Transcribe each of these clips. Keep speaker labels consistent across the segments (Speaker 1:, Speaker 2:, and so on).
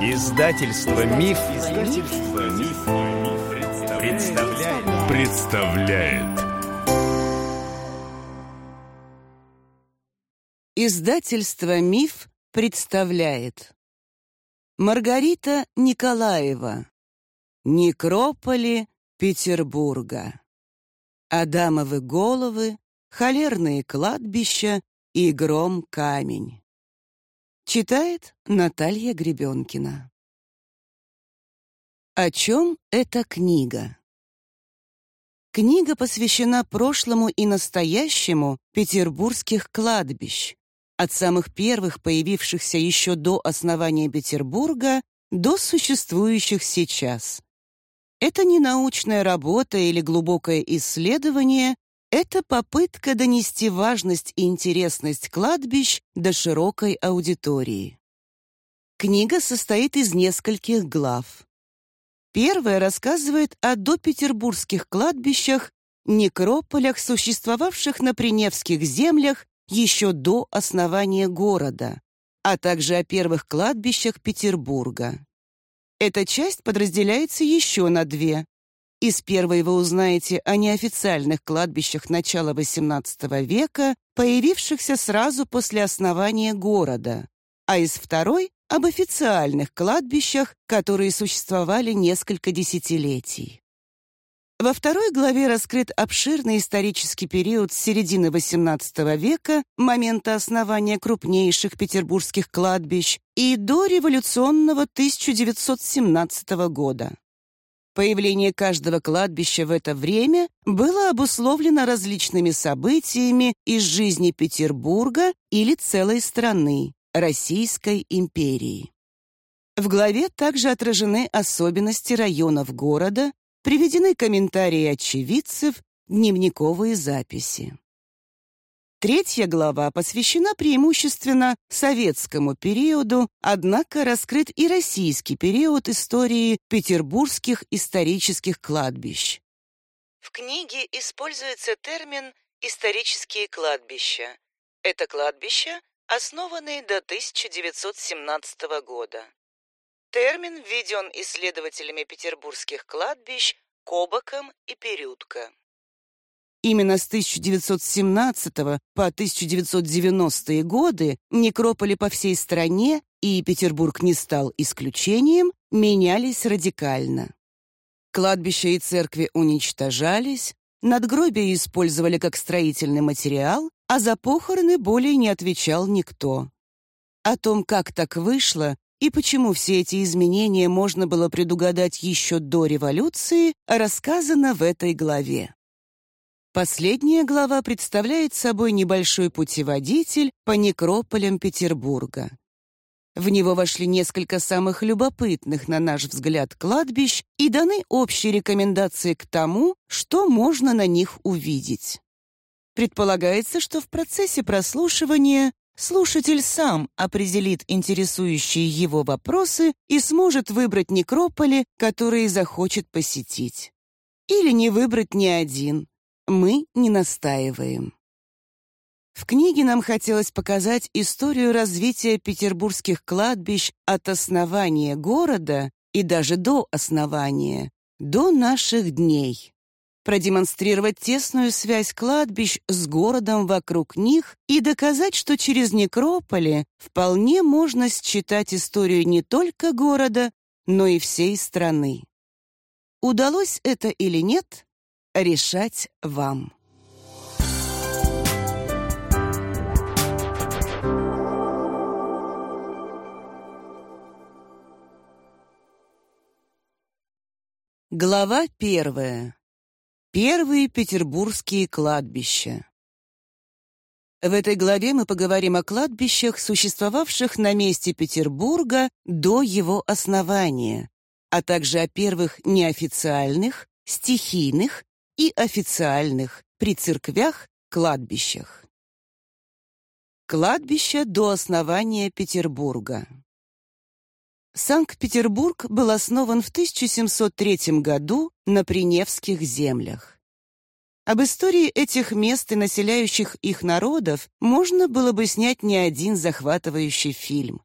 Speaker 1: Издательство Миф, Издательство Миф, представляет. представляет.
Speaker 2: Издательство Миф представляет. Маргарита Николаева. Некрополи Петербурга. Адамовы головы, холерные кладбища и гром камень. Читает Наталья Гребенкина. О чем эта книга? Книга посвящена прошлому и настоящему петербургских кладбищ, от самых первых появившихся еще до основания Петербурга до существующих сейчас. Это не научная работа или глубокое исследование, это попытка донести важность и интересность кладбищ до широкой аудитории. Книга состоит из нескольких глав. Первая рассказывает о допетербургских кладбищах, некрополях, существовавших на Приневских землях еще до основания города, а также о первых кладбищах Петербурга. Эта часть подразделяется еще на две из первой вы узнаете о неофициальных кладбищах начала XVIII века, появившихся сразу после основания города, а из второй — об официальных кладбищах, которые существовали несколько десятилетий. Во второй главе раскрыт обширный исторический период с середины XVIII века, момента основания крупнейших петербургских кладбищ, и до революционного 1917 года. Появление каждого кладбища в это время было обусловлено различными событиями из жизни Петербурга или целой страны, Российской империи. В главе также отражены особенности районов города, приведены комментарии очевидцев, дневниковые записи. Третья глава посвящена преимущественно советскому периоду, однако раскрыт и российский период истории петербургских исторических кладбищ. В книге используется термин «исторические кладбища». Это кладбища, основанные до 1917 года. Термин введен исследователями петербургских кладбищ Кобаком и Перютко. Именно с 1917 по 1990-е годы некрополи по всей стране, и Петербург не стал исключением, менялись радикально. Кладбища и церкви уничтожались, надгробия использовали как строительный материал, а за похороны более не отвечал никто. О том, как так вышло и почему все эти изменения можно было предугадать еще до революции, рассказано в этой главе. Последняя глава представляет собой небольшой путеводитель по некрополям Петербурга. В него вошли несколько самых любопытных, на наш взгляд, кладбищ и даны общие рекомендации к тому, что можно на них увидеть. Предполагается, что в процессе прослушивания слушатель сам определит интересующие его вопросы и сможет выбрать некрополи, которые захочет посетить. Или не выбрать ни один, мы не настаиваем. В книге нам хотелось показать историю развития петербургских кладбищ от основания города и даже до основания, до наших дней. Продемонстрировать тесную связь кладбищ с городом вокруг них и доказать, что через некрополи вполне можно считать историю не только города, но и всей страны. Удалось это или нет, решать вам. Глава первая. Первые петербургские кладбища. В этой главе мы поговорим о кладбищах, существовавших на месте Петербурга до его основания, а также о первых неофициальных, стихийных и официальных при церквях, кладбищах. Кладбище до основания Петербурга. Санкт-Петербург был основан в 1703 году на Приневских землях. Об истории этих мест и населяющих их народов можно было бы снять не один захватывающий фильм.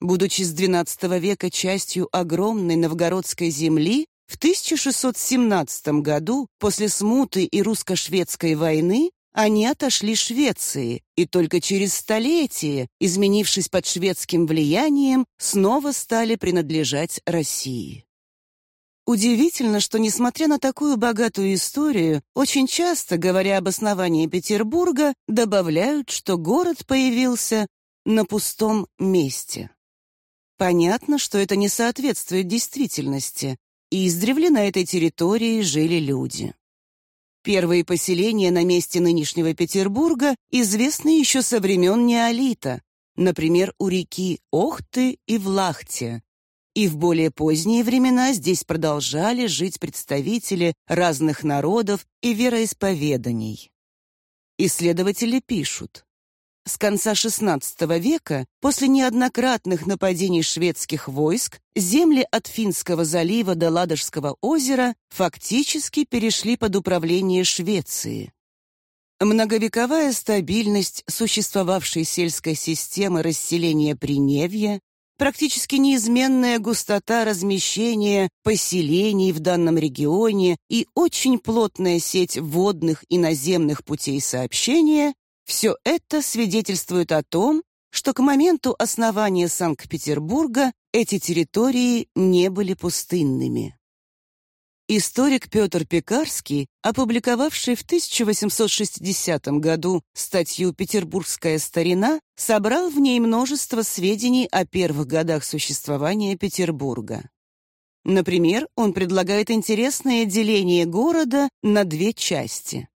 Speaker 2: будучи с XII века частью огромной новгородской земли, в 1617 году, после смуты и русско-шведской войны, они отошли Швеции и только через столетие, изменившись под шведским влиянием, снова стали принадлежать России. Удивительно, что, несмотря на такую богатую историю, очень часто, говоря об основании Петербурга, добавляют, что город появился на пустом месте. Понятно, что это не соответствует действительности. Издревле на этой территории жили люди. Первые поселения на месте нынешнего Петербурга известны еще со времен неолита, например, у реки Охты и Влахте. И в более поздние времена здесь продолжали жить представители разных народов и вероисповеданий. Исследователи пишут, с конца XVI века, после неоднократных нападений шведских войск, земли от Финского залива до Ладожского озера фактически перешли под управление Швеции. Многовековая стабильность существовавшей сельской системы расселения Приневья, практически неизменная густота размещения поселений в данном регионе и очень плотная сеть водных и наземных путей сообщения все это свидетельствует о том, что к моменту основания Санкт-Петербурга эти территории не были пустынными. Историк Петр Пекарский, опубликовавший в 1860 году статью «Петербургская старина», собрал в ней множество сведений о первых годах существования Петербурга. Например, он предлагает интересное деление города на две части.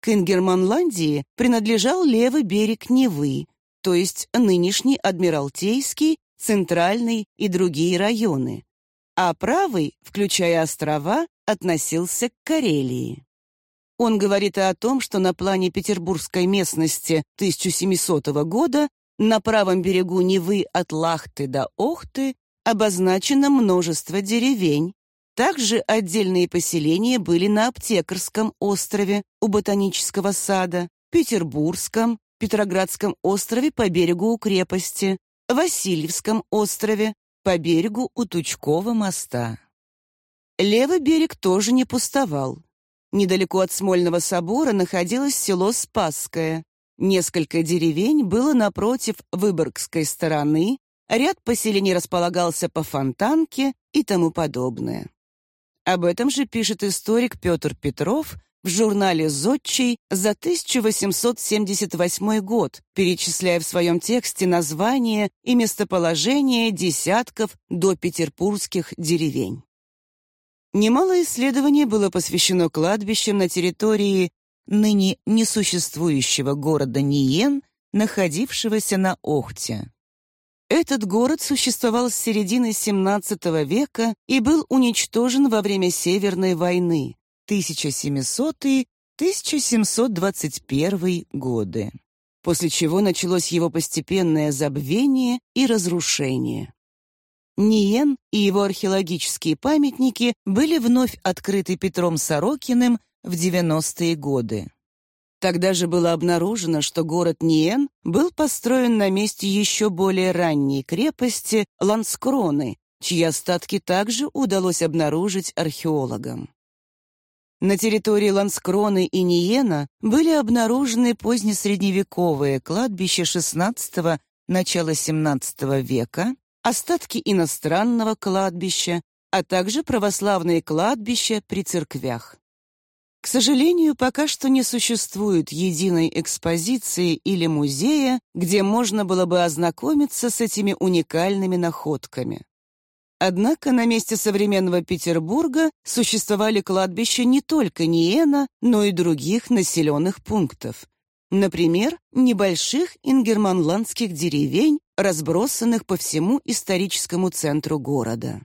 Speaker 2: К Ингерманландии принадлежал левый берег Невы, то есть нынешний Адмиралтейский, Центральный и другие районы, а правый, включая острова, относился к Карелии. Он говорит о том, что на плане петербургской местности 1700 года на правом берегу Невы от Лахты до Охты обозначено множество деревень, также отдельные поселения были на Аптекарском острове у Ботанического сада, Петербургском, Петроградском острове по берегу у крепости, Васильевском острове по берегу у Тучкова моста. Левый берег тоже не пустовал. Недалеко от Смольного собора находилось село Спасское. Несколько деревень было напротив Выборгской стороны, ряд поселений располагался по Фонтанке и тому подобное. Об этом же пишет историк Петр Петров в журнале «Зодчий» за 1878 год, перечисляя в своем тексте названия и местоположение десятков до петербургских деревень. Немало исследований было посвящено кладбищам на территории ныне несуществующего города Ниен, находившегося на Охте. Этот город существовал с середины XVII века и был уничтожен во время Северной войны 1700-1721 годы, после чего началось его постепенное забвение и разрушение. Ниен и его археологические памятники были вновь открыты Петром Сорокиным в 90-е годы. Тогда же было обнаружено, что город Ниен был построен на месте еще более ранней крепости Ланскроны, чьи остатки также удалось обнаружить археологам. На территории Ланскроны и Ниена были обнаружены позднесредневековые кладбища XVI – начала XVII века, остатки иностранного кладбища, а также православные кладбища при церквях. К сожалению, пока что не существует единой экспозиции или музея, где можно было бы ознакомиться с этими уникальными находками. Однако на месте современного Петербурга существовали кладбища не только Ниена, но и других населенных пунктов. Например, небольших ингерманландских деревень, разбросанных по всему историческому центру города.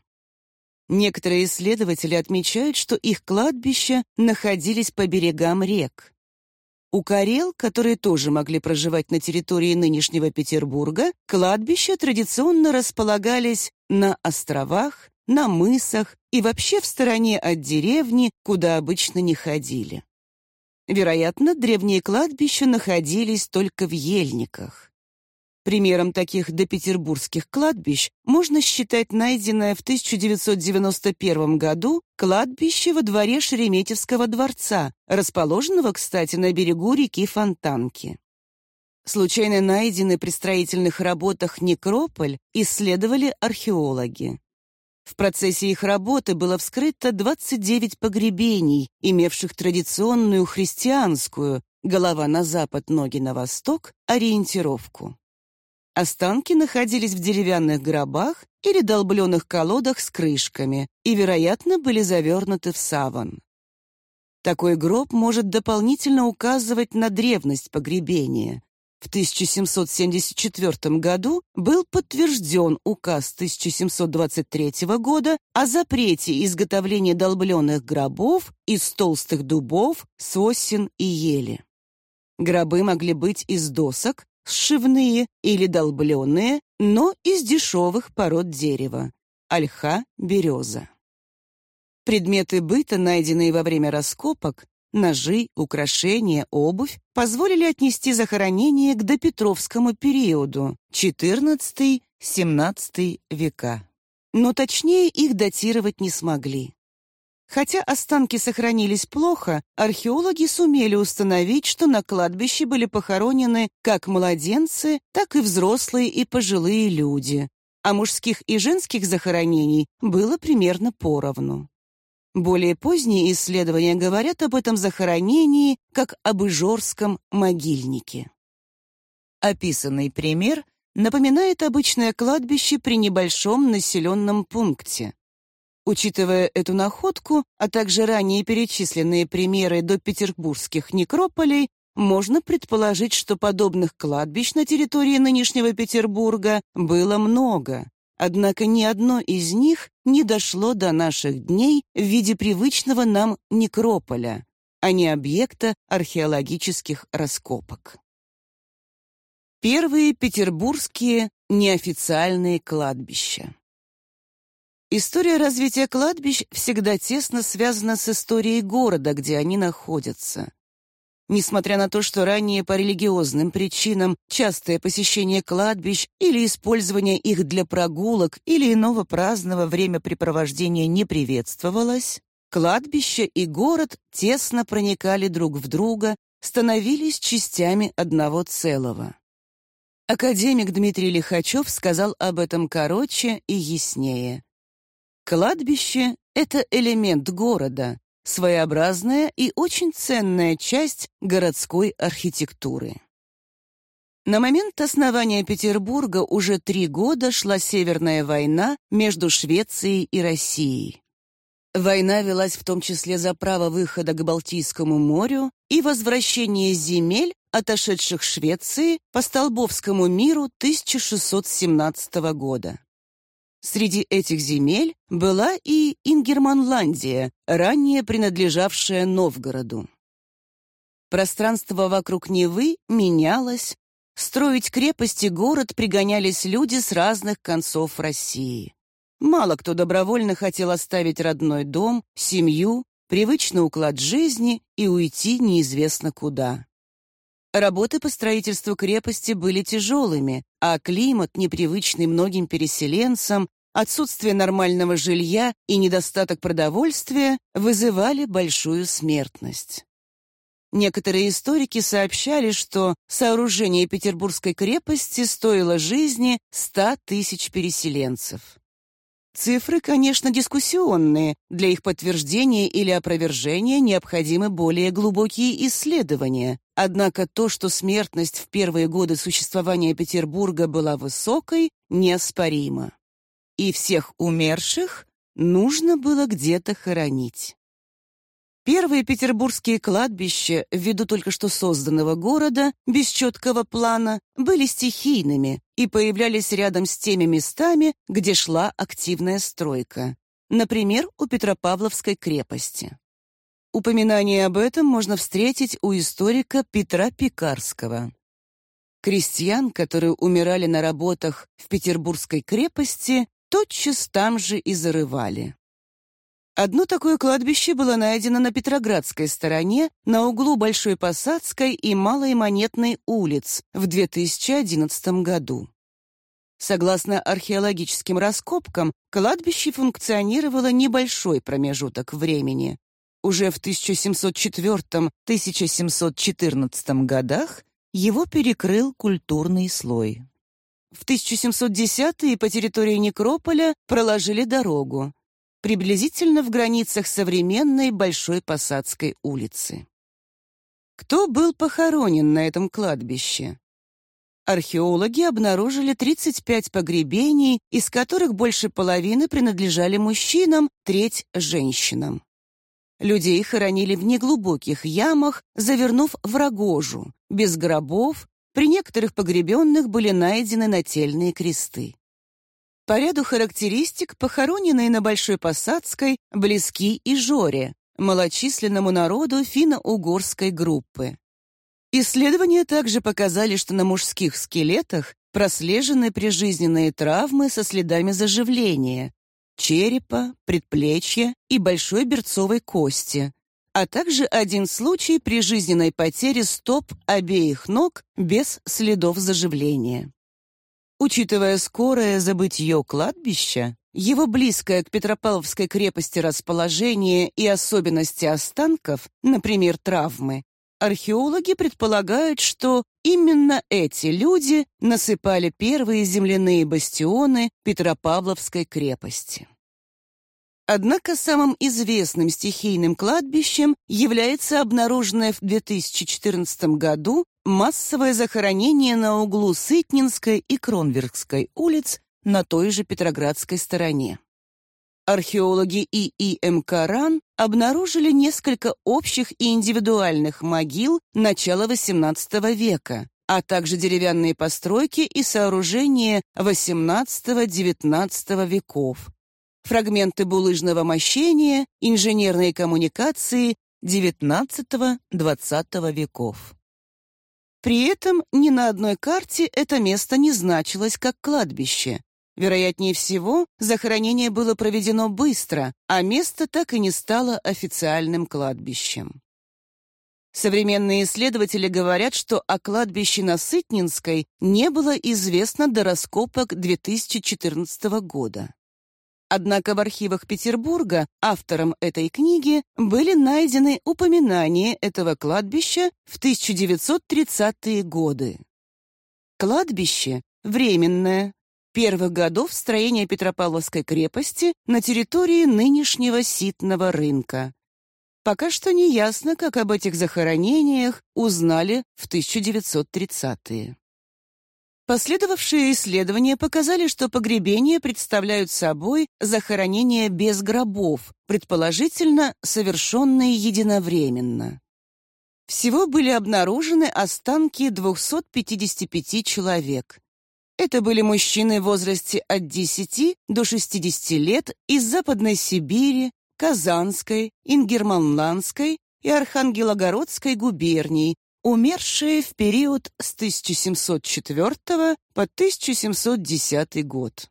Speaker 2: Некоторые исследователи отмечают, что их кладбища находились по берегам рек. У карел, которые тоже могли проживать на территории нынешнего Петербурга, кладбища традиционно располагались на островах, на мысах и вообще в стороне от деревни, куда обычно не ходили. Вероятно, древние кладбища находились только в ельниках. Примером таких допетербургских кладбищ можно считать найденное в 1991 году кладбище во дворе Шереметьевского дворца, расположенного, кстати, на берегу реки Фонтанки. Случайно найденный при строительных работах некрополь исследовали археологи. В процессе их работы было вскрыто 29 погребений, имевших традиционную христианскую голова на запад, ноги на восток ориентировку. Останки находились в деревянных гробах или долбленных колодах с крышками и, вероятно, были завернуты в саван. Такой гроб может дополнительно указывать на древность погребения. В 1774 году был подтвержден указ 1723 года о запрете изготовления долбленных гробов из толстых дубов, сосен и ели. Гробы могли быть из досок, сшивные или долбленные, но из дешевых пород дерева – ольха, береза. Предметы быта, найденные во время раскопок, ножи, украшения, обувь, позволили отнести захоронение к допетровскому периоду – XIV-XVII века. Но точнее их датировать не смогли. Хотя останки сохранились плохо, археологи сумели установить, что на кладбище были похоронены как младенцы, так и взрослые и пожилые люди, а мужских и женских захоронений было примерно поровну. Более поздние исследования говорят об этом захоронении как об ижорском могильнике. Описанный пример напоминает обычное кладбище при небольшом населенном пункте. Учитывая эту находку, а также ранее перечисленные примеры до петербургских некрополей, можно предположить, что подобных кладбищ на территории нынешнего Петербурга было много. Однако ни одно из них не дошло до наших дней в виде привычного нам некрополя, а не объекта археологических раскопок. Первые петербургские неофициальные кладбища. История развития кладбищ всегда тесно связана с историей города, где они находятся. Несмотря на то, что ранее по религиозным причинам частое посещение кладбищ или использование их для прогулок или иного праздного времяпрепровождения не приветствовалось, кладбище и город тесно проникали друг в друга, становились частями одного целого. Академик Дмитрий Лихачев сказал об этом короче и яснее. Кладбище — это элемент города, своеобразная и очень ценная часть городской архитектуры. На момент основания Петербурга уже три года шла Северная война между Швецией и Россией. Война велась в том числе за право выхода к Балтийскому морю и возвращение земель, отошедших Швеции по Столбовскому миру 1617 года. Среди этих земель была и Ингерманландия, ранее принадлежавшая Новгороду. Пространство вокруг Невы менялось, строить крепости город пригонялись люди с разных концов России. Мало кто добровольно хотел оставить родной дом, семью, привычный уклад жизни и уйти неизвестно куда. Работы по строительству крепости были тяжелыми, а климат, непривычный многим переселенцам, отсутствие нормального жилья и недостаток продовольствия вызывали большую смертность. Некоторые историки сообщали, что сооружение Петербургской крепости стоило жизни 100 тысяч переселенцев. Цифры, конечно, дискуссионные. Для их подтверждения или опровержения необходимы более глубокие исследования. Однако то, что смертность в первые годы существования Петербурга была высокой, неоспоримо. И всех умерших нужно было где-то хоронить. Первые петербургские кладбища, ввиду только что созданного города, без четкого плана, были стихийными и появлялись рядом с теми местами, где шла активная стройка. Например, у Петропавловской крепости. Упоминание об этом можно встретить у историка Петра Пекарского. Крестьян, которые умирали на работах в Петербургской крепости, тотчас там же и зарывали. Одно такое кладбище было найдено на Петроградской стороне на углу Большой Посадской и Малой Монетной улиц в 2011 году. Согласно археологическим раскопкам, кладбище функционировало небольшой промежуток времени. Уже в 1704-1714 годах его перекрыл культурный слой. В 1710-е по территории некрополя проложили дорогу приблизительно в границах современной Большой Посадской улицы. Кто был похоронен на этом кладбище? Археологи обнаружили 35 погребений, из которых больше половины принадлежали мужчинам, треть — женщинам. Людей хоронили в неглубоких ямах, завернув в рогожу, без гробов, при некоторых погребенных были найдены нательные кресты. По ряду характеристик похороненные на Большой Посадской близки и Жоре, малочисленному народу финно-угорской группы. Исследования также показали, что на мужских скелетах прослежены прижизненные травмы со следами заживления черепа, предплечья и большой берцовой кости, а также один случай прижизненной потери стоп обеих ног без следов заживления. Учитывая скорое забытье кладбища, его близкое к Петропавловской крепости расположение и особенности останков, например, травмы, археологи предполагают, что именно эти люди насыпали первые земляные бастионы Петропавловской крепости. Однако самым известным стихийным кладбищем является обнаруженное в 2014 году массовое захоронение на углу Сытнинской и Кронверкской улиц на той же Петроградской стороне. Археологи ИИМК РАН обнаружили несколько общих и индивидуальных могил начала XVIII века, а также деревянные постройки и сооружения XVIII-XIX веков, фрагменты булыжного мощения, инженерные коммуникации XIX-XX веков. При этом ни на одной карте это место не значилось как кладбище. Вероятнее всего, захоронение было проведено быстро, а место так и не стало официальным кладбищем. Современные исследователи говорят, что о кладбище на Сытнинской не было известно до раскопок 2014 года. Однако в архивах Петербурга автором этой книги были найдены упоминания этого кладбища в 1930-е годы. Кладбище временное, первых годов строения Петропавловской крепости на территории нынешнего ситного рынка. Пока что не ясно, как об этих захоронениях узнали в 1930-е. Последовавшие исследования показали, что погребения представляют собой захоронения без гробов, предположительно совершенные единовременно. Всего были обнаружены останки 255 человек. Это были мужчины в возрасте от 10 до 60 лет из Западной Сибири, Казанской, Ингерманландской и Архангелогородской губерний, умершие в период с 1704 по 1710 год.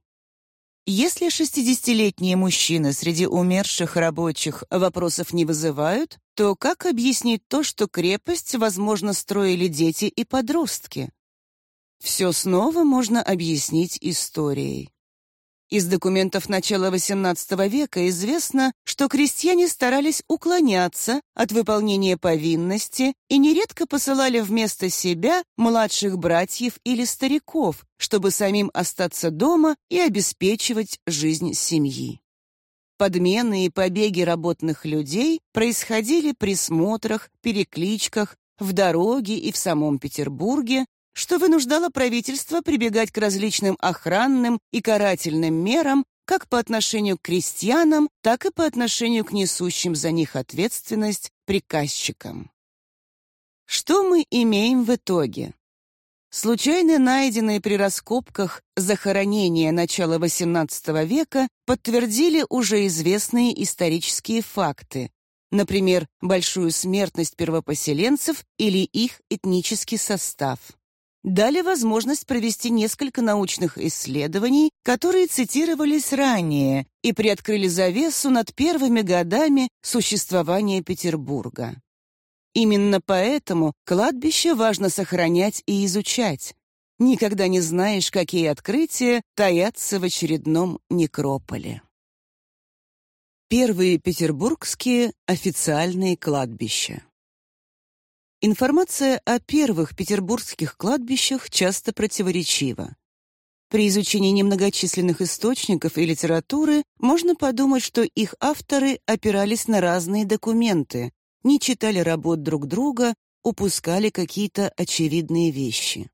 Speaker 2: Если 60-летние мужчины среди умерших рабочих вопросов не вызывают, то как объяснить то, что крепость, возможно, строили дети и подростки? Все снова можно объяснить историей. Из документов начала XVIII века известно, что крестьяне старались уклоняться от выполнения повинности и нередко посылали вместо себя младших братьев или стариков, чтобы самим остаться дома и обеспечивать жизнь семьи. Подмены и побеги работных людей происходили при смотрах, перекличках, в дороге и в самом Петербурге, что вынуждало правительство прибегать к различным охранным и карательным мерам как по отношению к крестьянам, так и по отношению к несущим за них ответственность приказчикам. Что мы имеем в итоге? Случайно найденные при раскопках захоронения начала XVIII века подтвердили уже известные исторические факты, например, большую смертность первопоселенцев или их этнический состав. Дали возможность провести несколько научных исследований, которые цитировались ранее и приоткрыли завесу над первыми годами существования Петербурга. Именно поэтому кладбище важно сохранять и изучать. Никогда не знаешь, какие открытия таятся в очередном некрополе. Первые петербургские официальные кладбища. Информация о первых петербургских кладбищах часто противоречива. При изучении немногочисленных источников и литературы можно подумать, что их авторы опирались на разные документы, не читали работ друг друга, упускали какие-то очевидные вещи.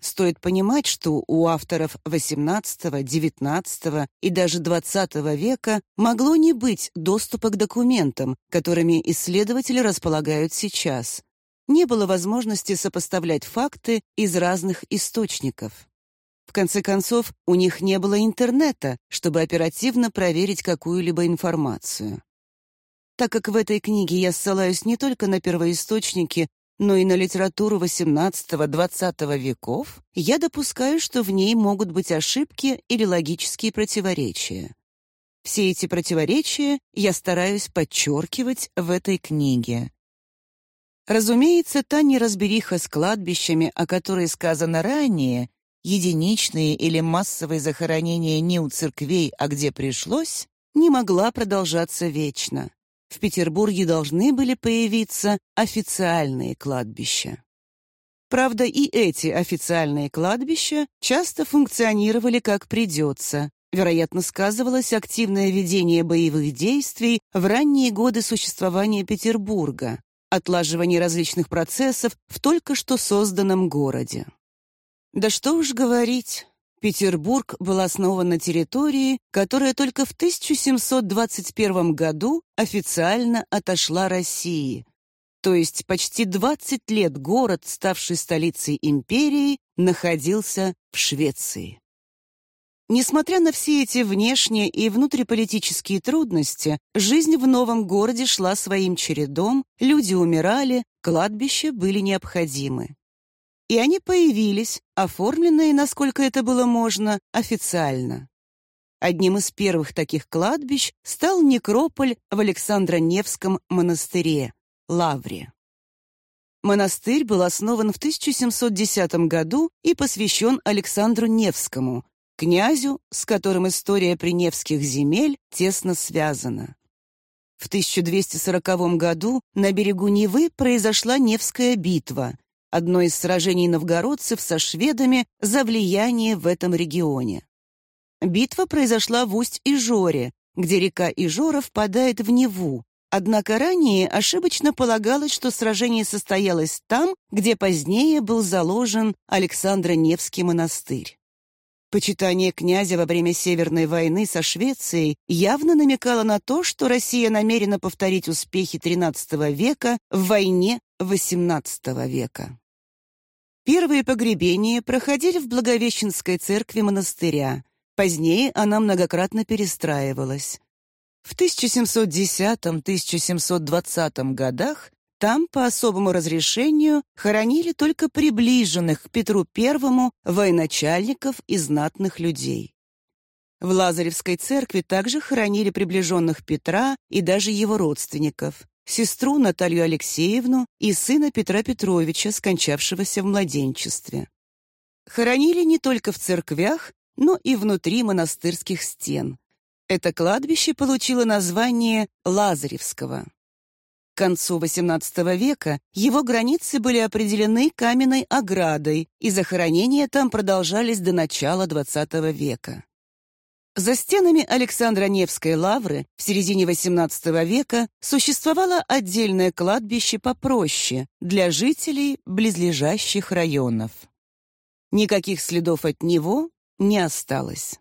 Speaker 2: Стоит понимать, что у авторов XVIII, XIX и даже XX века могло не быть доступа к документам, которыми исследователи располагают сейчас. Не было возможности сопоставлять факты из разных источников. В конце концов, у них не было интернета, чтобы оперативно проверить какую-либо информацию. Так как в этой книге я ссылаюсь не только на первоисточники, но и на литературу XVIII-XX веков, я допускаю, что в ней могут быть ошибки или логические противоречия. Все эти противоречия я стараюсь подчеркивать в этой книге. Разумеется, та неразбериха с кладбищами, о которой сказано ранее, единичные или массовые захоронения не у церквей, а где пришлось, не могла продолжаться вечно в Петербурге должны были появиться официальные кладбища. Правда, и эти официальные кладбища часто функционировали как придется. Вероятно, сказывалось активное ведение боевых действий в ранние годы существования Петербурга, отлаживание различных процессов в только что созданном городе. Да что уж говорить, Петербург был основан на территории, которая только в 1721 году официально отошла России. То есть почти 20 лет город, ставший столицей империи, находился в Швеции. Несмотря на все эти внешние и внутриполитические трудности, жизнь в новом городе шла своим чередом, люди умирали, кладбища были необходимы. И они появились, оформленные, насколько это было можно, официально. Одним из первых таких кладбищ стал некрополь в Александро-Невском монастыре, Лавре. Монастырь был основан в 1710 году и посвящен Александру Невскому, князю, с которым история приневских земель тесно связана. В 1240 году на берегу Невы произошла Невская битва, одно из сражений новгородцев со шведами за влияние в этом регионе. Битва произошла в Усть-Ижоре, где река Ижора впадает в Неву, однако ранее ошибочно полагалось, что сражение состоялось там, где позднее был заложен Александро-Невский монастырь. Почитание князя во время Северной войны со Швецией явно намекало на то, что Россия намерена повторить успехи XIII века в войне XVIII века. Первые погребения проходили в Благовещенской церкви монастыря. Позднее она многократно перестраивалась. В 1710-1720 годах там по особому разрешению хоронили только приближенных к Петру I военачальников и знатных людей. В Лазаревской церкви также хоронили приближенных Петра и даже его родственников, сестру Наталью Алексеевну и сына Петра Петровича, скончавшегося в младенчестве. Хоронили не только в церквях, но и внутри монастырских стен. Это кладбище получило название Лазаревского. К концу XVIII века его границы были определены каменной оградой, и захоронения там продолжались до начала XX века. За стенами Александро-Невской лавры в середине XVIII века существовало отдельное кладбище попроще для жителей близлежащих районов. Никаких следов от него не осталось.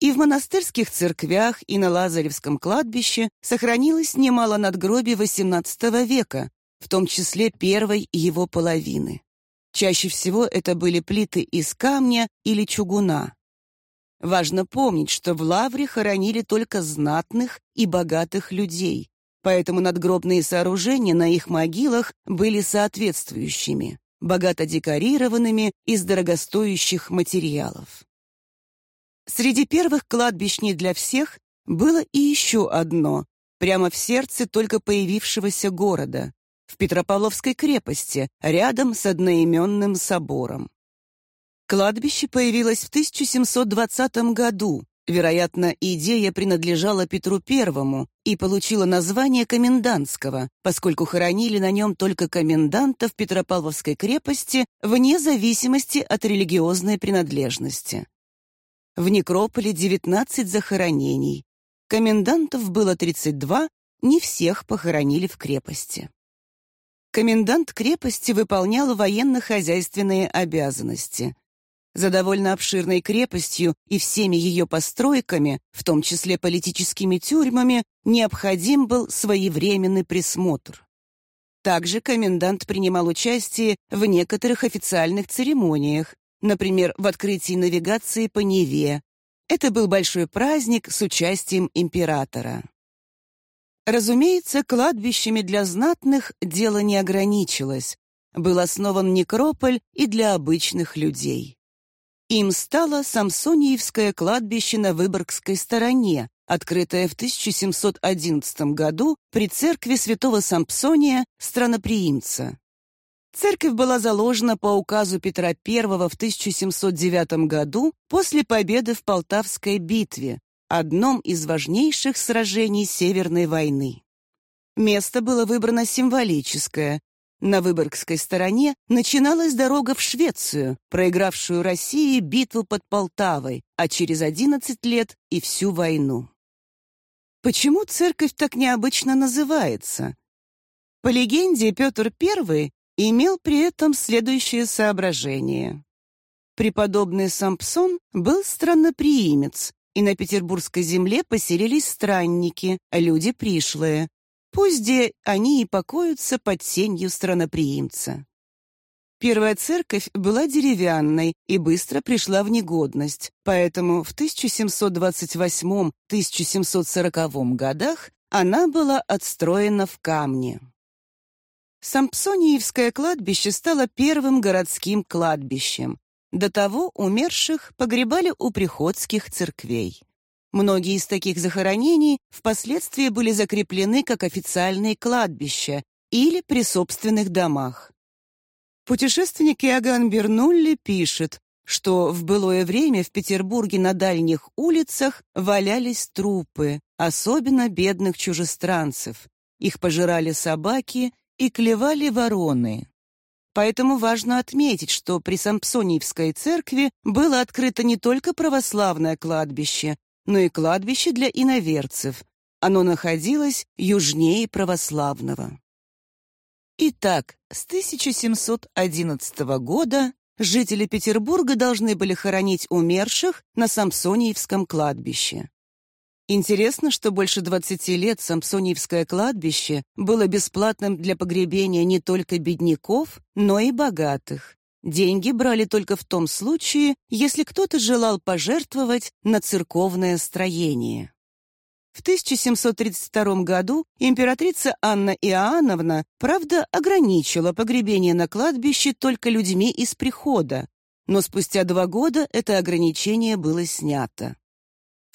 Speaker 2: И в монастырских церквях, и на Лазаревском кладбище сохранилось немало надгробий XVIII века, в том числе первой его половины. Чаще всего это были плиты из камня или чугуна. Важно помнить, что в Лавре хоронили только знатных и богатых людей, поэтому надгробные сооружения на их могилах были соответствующими. богато декорированными из дорогостоящих материалов. Среди первых кладбищ не для всех было и еще одно, прямо в сердце только появившегося города, в Петропавловской крепости, рядом с одноименным собором. Кладбище появилось в 1720 году. Вероятно, идея принадлежала Петру Первому и получила название комендантского, поскольку хоронили на нем только комендантов Петропавловской крепости вне зависимости от религиозной принадлежности. В некрополе 19 захоронений. Комендантов было 32, не всех похоронили в крепости. Комендант крепости выполнял военно-хозяйственные обязанности. За довольно обширной крепостью и всеми ее постройками, в том числе политическими тюрьмами, необходим был своевременный присмотр. Также комендант принимал участие в некоторых официальных церемониях, например, в открытии навигации по Неве. Это был большой праздник с участием императора. Разумеется, кладбищами для знатных дело не ограничилось. Был основан некрополь и для обычных людей. Им стало Самсониевское кладбище на Выборгской стороне, открытое в 1711 году при церкви святого Сампсония, страноприимца. Церковь была заложена по указу Петра I в 1709 году после победы в Полтавской битве, одном из важнейших сражений Северной войны. Место было выбрано символическое. На Выборгской стороне начиналась дорога в Швецию, проигравшую России битву под Полтавой, а через 11 лет и всю войну. Почему церковь так необычно называется? По легенде, Петр I имел при этом следующее соображение. Преподобный Сампсон был странноприимец, и на петербургской земле поселились странники, люди пришлые. Пусть они и покоятся под сенью странноприимца. Первая церковь была деревянной и быстро пришла в негодность, поэтому в 1728-1740 годах она была отстроена в камне. Сампсониевское кладбище стало первым городским кладбищем. До того умерших погребали у приходских церквей. Многие из таких захоронений впоследствии были закреплены как официальные кладбища или при собственных домах. Путешественник Иоганн Бернулли пишет, что в былое время в Петербурге на дальних улицах валялись трупы, особенно бедных чужестранцев. Их пожирали собаки и клевали вороны. Поэтому важно отметить, что при Сампсониевской церкви было открыто не только православное кладбище, но и кладбище для иноверцев. Оно находилось южнее православного. Итак, с 1711 года жители Петербурга должны были хоронить умерших на Самсониевском кладбище. Интересно, что больше 20 лет Самсониевское кладбище было бесплатным для погребения не только бедняков, но и богатых. Деньги брали только в том случае, если кто-то желал пожертвовать на церковное строение. В 1732 году императрица Анна Иоанновна, правда, ограничила погребение на кладбище только людьми из прихода, но спустя два года это ограничение было снято.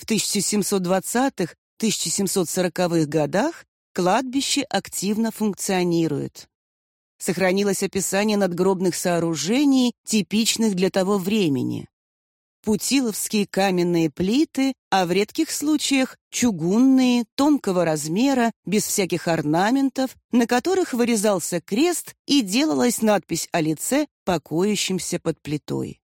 Speaker 2: В 1720-1740-х годах кладбище активно функционирует. Сохранилось описание надгробных сооружений, типичных для того времени. Путиловские каменные плиты, а в редких случаях чугунные, тонкого размера, без всяких орнаментов, на которых вырезался крест и делалась надпись о лице, покоящемся под плитой.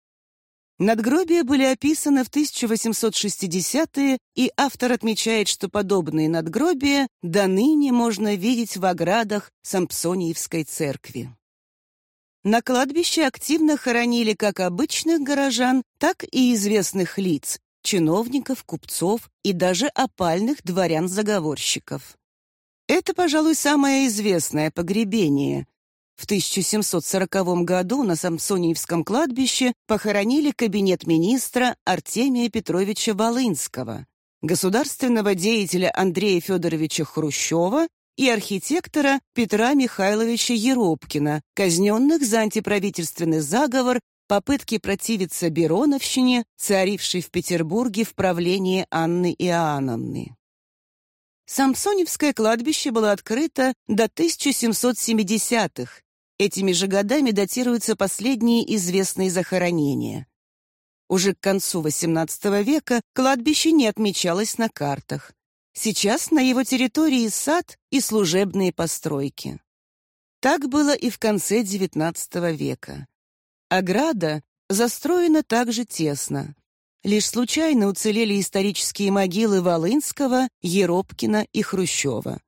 Speaker 2: Надгробия были описаны в 1860-е, и автор отмечает, что подобные надгробия до ныне можно видеть в оградах Сампсониевской церкви. На кладбище активно хоронили как обычных горожан, так и известных лиц, чиновников, купцов и даже опальных дворян-заговорщиков. Это, пожалуй, самое известное погребение, в 1740 году на Самсониевском кладбище похоронили кабинет министра Артемия Петровича Волынского, государственного деятеля Андрея Федоровича Хрущева и архитектора Петра Михайловича Еропкина, казненных за антиправительственный заговор, попытки противиться Бероновщине, царившей в Петербурге в правлении Анны Иоанновны. Самсоневское кладбище было открыто до 1770-х. Этими же годами датируются последние известные захоронения. Уже к концу XVIII века кладбище не отмечалось на картах. Сейчас на его территории сад и служебные постройки. Так было и в конце XIX века. Ограда застроена также тесно. Лишь случайно уцелели исторические могилы Волынского, Еропкина и Хрущева.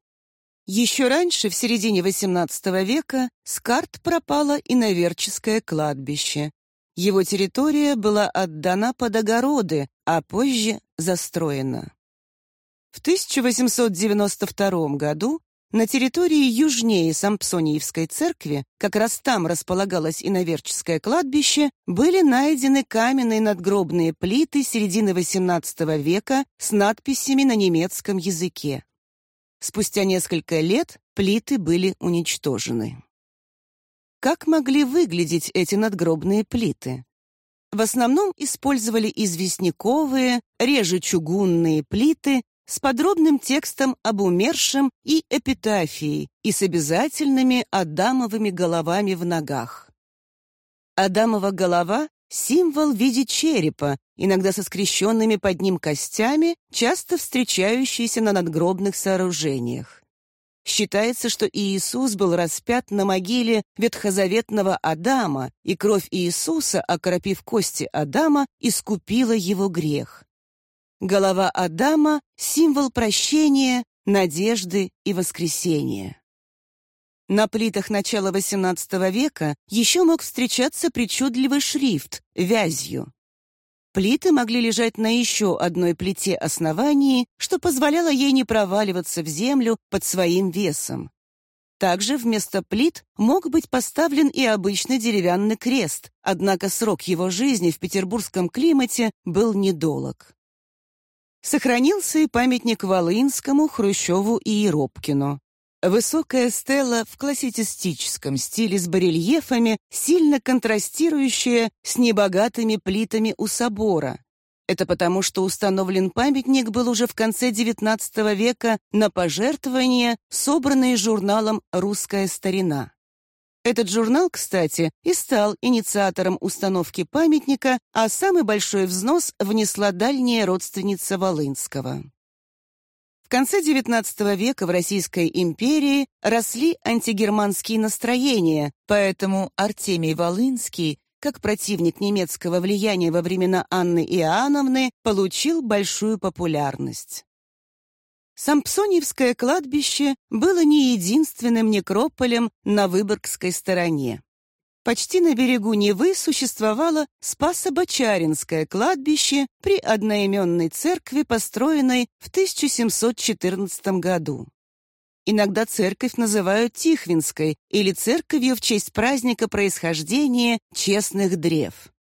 Speaker 2: Еще раньше, в середине XVIII века, с карт пропало и Наверческое кладбище. Его территория была отдана под огороды, а позже застроена. В 1892 году на территории южнее Сампсониевской церкви, как раз там располагалось иноверческое кладбище, были найдены каменные надгробные плиты середины XVIII века с надписями на немецком языке. Спустя несколько лет плиты были уничтожены. Как могли выглядеть эти надгробные плиты? В основном использовали известняковые, реже чугунные плиты с подробным текстом об умершем и эпитафией и с обязательными адамовыми головами в ногах. Адамова голова — символ в виде черепа, иногда со скрещенными под ним костями, часто встречающийся на надгробных сооружениях. Считается, что Иисус был распят на могиле ветхозаветного Адама, и кровь Иисуса, окропив кости Адама, искупила его грех. Голова Адама — символ прощения, надежды и воскресения. На плитах начала XVIII века еще мог встречаться причудливый шрифт вязью. Плиты могли лежать на еще одной плите основании, что позволяло ей не проваливаться в землю под своим весом. Также вместо плит мог быть поставлен и обычный деревянный крест, однако срок его жизни в петербургском климате был недолог. Сохранился и памятник Волынскому, Хрущеву и Еропкину. Высокая стела в классицистическом стиле с барельефами, сильно контрастирующая с небогатыми плитами у собора. Это потому, что установлен памятник был уже в конце XIX века на пожертвования, собранные журналом «Русская старина». Этот журнал, кстати, и стал инициатором установки памятника, а самый большой взнос внесла дальняя родственница Волынского. В конце XIX века в Российской империи росли антигерманские настроения, поэтому Артемий Волынский, как противник немецкого влияния во времена Анны Иоанновны, получил большую популярность. Сампсоньевское кладбище было не единственным некрополем на Выборгской стороне. Почти на берегу Невы существовало Спасо-Бочаринское кладбище при одноименной церкви, построенной в 1714 году. Иногда церковь называют Тихвинской или церковью в честь праздника происхождения честных древ.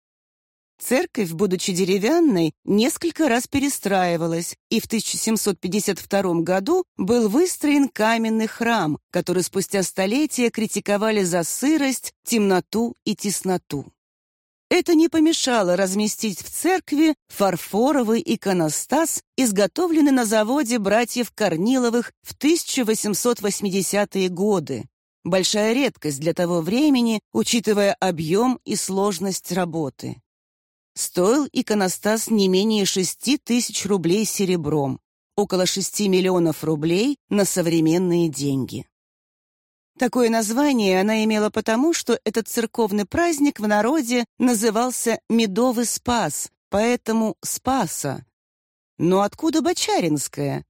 Speaker 2: Церковь, будучи деревянной, несколько раз перестраивалась, и в 1752 году был выстроен каменный храм, который спустя столетия критиковали за сырость, темноту и тесноту. Это не помешало разместить в церкви фарфоровый иконостас, изготовленный на заводе братьев Корниловых в 1880-е годы. Большая редкость для того времени, учитывая объем и сложность работы. Стоил иконостас не менее 6 тысяч рублей серебром, около 6 миллионов рублей на современные деньги. Такое название она имела потому, что этот церковный праздник в народе назывался «Медовый спас», поэтому «Спаса». Но откуда Бочаринская?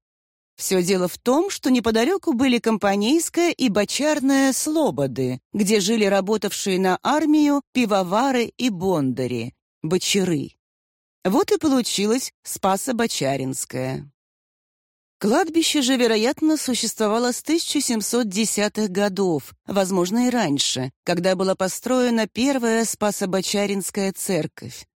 Speaker 2: Все дело в том, что неподалеку были Компанейская и Бочарная Слободы, где жили работавшие на армию пивовары и бондари, Бочары. Вот и получилось Спасо-Бочаринское. Кладбище же, вероятно, существовало с 1710-х годов, возможно, и раньше, когда была построена первая Спасо-Бочаринская церковь.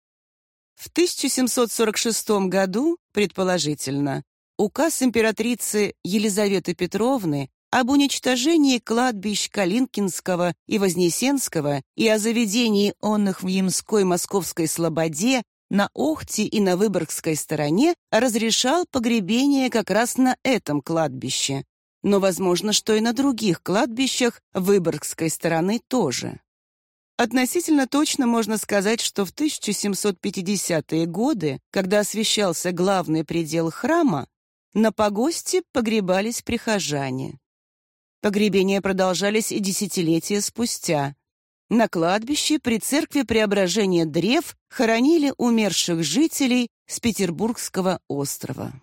Speaker 2: В 1746 году, предположительно, указ императрицы Елизаветы Петровны об уничтожении кладбищ Калинкинского и Вознесенского и о заведении онных в Ямской Московской Слободе на Охте и на Выборгской стороне разрешал погребение как раз на этом кладбище. Но возможно, что и на других кладбищах Выборгской стороны тоже. Относительно точно можно сказать, что в 1750-е годы, когда освещался главный предел храма, на погосте погребались прихожане. Погребения продолжались и десятилетия спустя. На кладбище при церкви Преображения Древ хоронили умерших жителей с Петербургского острова.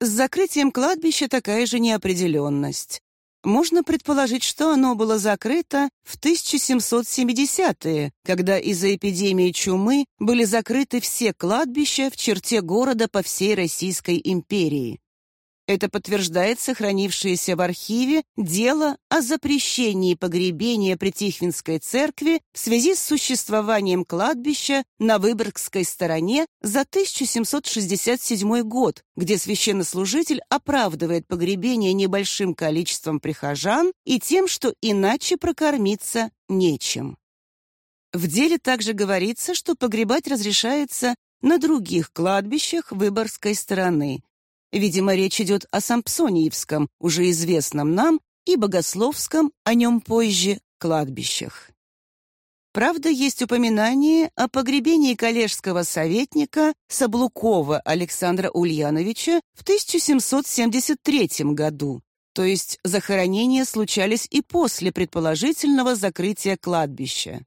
Speaker 2: С закрытием кладбища такая же неопределенность. Можно предположить, что оно было закрыто в 1770-е, когда из-за эпидемии чумы были закрыты все кладбища в черте города по всей Российской империи. Это подтверждает сохранившееся в архиве дело о запрещении погребения при Тихвинской церкви в связи с существованием кладбища на Выборгской стороне за 1767 год, где священнослужитель оправдывает погребение небольшим количеством прихожан и тем, что иначе прокормиться нечем. В деле также говорится, что погребать разрешается на других кладбищах Выборгской стороны, Видимо, речь идет о Сампсониевском, уже известном нам, и Богословском, о нем позже, кладбищах. Правда, есть упоминание о погребении коллежского советника Саблукова Александра Ульяновича в 1773 году, то есть захоронения случались и после предположительного закрытия кладбища.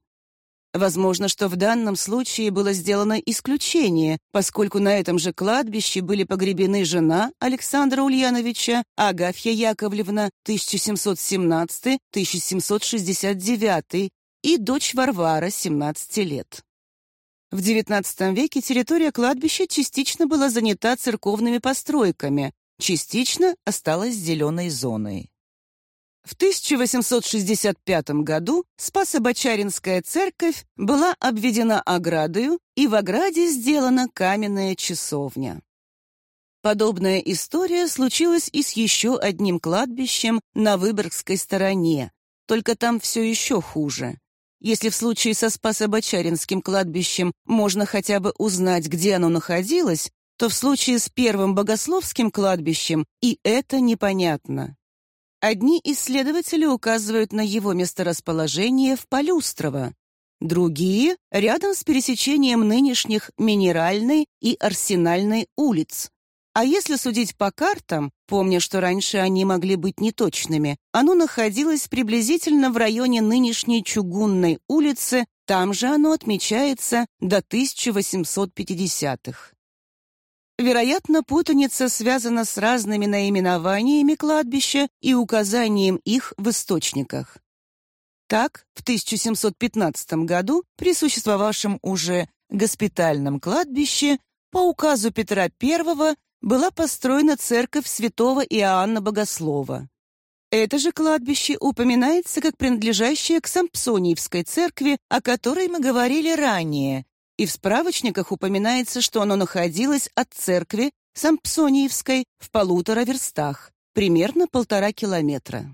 Speaker 2: Возможно, что в данном случае было сделано исключение, поскольку на этом же кладбище были погребены жена Александра Ульяновича, Агафья Яковлевна, 1717-1769, и дочь Варвара, 17 лет. В XIX веке территория кладбища частично была занята церковными постройками, частично осталась зеленой зоной. В 1865 году Спасо-Бочаринская церковь была обведена оградою, и в ограде сделана каменная часовня. Подобная история случилась и с еще одним кладбищем на Выборгской стороне, только там все еще хуже. Если в случае со Спасо-Бочаринским кладбищем можно хотя бы узнать, где оно находилось, то в случае с первым богословским кладбищем и это непонятно. Одни исследователи указывают на его месторасположение в Полюстрово, другие — рядом с пересечением нынешних Минеральной и Арсенальной улиц. А если судить по картам, помня, что раньше они могли быть неточными, оно находилось приблизительно в районе нынешней Чугунной улицы, там же оно отмечается до 1850-х. Вероятно, путаница связана с разными наименованиями кладбища и указанием их в источниках. Так, в 1715 году при существовавшем уже госпитальном кладбище по указу Петра I была построена церковь святого Иоанна Богослова. Это же кладбище упоминается как принадлежащее к Сампсониевской церкви, о которой мы говорили ранее, и в справочниках упоминается, что оно находилось от церкви Сампсониевской в полутора верстах, примерно полтора километра.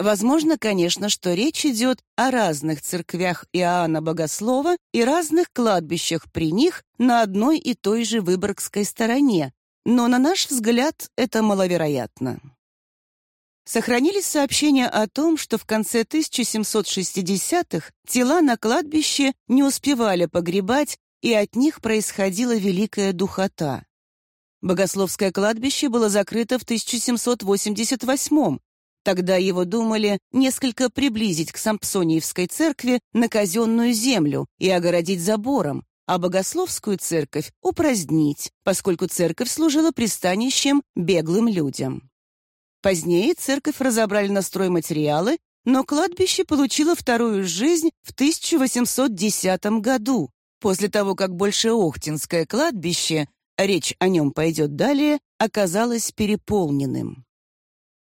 Speaker 2: Возможно, конечно, что речь идет о разных церквях Иоанна Богослова и разных кладбищах при них на одной и той же Выборгской стороне, но, на наш взгляд, это маловероятно. Сохранились сообщения о том, что в конце 1760-х тела на кладбище не успевали погребать, и от них происходила великая духота. Богословское кладбище было закрыто в 1788 Тогда его думали несколько приблизить к Сампсониевской церкви на казенную землю и огородить забором, а Богословскую церковь упразднить, поскольку церковь служила пристанищем беглым людям. Позднее церковь разобрали на стройматериалы, но кладбище получило вторую жизнь в 1810 году, после того, как Большеохтинское кладбище, речь о нем пойдет далее, оказалось переполненным.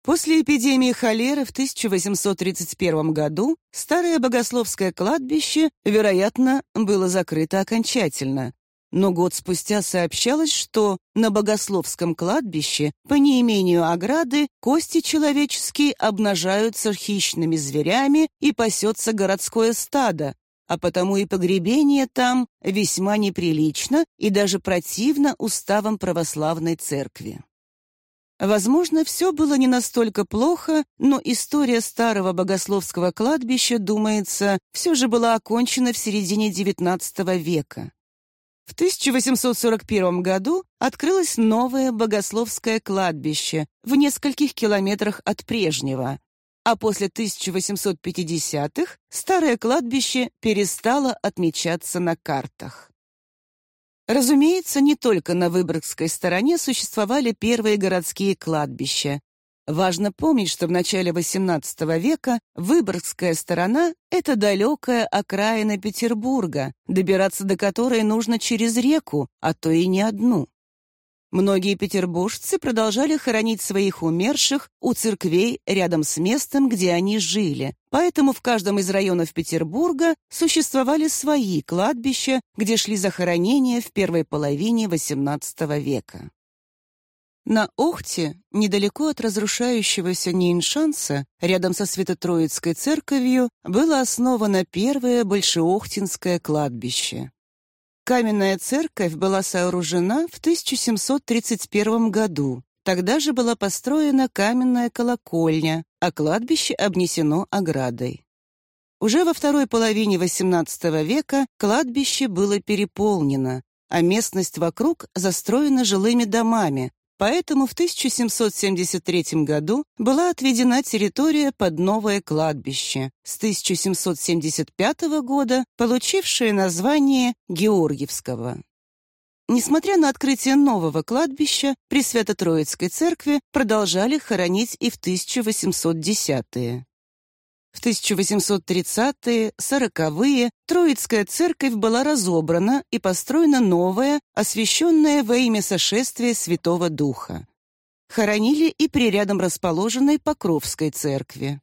Speaker 2: После эпидемии холеры в 1831 году старое богословское кладбище, вероятно, было закрыто окончательно. Но год спустя сообщалось, что на Богословском кладбище по неимению ограды кости человеческие обнажаются хищными зверями и пасется городское стадо, а потому и погребение там весьма неприлично и даже противно уставам православной церкви. Возможно, все было не настолько плохо, но история старого богословского кладбища, думается, все же была окончена в середине XIX века. В 1841 году открылось новое богословское кладбище в нескольких километрах от прежнего, а после 1850-х старое кладбище перестало отмечаться на картах. Разумеется, не только на Выборгской стороне существовали первые городские кладбища. Важно помнить, что в начале XVIII века Выборгская сторона — это далекая окраина Петербурга, добираться до которой нужно через реку, а то и не одну. Многие петербуржцы продолжали хоронить своих умерших у церквей рядом с местом, где они жили. Поэтому в каждом из районов Петербурга существовали свои кладбища, где шли захоронения в первой половине XVIII века. На Охте, недалеко от разрушающегося Нейншанса, рядом со Свято-Троицкой церковью, было основано первое Большеохтинское кладбище. Каменная церковь была сооружена в 1731 году. Тогда же была построена каменная колокольня, а кладбище обнесено оградой. Уже во второй половине XVIII века кладбище было переполнено, а местность вокруг застроена жилыми домами, Поэтому в 1773 году была отведена территория под новое кладбище, с 1775 года получившее название Георгиевского. Несмотря на открытие нового кладбища, при Свято-Троицкой церкви продолжали хоронить и в 1810-е. В 1830-е, 40-е Троицкая церковь была разобрана и построена новая, освященная во имя сошествия Святого Духа. Хоронили и при рядом расположенной Покровской церкви.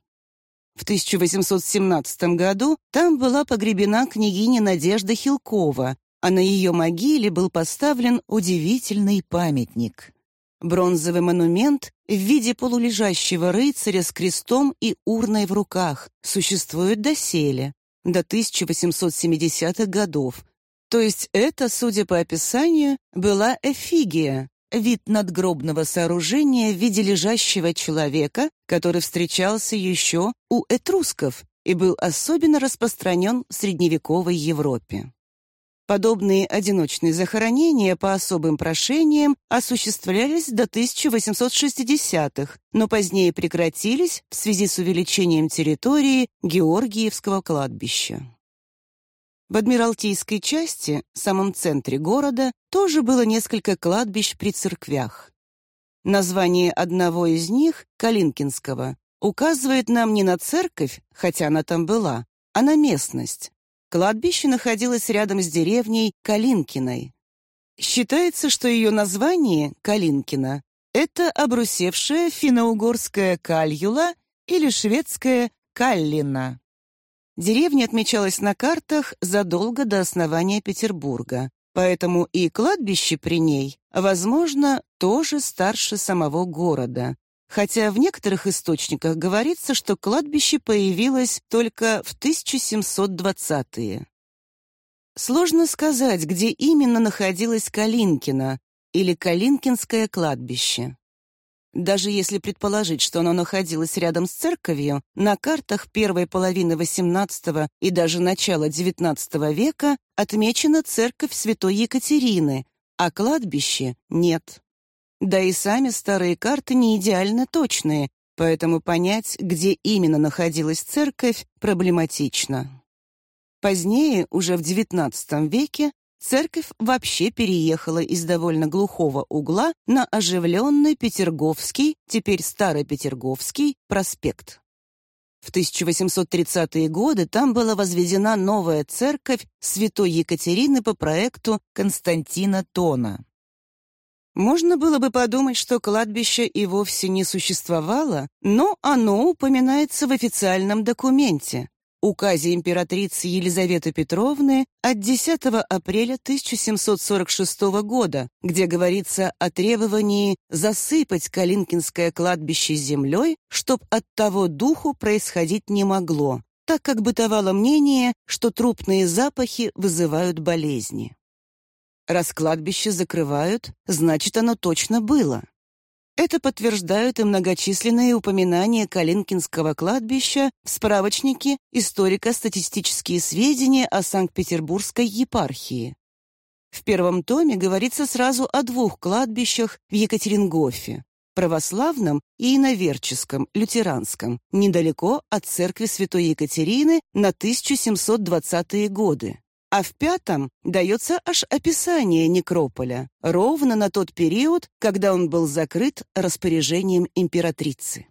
Speaker 2: В 1817 году там была погребена княгиня Надежда Хилкова, а на ее могиле был поставлен удивительный памятник — Бронзовый монумент в виде полулежащего рыцаря с крестом и урной в руках существует доселе, до 1870-х годов. То есть это, судя по описанию, была эфигия, вид надгробного сооружения в виде лежащего человека, который встречался еще у этрусков и был особенно распространен в средневековой Европе. Подобные одиночные захоронения по особым прошениям осуществлялись до 1860-х, но позднее прекратились в связи с увеличением территории Георгиевского кладбища. В Адмиралтейской части, самом центре города, тоже было несколько кладбищ при церквях. Название одного из них, Калинкинского, указывает нам не на церковь, хотя она там была, а на местность. Кладбище находилось рядом с деревней Калинкиной. Считается, что ее название Калинкина — это обрусевшая финно-угорская Кальюла или шведская Каллина. Деревня отмечалась на картах задолго до основания Петербурга, поэтому и кладбище при ней, возможно, тоже старше самого города, хотя в некоторых источниках говорится, что кладбище появилось только в 1720-е. Сложно сказать, где именно находилось Калинкино или Калинкинское кладбище. Даже если предположить, что оно находилось рядом с церковью, на картах первой половины XVIII и даже начала XIX века отмечена церковь Святой Екатерины, а кладбище нет. Да и сами старые карты не идеально точные, поэтому понять, где именно находилась церковь, проблематично. Позднее, уже в XIX веке, церковь вообще переехала из довольно глухого угла на оживленный Петерговский, теперь Старый Петерговский, проспект. В 1830-е годы там была возведена новая церковь Святой Екатерины по проекту Константина Тона. Можно было бы подумать, что кладбище и вовсе не существовало, но оно упоминается в официальном документе. указе императрицы Елизаветы Петровны от 10 апреля 1746 года, где говорится о требовании засыпать Калинкинское кладбище землей, чтоб от того духу происходить не могло, так как бытовало мнение, что трупные запахи вызывают болезни. Раз кладбище закрывают, значит, оно точно было. Это подтверждают и многочисленные упоминания Калинкинского кладбища в справочнике «Историко-статистические сведения о Санкт-Петербургской епархии». В первом томе говорится сразу о двух кладбищах в Екатерингофе – православном и иноверческом, лютеранском, недалеко от церкви Святой Екатерины на 1720-е годы а в пятом дается аж описание некрополя, ровно на тот период, когда он был закрыт распоряжением императрицы.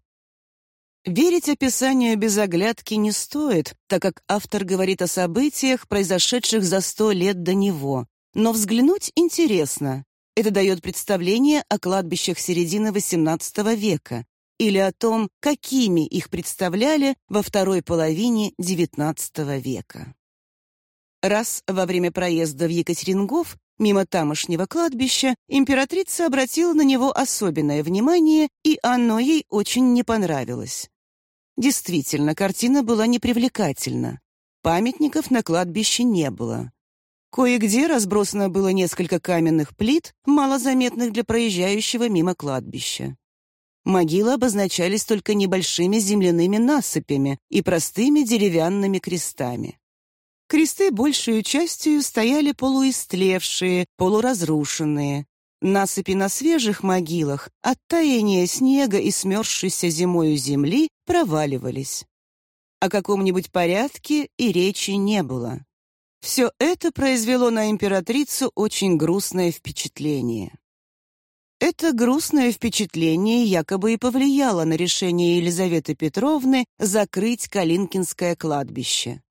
Speaker 2: Верить описанию без оглядки не стоит, так как автор говорит о событиях, произошедших за сто лет до него. Но взглянуть интересно. Это дает представление о кладбищах середины XVIII века или о том, какими их представляли во второй половине XIX века. Раз во время проезда в Екатерингов мимо тамошнего кладбища императрица обратила на него особенное внимание, и оно ей очень не понравилось. Действительно, картина была непривлекательна. Памятников на кладбище не было. Кое-где разбросано было несколько каменных плит, малозаметных для проезжающего мимо кладбища. Могилы обозначались только небольшими земляными насыпями и простыми деревянными крестами. Кресты большую частью стояли полуистлевшие, полуразрушенные. Насыпи на свежих могилах от таяния снега и смерзшейся зимою земли проваливались. О каком-нибудь порядке и речи не было. Все это произвело на императрицу очень грустное впечатление. Это грустное впечатление якобы и повлияло на решение Елизаветы Петровны закрыть Калинкинское кладбище.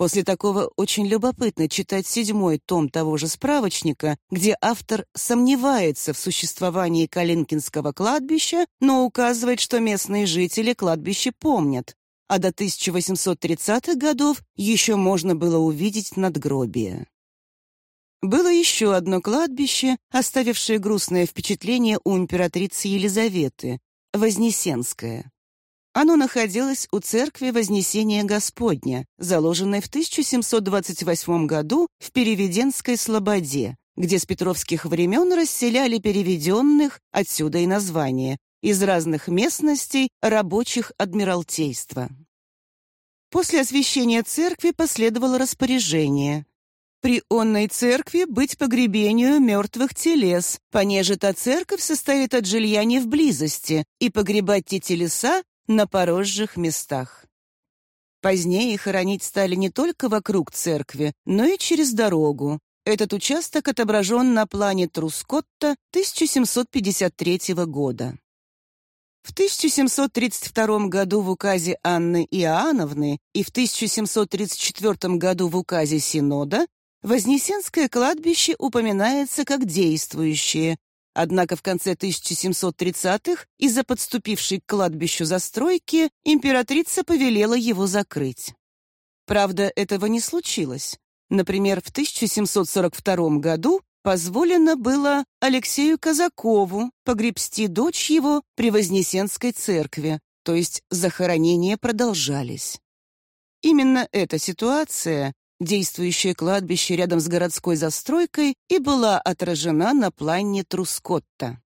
Speaker 2: После такого очень любопытно читать седьмой том того же справочника, где автор сомневается в существовании Калинкинского кладбища, но указывает, что местные жители кладбище помнят, а до 1830-х годов еще можно было увидеть надгробие. Было еще одно кладбище, оставившее грустное впечатление у императрицы Елизаветы — Вознесенское. Оно находилось у церкви Вознесения Господня, заложенной в 1728 году в Переведенской Слободе, где с петровских времен расселяли переведенных, отсюда и название, из разных местностей рабочих Адмиралтейства. После освящения церкви последовало распоряжение. При онной церкви быть погребению мертвых телес, понеже та церковь состоит от жилья не в близости, и погребать те телеса на поросших местах. Позднее хоронить стали не только вокруг церкви, но и через дорогу. Этот участок отображен на плане Трускотта 1753 года. В 1732 году в указе Анны Иоанновны и в 1734 году в указе Синода Вознесенское кладбище упоминается как действующее, Однако в конце 1730-х из-за подступившей к кладбищу застройки императрица повелела его закрыть. Правда, этого не случилось. Например, в 1742 году позволено было Алексею Казакову погребсти дочь его при Вознесенской церкви, то есть захоронения продолжались. Именно эта ситуация Действующее кладбище рядом с городской застройкой и была отражена на плане Трускотта.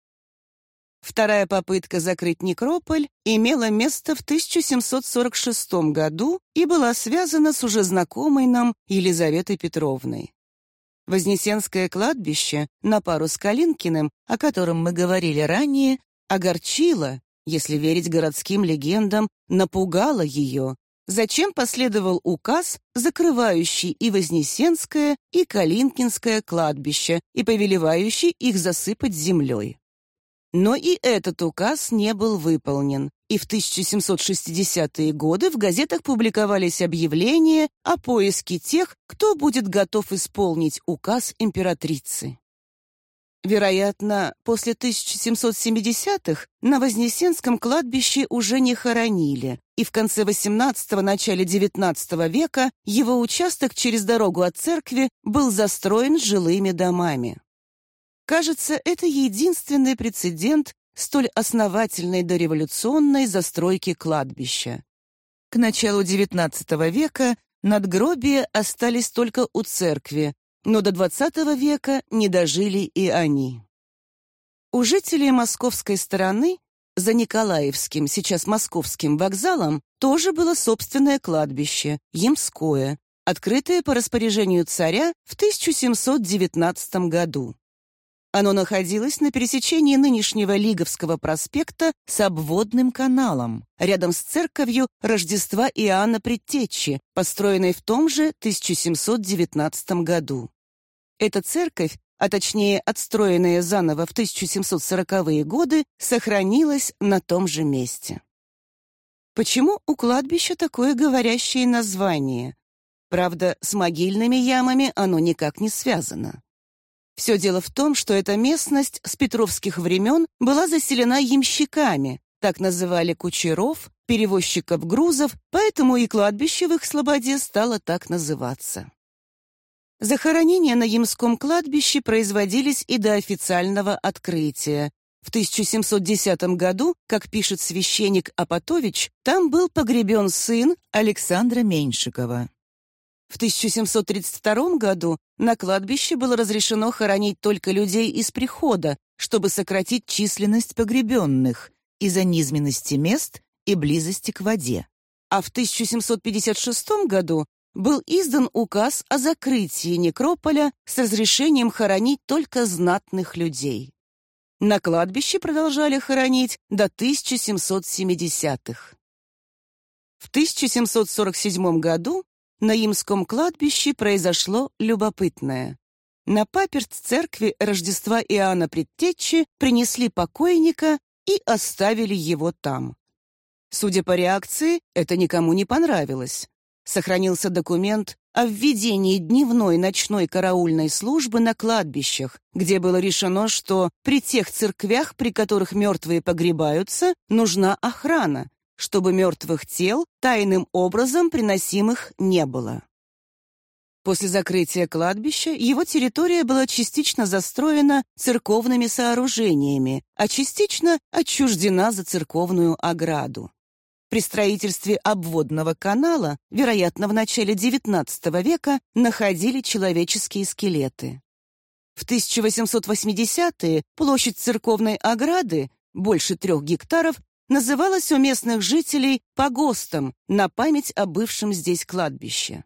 Speaker 2: Вторая попытка закрыть некрополь имела место в 1746 году и была связана с уже знакомой нам Елизаветой Петровной. Вознесенское кладбище на пару с Калинкиным, о котором мы говорили ранее, огорчило, если верить городским легендам, напугало ее Зачем последовал указ, закрывающий и Вознесенское, и Калинкинское кладбище, и повелевающий их засыпать землей? Но и этот указ не был выполнен, и в 1760-е годы в газетах публиковались объявления о поиске тех, кто будет готов исполнить указ императрицы. Вероятно, после 1770-х на Вознесенском кладбище уже не хоронили, и в конце XVIII – начале XIX века его участок через дорогу от церкви был застроен жилыми домами. Кажется, это единственный прецедент столь основательной дореволюционной застройки кладбища. К началу XIX века надгробия остались только у церкви, но до XX века не дожили и они. У жителей московской стороны за Николаевским, сейчас московским вокзалом, тоже было собственное кладбище, Емское, открытое по распоряжению царя в 1719 году. Оно находилось на пересечении нынешнего Лиговского проспекта с обводным каналом, рядом с церковью Рождества Иоанна Предтечи, построенной в том же 1719 году. Эта церковь, а точнее отстроенная заново в 1740-е годы, сохранилась на том же месте. Почему у кладбища такое говорящее название? Правда, с могильными ямами оно никак не связано. Все дело в том, что эта местность с петровских времен была заселена ямщиками, так называли кучеров, перевозчиков грузов, поэтому и кладбище в их слободе стало так называться. Захоронения на Ямском кладбище производились и до официального открытия. В 1710 году, как пишет священник Апатович, там был погребен сын Александра Меньшикова. В 1732 году на кладбище было разрешено хоронить только людей из прихода, чтобы сократить численность погребенных из-за низменности мест и близости к воде. А в 1756 году был издан указ о закрытии некрополя с разрешением хоронить только знатных людей. На кладбище продолжали хоронить до 1770-х. В 1747 году на Имском кладбище произошло любопытное. На паперт церкви Рождества Иоанна Предтечи принесли покойника и оставили его там. Судя по реакции, это никому не понравилось. Сохранился документ о введении дневной ночной караульной службы на кладбищах, где было решено, что при тех церквях, при которых мертвые погребаются, нужна охрана, чтобы мертвых тел тайным образом приносимых не было. После закрытия кладбища его территория была частично застроена церковными сооружениями, а частично отчуждена за церковную ограду. При строительстве обводного канала, вероятно, в начале XIX века, находили человеческие скелеты. В 1880-е площадь церковной ограды, больше трех гектаров, называлась у местных жителей погостом на память о бывшем здесь кладбище.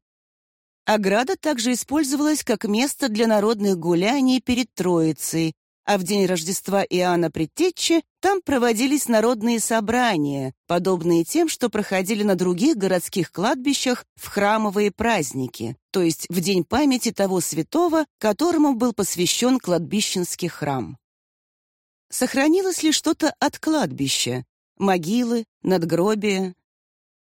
Speaker 2: Ограда также использовалась как место для народных гуляний перед Троицей, а в день Рождества Иоанна Предтечи там проводились народные собрания, подобные тем, что проходили на других городских кладбищах в храмовые праздники, то есть в день памяти того святого, которому был посвящен кладбищенский храм. Сохранилось ли что-то от кладбища? могилы, надгробия.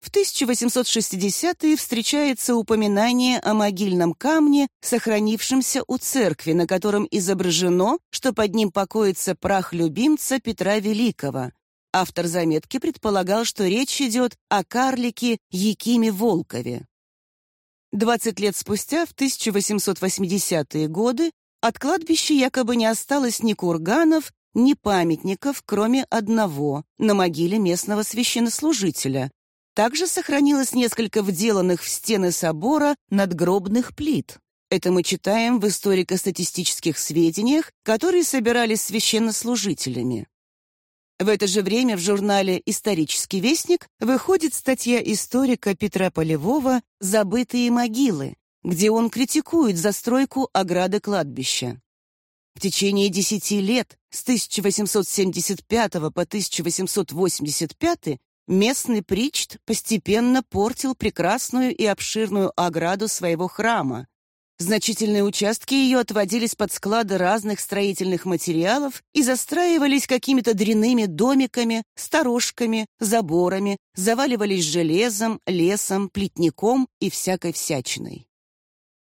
Speaker 2: В 1860-е встречается упоминание о могильном камне, сохранившемся у церкви, на котором изображено, что под ним покоится прах любимца Петра Великого. Автор заметки предполагал, что речь идет о карлике Якиме Волкове. 20 лет спустя, в 1880-е годы, от кладбища якобы не осталось ни курганов, ни памятников, кроме одного, на могиле местного священнослужителя. Также сохранилось несколько вделанных в стены собора надгробных плит. Это мы читаем в историко-статистических сведениях, которые собирались священнослужителями. В это же время в журнале «Исторический вестник» выходит статья историка Петра Полевого «Забытые могилы», где он критикует застройку ограды кладбища. В течение десяти лет, с 1875 по 1885, местный причт постепенно портил прекрасную и обширную ограду своего храма. Значительные участки ее отводились под склады разных строительных материалов и застраивались какими-то дряными домиками, сторожками, заборами, заваливались железом, лесом, плетником и всякой всячиной.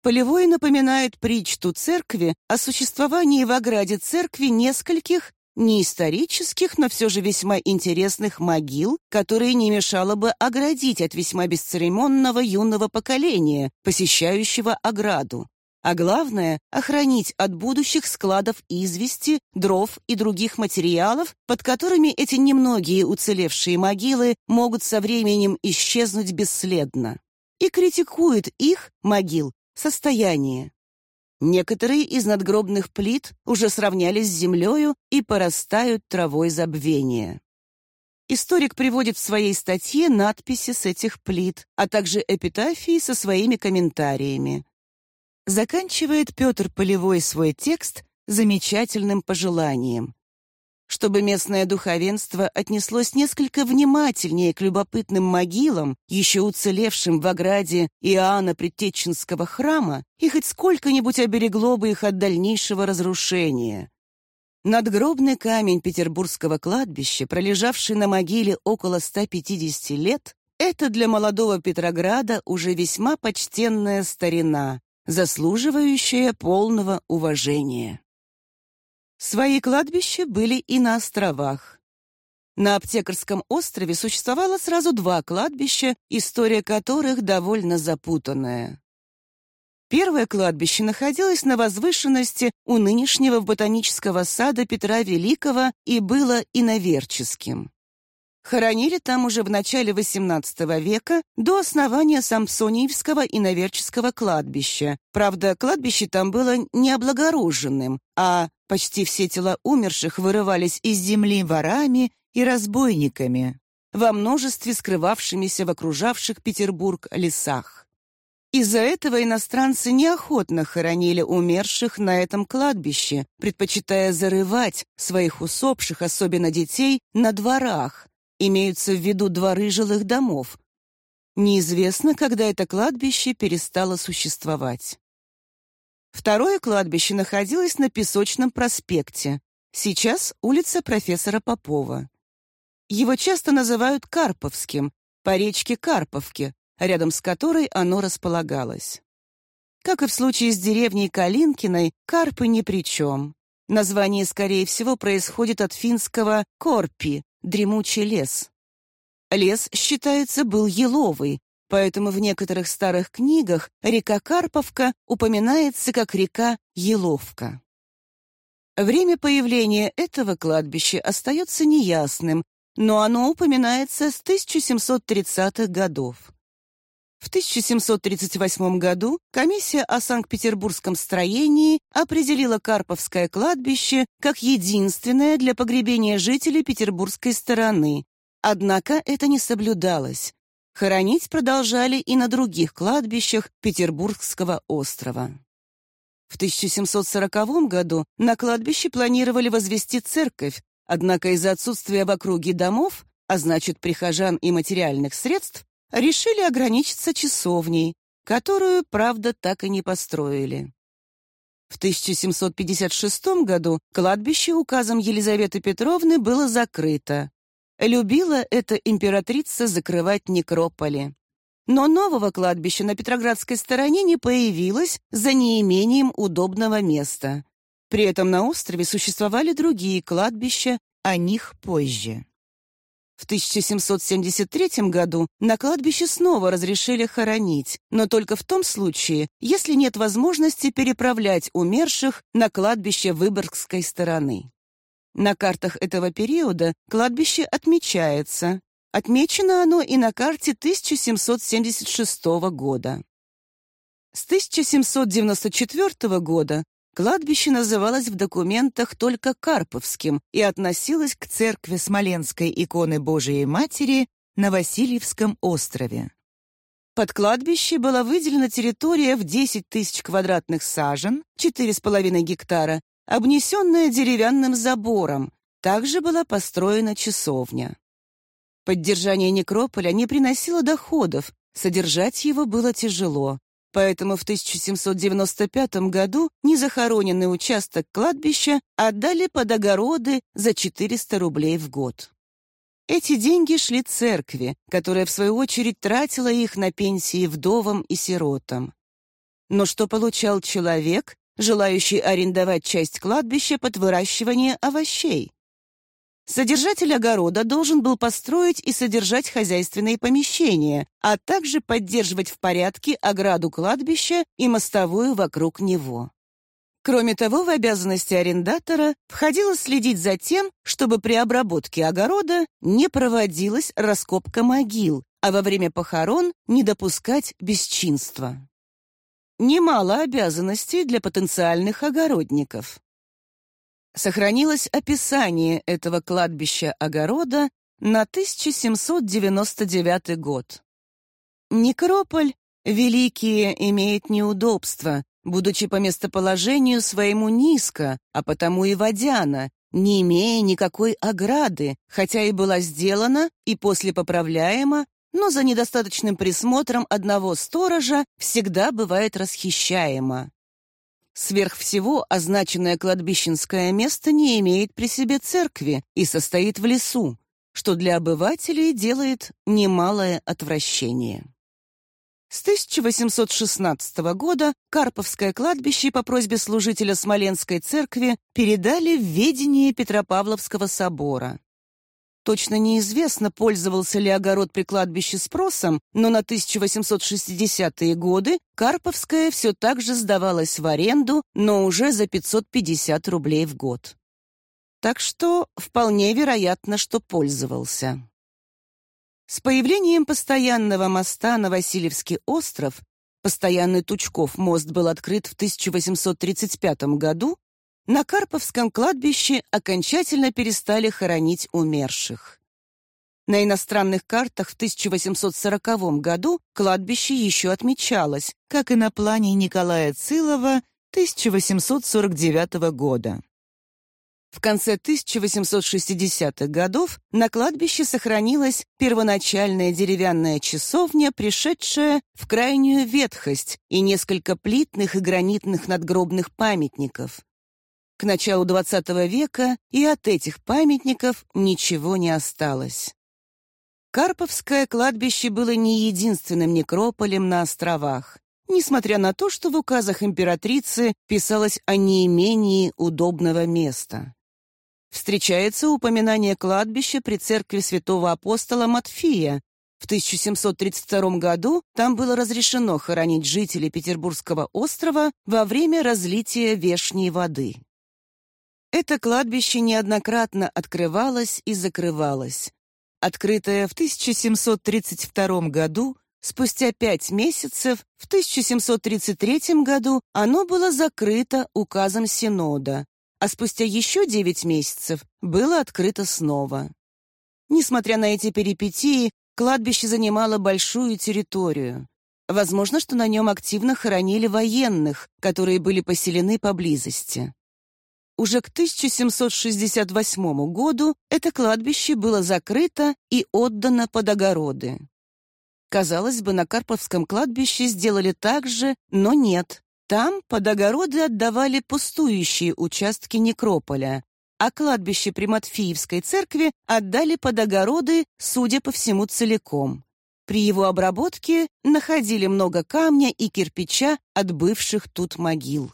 Speaker 2: Полевой напоминает притчу церкви о существовании в ограде церкви нескольких не исторических, но все же весьма интересных могил, которые не мешало бы оградить от весьма бесцеремонного юного поколения, посещающего ограду. А главное — охранить от будущих складов извести, дров и других материалов, под которыми эти немногие уцелевшие могилы могут со временем исчезнуть бесследно. И критикует их, могил, состояние. Некоторые из надгробных плит уже сравнялись с землею и порастают травой забвения. Историк приводит в своей статье надписи с этих плит, а также эпитафии со своими комментариями. Заканчивает Петр Полевой свой текст замечательным пожеланием чтобы местное духовенство отнеслось несколько внимательнее к любопытным могилам, еще уцелевшим в ограде Иоанна Предтеченского храма, и хоть сколько-нибудь оберегло бы их от дальнейшего разрушения. Надгробный камень Петербургского кладбища, пролежавший на могиле около 150 лет, это для молодого Петрограда уже весьма почтенная старина, заслуживающая полного уважения. Свои кладбища были и на островах. На Аптекарском острове существовало сразу два кладбища, история которых довольно запутанная. Первое кладбище находилось на возвышенности у нынешнего ботанического сада Петра Великого и было иноверческим. Хоронили там уже в начале XVIII века, до основания Самсониевского иноверческого кладбища. Правда, кладбище там было не облагороженным, а почти все тела умерших вырывались из земли ворами и разбойниками, во множестве скрывавшимися в окружавших Петербург лесах. Из-за этого иностранцы неохотно хоронили умерших на этом кладбище, предпочитая зарывать своих усопших, особенно детей, на дворах, Имеются в виду дворы жилых домов. Неизвестно, когда это кладбище перестало существовать. Второе кладбище находилось на Песочном проспекте. Сейчас улица профессора Попова. Его часто называют Карповским, по речке Карповке, рядом с которой оно располагалось. Как и в случае с деревней Калинкиной, Карпы ни при чем. Название, скорее всего, происходит от финского «корпи», дремучий лес. Лес, считается, был еловый, поэтому в некоторых старых книгах река Карповка упоминается как река Еловка. Время появления этого кладбища остается неясным, но оно упоминается с 1730-х годов. В 1738 году комиссия о Санкт-Петербургском строении определила Карповское кладбище как единственное для погребения жителей петербургской стороны. Однако это не соблюдалось. Хоронить продолжали и на других кладбищах Петербургского острова. В 1740 году на кладбище планировали возвести церковь, однако из-за отсутствия в округе домов, а значит прихожан и материальных средств, решили ограничиться часовней, которую, правда, так и не построили. В 1756 году кладбище указом Елизаветы Петровны было закрыто. Любила эта императрица закрывать некрополи. Но нового кладбища на Петроградской стороне не появилось за неимением удобного места. При этом на острове существовали другие кладбища, о них позже. В 1773 году на кладбище снова разрешили хоронить, но только в том случае, если нет возможности переправлять умерших на кладбище Выборгской стороны. На картах этого периода кладбище отмечается. Отмечено оно и на карте 1776 года. С 1794 года Кладбище называлось в документах только Карповским и относилось к церкви Смоленской иконы Божией Матери на Васильевском острове. Под кладбище была выделена территория в 10 тысяч квадратных сажен, 4,5 гектара, обнесенная деревянным забором. Также была построена часовня. Поддержание некрополя не приносило доходов, содержать его было тяжело. Поэтому в 1795 году незахороненный участок кладбища отдали под огороды за 400 рублей в год. Эти деньги шли церкви, которая в свою очередь тратила их на пенсии вдовам и сиротам. но что получал человек, желающий арендовать часть кладбища под выращивание овощей. Содержатель огорода должен был построить и содержать хозяйственные помещения, а также поддерживать в порядке ограду кладбища и мостовую вокруг него. Кроме того, в обязанности арендатора входило следить за тем, чтобы при обработке огорода не проводилась раскопка могил, а во время похорон не допускать бесчинства. Немало обязанностей для потенциальных огородников. Сохранилось описание этого кладбища-огорода на 1799 год. Некрополь, великие, имеет неудобства, будучи по местоположению своему низко, а потому и водяна, не имея никакой ограды, хотя и была сделана и после поправляема но за недостаточным присмотром одного сторожа всегда бывает расхищаемо. Сверх всего, означенное кладбищенское место не имеет при себе церкви и состоит в лесу, что для обывателей делает немалое отвращение. С 1816 года Карповское кладбище по просьбе служителя Смоленской церкви передали в ведение Петропавловского собора. Точно неизвестно, пользовался ли огород при кладбище спросом, но на 1860-е годы Карповская все так же сдавалась в аренду, но уже за 550 рублей в год. Так что вполне вероятно, что пользовался. С появлением постоянного моста на Васильевский остров Постоянный Тучков мост был открыт в 1835 году, на Карповском кладбище окончательно перестали хоронить умерших. На иностранных картах в 1840 году кладбище еще отмечалось, как и на плане Николая Цилова 1849 года. В конце 1860-х годов на кладбище сохранилась первоначальная деревянная часовня, пришедшая в крайнюю ветхость и несколько плитных и гранитных надгробных памятников. К началу XX века и от этих памятников ничего не осталось. Карповское кладбище было не единственным некрополем на островах, несмотря на то, что в указах императрицы писалось о неимении удобного места. Встречается упоминание кладбища при церкви святого апостола Матфия. В 1732 году там было разрешено хоронить жителей Петербургского острова во время разлития вешней воды. Это кладбище неоднократно открывалось и закрывалось. Открытое в 1732 году, спустя пять месяцев, в 1733 году оно было закрыто указом Синода, а спустя еще девять месяцев было открыто снова. Несмотря на эти перипетии, кладбище занимало большую территорию. Возможно, что на нем активно хоронили военных, которые были поселены поблизости. Уже к 1768 году это кладбище было закрыто и отдано под огороды. Казалось бы, на Карповском кладбище сделали так же, но нет. Там под огороды отдавали пустующие участки некрополя, а кладбище при Матфеевской церкви отдали под огороды, судя по всему, целиком. При его обработке находили много камня и кирпича от бывших тут могил.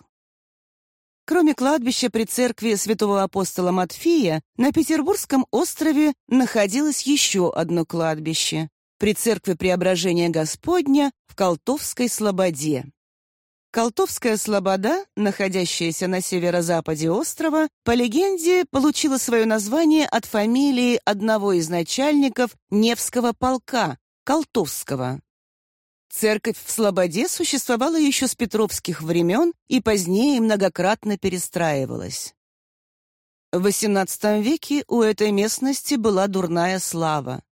Speaker 2: Кроме кладбища при церкви святого апостола Матфея, на Петербургском острове находилось еще одно кладбище при церкви Преображения Господня в Колтовской Слободе. Колтовская Слобода, находящаяся на северо-западе острова, по легенде, получила свое название от фамилии одного из начальников Невского полка, Колтовского. Церковь в Слободе существовала еще с петровских времен и позднее многократно перестраивалась. В XVIII веке у этой местности была дурная слава.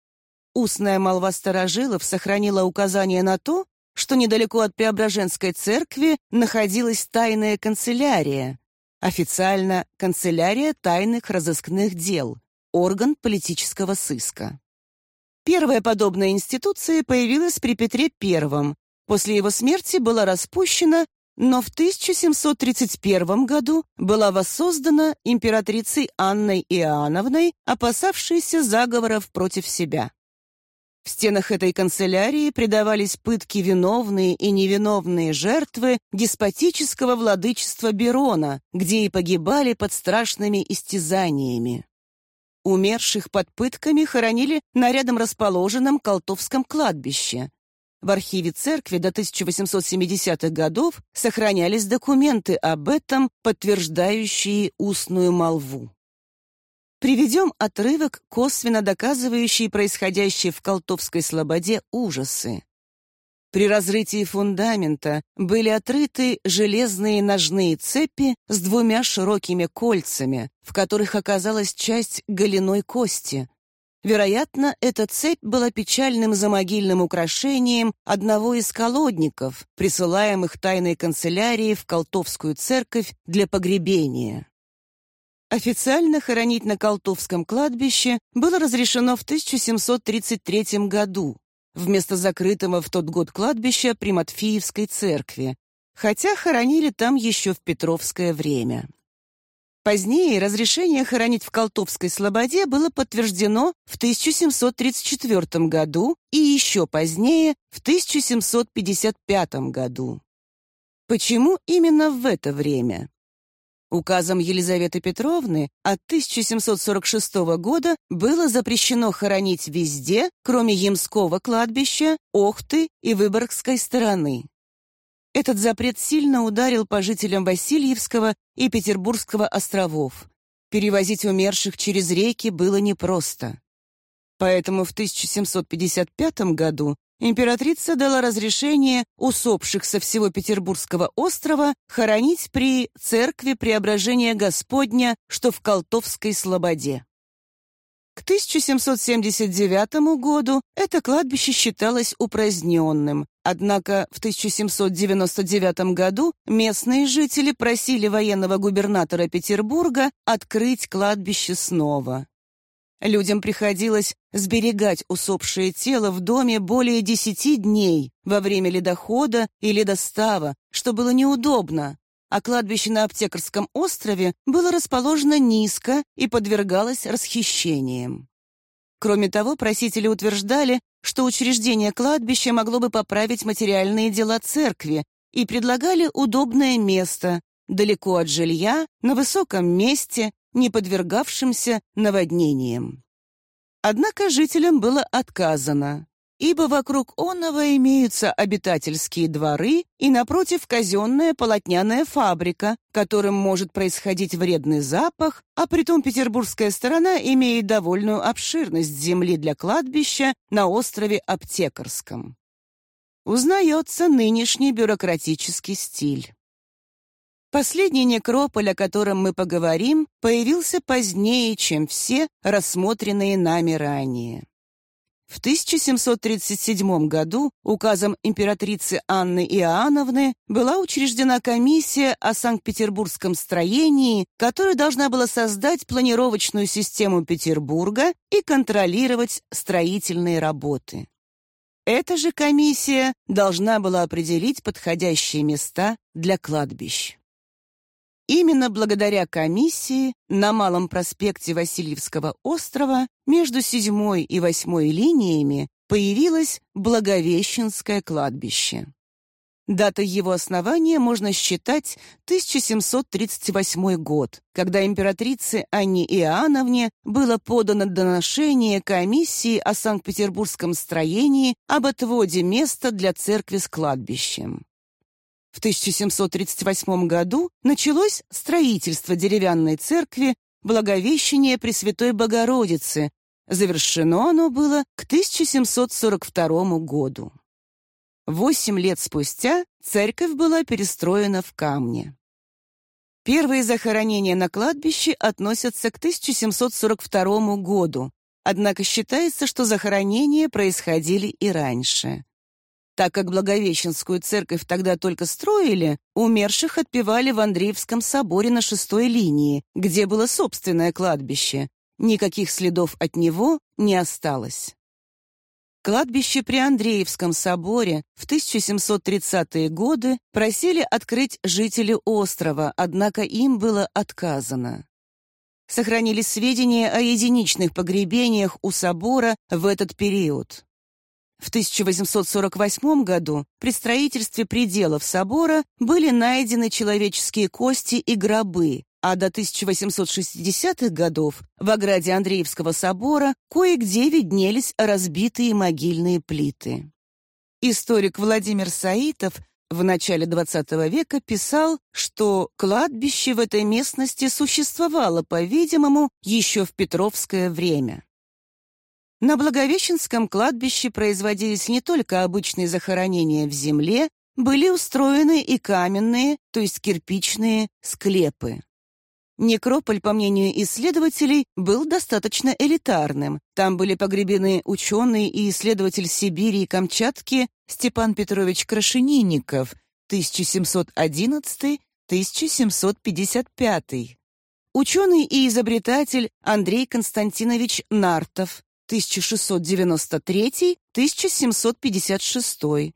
Speaker 2: Устная молва старожилов сохранила указание на то, что недалеко от Преображенской церкви находилась тайная канцелярия, официально канцелярия тайных разыскных дел, орган политического сыска. Первая подобная институция появилась при Петре I. После его смерти была распущена, но в 1731 году была воссоздана императрицей Анной Иоанновной, опасавшейся заговоров против себя. В стенах этой канцелярии предавались пытки виновные и невиновные жертвы деспотического владычества Берона, где и погибали под страшными истязаниями. Умерших под пытками хоронили на рядом расположенном Колтовском кладбище. В архиве церкви до 1870-х годов сохранялись документы об этом, подтверждающие устную молву. Приведем отрывок, косвенно доказывающий происходящие в Колтовской слободе ужасы. При разрытии фундамента были отрыты железные ножные цепи с двумя широкими кольцами, в которых оказалась часть голеной кости. Вероятно, эта цепь была печальным замогильным украшением одного из колодников, присылаемых тайной канцелярией в Колтовскую церковь для погребения. Официально хоронить на Колтовском кладбище было разрешено в 1733 году, вместо закрытого в тот год кладбища при Матфеевской церкви, хотя хоронили там еще в Петровское время. Позднее разрешение хоронить в Колтовской Слободе было подтверждено в 1734 году и еще позднее, в 1755 году. Почему именно в это время? Указом Елизаветы Петровны от 1746 года было запрещено хоронить везде, кроме Ямского кладбища, Охты и Выборгской стороны. Этот запрет сильно ударил по жителям Васильевского и Петербургского островов. Перевозить умерших через реки было непросто. Поэтому в 1755 году императрица дала разрешение усопших со всего Петербургского острова хоронить при церкви Преображения Господня, что в Колтовской Слободе. К 1779 году это кладбище считалось упраздненным, однако в 1799 году местные жители просили военного губернатора Петербурга открыть кладбище снова. Людям приходилось сберегать усопшее тело в доме более десяти дней во время ледохода и ледостава, что было неудобно, а кладбище на Аптекарском острове было расположено низко и подвергалось расхищениям. Кроме того, просители утверждали, что учреждение кладбища могло бы поправить материальные дела церкви и предлагали удобное место, далеко от жилья, на высоком месте, не подвергавшимся наводнениям. Однако жителям было отказано, ибо вокруг Онова имеются обитательские дворы и напротив казенная полотняная фабрика, которым может происходить вредный запах, а притом петербургская сторона имеет довольную обширность земли для кладбища на острове Аптекарском. Узнается нынешний бюрократический стиль. Последний некрополь, о котором мы поговорим, появился позднее, чем все, рассмотренные нами ранее. В 1737 году указом императрицы Анны Иоанновны была учреждена комиссия о Санкт-Петербургском строении, которая должна была создать планировочную систему Петербурга и контролировать строительные работы. Эта же комиссия должна была определить подходящие места для кладбищ. Именно благодаря комиссии на Малом проспекте Васильевского острова между седьмой и восьмой линиями появилось Благовещенское кладбище. Датой его основания можно считать 1738 год, когда императрице Анне Иоанновне было подано доношение комиссии о Санкт-Петербургском строении об отводе места для церкви с кладбищем. В 1738 году началось строительство деревянной церкви Благовещения Пресвятой Богородицы. Завершено оно было к 1742 году. Восемь лет спустя церковь была перестроена в камне. Первые захоронения на кладбище относятся к 1742 году, однако считается, что захоронения происходили и раньше. Так как Благовещенскую церковь тогда только строили, умерших отпевали в Андреевском соборе на шестой линии, где было собственное кладбище. Никаких следов от него не осталось. Кладбище при Андреевском соборе в 1730-е годы просили открыть жители острова, однако им было отказано. Сохранились сведения о единичных погребениях у собора в этот период. В 1848 году при строительстве пределов собора были найдены человеческие кости и гробы, а до 1860-х годов в ограде Андреевского собора кое-где виднелись разбитые могильные плиты. Историк Владимир Саитов в начале XX века писал, что кладбище в этой местности существовало, по-видимому, еще в Петровское время. На Благовещенском кладбище производились не только обычные захоронения в земле, были устроены и каменные, то есть кирпичные, склепы. Некрополь, по мнению исследователей, был достаточно элитарным. Там были погребены ученый и исследователь Сибири и Камчатки Степан Петрович Крашенинников 1711-1755, ученый и изобретатель Андрей Константинович Нартов 1693-1756,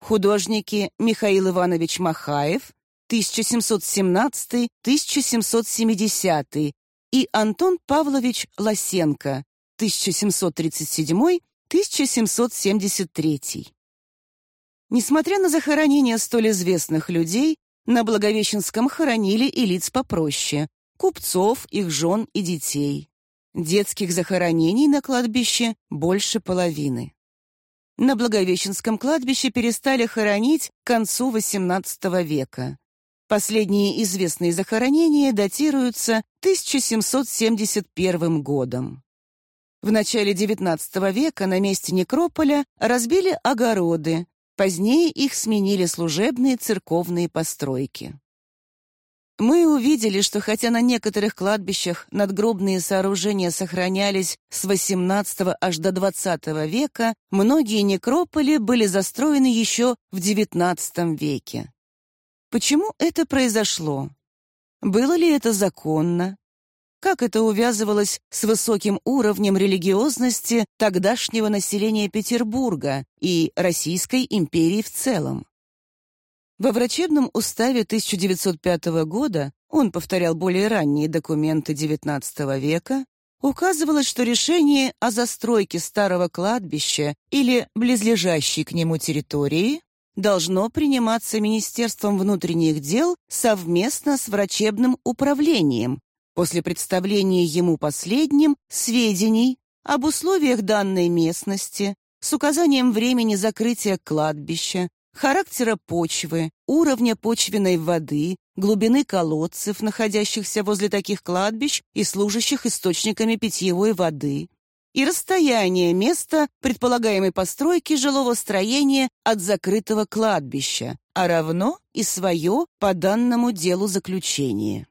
Speaker 2: художники Михаил Иванович Махаев 1717-1770 и Антон Павлович Лосенко 1737-1773. Несмотря на захоронение столь известных людей, на Благовещенском хоронили и лиц попроще – купцов, их жен и детей. Детских захоронений на кладбище больше половины. На Благовещенском кладбище перестали хоронить к концу XVIII века. Последние известные захоронения датируются 1771 годом. В начале XIX века на месте некрополя разбили огороды, позднее их сменили служебные церковные постройки. Мы увидели, что хотя на некоторых кладбищах надгробные сооружения сохранялись с XVIII аж до XX века, многие некрополи были застроены еще в XIX веке. Почему это произошло? Было ли это законно? Как это увязывалось с высоким уровнем религиозности тогдашнего населения Петербурга и Российской империи в целом? Во врачебном уставе 1905 года, он повторял более ранние документы XIX века, указывалось, что решение о застройке старого кладбища или близлежащей к нему территории должно приниматься Министерством внутренних дел совместно с врачебным управлением после представления ему последним сведений об условиях данной местности с указанием времени закрытия кладбища, характера почвы, уровня почвенной воды, глубины колодцев, находящихся возле таких кладбищ и служащих источниками питьевой воды, и расстояние места предполагаемой постройки жилого строения от закрытого кладбища, а равно и свое по данному делу заключение.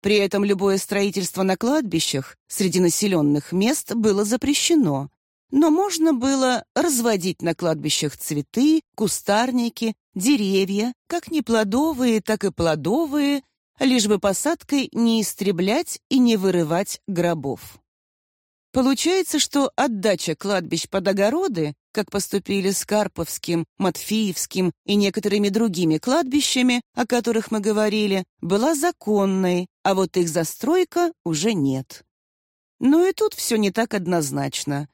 Speaker 2: При этом любое строительство на кладбищах среди населенных мест было запрещено, но можно было разводить на кладбищах цветы, кустарники, деревья, как неплодовые, так и плодовые, лишь бы посадкой не истреблять и не вырывать гробов. Получается, что отдача кладбищ под огороды, как поступили с Карповским, Матфеевским и некоторыми другими кладбищами, о которых мы говорили, была законной, а вот их застройка уже нет. Но и тут все не так однозначно.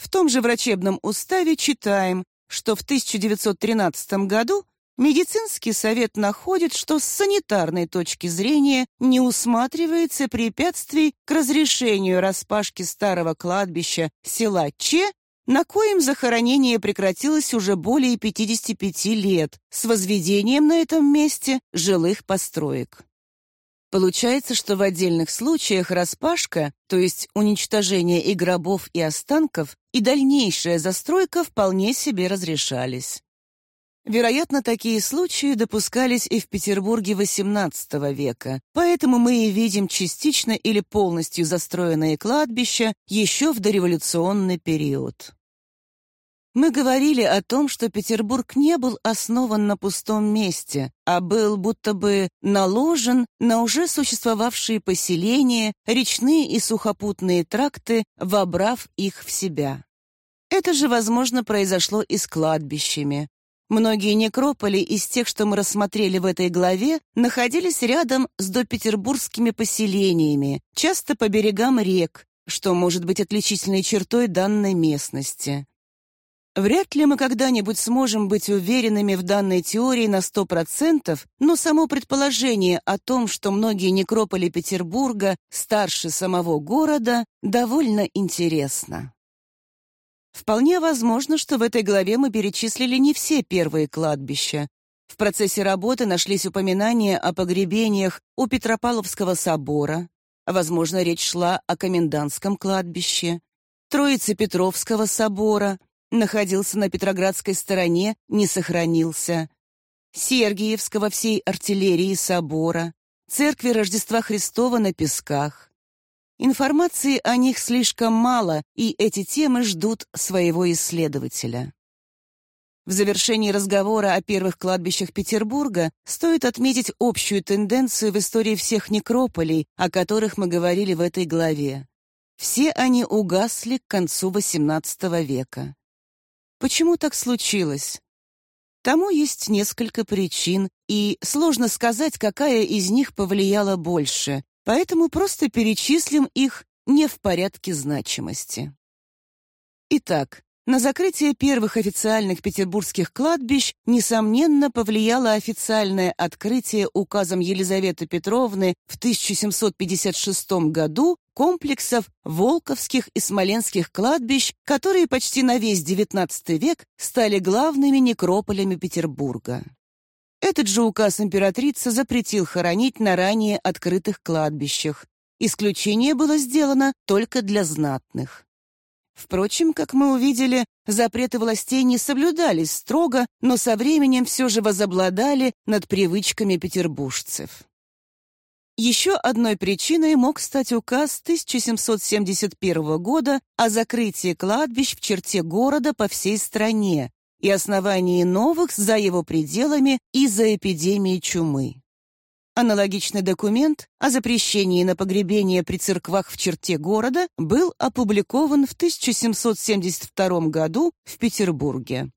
Speaker 2: В том же врачебном уставе читаем, что в 1913 году Медицинский совет находит, что с санитарной точки зрения не усматривается препятствий к разрешению распашки старого кладбища села Че, на коем захоронение прекратилось уже более 55 лет с возведением на этом месте жилых построек. Получается, что в отдельных случаях распашка, то есть уничтожение и гробов, и останков, и дальнейшая застройка вполне себе разрешались. Вероятно, такие случаи допускались и в Петербурге XVIII века, поэтому мы и видим частично или полностью застроенные кладбища еще в дореволюционный период. Мы говорили о том, что Петербург не был основан на пустом месте, а был будто бы наложен на уже существовавшие поселения, речные и сухопутные тракты, вобрав их в себя. Это же, возможно, произошло и с кладбищами. Многие некрополи из тех, что мы рассмотрели в этой главе, находились рядом с допетербургскими поселениями, часто по берегам рек, что может быть отличительной чертой данной местности. Вряд ли мы когда-нибудь сможем быть уверенными в данной теории на 100%, но само предположение о том, что многие некрополи Петербурга старше самого города, довольно интересно. Вполне возможно, что в этой главе мы перечислили не все первые кладбища. В процессе работы нашлись упоминания о погребениях у Петропавловского собора. Возможно, речь шла о Комендантском кладбище, Троице Петровского собора — находился на Петроградской стороне, не сохранился. Сергиевского всей артиллерии собора, церкви Рождества Христова на Песках. Информации о них слишком мало, и эти темы ждут своего исследователя. В завершении разговора о первых кладбищах Петербурга стоит отметить общую тенденцию в истории всех некрополей, о которых мы говорили в этой главе. Все они угасли к концу XVIII века. Почему так случилось? Тому есть несколько причин, и сложно сказать, какая из них повлияла больше, поэтому просто перечислим их не в порядке значимости. Итак, на закрытие первых официальных петербургских кладбищ, несомненно, повлияло официальное открытие указом Елизаветы Петровны в 1756 году комплексов Волковских и Смоленских кладбищ, которые почти на весь XIX век стали главными некрополями Петербурга. Этот же указ императрицы запретил хоронить на ранее открытых кладбищах. Исключение было сделано только для знатных. Впрочем, как мы увидели, запреты властей не соблюдались строго, но со временем все же возобладали над привычками петербуржцев. Еще одной причиной мог стать указ 1771 года о закрытии кладбищ в черте города по всей стране и основании новых за его пределами из-за эпидемии чумы. Аналогичный документ о запрещении на погребение при церквах в черте города был опубликован в 1772 году в Петербурге.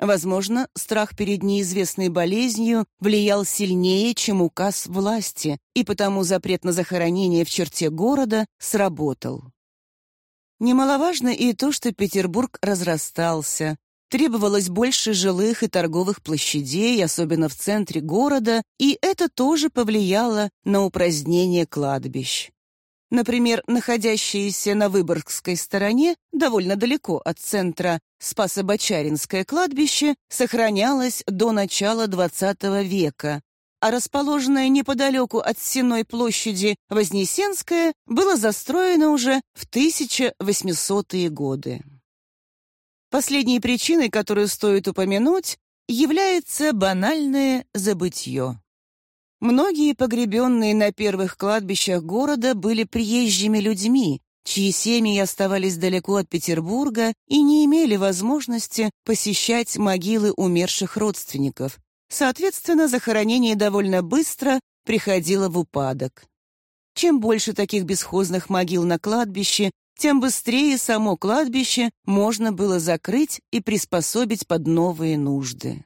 Speaker 2: Возможно, страх перед неизвестной болезнью влиял сильнее, чем указ власти, и потому запрет на захоронение в черте города сработал. Немаловажно и то, что Петербург разрастался, Требовалось больше жилых и торговых площадей, особенно в центре города, и это тоже повлияло на упразднение кладбищ. Например, находящееся на Выборгской стороне, довольно далеко от центра, Спасо-Бочаринское кладбище сохранялось до начала XX века, а расположенное неподалеку от Сенной площади Вознесенское было застроено уже в 1800-е годы. Последней причиной, которую стоит упомянуть, является банальное забытье. Многие погребенные на первых кладбищах города были приезжими людьми, чьи семьи оставались далеко от Петербурга и не имели возможности посещать могилы умерших родственников. Соответственно, захоронение довольно быстро приходило в упадок. Чем больше таких бесхозных могил на кладбище, тем быстрее само кладбище можно было закрыть и приспособить под новые нужды.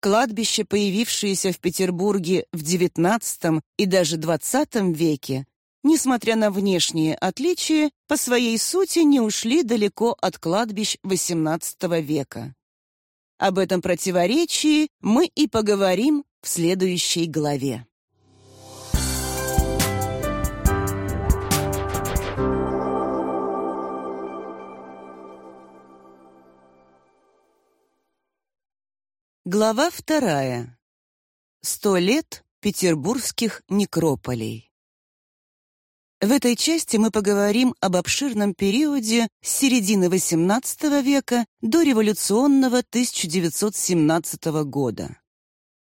Speaker 2: Кладбища, появившиеся в Петербурге в XIX и даже XX веке, несмотря на внешние отличия, по своей сути не ушли далеко от кладбищ XVIII века. Об этом противоречии мы и поговорим в следующей главе. Глава вторая. Сто лет петербургских некрополей. В этой части мы поговорим об обширном периоде с середины XVIII века до революционного 1917 года.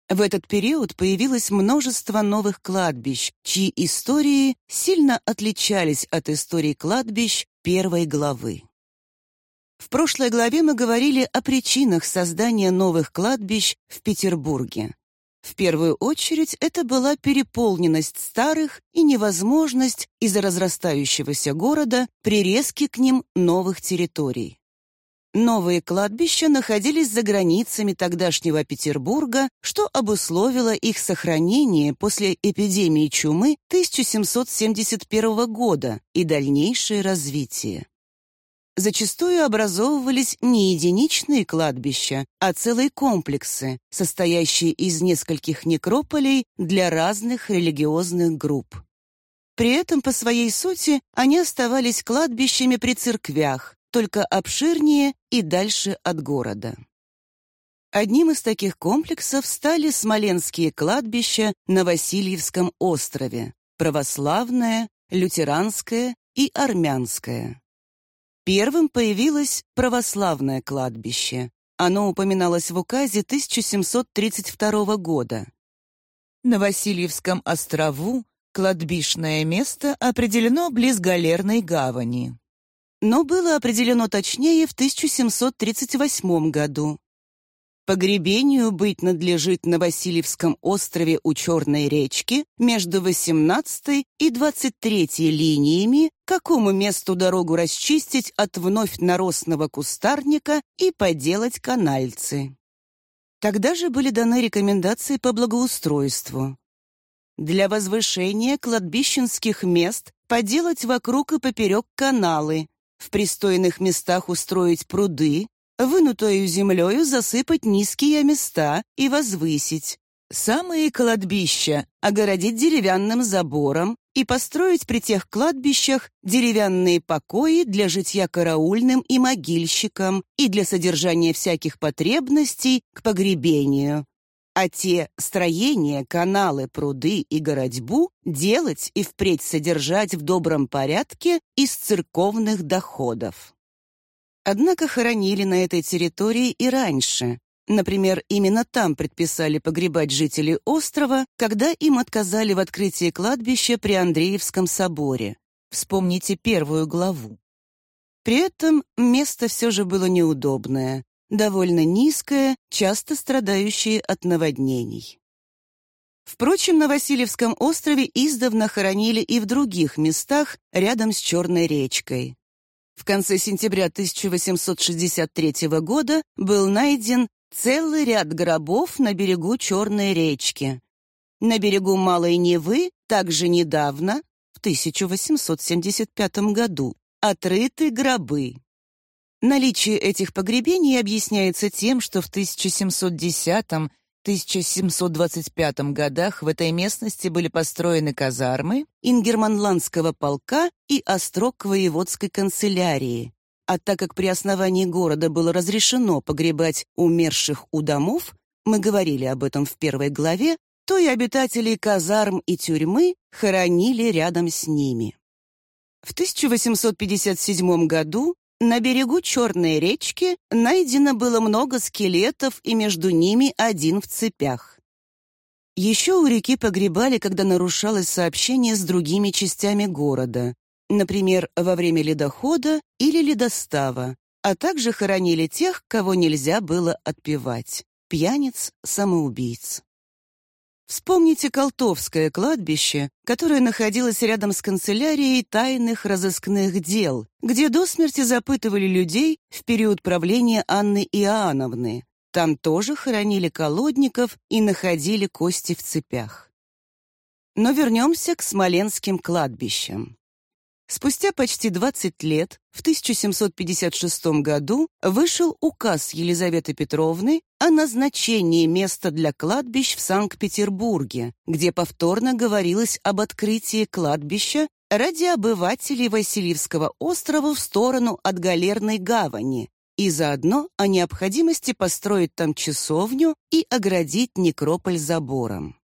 Speaker 2: В этот период появилось множество новых кладбищ, чьи истории сильно отличались от историй кладбищ первой главы. В прошлой главе мы говорили о причинах создания новых кладбищ в Петербурге. В первую очередь это была переполненность старых и невозможность из-за разрастающегося города прирезки к ним новых территорий. Новые кладбища находились за границами тогдашнего Петербурга, что обусловило их сохранение после эпидемии чумы 1771 года и дальнейшее развитие. Зачастую образовывались не единичные кладбища, а целые комплексы, состоящие из нескольких некрополей для разных религиозных групп. При этом по своей сути они оставались кладбищами при церквях, только обширнее и дальше от города. Одним из таких комплексов стали смоленские кладбища на Васильевском острове, православное, лютеранское и армянское. Первым появилось православное кладбище. Оно упоминалось в указе 1732 года. На Васильевском острову кладбищное место определено близ Галерной гавани. Но было определено точнее в 1738 году. Погребению быть надлежит на Васильевском острове у Черной речки между 18 и 23 линиями, какому месту дорогу расчистить от вновь наросного кустарника и поделать канальцы. Тогда же были даны рекомендации по благоустройству. Для возвышения кладбищенских мест поделать вокруг и поперек каналы, в пристойных местах устроить пруды, вынутую землею засыпать низкие места и возвысить. Самые кладбища огородить деревянным забором и построить при тех кладбищах деревянные покои для житья караульным и могильщикам и для содержания всяких потребностей к погребению. А те строения, каналы, пруды и городьбу делать и впредь содержать в добром порядке из церковных доходов. Однако хоронили на этой территории и раньше. Например, именно там предписали погребать жителей острова, когда им отказали в открытии кладбища при Андреевском соборе. Вспомните первую главу. При этом место все же было неудобное, довольно низкое, часто страдающее от наводнений. Впрочем, на Васильевском острове издавна хоронили и в других местах рядом с Черной речкой. В конце сентября 1863 года был найден целый ряд гробов на берегу Черной речки. На берегу Малой Невы также недавно, в 1875 году, отрыты гробы. Наличие этих погребений объясняется тем, что в 1710 1725 годах в этой местности были построены казармы Ингерманландского полка и острог воеводской канцелярии. А так как при основании города было разрешено погребать умерших у домов, мы говорили об этом в первой главе, то и обитателей казарм и тюрьмы хоронили рядом с ними. В 1857 году на берегу Черной речки найдено было много скелетов, и между ними один в цепях. Еще у реки погребали, когда нарушалось сообщение с другими частями города, например, во время ледохода или ледостава, а также хоронили тех, кого нельзя было отпевать — пьяниц, самоубийц. Вспомните Колтовское кладбище, которое находилось рядом с канцелярией тайных разыскных дел, где до смерти запытывали людей в период правления Анны Иоанновны. Там тоже хоронили колодников и находили кости в цепях. Но вернемся к смоленским кладбищам. Спустя почти 20 лет, в 1756 году, вышел указ Елизаветы Петровны о назначении места для кладбищ в Санкт-Петербурге, где повторно говорилось об открытии кладбища ради обывателей Васильевского острова в сторону от Галерной гавани и заодно о необходимости построить там часовню и оградить некрополь забором.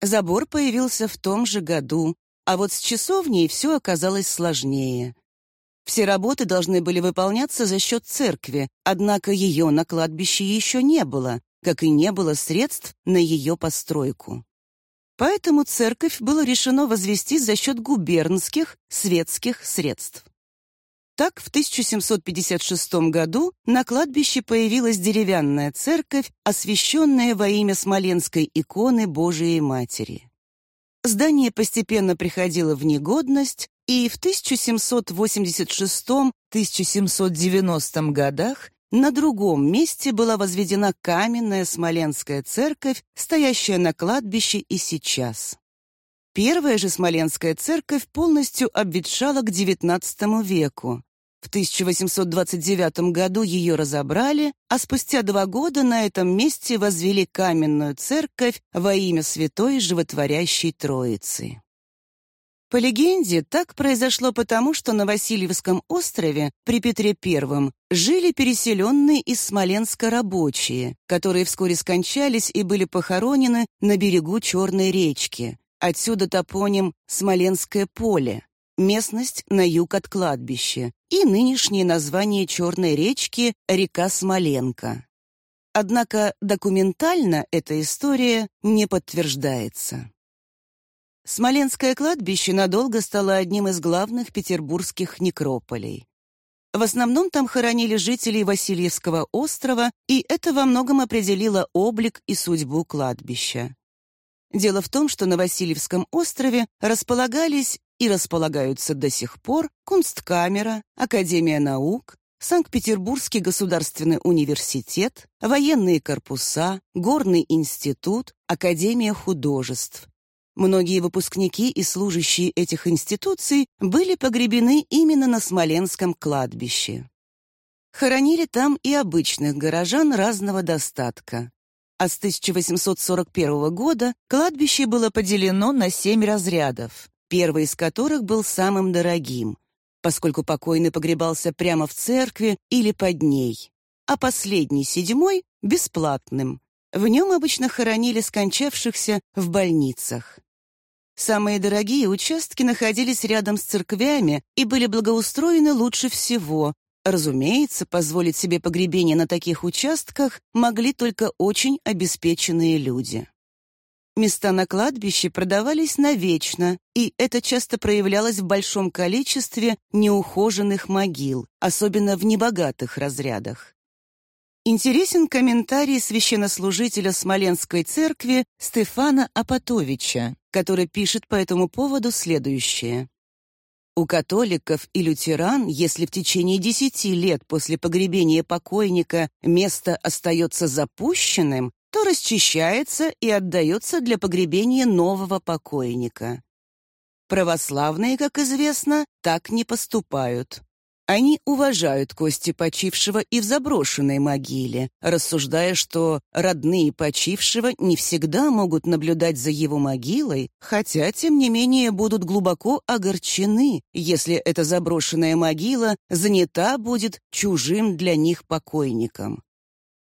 Speaker 2: Забор появился в том же году, а вот с часовней все оказалось сложнее. Все работы должны были выполняться за счет церкви, однако ее на кладбище еще не было, как и не было средств на ее постройку. Поэтому церковь было решено возвести за счет губернских светских средств. Так, в 1756 году на кладбище появилась деревянная церковь, освященная во имя Смоленской иконы Божией Матери. Здание постепенно приходило в негодность, и в 1786-1790 годах на другом месте была возведена каменная Смоленская церковь, стоящая на кладбище и сейчас. Первая же Смоленская церковь полностью обветшала к XIX веку. В 1829 году ее разобрали, а спустя два года на этом месте возвели каменную церковь во имя Святой Животворящей Троицы. По легенде, так произошло потому, что на Васильевском острове при Петре I жили переселенные из Смоленска рабочие, которые вскоре скончались и были похоронены на берегу Черной речки. Отсюда топоним «Смоленское поле», местность на юг от кладбища, и нынешнее название Черной речки — река Смоленка. Однако документально эта история не подтверждается. Смоленское кладбище надолго стало одним из главных петербургских некрополей. В основном там хоронили жителей Васильевского острова, и это во многом определило облик и судьбу кладбища. Дело в том, что на Васильевском острове располагались и располагаются до сих пор Кунсткамера, Академия наук, Санкт-Петербургский государственный университет, военные корпуса, Горный институт, Академия художеств. Многие выпускники и служащие этих институций были погребены именно на Смоленском кладбище. Хоронили там и обычных горожан разного достатка. А с 1841 года кладбище было поделено на семь разрядов первый из которых был самым дорогим, поскольку покойный погребался прямо в церкви или под ней, а последний, седьмой, — бесплатным. В нем обычно хоронили скончавшихся в больницах. Самые дорогие участки находились рядом с церквями и были благоустроены лучше всего. Разумеется, позволить себе погребение на таких участках могли только очень обеспеченные люди. Места на кладбище продавались навечно, и это часто проявлялось в большом количестве неухоженных могил, особенно в небогатых разрядах. Интересен комментарий священнослужителя Смоленской церкви Стефана Апатовича, который пишет по этому поводу следующее. У католиков и лютеран, если в течение десяти лет после погребения покойника место остается запущенным, то расчищается и отдается для погребения нового покойника. Православные, как известно, так не поступают. Они уважают кости почившего и в заброшенной могиле, рассуждая, что родные почившего не всегда могут наблюдать за его могилой, хотя, тем не менее, будут глубоко огорчены, если эта заброшенная могила занята будет чужим для них покойником.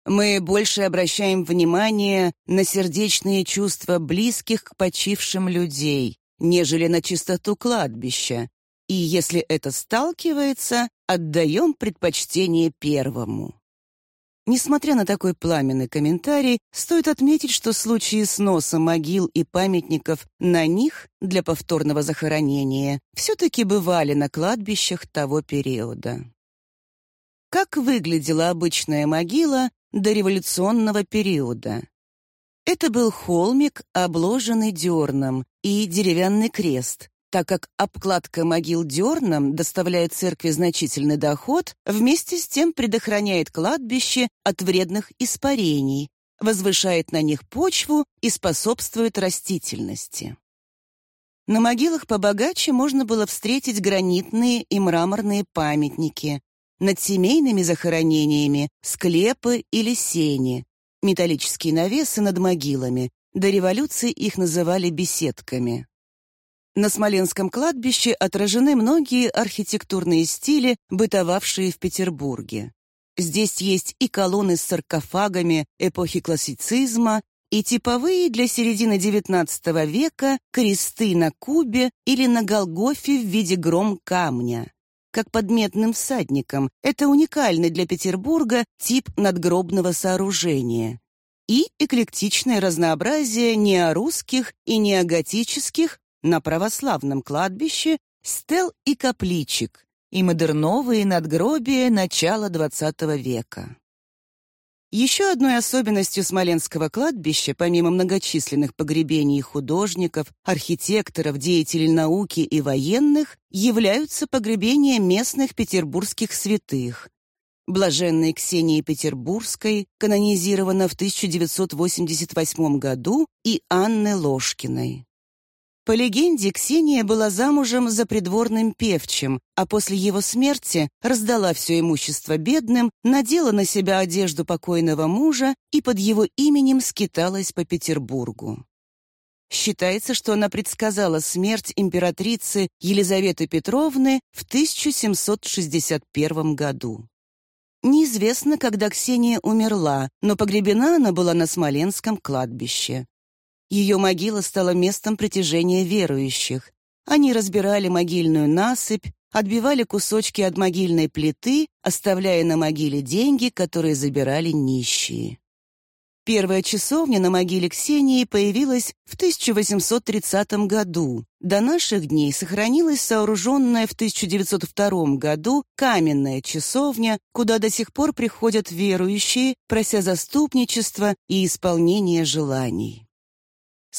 Speaker 2: Мы больше обращаем внимание на сердечные чувства близких к почившим людей, нежели на чистоту кладбища, и если это сталкивается, отдаем предпочтение первому. Несмотря на такой пламенный комментарий, стоит отметить, что случаи сноса могил и памятников на них для повторного захоронения все-таки бывали на кладбищах того периода. Как выглядела обычная могила до революционного периода. Это был холмик, обложенный дерном, и деревянный крест, так как обкладка могил дерном доставляет церкви значительный доход, вместе с тем предохраняет кладбище от вредных испарений, возвышает на них почву и способствует растительности. На могилах побогаче можно было встретить гранитные и мраморные памятники, над семейными захоронениями склепы или сени, металлические навесы над могилами. До революции их называли беседками. На Смоленском кладбище отражены многие архитектурные стили, бытовавшие в Петербурге. Здесь есть и колонны с саркофагами эпохи классицизма, и типовые для середины XIX века кресты на кубе или на Голгофе в виде гром камня как под медным всадником. Это уникальный для Петербурга тип надгробного сооружения. И эклектичное разнообразие неорусских и неоготических на православном кладбище стел и капличек, и модерновые надгробия начала XX века. Еще одной особенностью Смоленского кладбища, помимо многочисленных погребений художников, архитекторов, деятелей науки и военных, являются погребения местных петербургских святых. Блаженной Ксении Петербургской, канонизирована в 1988 году, и Анны Ложкиной. По легенде, Ксения была замужем за придворным певчим, а после его смерти раздала все имущество бедным, надела на себя одежду покойного мужа и под его именем скиталась по Петербургу. Считается, что она предсказала смерть императрицы Елизаветы Петровны в 1761 году. Неизвестно, когда Ксения умерла, но погребена она была на Смоленском кладбище. Ее могила стала местом притяжения верующих. Они разбирали могильную насыпь, отбивали кусочки от могильной плиты, оставляя на могиле деньги, которые забирали нищие. Первая часовня на могиле Ксении появилась в 1830 году. До наших дней сохранилась сооруженная в 1902 году каменная часовня, куда до сих пор приходят верующие, прося заступничества и исполнения желаний.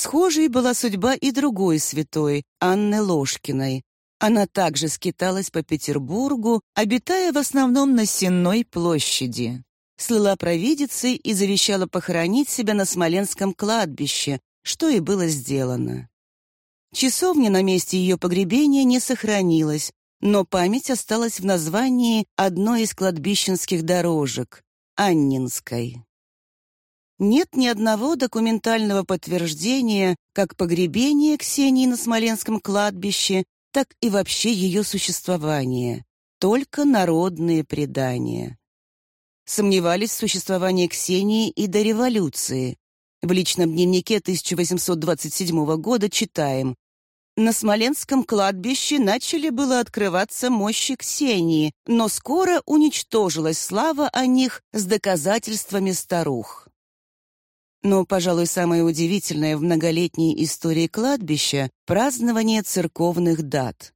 Speaker 2: Схожей была судьба и другой святой, Анны Ложкиной. Она также скиталась по Петербургу, обитая в основном на Сенной площади. Слыла провидицей и завещала похоронить себя на Смоленском кладбище, что и было сделано. Часовня на месте ее погребения не сохранилась, но память осталась в названии одной из кладбищенских дорожек — Аннинской. Нет ни одного документального подтверждения как погребения Ксении на Смоленском кладбище, так и вообще ее существования. Только народные предания. Сомневались в существовании Ксении и до революции. В личном дневнике 1827 года читаем на Смоленском кладбище начали было открываться мощи Ксении, но скоро уничтожилась слава о них с доказательствами старух. Но, пожалуй, самое удивительное в многолетней истории кладбища — празднование церковных дат.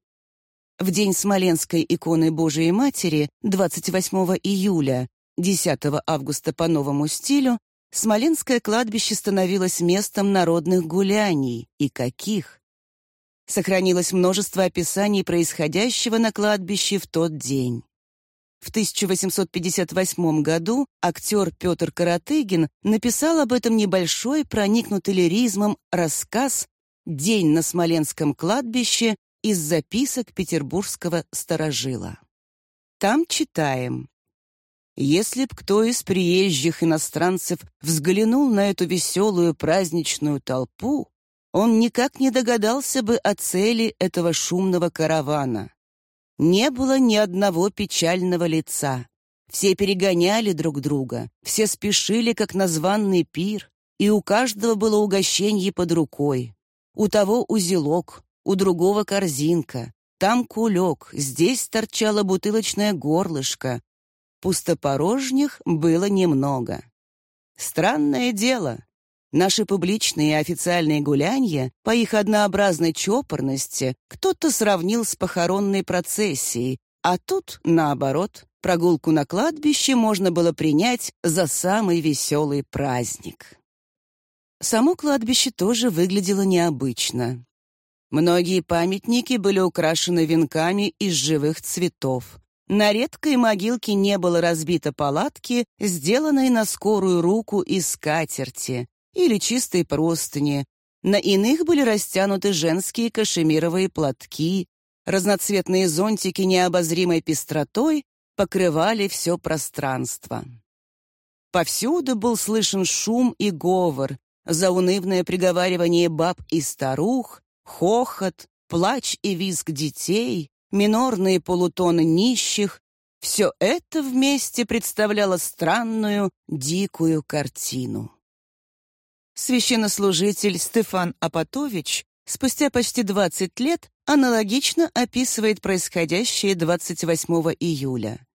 Speaker 2: В день Смоленской иконы Божией Матери, 28 июля, 10 августа по новому стилю, Смоленское кладбище становилось местом народных гуляний. И каких! Сохранилось множество описаний происходящего на кладбище в тот день. В 1858 году актер Петр Каратыгин написал об этом небольшой, проникнутый лиризмом рассказ «День на Смоленском кладбище» из записок петербургского сторожила. Там читаем. Если б кто из приезжих иностранцев взглянул на эту веселую праздничную толпу, он никак не догадался бы о цели этого шумного каравана. Не было ни одного печального лица. Все перегоняли друг друга, все спешили, как на званный пир, и у каждого было угощенье под рукой. У того узелок, у другого корзинка, там кулек, здесь торчало бутылочное горлышко. Пустопорожних было немного. Странное дело, Наши публичные и официальные гулянья по их однообразной чопорности кто-то сравнил с похоронной процессией, а тут, наоборот, прогулку на кладбище можно было принять за самый веселый праздник. Само кладбище тоже выглядело необычно. Многие памятники были украшены венками из живых цветов. На редкой могилке не было разбито палатки, сделанной на скорую руку из скатерти, или чистые простыни. На иных были растянуты женские кашемировые платки, разноцветные зонтики необозримой пестротой покрывали все пространство. Повсюду был слышен шум и говор, заунывное приговаривание баб и старух, хохот, плач и визг детей, минорные полутоны нищих. Все это вместе представляло странную, дикую картину. Священнослужитель Стефан Апатович спустя почти 20 лет аналогично описывает происходящее 28 июля.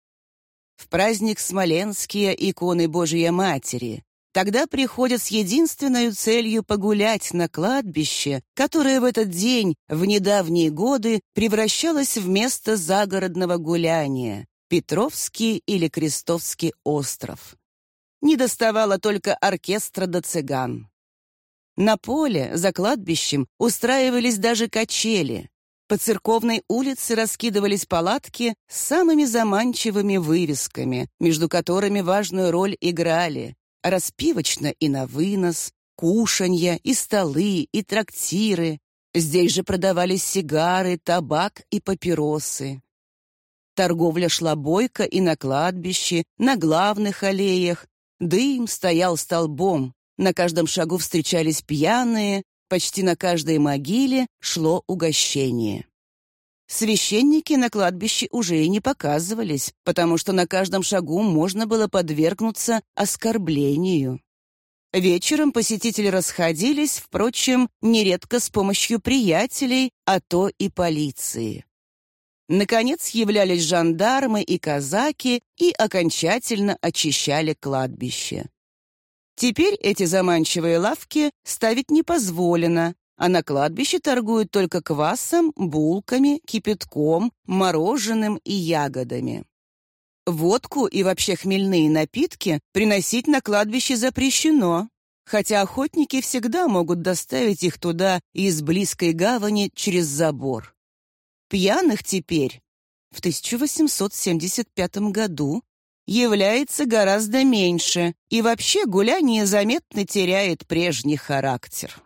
Speaker 2: В праздник Смоленские иконы Божией Матери. Тогда приходят с единственной целью погулять на кладбище, которое в этот день, в недавние годы, превращалось в место загородного гуляния — Петровский или Крестовский остров. Не доставало только оркестра до цыган. На поле, за кладбищем, устраивались даже качели. По церковной улице раскидывались палатки с самыми заманчивыми вывесками, между которыми важную роль играли распивочно и на вынос, кушанья и столы, и трактиры. Здесь же продавались сигары, табак и папиросы. Торговля шла бойко и на кладбище, на главных аллеях. Дым стоял столбом, на каждом шагу встречались пьяные, почти на каждой могиле шло угощение. Священники на кладбище уже и не показывались, потому что на каждом шагу можно было подвергнуться оскорблению. Вечером посетители расходились, впрочем, нередко с помощью приятелей, а то и полиции. Наконец являлись жандармы и казаки и окончательно очищали кладбище. Теперь эти заманчивые лавки ставить не позволено, а на кладбище торгуют только квасом, булками, кипятком, мороженым и ягодами. Водку и вообще хмельные напитки приносить на кладбище запрещено, хотя охотники всегда могут доставить их туда из близкой гавани через забор. Пьяных теперь, в 1875 году, является гораздо меньше, и вообще гуляние заметно теряет прежний характер.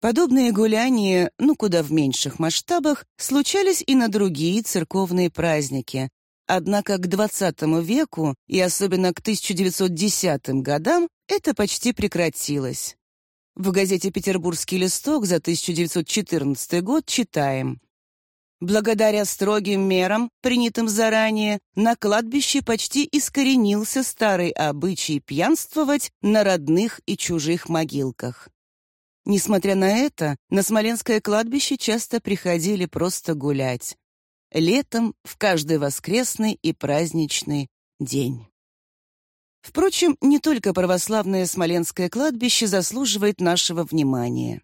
Speaker 2: Подобные гуляния, ну куда в меньших масштабах, случались и на другие церковные праздники. Однако к XX веку и особенно к 1910 годам это почти прекратилось. В газете «Петербургский листок» за 1914 год читаем Благодаря строгим мерам, принятым заранее, на кладбище почти искоренился старый обычай пьянствовать на родных и чужих могилках. Несмотря на это, на Смоленское кладбище часто приходили просто гулять. Летом в каждый воскресный и праздничный день. Впрочем, не только православное Смоленское кладбище заслуживает нашего внимания.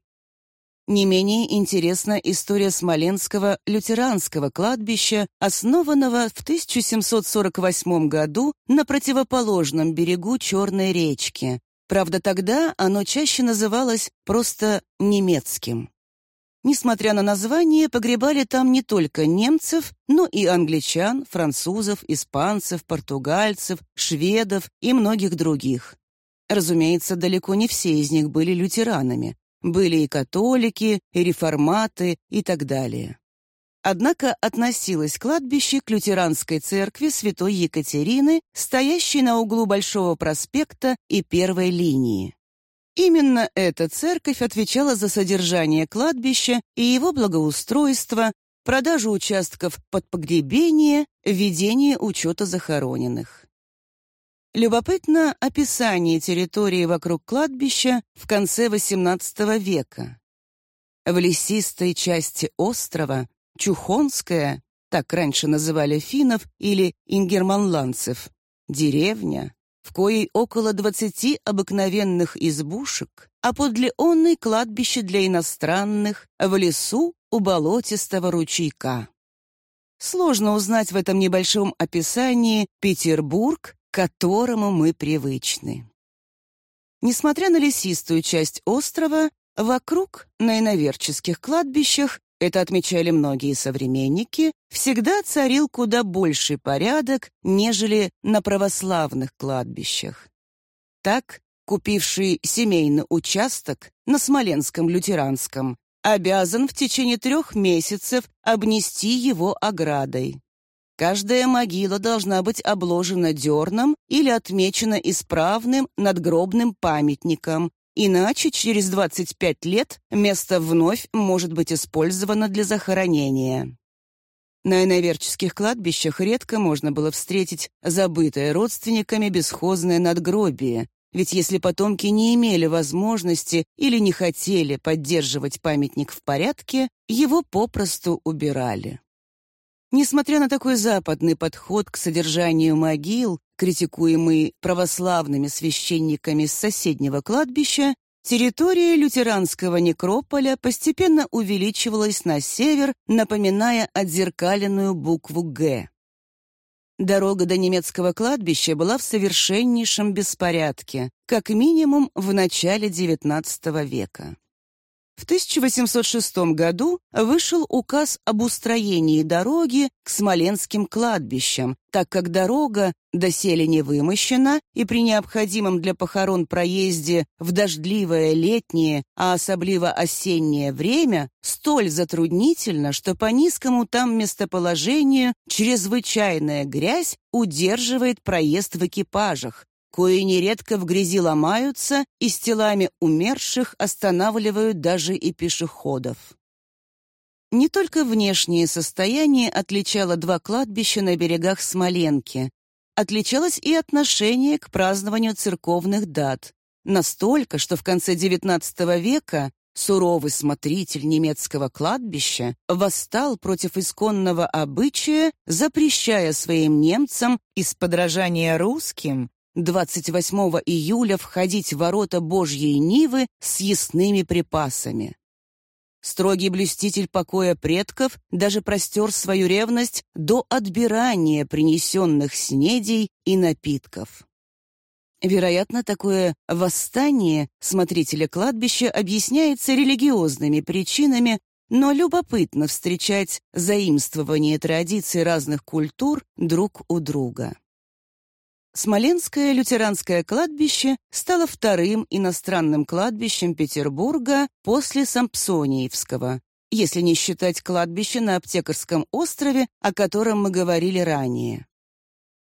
Speaker 2: Не менее интересна история Смоленского лютеранского кладбища, основанного в 1748 году на противоположном берегу Черной речки, Правда, тогда оно чаще называлось просто немецким. Несмотря на название, погребали там не только немцев, но и англичан, французов, испанцев, португальцев, шведов и многих других. Разумеется, далеко не все из них были лютеранами. Были и католики, и реформаты, и так далее. Однако относилось кладбище к лютеранской церкви святой Екатерины, стоящей на углу Большого проспекта и первой линии. Именно эта церковь отвечала за содержание кладбища и его благоустройство, продажу участков под погребение, ведение учета захороненных. Любопытно описание территории вокруг кладбища в конце XVIII века. В лесистой части острова Чухонская, так раньше называли финнов или ингерманландцев, деревня, в коей около двадцати обыкновенных избушек, а подле онной кладбище для иностранных в лесу у болотистого ручейка. Сложно узнать в этом небольшом описании Петербург, которому мы привычны. Несмотря на лесистую часть острова, вокруг, на иноверческих кладбищах, это отмечали многие современники, всегда царил куда больший порядок, нежели на православных кладбищах. Так, купивший семейный участок на Смоленском лютеранском обязан в течение трех месяцев обнести его оградой. Каждая могила должна быть обложена дерном или отмечена исправным надгробным памятником, Иначе через 25 лет место вновь может быть использовано для захоронения. На иноверческих кладбищах редко можно было встретить забытое родственниками бесхозное надгробие, ведь если потомки не имели возможности или не хотели поддерживать памятник в порядке, его попросту убирали. Несмотря на такой западный подход к содержанию могил, критикуемый православными священниками с соседнего кладбища, территория лютеранского некрополя постепенно увеличивалась на север, напоминая отзеркаленную букву «Г». Дорога до немецкого кладбища была в совершеннейшем беспорядке, как минимум в начале XIX века. В В 1806 году вышел указ об устроении дороги к Смоленским кладбищам, так как дорога доселе не вымощена и при необходимом для похорон проезде в дождливое летнее, а особливо осеннее время столь затруднительно, что по низкому там местоположению чрезвычайная грязь удерживает проезд в экипажах, кои нередко в грязи ломаются и с телами умерших останавливают даже и пешеходов. Не только внешнее состояние отличало два кладбища на берегах Смоленки, отличалось и отношение к празднованию церковных дат, настолько, что в конце XIX века суровый смотритель немецкого кладбища восстал против исконного обычая, запрещая своим немцам из подражания русским 28 июля входить в ворота Божьей Нивы с ясными припасами. Строгий блюститель покоя предков даже простер свою ревность до отбирания принесенных снедей и напитков. Вероятно, такое восстание смотрителя кладбища объясняется религиозными причинами, но любопытно встречать заимствование традиций разных культур друг у друга. Смоленское лютеранское кладбище стало вторым иностранным кладбищем Петербурга после Сампсониевского, если не считать кладбище на Аптекарском острове, о котором мы говорили ранее.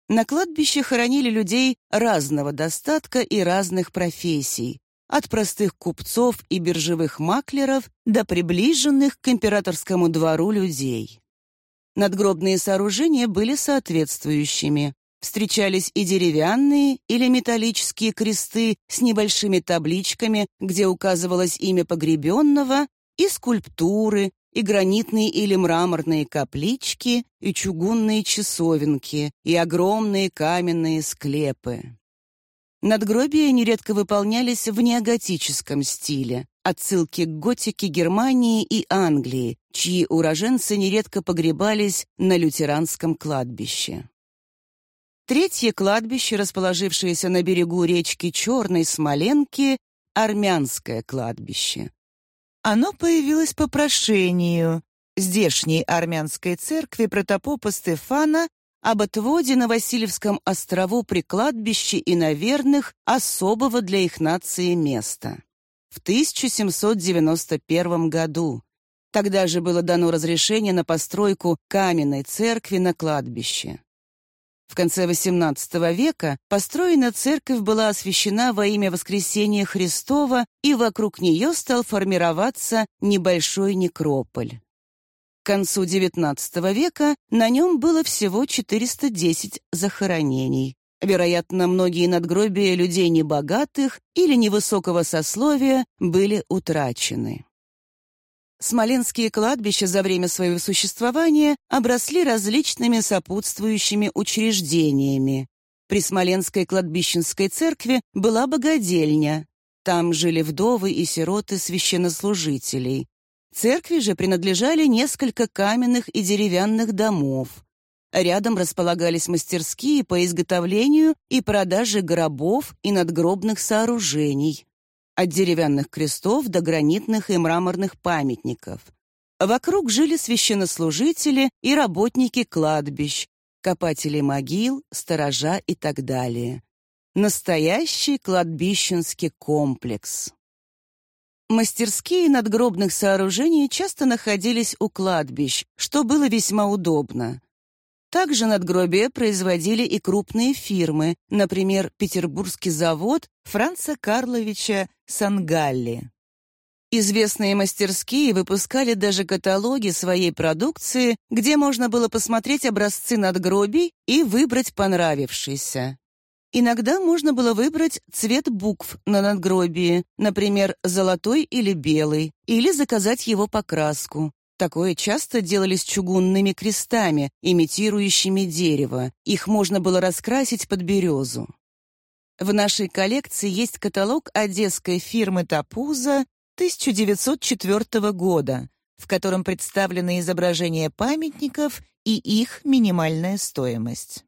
Speaker 2: На кладбище хоронили людей разного достатка и разных профессий, от простых купцов и биржевых маклеров до приближенных к императорскому двору людей. Надгробные сооружения были соответствующими. Встречались и деревянные или металлические кресты с небольшими табличками, где указывалось имя погребенного, и скульптуры, и гранитные или мраморные каплички, и чугунные часовенки, и огромные каменные склепы. Надгробия нередко выполнялись в неоготическом стиле, отсылки к готике Германии и Англии, чьи уроженцы нередко погребались на лютеранском кладбище. Третье кладбище, расположившееся на берегу речки Черной Смоленки, армянское кладбище. Оно появилось по прошению здешней армянской церкви протопопа Стефана об отводе на Васильевском острову при кладбище и наверных особого для их нации места. В 1791 году. Тогда же было дано разрешение на постройку каменной церкви на кладбище. В конце XVIII века построена церковь была освящена во имя Воскресения Христова, и вокруг нее стал формироваться небольшой некрополь. К концу XIX века на нем было всего 410 захоронений. Вероятно, многие надгробия людей небогатых или невысокого сословия были утрачены. Смоленские кладбища за время своего существования обросли различными сопутствующими учреждениями. При Смоленской кладбищенской церкви была богадельня. Там жили вдовы и сироты священнослужителей. Церкви же принадлежали несколько каменных и деревянных домов. Рядом располагались мастерские по изготовлению и продаже гробов и надгробных сооружений от деревянных крестов до гранитных и мраморных памятников. Вокруг жили священнослужители и работники кладбищ, копатели могил, сторожа и так далее. Настоящий кладбищенский комплекс. Мастерские надгробных сооружений часто находились у кладбищ, что было весьма удобно. Также надгробия производили и крупные фирмы, например, Петербургский завод Франца Карловича Сангалли. Известные мастерские выпускали даже каталоги своей продукции, где можно было посмотреть образцы надгробий и выбрать понравившийся. Иногда можно было выбрать цвет букв на надгробии, например, золотой или белый, или заказать его покраску. Такое часто делали с чугунными крестами, имитирующими дерево. Их можно было раскрасить под березу. В нашей коллекции есть каталог одесской фирмы «Тапуза» 1904 года, в котором представлены изображения памятников и их минимальная стоимость.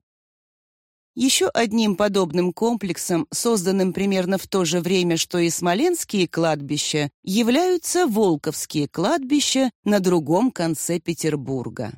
Speaker 2: Еще одним подобным комплексом, созданным примерно в то же время, что и Смоленские кладбища, являются Волковские кладбища на другом конце Петербурга.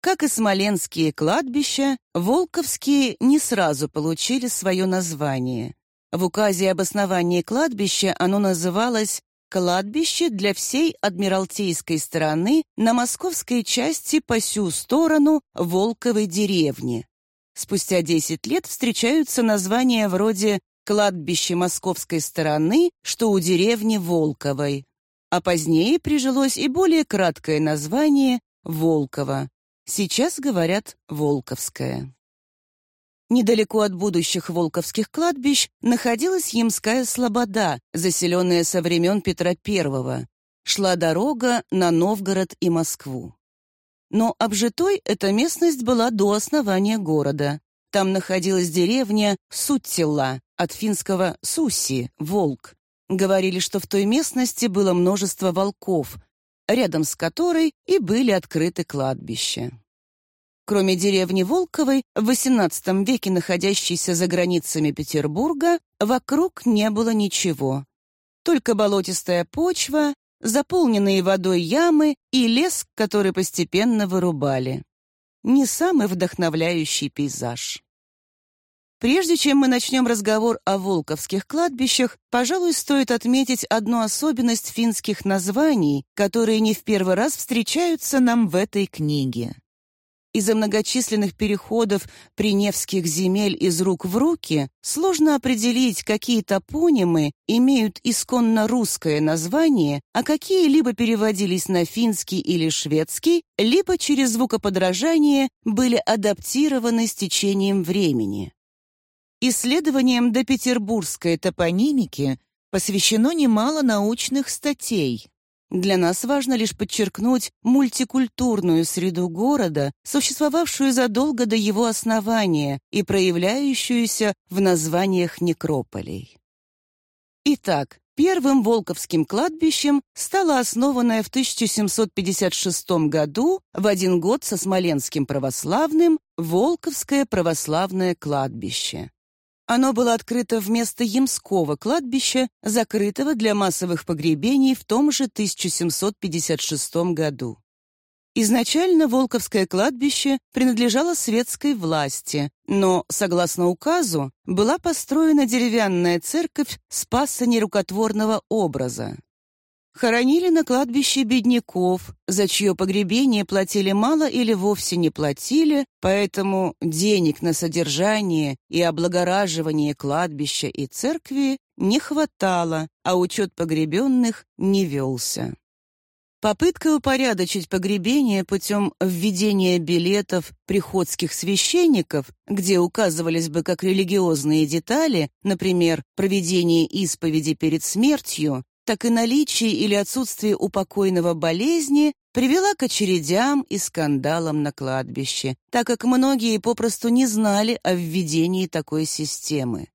Speaker 2: Как и Смоленские кладбища, Волковские не сразу получили свое название. В указе об основании кладбища оно называлось «Кладбище для всей Адмиралтейской стороны на московской части по сю сторону Волковой деревни». Спустя 10 лет встречаются названия вроде «Кладбище московской стороны, что у деревни Волковой», а позднее прижилось и более краткое название «Волково». Сейчас говорят «Волковское». Недалеко от будущих волковских кладбищ находилась Ямская Слобода, заселенная со времен Петра I. Шла дорога на Новгород и Москву. Но обжитой эта местность была до основания города. Там находилась деревня Суттила, от финского «суси» — «волк». Говорили, что в той местности было множество волков, рядом с которой и были открыты кладбища. Кроме деревни Волковой, в XVIII веке находящейся за границами Петербурга, вокруг не было ничего. Только болотистая почва, заполненные водой ямы и лес, который постепенно вырубали. Не самый вдохновляющий пейзаж. Прежде чем мы начнем разговор о волковских кладбищах, пожалуй, стоит отметить одну особенность финских названий, которые не в первый раз встречаются нам в этой книге. Из-за многочисленных переходов приневских земель из рук в руки сложно определить, какие топонимы имеют исконно русское название, а какие либо переводились на финский или шведский, либо через звукоподражание были адаптированы с течением времени. Исследованиям до петербургской топонимики посвящено немало научных статей, для нас важно лишь подчеркнуть мультикультурную среду города, существовавшую задолго до его основания и проявляющуюся в названиях некрополей. Итак, первым Волковским кладбищем стало основанное в 1756 году, в один год со Смоленским православным, Волковское православное кладбище. Оно было открыто вместо Ямского кладбища, закрытого для массовых погребений в том же 1756 году. Изначально Волковское кладбище принадлежало светской власти, но, согласно указу, была построена деревянная церковь Спаса нерукотворного образа. Хоронили на кладбище бедняков, за чье погребение платили мало или вовсе не платили, поэтому денег на содержание и облагораживание кладбища и церкви не хватало, а учет погребенных не велся. Попытка упорядочить погребение путем введения билетов приходских священников, где указывались бы как религиозные детали, например, проведение исповеди перед смертью, так и наличие или отсутствие у покойного болезни привела к очередям и скандалам на кладбище, так как многие попросту не знали о введении такой системы.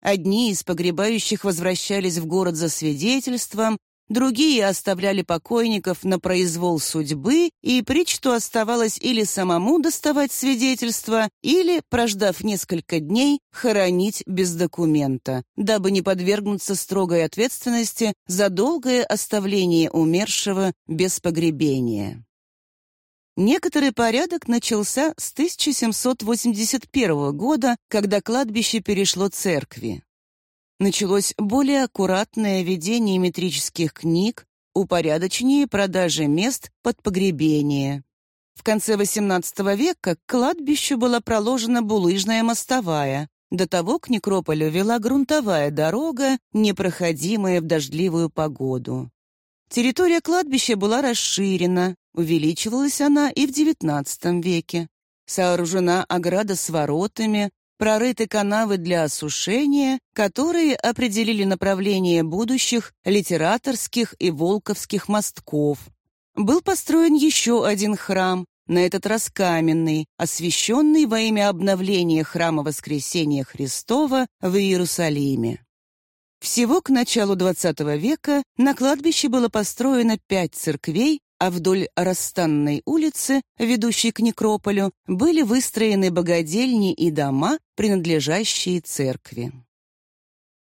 Speaker 2: Одни из погребающих возвращались в город за свидетельством, Другие оставляли покойников на произвол судьбы, и причту оставалось или самому доставать свидетельство, или, прождав несколько дней, хоронить без документа, дабы не подвергнуться строгой ответственности за долгое оставление умершего без погребения. Некоторый порядок начался с 1781 года, когда кладбище перешло церкви началось более аккуратное ведение метрических книг, упорядочение продажи мест под погребение. В конце XVIII века к кладбищу была проложена булыжная мостовая. До того к некрополю вела грунтовая дорога, непроходимая в дождливую погоду. Территория кладбища была расширена, увеличивалась она и в XIX веке. Сооружена ограда с воротами, прорыты канавы для осушения, которые определили направление будущих литераторских и волковских мостков. Был построен еще один храм, на этот раз каменный, освященный во имя обновления храма Воскресения Христова в Иерусалиме. Всего к началу XX века на кладбище было построено пять церквей, а вдоль Расстанной улицы, ведущей к некрополю, были выстроены богадельни и дома, принадлежащие церкви.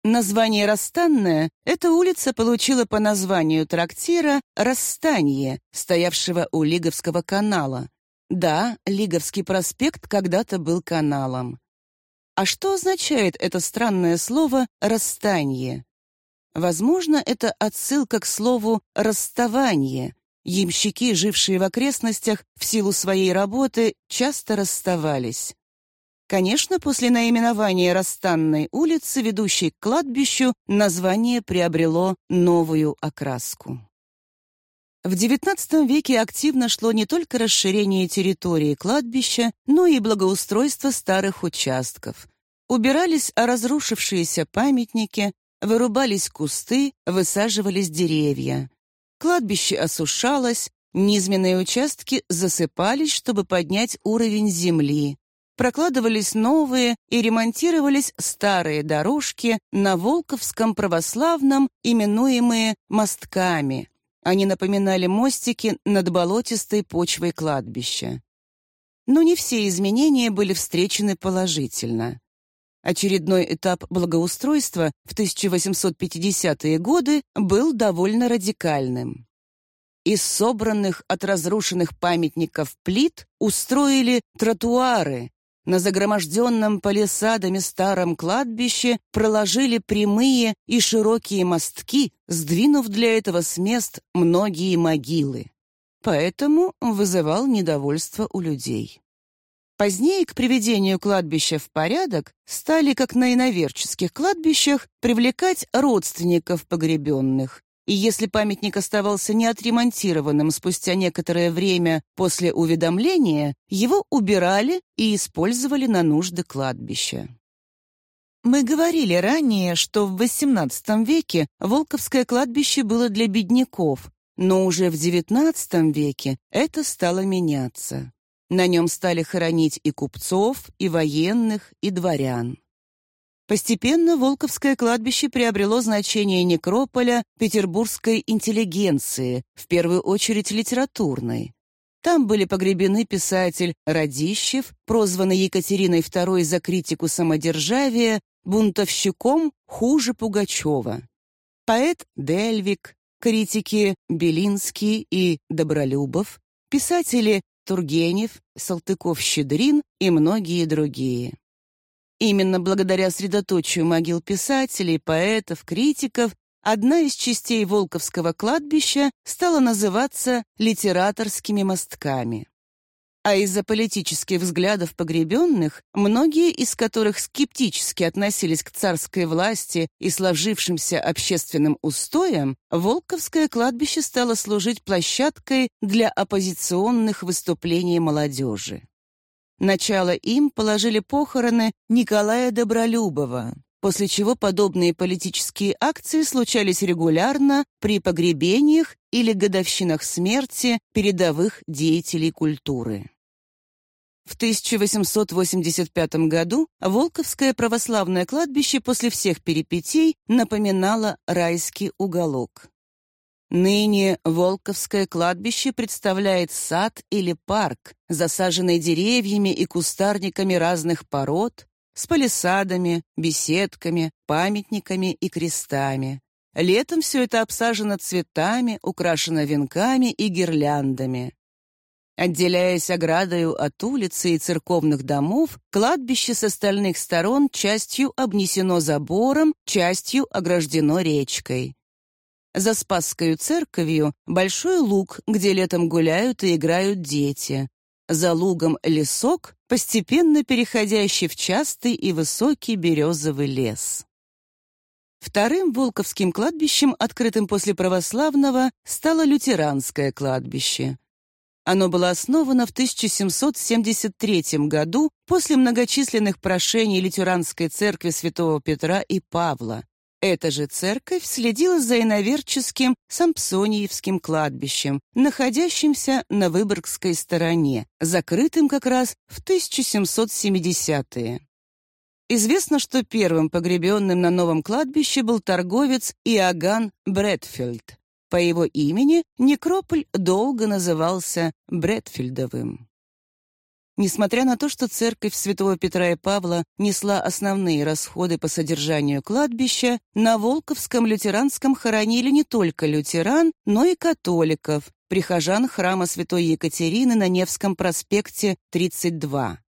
Speaker 2: Название «Расстанная» эта улица получила по названию трактира «Расстанье», стоявшего у Лиговского канала. Да, Лиговский проспект когда-то был каналом. А что означает это странное слово «расстанье»? Возможно, это отсылка к слову «расставание». Ямщики, жившие в окрестностях, в силу своей работы, часто расставались. Конечно, после наименования Расстанной улицы, ведущей к кладбищу, название приобрело новую окраску. В XIX веке активно шло не только расширение территории кладбища, но и благоустройство старых участков. Убирались разрушившиеся памятники, вырубались кусты, высаживались деревья. Кладбище осушалось, низменные участки засыпались, чтобы поднять уровень земли. Прокладывались новые и ремонтировались старые дорожки на Волковском православном, именуемые мостками. Они напоминали мостики над болотистой почвой кладбища. Но не все изменения были встречены положительно. Очередной этап благоустройства в 1850-е годы был довольно радикальным. Из собранных от разрушенных памятников плит устроили тротуары, на загроможденном палисадами старом кладбище проложили прямые и широкие мостки, сдвинув для этого с мест многие могилы. Поэтому вызывал недовольство у людей. Позднее к приведению кладбища в порядок стали, как на иноверческих кладбищах, привлекать родственников погребенных. И если памятник оставался неотремонтированным спустя некоторое время после уведомления, его убирали и использовали на нужды кладбища. Мы говорили ранее, что в XVIII веке Волковское кладбище было для бедняков, но уже в XIX веке это стало меняться. На нем стали хоронить и купцов, и военных, и дворян. Постепенно Волковское кладбище приобрело значение некрополя петербургской интеллигенции, в первую очередь литературной. Там были погребены писатель Радищев, прозванный Екатериной II за критику самодержавия, бунтовщиком хуже Пугачева. Поэт Дельвик, критики Белинский и Добролюбов, писатели Тургенев, Салтыков-Щедрин и многие другие. Именно благодаря средоточию могил писателей, поэтов, критиков одна из частей Волковского кладбища стала называться литераторскими мостками а из-за политических взглядов погребенных, многие из которых скептически относились к царской власти и сложившимся общественным устоям, Волковское кладбище стало служить площадкой для оппозиционных выступлений молодежи. Начало им положили похороны Николая Добролюбова, после чего подобные политические акции случались регулярно при погребениях или годовщинах смерти передовых деятелей культуры. В 1885 году Волковское православное кладбище после всех перипетий напоминало райский уголок. Ныне Волковское кладбище представляет сад или парк, засаженный деревьями и кустарниками разных пород, с палисадами, беседками, памятниками и крестами. Летом все это обсажено цветами, украшено венками и гирляндами. Отделяясь оградою от улицы и церковных домов, кладбище с остальных сторон частью обнесено забором, частью ограждено речкой. За Спасскою церковью большой луг, где летом гуляют и играют дети. За лугом лесок, постепенно переходящий в частый и высокий березовый лес. Вторым Волковским кладбищем, открытым после православного, стало лютеранское кладбище. Оно было основано в 1773 году после многочисленных прошений Лютеранской церкви святого Петра и Павла. Эта же церковь следила за иноверческим Сампсониевским кладбищем, находящимся на Выборгской стороне, закрытым как раз в 1770-е. Известно, что первым погребенным на новом кладбище был торговец Иоганн Брэдфилд. По его имени некрополь долго назывался Брэдфилдовым. Несмотря на то, что церковь Святого Петра и Павла несла основные расходы по содержанию кладбища, на Волковском лютеранском хоронили не только лютеран, но и католиков, прихожан храма Святой Екатерины на Невском проспекте 32.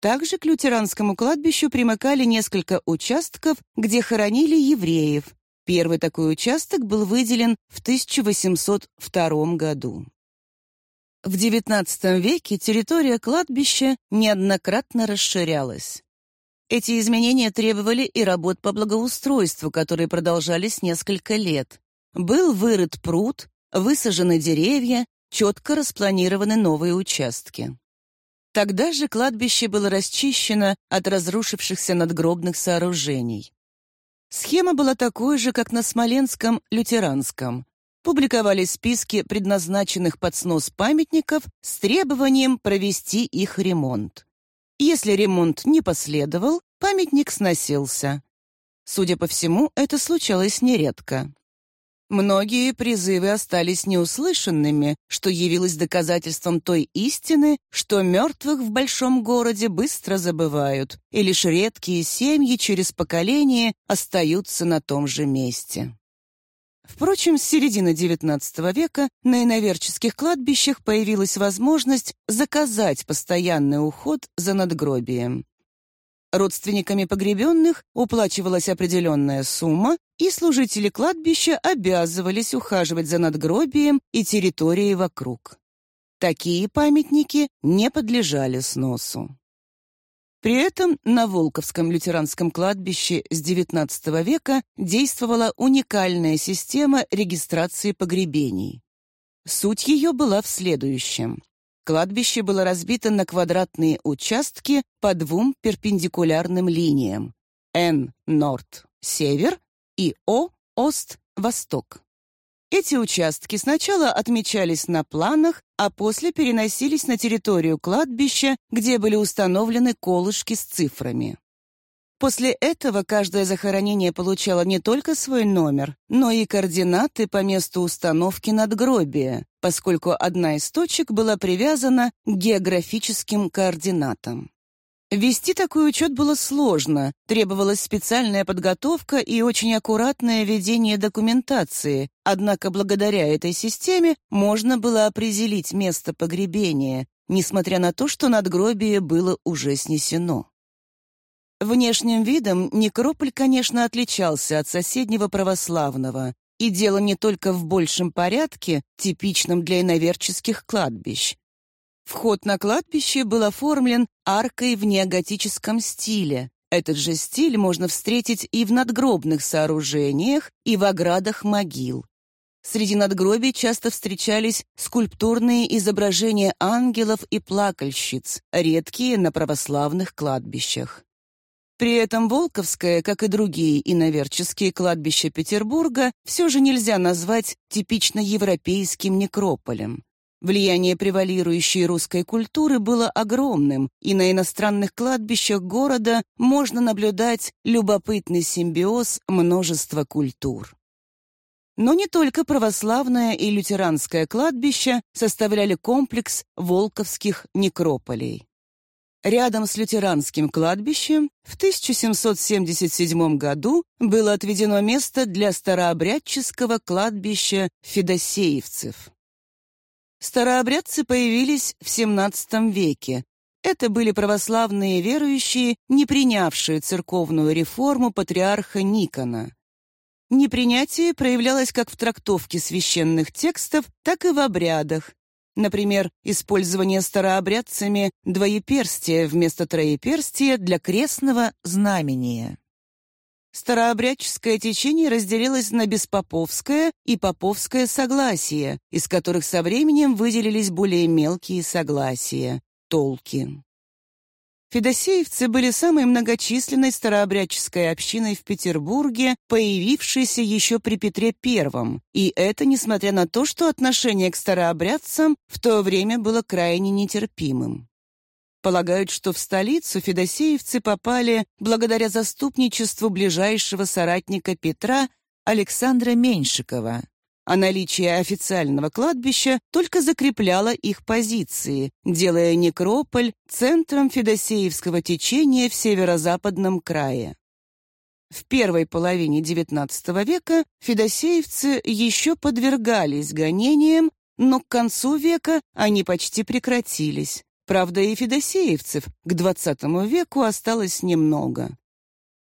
Speaker 2: Также к лютеранскому кладбищу примыкали несколько участков, где хоронили евреев. Первый такой участок был выделен в 1802 году. В XIX веке территория кладбища неоднократно расширялась. Эти изменения требовали и работ по благоустройству, которые продолжались несколько лет. Был вырыт пруд, высажены деревья, четко распланированы новые участки. Тогда же кладбище было расчищено от разрушившихся надгробных сооружений. Схема была такой же, как на Смоленском лютеранском публиковались списки предназначенных под снос памятников с требованием провести их ремонт. Если ремонт не последовал, памятник сносился. Судя по всему, это случалось нередко. Многие призывы остались неуслышанными, что явилось доказательством той истины, что мертвых в большом городе быстро забывают, и лишь редкие семьи через поколение остаются на том же месте. Впрочем, с середины XIX века на иноверческих кладбищах появилась возможность заказать постоянный уход за надгробием. Родственниками погребенных уплачивалась определенная сумма, и служители кладбища обязывались ухаживать за надгробием и территорией вокруг. Такие памятники не подлежали сносу. При этом на Волковском лютеранском кладбище с XIX века действовала уникальная система регистрации погребений. Суть ее была в следующем. Кладбище было разбито на квадратные участки по двум перпендикулярным линиям Н – Норд – Север и О – Ост – Восток. Эти участки сначала отмечались на планах, а после переносились на территорию кладбища, где были установлены колышки с цифрами. После этого каждое захоронение получало не только свой номер, но и координаты по месту установки надгробия, поскольку одна из точек была привязана к географическим координатам. Вести такой учет было сложно, требовалась специальная подготовка и очень аккуратное ведение документации, однако благодаря этой системе можно было определить место погребения, несмотря на то, что надгробие было уже снесено. Внешним видом некрополь, конечно, отличался от соседнего православного, и дело не только в большем порядке, типичном для иноверческих кладбищ. Вход на кладбище был оформлен аркой в неоготическом стиле. Этот же стиль можно встретить и в надгробных сооружениях, и в оградах могил. Среди надгробий часто встречались скульптурные изображения ангелов и плакальщиц, редкие на православных кладбищах. При этом Волковское, как и другие иноверческие кладбища Петербурга, все же нельзя назвать типично европейским некрополем. Влияние превалирующей русской культуры было огромным, и на иностранных кладбищах города можно наблюдать любопытный симбиоз множества культур. Но не только православное и лютеранское кладбище составляли комплекс волковских некрополей. Рядом с лютеранским кладбищем в 1777 году было отведено место для старообрядческого кладбища федосеевцев. Старообрядцы появились в XVII веке. Это были православные верующие, не принявшие церковную реформу патриарха Никона. Непринятие проявлялось как в трактовке священных текстов, так и в обрядах. Например, использование старообрядцами двоеперстия вместо троеперстия для крестного знамения. Старообрядческое течение разделилось на беспоповское и поповское согласие, из которых со временем выделились более мелкие согласия — толки. Федосеевцы были самой многочисленной старообрядческой общиной в Петербурге, появившейся еще при Петре I, и это несмотря на то, что отношение к старообрядцам в то время было крайне нетерпимым. Полагают, что в столицу федосеевцы попали благодаря заступничеству ближайшего соратника Петра Александра Меньшикова. А наличие официального кладбища только закрепляло их позиции, делая некрополь центром Федосеевского течения в северо-западном крае. В первой половине XIX века федосеевцы еще подвергались гонениям, но к концу века они почти прекратились. Правда, и федосеевцев к XX веку осталось немного.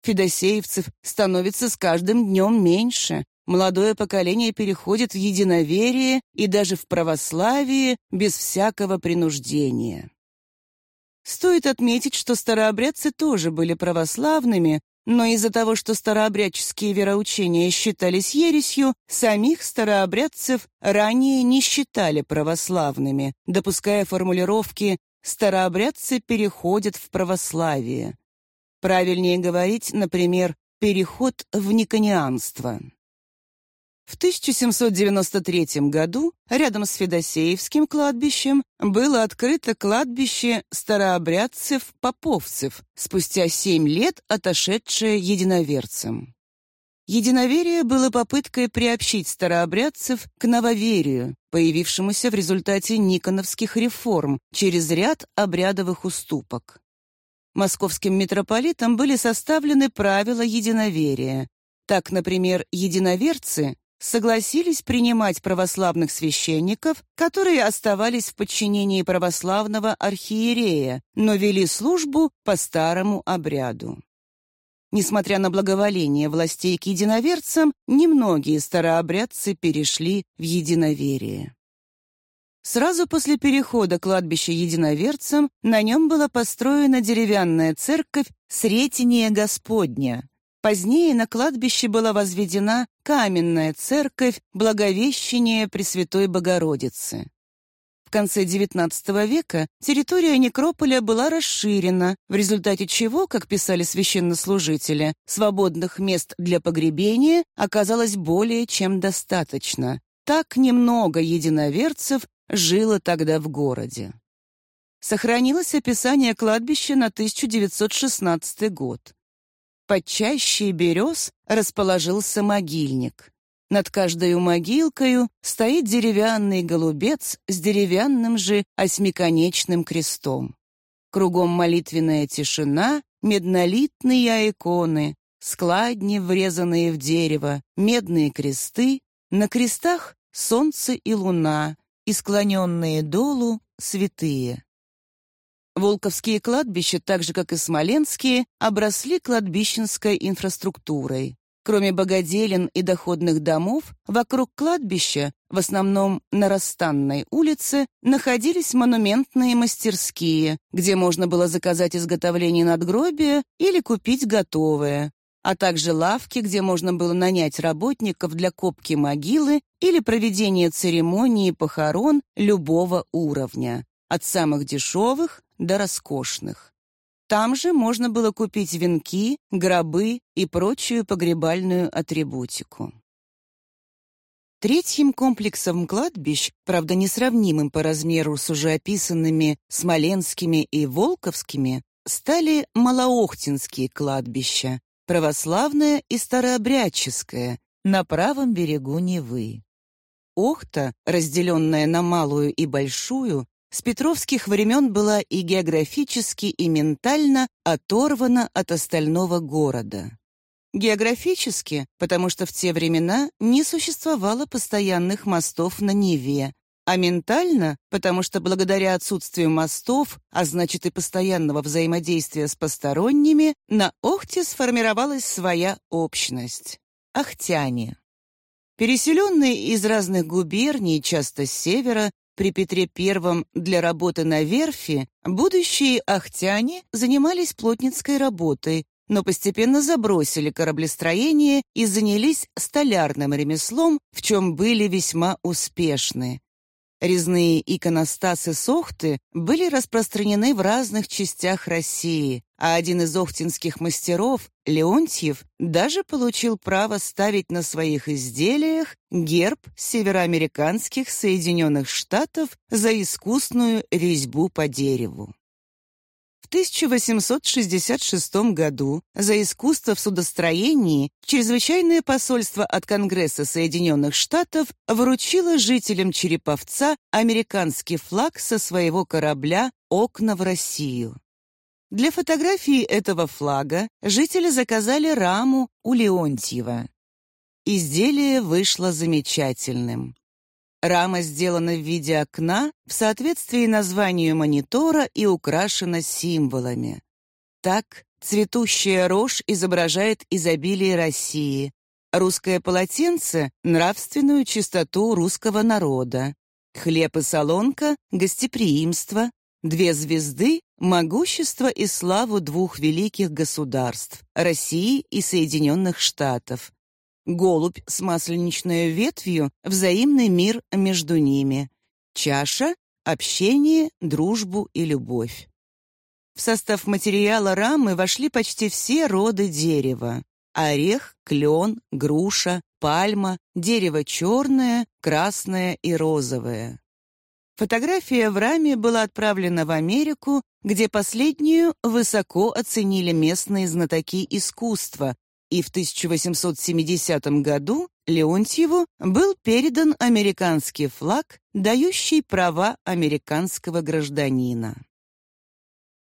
Speaker 2: Федосеевцев становится с каждым днем меньше, молодое поколение переходит в единоверие и даже в православие без всякого принуждения. Стоит отметить, что старообрядцы тоже были православными, но из-за того, что старообрядческие вероучения считались ересью, самих старообрядцев ранее не считали православными, допуская формулировки «старообрядцы переходят в православие». Правильнее говорить, например, «переход в никонианство». В 1793 году рядом с Федосеевским кладбищем было открыто кладбище старообрядцев-поповцев, спустя семь лет отошедшее единоверцам. Единоверие было попыткой приобщить старообрядцев к нововерию, появившемуся в результате никоновских реформ через ряд обрядовых уступок. Московским митрополитам были составлены правила единоверия. Так, например, единоверцы согласились принимать православных священников, которые оставались в подчинении православного архиерея, но вели службу по старому обряду. Несмотря на благоволение властей к единоверцам, немногие старообрядцы перешли в единоверие. Сразу после перехода кладбища единоверцам на нем была построена деревянная церковь Сретения Господня, Позднее на кладбище была возведена каменная церковь Благовещения Пресвятой Богородицы. В конце XIX века территория некрополя была расширена, в результате чего, как писали священнослужители, свободных мест для погребения оказалось более чем достаточно. Так немного единоверцев жило тогда в городе. Сохранилось описание кладбища на 1916 год. Под чащей берез расположился могильник. Над каждой могилкою стоит деревянный голубец с деревянным же осьмиконечным крестом. Кругом молитвенная тишина, меднолитные иконы, складни, врезанные в дерево, медные кресты, на крестах солнце и луна, и склоненные долу святые. Волковские кладбища, так же как и смоленские, обросли кладбищенской инфраструктурой. Кроме богоделин и доходных домов, вокруг кладбища, в основном на Расстанной улице, находились монументные мастерские, где можно было заказать изготовление надгробия или купить готовое, а также лавки, где можно было нанять работников для копки могилы или проведения церемонии похорон любого уровня, от самых дешевых до роскошных. Там же можно было купить венки, гробы и прочую погребальную атрибутику. Третьим комплексом кладбищ, правда несравнимым по размеру с уже описанными Смоленскими и Волковскими, стали Малоохтинские кладбища, православное и старообрядческое, на правом берегу Невы. Охта, разделенная на малую и большую, с петровских времен была и географически, и ментально оторвана от остального города. Географически, потому что в те времена не существовало постоянных мостов на Неве, а ментально, потому что благодаря отсутствию мостов, а значит и постоянного взаимодействия с посторонними, на Охте сформировалась своя общность — ахтяне. Переселенные из разных губерний, часто с севера, при Петре I для работы на верфи будущие ахтяне занимались плотницкой работой, но постепенно забросили кораблестроение и занялись столярным ремеслом, в чем были весьма успешны. Резные иконостасы Сохты были распространены в разных частях России, а один из охтинских мастеров, Леонтьев, даже получил право ставить на своих изделиях герб североамериканских Соединенных Штатов за искусную резьбу по дереву. 1866 году за искусство в судостроении чрезвычайное посольство от Конгресса Соединенных Штатов вручило жителям Череповца американский флаг со своего корабля «Окна в Россию». Для фотографии этого флага жители заказали раму у Леонтьева. Изделие вышло замечательным. Рама сделана в виде окна в соответствии названию монитора и украшена символами. Так, цветущая рожь изображает изобилие России, русское полотенце — нравственную чистоту русского народа, хлеб и солонка — гостеприимство, две звезды — могущество и славу двух великих государств — России и Соединенных Штатов, голубь с масленичной ветвью, взаимный мир между ними, чаша — общение, дружбу и любовь. В состав материала рамы вошли почти все роды дерева. Орех, клен, груша, пальма, дерево черное, красное и розовое. Фотография в раме была отправлена в Америку, где последнюю высоко оценили местные знатоки искусства, и в 1870 году Леонтьеву был передан американский флаг, дающий права американского гражданина.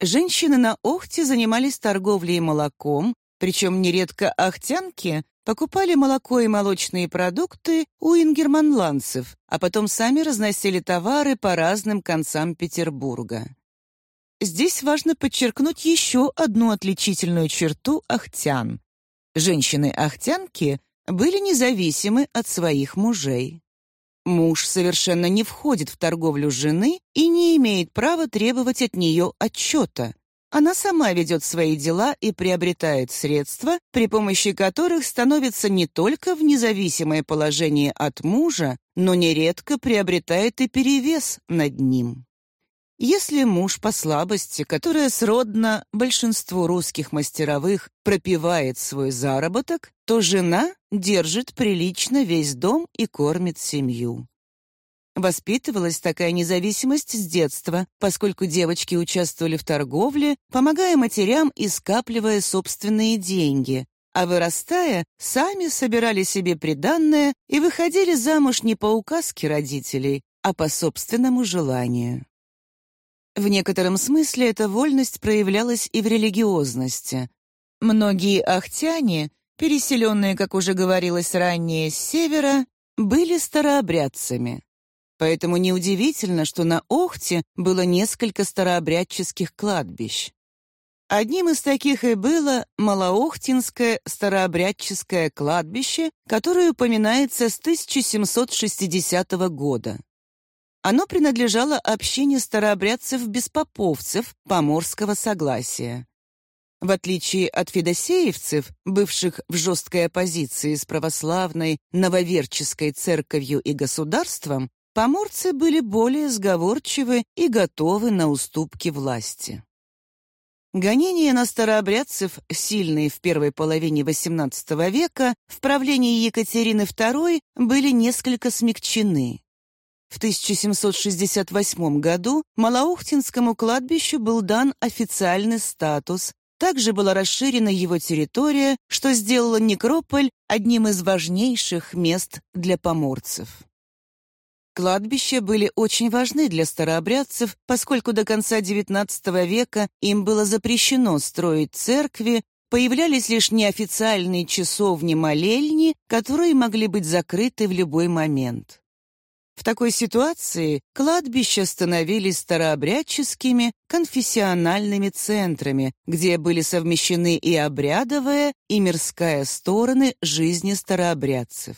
Speaker 2: Женщины на Охте занимались торговлей молоком, причем нередко ахтянки покупали молоко и молочные продукты у ингерманландцев, а потом сами разносили товары по разным концам Петербурга. Здесь важно подчеркнуть еще одну отличительную черту ахтян. Женщины-ахтянки были независимы от своих мужей. Муж совершенно не входит в торговлю жены и не имеет права требовать от нее отчета. Она сама ведет свои дела и приобретает средства, при помощи которых становится не только в независимое положение от мужа, но нередко приобретает и перевес над ним. Если муж по слабости, которая сродна большинству русских мастеровых, пропивает свой заработок, то жена держит прилично весь дом и кормит семью. Воспитывалась такая независимость с детства, поскольку девочки участвовали в торговле, помогая матерям и скапливая собственные деньги, а вырастая, сами собирали себе приданное и выходили замуж не по указке родителей, а по собственному желанию. В некотором смысле эта вольность проявлялась и в религиозности. Многие ахтяне, переселенные, как уже говорилось ранее, с севера, были старообрядцами. Поэтому неудивительно, что на Охте было несколько старообрядческих кладбищ. Одним из таких и было Малоохтинское старообрядческое кладбище, которое упоминается с 1760 года. Оно принадлежало общине старообрядцев-беспоповцев Поморского согласия. В отличие от федосеевцев, бывших в жесткой оппозиции с православной нововерческой церковью и государством, поморцы были более сговорчивы и готовы на уступки власти. Гонения на старообрядцев, сильные в первой половине XVIII века, в правлении Екатерины II были несколько смягчены. В 1768 году Малоухтинскому кладбищу был дан официальный статус, также была расширена его территория, что сделало некрополь одним из важнейших мест для поморцев. Кладбища были очень важны для старообрядцев, поскольку до конца XIX века им было запрещено строить церкви, появлялись лишь неофициальные часовни-молельни, которые могли быть закрыты в любой момент. В такой ситуации кладбища становились старообрядческими конфессиональными центрами, где были совмещены и обрядовая, и мирская стороны жизни старообрядцев.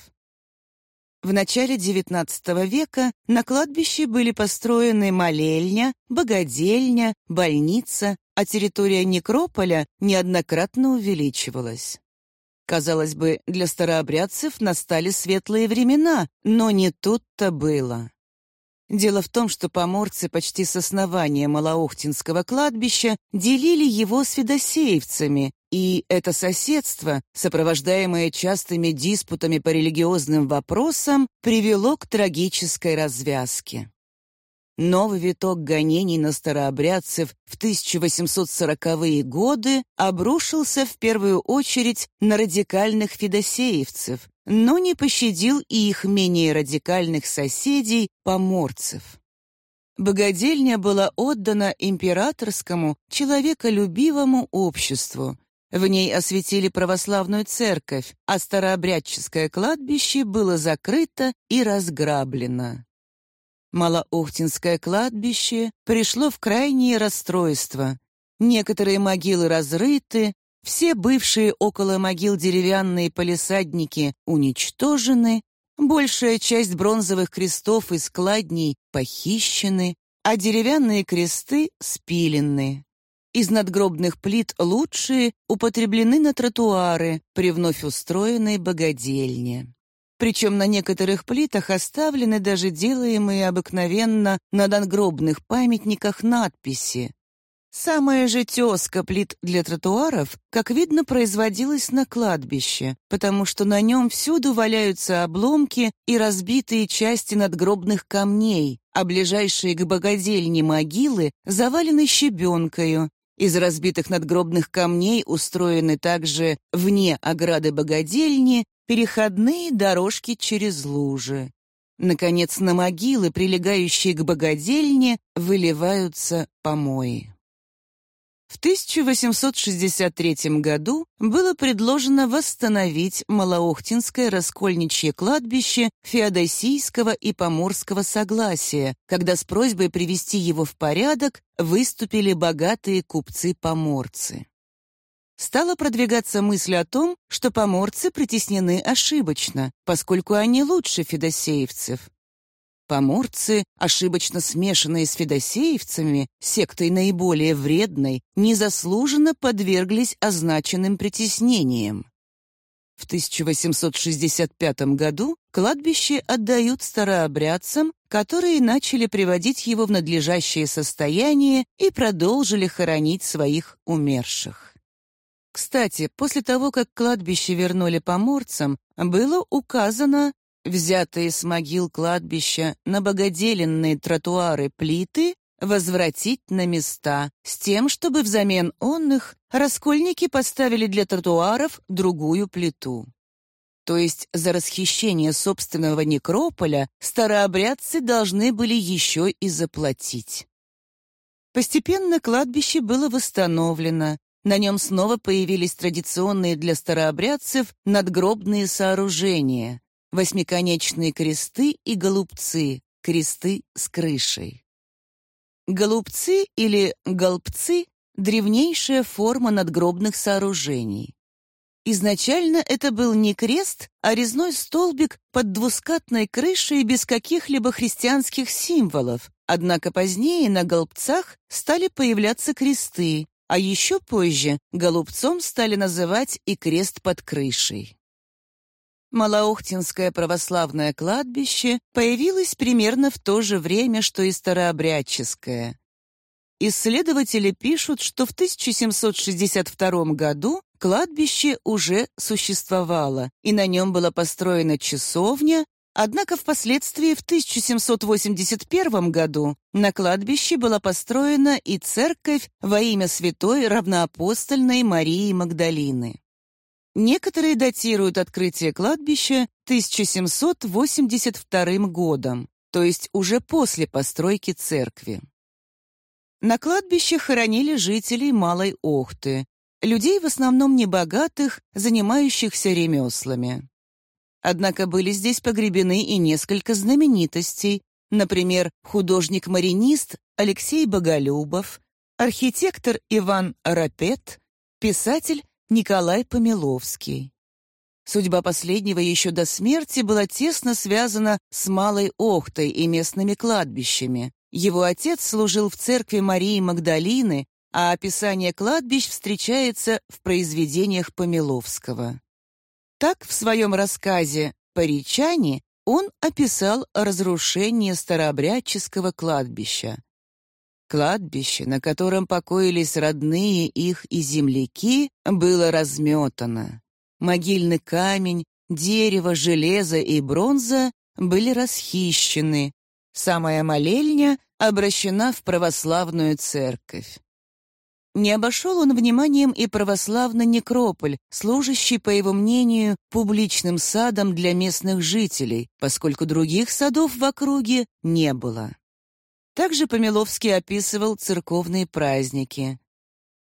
Speaker 2: В начале XIX века на кладбище были построены молельня, богадельня, больница, а территория некрополя неоднократно увеличивалась. Казалось бы, для старообрядцев настали светлые времена, но не тут-то было. Дело в том, что поморцы почти с основания Малоохтинского кладбища делили его с федосеевцами, и это соседство, сопровождаемое частыми диспутами по религиозным вопросам, привело к трагической развязке. Новый виток гонений на старообрядцев в 1840-е годы обрушился в первую очередь на радикальных федосеевцев, но не пощадил и их менее радикальных соседей, поморцев. Богадельня была отдана императорскому, человеколюбивому обществу. В ней осветили православную церковь, а старообрядческое кладбище было закрыто и разграблено. Малоохтинское кладбище пришло в крайнее расстройство. Некоторые могилы разрыты, все бывшие около могил деревянные полисадники уничтожены, большая часть бронзовых крестов и складней похищены, а деревянные кресты спилены. Из надгробных плит лучшие употреблены на тротуары при вновь устроенной богадельне. Причем на некоторых плитах оставлены даже делаемые обыкновенно на надгробных памятниках надписи. Самая же тезка плит для тротуаров, как видно, производилась на кладбище, потому что на нем всюду валяются обломки и разбитые части надгробных камней, а ближайшие к богадельне могилы завалены щебенкою. Из разбитых надгробных камней устроены также вне ограды богадельни переходные дорожки через лужи. Наконец, на могилы, прилегающие к богадельне, выливаются помои. В 1863 году было предложено восстановить Малоохтинское раскольничье кладбище Феодосийского и Поморского согласия, когда с просьбой привести его в порядок выступили богатые купцы-поморцы стала продвигаться мысль о том, что поморцы притеснены ошибочно, поскольку они лучше федосеевцев. Поморцы, ошибочно смешанные с федосеевцами, сектой наиболее вредной, незаслуженно подверглись означенным притеснениям. В 1865 году кладбище отдают старообрядцам, которые начали приводить его в надлежащее состояние и продолжили хоронить своих умерших. Кстати, после того, как кладбище вернули поморцам, было указано взятые с могил кладбища на богоделенные тротуары плиты возвратить на места, с тем, чтобы взамен онных раскольники поставили для тротуаров другую плиту. То есть за расхищение собственного некрополя старообрядцы должны были еще и заплатить. Постепенно кладбище было восстановлено, на нем снова появились традиционные для старообрядцев надгробные сооружения, восьмиконечные кресты и голубцы, кресты с крышей. Голубцы или голбцы — древнейшая форма надгробных сооружений. Изначально это был не крест, а резной столбик под двускатной крышей без каких-либо христианских символов, однако позднее на голбцах стали появляться кресты, а еще позже голубцом стали называть и крест под крышей. Малоохтинское православное кладбище появилось примерно в то же время, что и старообрядческое. Исследователи пишут, что в 1762 году кладбище уже существовало, и на нем была построена часовня, Однако впоследствии в 1781 году на кладбище была построена и церковь во имя святой равноапостольной Марии Магдалины. Некоторые датируют открытие кладбища 1782 годом, то есть уже после постройки церкви. На кладбище хоронили жителей Малой Охты, людей в основном небогатых, занимающихся ремеслами. Однако были здесь погребены и несколько знаменитостей, например, художник-маринист Алексей Боголюбов, архитектор Иван Рапет, писатель Николай Помиловский. Судьба последнего еще до смерти была тесно связана с Малой Охтой и местными кладбищами. Его отец служил в церкви Марии Магдалины, а описание кладбищ встречается в произведениях Помиловского. Так, в своем рассказе «Паричане» он описал разрушение старообрядческого кладбища. Кладбище, на котором покоились родные их и земляки, было разметано. Могильный камень, дерево, железо и бронза были расхищены. Самая молельня обращена в православную церковь. Не обошел он вниманием и православный некрополь, служащий, по его мнению, публичным садом для местных жителей, поскольку других садов в округе не было. Также Помиловский описывал церковные праздники.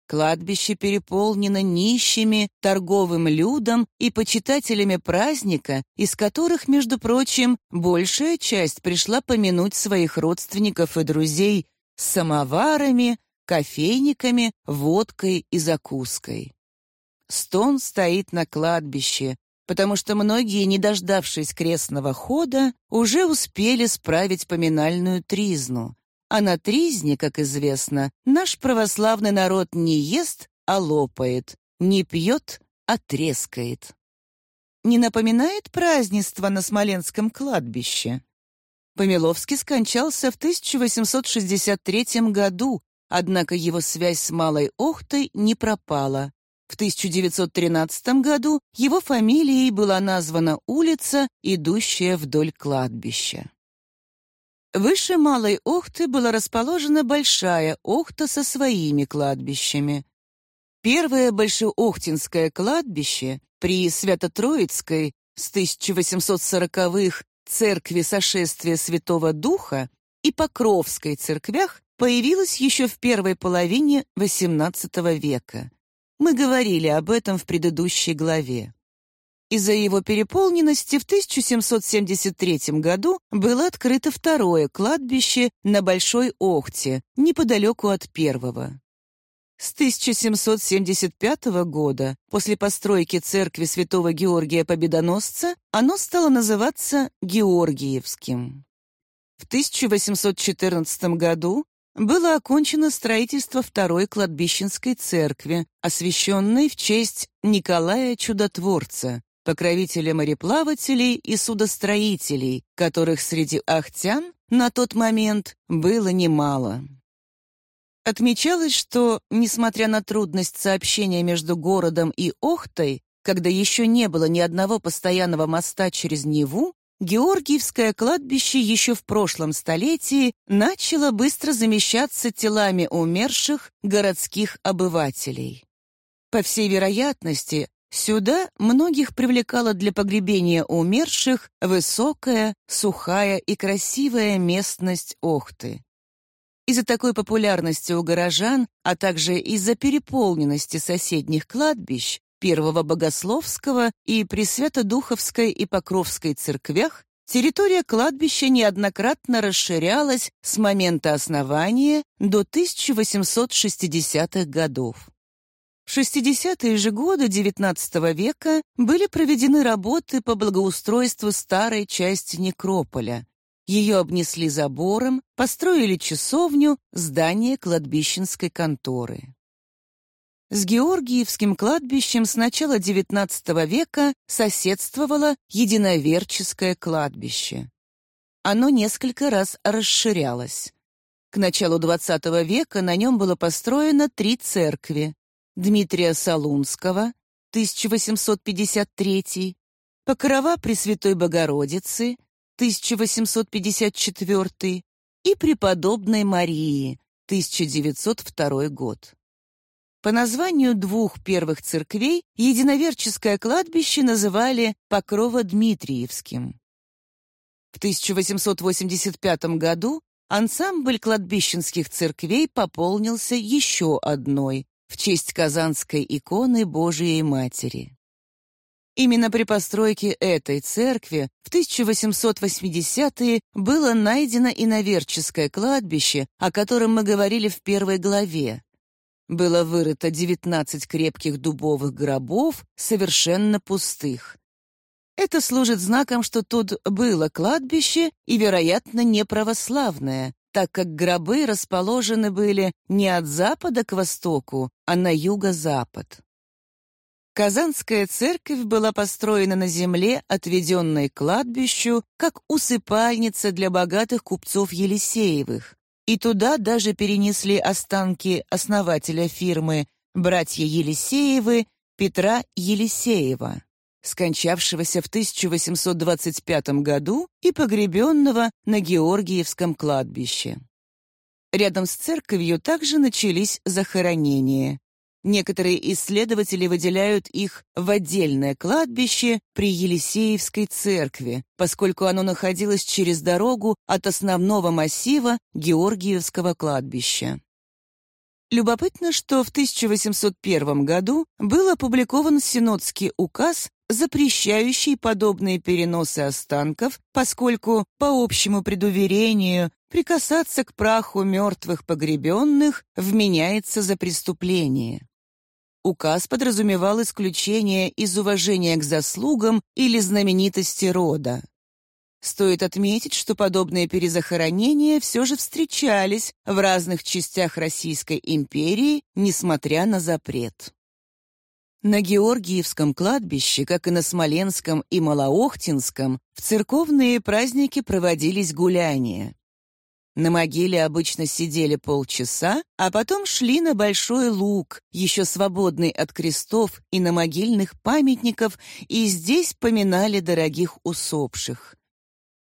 Speaker 2: Кладбище переполнено нищими, торговым людом и почитателями праздника, из которых, между прочим, большая часть пришла помянуть своих родственников и друзей самоварами, кофейниками, водкой и закуской. Стон стоит на кладбище, потому что многие, не дождавшись крестного хода, уже успели справить поминальную тризну, а на тризне, как известно, наш православный народ не ест, а лопает, не пьет, а трескает. Не напоминает празднество на Смоленском кладбище? Помиловский скончался в 1863 году, однако его связь с Малой Охтой не пропала. В 1913 году его фамилией была названа улица, идущая вдоль кладбища. Выше Малой Охты была расположена Большая Охта со своими кладбищами. Первое Большеохтинское кладбище при Свято-Троицкой с 1840-х церкви Сошествия Святого Духа и Покровской церквях появилось еще в первой половине XVIII века. Мы говорили об этом в предыдущей главе. Из-за его переполненности в 1773 году было открыто второе кладбище на Большой Охте, неподалеку от первого. С 1775 года, после постройки церкви святого Георгия Победоносца, оно стало называться Георгиевским. В 1814 году было окончено строительство второй кладбищенской церкви, освященной в честь Николая Чудотворца, покровителя мореплавателей и судостроителей, которых среди ахтян на тот момент было немало. Отмечалось, что, несмотря на трудность сообщения между городом и Охтой, когда еще не было ни одного постоянного моста через Неву, Георгиевское кладбище еще в прошлом столетии начало быстро замещаться телами умерших городских обывателей. По всей вероятности, Сюда многих привлекала для погребения умерших высокая, сухая и красивая местность Охты. Из-за такой популярности у горожан, а также из-за переполненности соседних кладбищ, Первого Богословского и Пресвято-Духовской и Покровской церквях, территория кладбища неоднократно расширялась с момента основания до 1860-х годов. В 60-е же годы XIX века были проведены работы по благоустройству старой части некрополя. Ее обнесли забором, построили часовню, здание кладбищенской конторы. С Георгиевским кладбищем с начала XIX века соседствовало единоверческое кладбище. Оно несколько раз расширялось. К началу XX века на нем было построено три церкви Дмитрия Солунского, 1853, Покрова Пресвятой Богородицы, 1854 и Преподобной Марии, 1902 год. По названию двух первых церквей единоверческое кладбище называли Покрово-Дмитриевским. В 1885 году ансамбль кладбищенских церквей пополнился еще одной, в честь Казанской иконы Божией Матери. Именно при постройке этой церкви в 1880-е было найдено иноверческое кладбище, о котором мы говорили в первой главе. Было вырыто 19 крепких дубовых гробов, совершенно пустых. Это служит знаком, что тут было кладбище и, вероятно, не православное, так как гробы расположены были не от запада к востоку, а на юго-запад. Казанская церковь была построена на земле, отведенной кладбищу, как усыпальница для богатых купцов Елисеевых, и туда даже перенесли останки основателя фирмы «Братья Елисеевы» Петра Елисеева скончавшегося в 1825 году и погребенного на Георгиевском кладбище. рядом с церковью также начались захоронения. Некоторые исследователи выделяют их в отдельное кладбище при Елисеевской церкви, поскольку оно находилось через дорогу от основного массива Георгиевского кладбища. Любопытно, что в 1801 году был опубликован Синодский указ, запрещающий подобные переносы останков, поскольку, по общему предуверению, прикасаться к праху мертвых погребенных вменяется за преступление. Указ подразумевал исключение из уважения к заслугам или знаменитости рода. Стоит отметить, что подобные перезахоронения все же встречались в разных частях Российской империи, несмотря на запрет. На Георгиевском кладбище, как и на Смоленском и Малоохтинском, в церковные праздники проводились гуляния. На могиле обычно сидели полчаса, а потом шли на Большой луг, еще свободный от крестов и на могильных памятников, и здесь поминали дорогих усопших.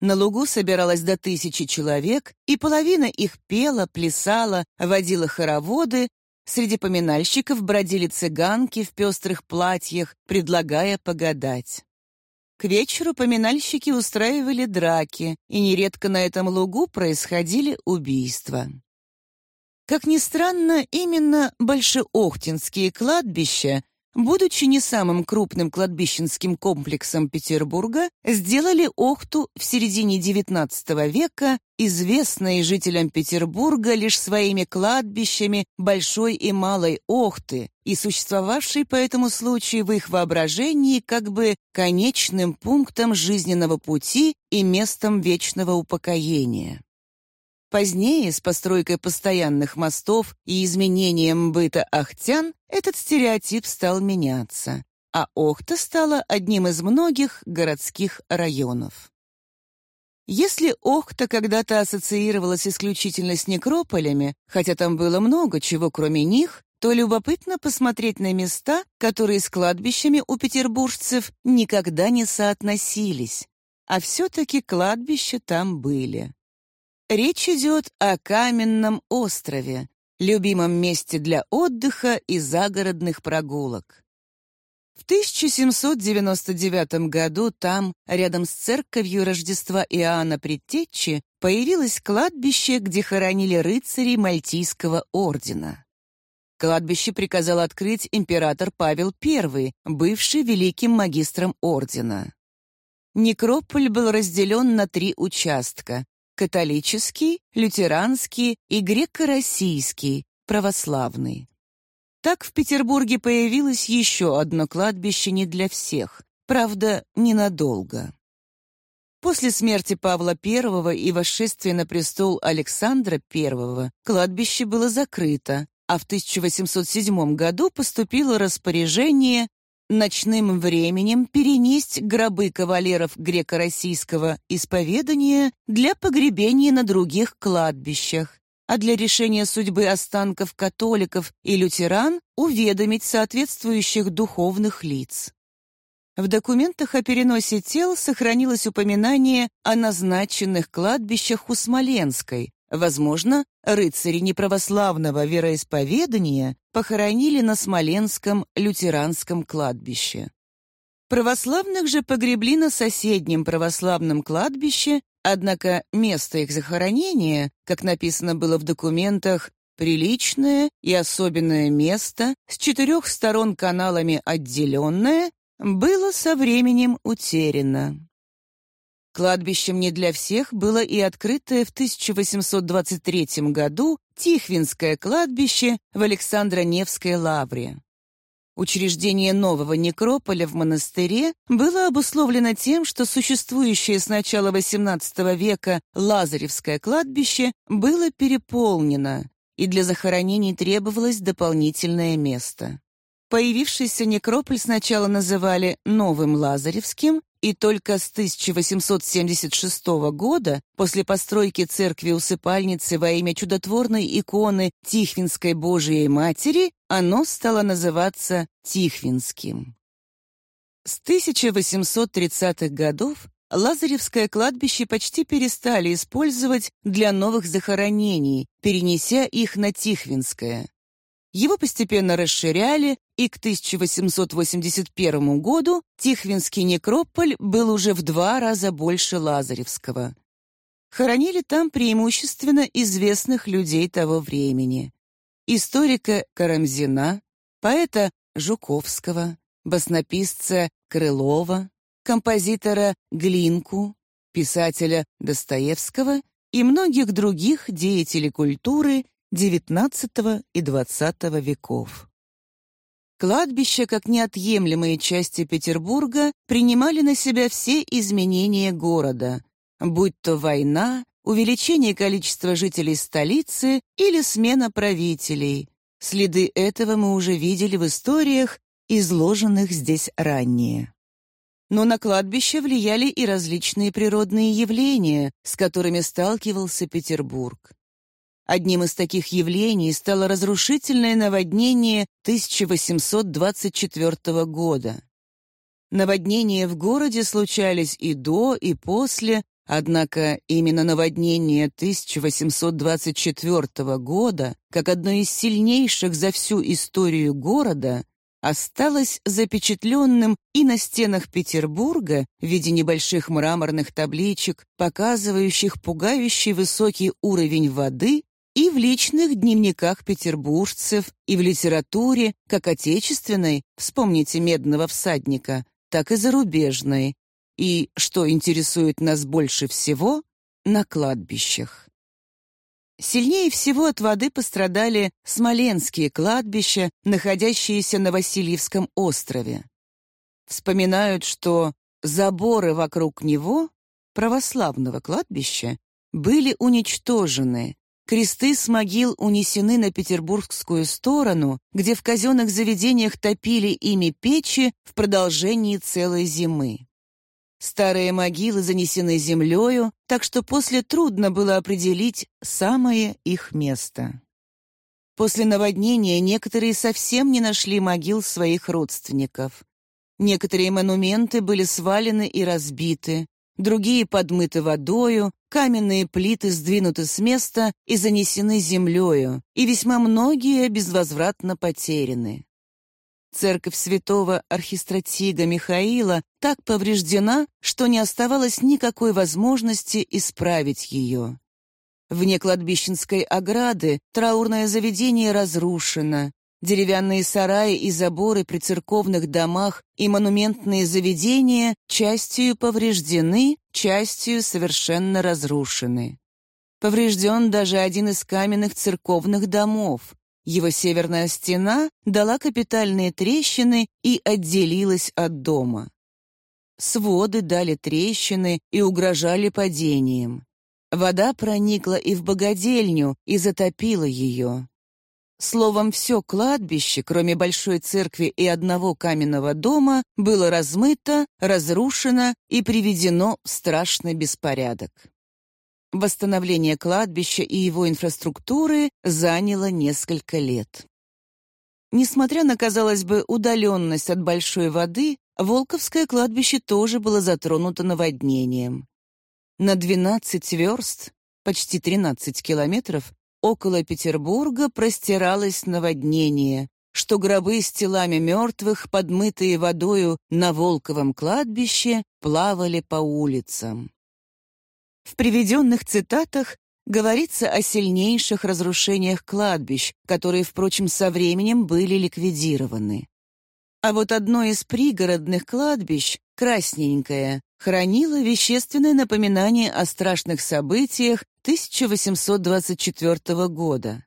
Speaker 2: На лугу собиралось до тысячи человек, и половина их пела, плясала, водила хороводы, среди поминальщиков бродили цыганки в пестрых платьях, предлагая погадать. К вечеру поминальщики устраивали драки, и нередко на этом лугу происходили убийства. Как ни странно, именно Большеохтинские кладбища будучи не самым крупным кладбищенским комплексом Петербурга, сделали Охту в середине XIX века известной жителям Петербурга лишь своими кладбищами Большой и Малой Охты и существовавшей по этому случаю в их воображении как бы конечным пунктом жизненного пути и местом вечного упокоения. Позднее, с постройкой постоянных мостов и изменением быта ахтян, этот стереотип стал меняться, а Охта стала одним из многих городских районов. Если Охта когда-то ассоциировалась исключительно с некрополями, хотя там было много чего кроме них, то любопытно посмотреть на места, которые с кладбищами у петербуржцев никогда не соотносились, а все-таки кладбища там были. Речь идет о Каменном острове, любимом месте для отдыха и загородных прогулок. В 1799 году там, рядом с церковью Рождества Иоанна Предтечи, появилось кладбище, где хоронили рыцарей Мальтийского ордена. Кладбище приказал открыть император Павел I, бывший великим магистром ордена. Некрополь был разделен на три участка католический, лютеранский и греко-российский, православный. Так в Петербурге появилось еще одно кладбище не для всех, правда, ненадолго. После смерти Павла I и восшествия на престол Александра I кладбище было закрыто, а в 1807 году поступило распоряжение ночным временем перенесть гробы кавалеров греко-российского исповедания для погребения на других кладбищах, а для решения судьбы останков католиков и лютеран уведомить соответствующих духовных лиц. В документах о переносе тел сохранилось упоминание о назначенных кладбищах у Смоленской, Возможно, рыцари неправославного вероисповедания похоронили на Смоленском лютеранском кладбище. Православных же погребли на соседнем православном кладбище, однако место их захоронения, как написано было в документах, приличное и особенное место, с четырех сторон каналами отделенное, было со временем утеряно. Кладбищем не для всех было и открытое в 1823 году Тихвинское кладбище в Александро-Невской лавре. Учреждение нового некрополя в монастыре было обусловлено тем, что существующее с начала XVIII века Лазаревское кладбище было переполнено, и для захоронений требовалось дополнительное место. Появившийся некрополь сначала называли Новым Лазаревским, и только с 1876 года, после постройки церкви-усыпальницы во имя чудотворной иконы Тихвинской Божией Матери, оно стало называться Тихвинским. С 1830-х годов Лазаревское кладбище почти перестали использовать для новых захоронений, перенеся их на Тихвинское. Его постепенно расширяли, и к 1881 году Тихвинский некрополь был уже в два раза больше Лазаревского. Хоронили там преимущественно известных людей того времени. Историка Карамзина, поэта Жуковского, баснописца Крылова, композитора Глинку, писателя Достоевского и многих других деятелей культуры XIX и XX веков. Кладбища, как неотъемлемые части Петербурга, принимали на себя все изменения города, будь то война, увеличение количества жителей столицы или смена правителей. Следы этого мы уже видели в историях, изложенных здесь ранее. Но на кладбище влияли и различные природные явления, с которыми сталкивался Петербург. Одним из таких явлений стало разрушительное наводнение 1824 года. Наводнения в городе случались и до, и после, однако именно наводнение 1824 года, как одно из сильнейших за всю историю города, осталось запечатленным и на стенах Петербурга в виде небольших мраморных табличек, показывающих пугающий высокий уровень воды и в личных дневниках петербуржцев, и в литературе, как отечественной, вспомните «Медного всадника», так и зарубежной, и, что интересует нас больше всего, на кладбищах. Сильнее всего от воды пострадали смоленские кладбища, находящиеся на Васильевском острове. Вспоминают, что заборы вокруг него, православного кладбища, были уничтожены, кресты с могил унесены на петербургскую сторону, где в казенных заведениях топили ими печи в продолжении целой зимы. Старые могилы занесены землею, так что после трудно было определить самое их место. После наводнения некоторые совсем не нашли могил своих родственников. Некоторые монументы были свалены и разбиты, другие подмыты водою, каменные плиты сдвинуты с места и занесены землею, и весьма многие безвозвратно потеряны. Церковь святого архистратига Михаила так повреждена, что не оставалось никакой возможности исправить ее. Вне кладбищенской ограды траурное заведение разрушено, деревянные сараи и заборы при церковных домах и монументные заведения частью повреждены, частью совершенно разрушены. Поврежден даже один из каменных церковных домов, его северная стена дала капитальные трещины и отделилась от дома. Своды дали трещины и угрожали падением. Вода проникла и в богадельню и затопила ее. Словом, все кладбище, кроме большой церкви и одного каменного дома, было размыто, разрушено и приведено в страшный беспорядок. Восстановление кладбища и его инфраструктуры заняло несколько лет. Несмотря на, казалось бы, удаленность от большой воды, Волковское кладбище тоже было затронуто наводнением. На 12 верст, почти 13 километров, около Петербурга простиралось наводнение, что гробы с телами мертвых, подмытые водою на Волковом кладбище, плавали по улицам. В приведенных цитатах говорится о сильнейших разрушениях кладбищ, которые, впрочем, со временем были ликвидированы. А вот одно из пригородных кладбищ, Красненькое, хранило вещественное напоминание о страшных событиях 1824 года.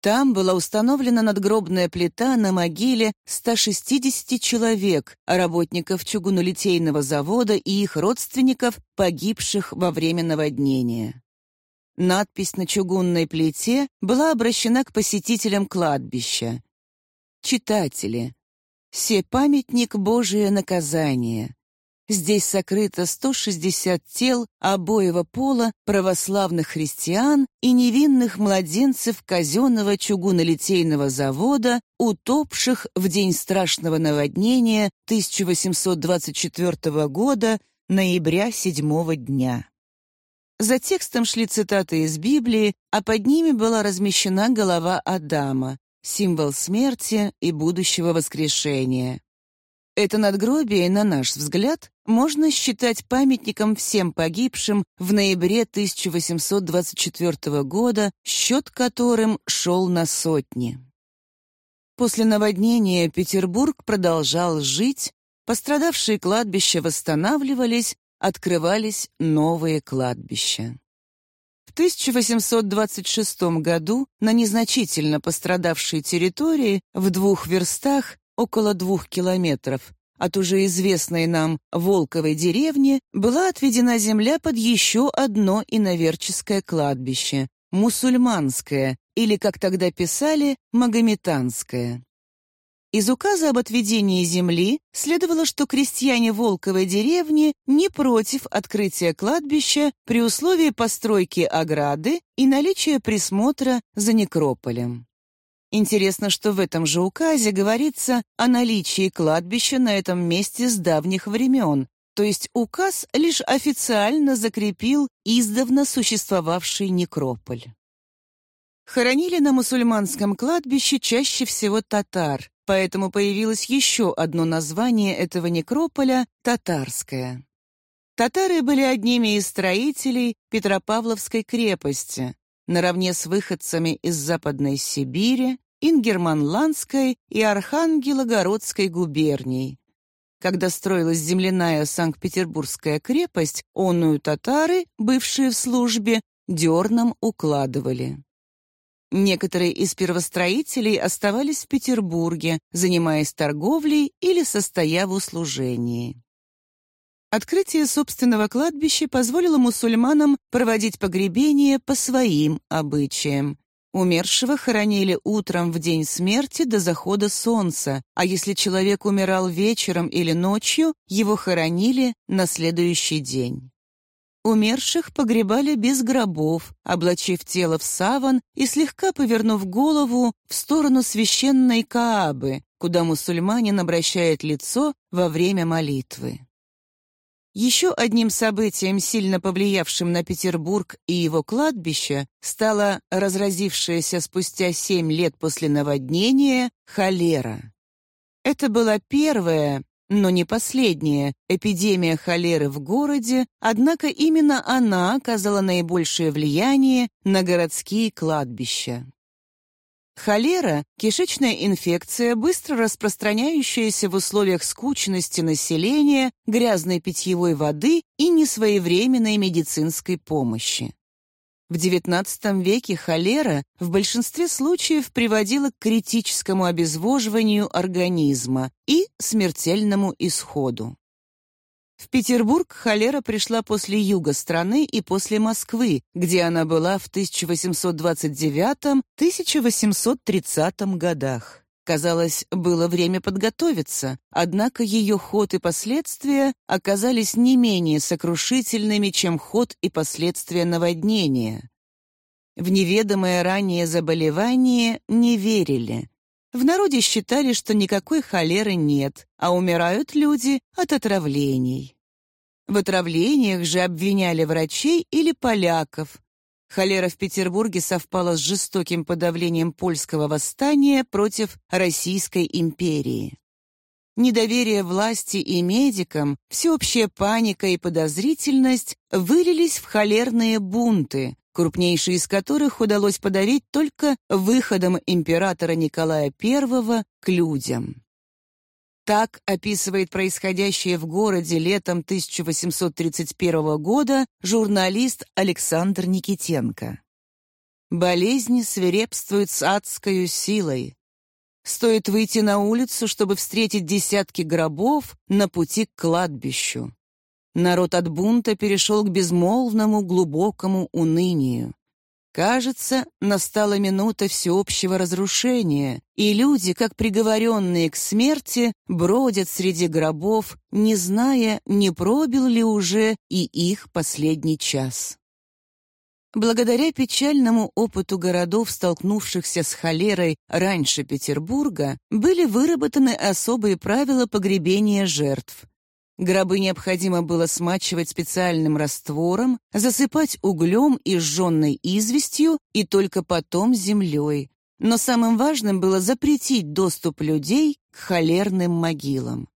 Speaker 2: Там была установлена надгробная плита на могиле 160 человек, работников чугунолитейного завода и их родственников, погибших во время наводнения. Надпись на чугунной плите была обращена к посетителям кладбища. Читатели, «Се памятник Божие наказание. Здесь сокрыто 160 тел обоего пола православных христиан и невинных младенцев казенного чугунолитейного завода, утопших в день страшного наводнения 1824 года ноября седьмого дня. За текстом шли цитаты из Библии, а под ними была размещена голова Адама, символ смерти и будущего воскрешения. Это надгробие, на наш взгляд, можно считать памятником всем погибшим в ноябре 1824 года, счет которым шел на сотни. После наводнения Петербург продолжал жить, пострадавшие кладбища восстанавливались, открывались новые кладбища. В 1826 году на незначительно пострадавшей территории в двух верстах около двух километров, от уже известной нам Волковой деревни была отведена земля под еще одно иноверческое кладбище — мусульманское, или, как тогда писали, магометанское. Из указа об отведении земли следовало, что крестьяне Волковой деревни не против открытия кладбища при условии постройки ограды и наличия присмотра за некрополем. Интересно, что в этом же указе говорится о наличии кладбища на этом месте с давних времен, то есть указ лишь официально закрепил издавна существовавший некрополь. Хоронили на мусульманском кладбище чаще всего татар, поэтому появилось еще одно название этого некрополя — татарское. Татары были одними из строителей Петропавловской крепости, наравне с выходцами из Западной Сибири, Ингерманландской и Архангелогородской губерний. Когда строилась земляная Санкт-Петербургская крепость, онную татары, бывшие в службе, дерном укладывали. Некоторые из первостроителей оставались в Петербурге, занимаясь торговлей или состоя в услужении. Открытие собственного кладбища позволило мусульманам проводить погребение по своим обычаям. Умершего хоронили утром в день смерти до захода солнца, а если человек умирал вечером или ночью, его хоронили на следующий день. Умерших погребали без гробов, облачив тело в саван и слегка повернув голову в сторону священной Каабы, куда мусульманин обращает лицо во время молитвы. Еще одним событием, сильно повлиявшим на Петербург и его кладбище, стала разразившаяся спустя семь лет после наводнения холера. Это была первая, но не последняя эпидемия холеры в городе, однако именно она оказала наибольшее влияние на городские кладбища. Холера — кишечная инфекция, быстро распространяющаяся в условиях скучности населения, грязной питьевой воды и несвоевременной медицинской помощи. В XIX веке холера в большинстве случаев приводила к критическому обезвоживанию организма и смертельному исходу. В Петербург холера пришла после юга страны и после Москвы, где она была в 1829-1830 годах. Казалось, было время подготовиться, однако ее ход и последствия оказались не менее сокрушительными, чем ход и последствия наводнения. В неведомое ранее заболевание не верили. В народе считали, что никакой холеры нет, а умирают люди от отравлений. В отравлениях же обвиняли врачей или поляков. Холера в Петербурге совпала с жестоким подавлением польского восстания против Российской империи. Недоверие власти и медикам, всеобщая паника и подозрительность вылились в холерные бунты, крупнейший из которых удалось подавить только выходом императора Николая I к людям. Так описывает происходящее в городе летом 1831 года журналист Александр Никитенко. Болезни свирепствуют с адской силой. Стоит выйти на улицу, чтобы встретить десятки гробов на пути к кладбищу. Народ от бунта перешел к безмолвному глубокому унынию. Кажется, настала минута всеобщего разрушения, и люди, как приговоренные к смерти, бродят среди гробов, не зная, не пробил ли уже и их последний час. Благодаря печальному опыту городов, столкнувшихся с холерой раньше Петербурга, были выработаны особые правила погребения жертв. Гробы необходимо было смачивать специальным раствором, засыпать углем и сжженной известью и только потом землей. Но самым важным было запретить доступ людей к холерным могилам.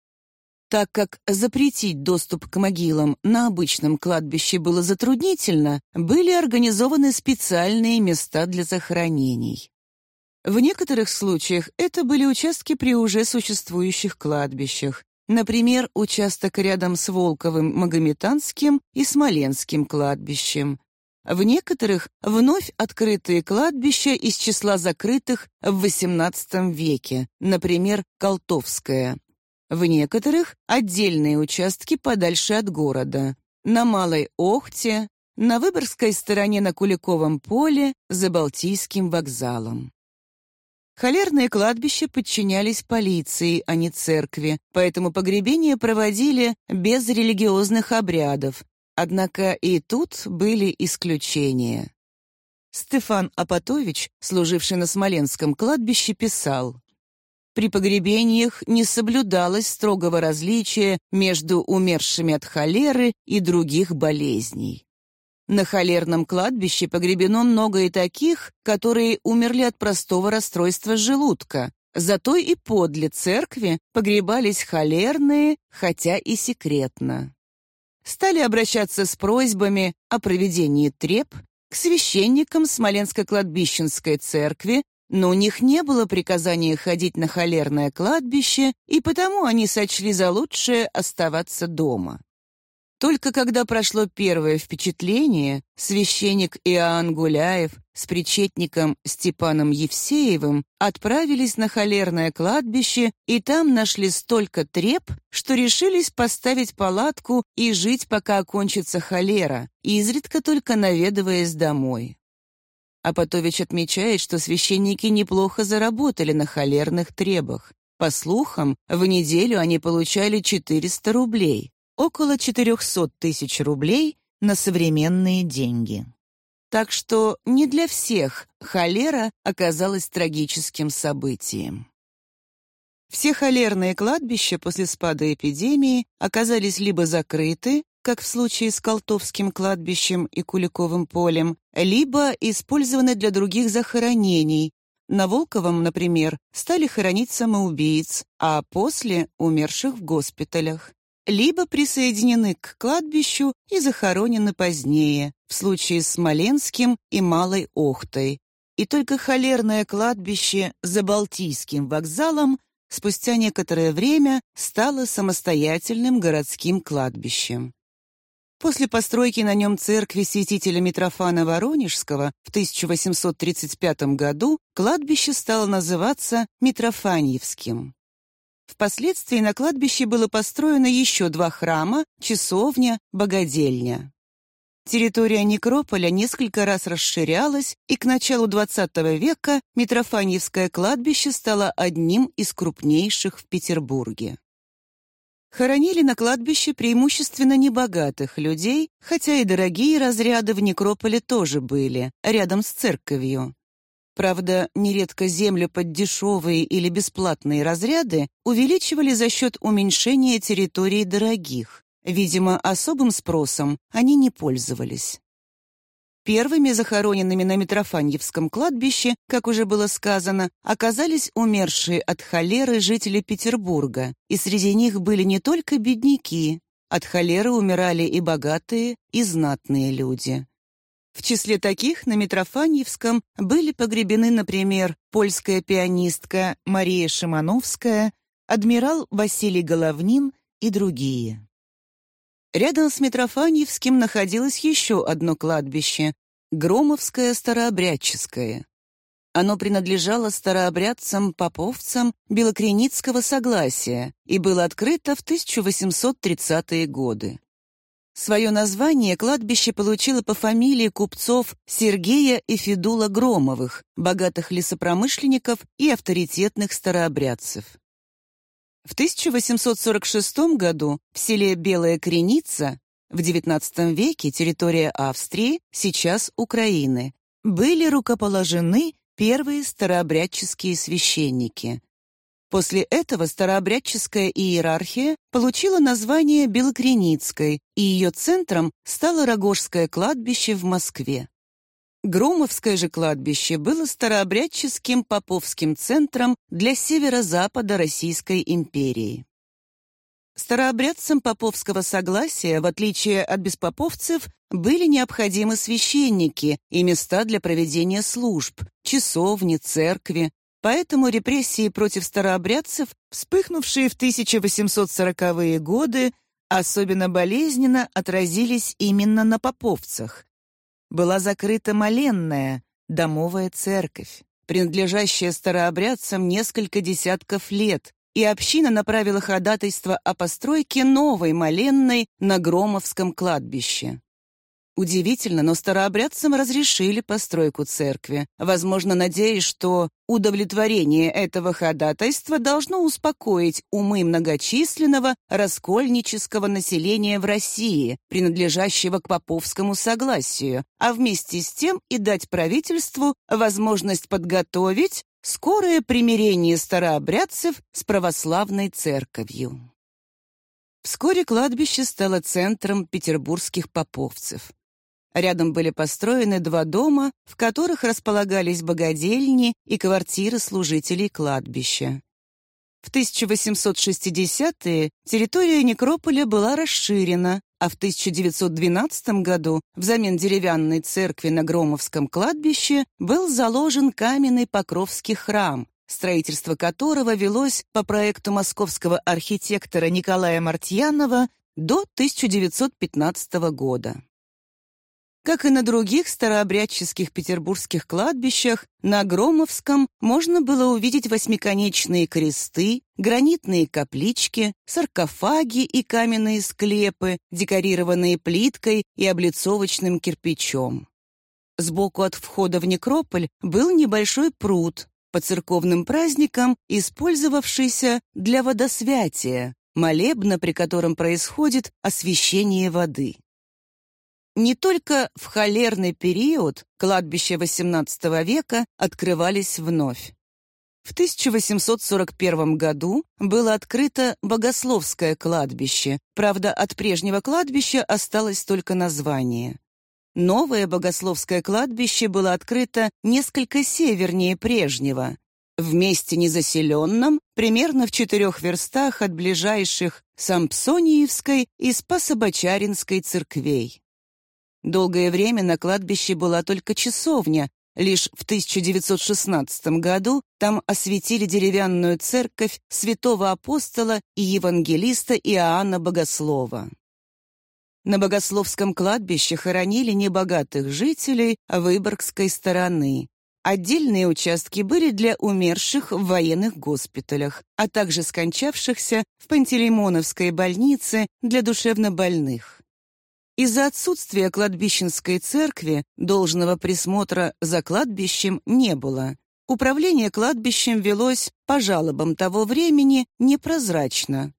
Speaker 2: Так как запретить доступ к могилам на обычном кладбище было затруднительно, были организованы специальные места для захоронений. В некоторых случаях это были участки при уже существующих кладбищах, например, участок рядом с Волковым Магометанским и Смоленским кладбищем. В некоторых вновь открытые кладбища из числа закрытых в XVIII веке, например, Колтовское, в некоторых — отдельные участки подальше от города. На Малой Охте, на Выборгской стороне на Куликовом поле, за Балтийским вокзалом. Холерные кладбища подчинялись полиции, а не церкви, поэтому погребения проводили без религиозных обрядов. Однако и тут были исключения. Стефан Апатович, служивший на Смоленском кладбище, писал при погребениях не соблюдалось строгого различия между умершими от холеры и других болезней. На холерном кладбище погребено много и таких, которые умерли от простого расстройства желудка. Зато и подле церкви погребались холерные, хотя и секретно. Стали обращаться с просьбами о проведении треп к священникам Смоленско-кладбищенской церкви но у них не было приказания ходить на холерное кладбище, и потому они сочли за лучшее оставаться дома. Только когда прошло первое впечатление, священник Иоанн Гуляев с причетником Степаном Евсеевым отправились на холерное кладбище и там нашли столько треп, что решились поставить палатку и жить, пока окончится холера, изредка только наведываясь домой. Апатович отмечает, что священники неплохо заработали на холерных требах. По слухам, в неделю они получали 400 рублей, около 400 тысяч рублей на современные деньги. Так что не для всех холера оказалась трагическим событием. Все холерные кладбища после спада эпидемии оказались либо закрыты, как в случае с Колтовским кладбищем и Куликовым полем, либо использованы для других захоронений. На Волковом, например, стали хоронить самоубийц, а после — умерших в госпиталях. Либо присоединены к кладбищу и захоронены позднее, в случае с Смоленским и Малой Охтой. И только холерное кладбище за Балтийским вокзалом спустя некоторое время стало самостоятельным городским кладбищем. После постройки на нем церкви святителя Митрофана Воронежского в 1835 году кладбище стало называться Митрофаньевским. Впоследствии на кладбище было построено еще два храма, часовня, богадельня. Территория некрополя несколько раз расширялась, и к началу XX века Митрофаньевское кладбище стало одним из крупнейших в Петербурге. Хоронили на кладбище преимущественно небогатых людей, хотя и дорогие разряды в некрополе тоже были, рядом с церковью. Правда, нередко землю под дешевые или бесплатные разряды увеличивали за счет уменьшения территории дорогих. Видимо, особым спросом они не пользовались. Первыми захороненными на Митрофаньевском кладбище, как уже было сказано, оказались умершие от холеры жители Петербурга, и среди них были не только бедняки. От холеры умирали и богатые, и знатные люди. В числе таких на Митрофаньевском были погребены, например, польская пианистка Мария Шимановская, адмирал Василий Головнин и другие. Рядом с Митрофаньевским находилось еще одно кладбище — Громовское старообрядческое. Оно принадлежало старообрядцам-поповцам Белокреницкого согласия и было открыто в 1830-е годы. Свое название кладбище получило по фамилии купцов Сергея и Федула Громовых, богатых лесопромышленников и авторитетных старообрядцев. В 1846 году в селе Белая Креница, в XIX веке территория Австрии, сейчас Украины, были рукоположены первые старообрядческие священники. После этого старообрядческая иерархия получила название Белокреницкой, и ее центром стало Рогожское кладбище в Москве. Громовское же кладбище было старообрядческим поповским центром для северо-запада Российской империи. Старообрядцам поповского согласия, в отличие от беспоповцев, были необходимы священники и места для проведения служб, часовни, церкви, Поэтому репрессии против старообрядцев, вспыхнувшие в 1840-е годы, особенно болезненно отразились именно на поповцах. Была закрыта моленная, домовая церковь, принадлежащая старообрядцам несколько десятков лет, и община направила ходатайство о постройке новой моленной на Громовском кладбище. Удивительно, но старообрядцам разрешили постройку церкви, возможно, надеясь, что удовлетворение этого ходатайства должно успокоить умы многочисленного раскольнического населения в России, принадлежащего к поповскому согласию, а вместе с тем и дать правительству возможность подготовить скорое примирение старообрядцев с православной церковью. Вскоре кладбище стало центром петербургских поповцев. Рядом были построены два дома, в которых располагались богадельни и квартиры служителей кладбища. В 1860-е территория некрополя была расширена, а в 1912 году взамен деревянной церкви на Громовском кладбище был заложен каменный Покровский храм, строительство которого велось по проекту московского архитектора Николая Мартьянова до 1915 года. Как и на других старообрядческих петербургских кладбищах, на Громовском можно было увидеть восьмиконечные кресты, гранитные каплички, саркофаги и каменные склепы, декорированные плиткой и облицовочным кирпичом. Сбоку от входа в некрополь был небольшой пруд, по церковным праздникам использовавшийся для водосвятия, молебна, при котором происходит освящение воды. Не только в холерный период кладбища XVIII века открывались вновь. В 1841 году было открыто Богословское кладбище, правда, от прежнего кладбища осталось только название. Новое Богословское кладбище было открыто несколько севернее прежнего, в месте незаселенном, примерно в четырех верстах от ближайших Сампсониевской и Спасобочаринской церквей. Долгое время на кладбище была только часовня, лишь в 1916 году там осветили деревянную церковь святого апостола и евангелиста Иоанна Богослова. На Богословском кладбище хоронили небогатых жителей Выборгской стороны. Отдельные участки были для умерших в военных госпиталях, а также скончавшихся в Пантелеймоновской больнице для душевнобольных. Из-за отсутствия кладбищенской церкви должного присмотра за кладбищем не было. Управление кладбищем велось по жалобам того времени непрозрачно.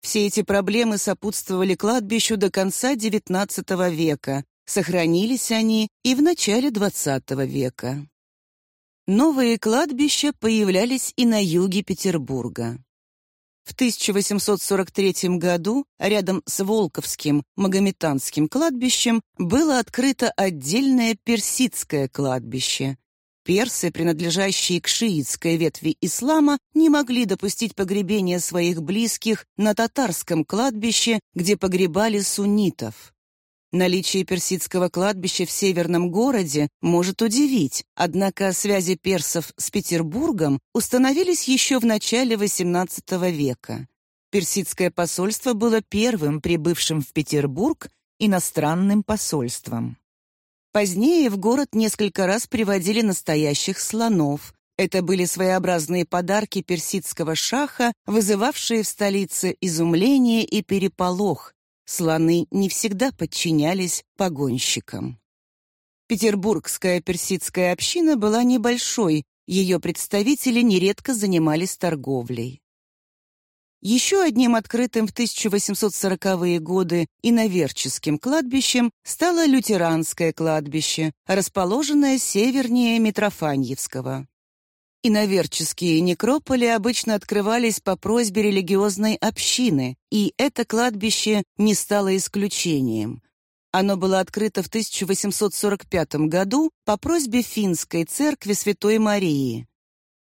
Speaker 2: Все эти проблемы сопутствовали кладбищу до конца XIX века. Сохранились они и в начале XX века. Новые кладбища появлялись и на юге Петербурга. В 1843 году рядом с Волковским Магометанским кладбищем было открыто отдельное персидское кладбище. Персы, принадлежащие к шиитской ветви ислама, не могли допустить погребения своих близких на татарском кладбище, где погребали суннитов. Наличие персидского кладбища в северном городе может удивить, однако связи персов с Петербургом установились еще в начале XVIII века. Персидское посольство было первым прибывшим в Петербург иностранным посольством. Позднее в город несколько раз приводили настоящих слонов. Это были своеобразные подарки персидского шаха, вызывавшие в столице изумление и переполох, слоны не всегда подчинялись погонщикам. Петербургская персидская община была небольшой, ее представители нередко занимались торговлей. Еще одним открытым в 1840-е годы иноверческим кладбищем стало лютеранское кладбище, расположенное севернее Митрофаньевского. Иноверческие некрополи обычно открывались по просьбе религиозной общины, и это кладбище не стало исключением. Оно было открыто в 1845 году по просьбе финской церкви Святой Марии.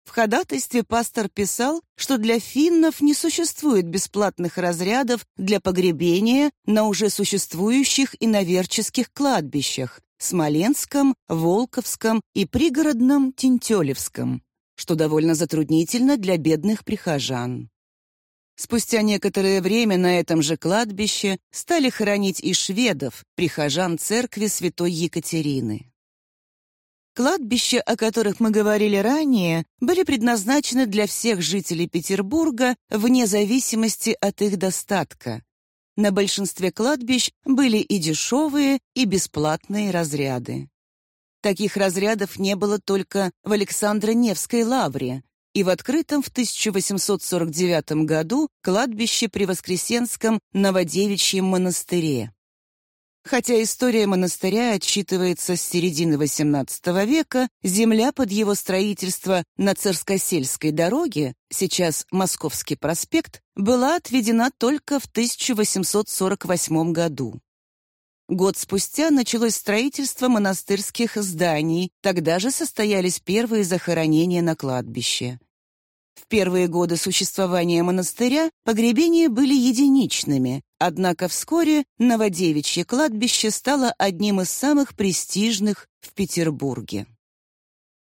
Speaker 2: В ходатайстве пастор писал, что для финнов не существует бесплатных разрядов для погребения на уже существующих иноверческих кладбищах Смоленском, Волковском и пригородном Тинтелевском, что довольно затруднительно для бедных прихожан. Спустя некоторое время на этом же кладбище стали хоронить и шведов, прихожан церкви святой Екатерины. Кладбища, о которых мы говорили ранее, были предназначены для всех жителей Петербурга вне зависимости от их достатка. На большинстве кладбищ были и дешевые, и бесплатные разряды. Таких разрядов не было только в Александро-Невской лавре и в открытом в 1849 году кладбище при Воскресенском Новодевичьем монастыре. Хотя история монастыря отсчитывается с середины XVIII века, земля под его строительство на Царскосельской дороге, сейчас Московский проспект, была отведена только в 1848 году. Год спустя началось строительство монастырских зданий, тогда же состоялись первые захоронения на кладбище. В первые годы существования монастыря погребения были единичными, однако вскоре Новодевичье кладбище стало одним из самых престижных в Петербурге.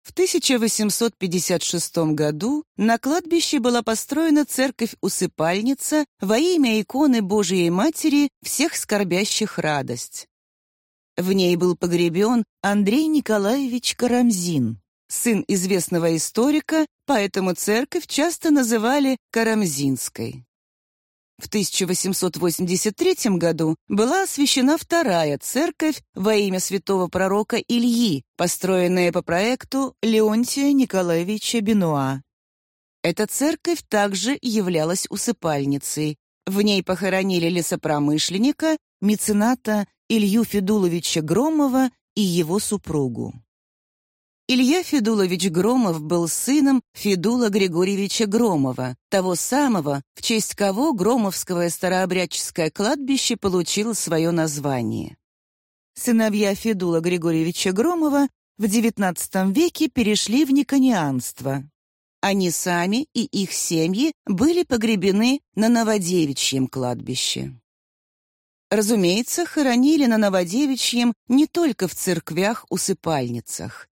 Speaker 2: В 1856 году на кладбище была построена церковь-усыпальница во имя иконы Божией Матери всех скорбящих радость. В ней был погребен Андрей Николаевич Карамзин, сын известного историка, поэтому церковь часто называли Карамзинской. В 1883 году была освящена вторая церковь во имя святого пророка Ильи, построенная по проекту Леонтия Николаевича Бенуа. Эта церковь также являлась усыпальницей. В ней похоронили лесопромышленника, мецената Илью Федуловича Громова и его супругу. Илья Федулович Громов был сыном Федула Григорьевича Громова, того самого, в честь кого Громовское старообрядческое кладбище получило свое название. Сыновья Федула Григорьевича Громова в XIX веке перешли в никонианство. Они сами и их семьи были погребены на Новодевичьем кладбище. Разумеется, хоронили на Новодевичьем не только в церквях-усыпальницах.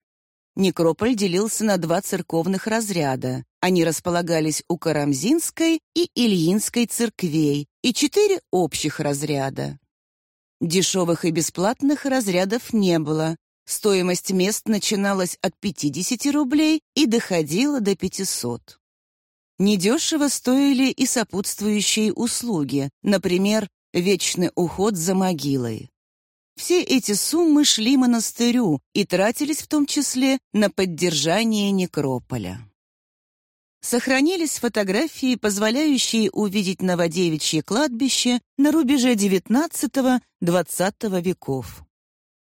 Speaker 2: Некрополь делился на два церковных разряда. Они располагались у Карамзинской и Ильинской церквей и четыре общих разряда. Дешевых и бесплатных разрядов не было. Стоимость мест начиналась от 50 рублей и доходила до 500. Недешево стоили и сопутствующие услуги, например, вечный уход за могилой. Все эти суммы шли монастырю и тратились в том числе на поддержание некрополя. Сохранились фотографии, позволяющие увидеть Новодевичье кладбище на рубеже XIX-XX веков.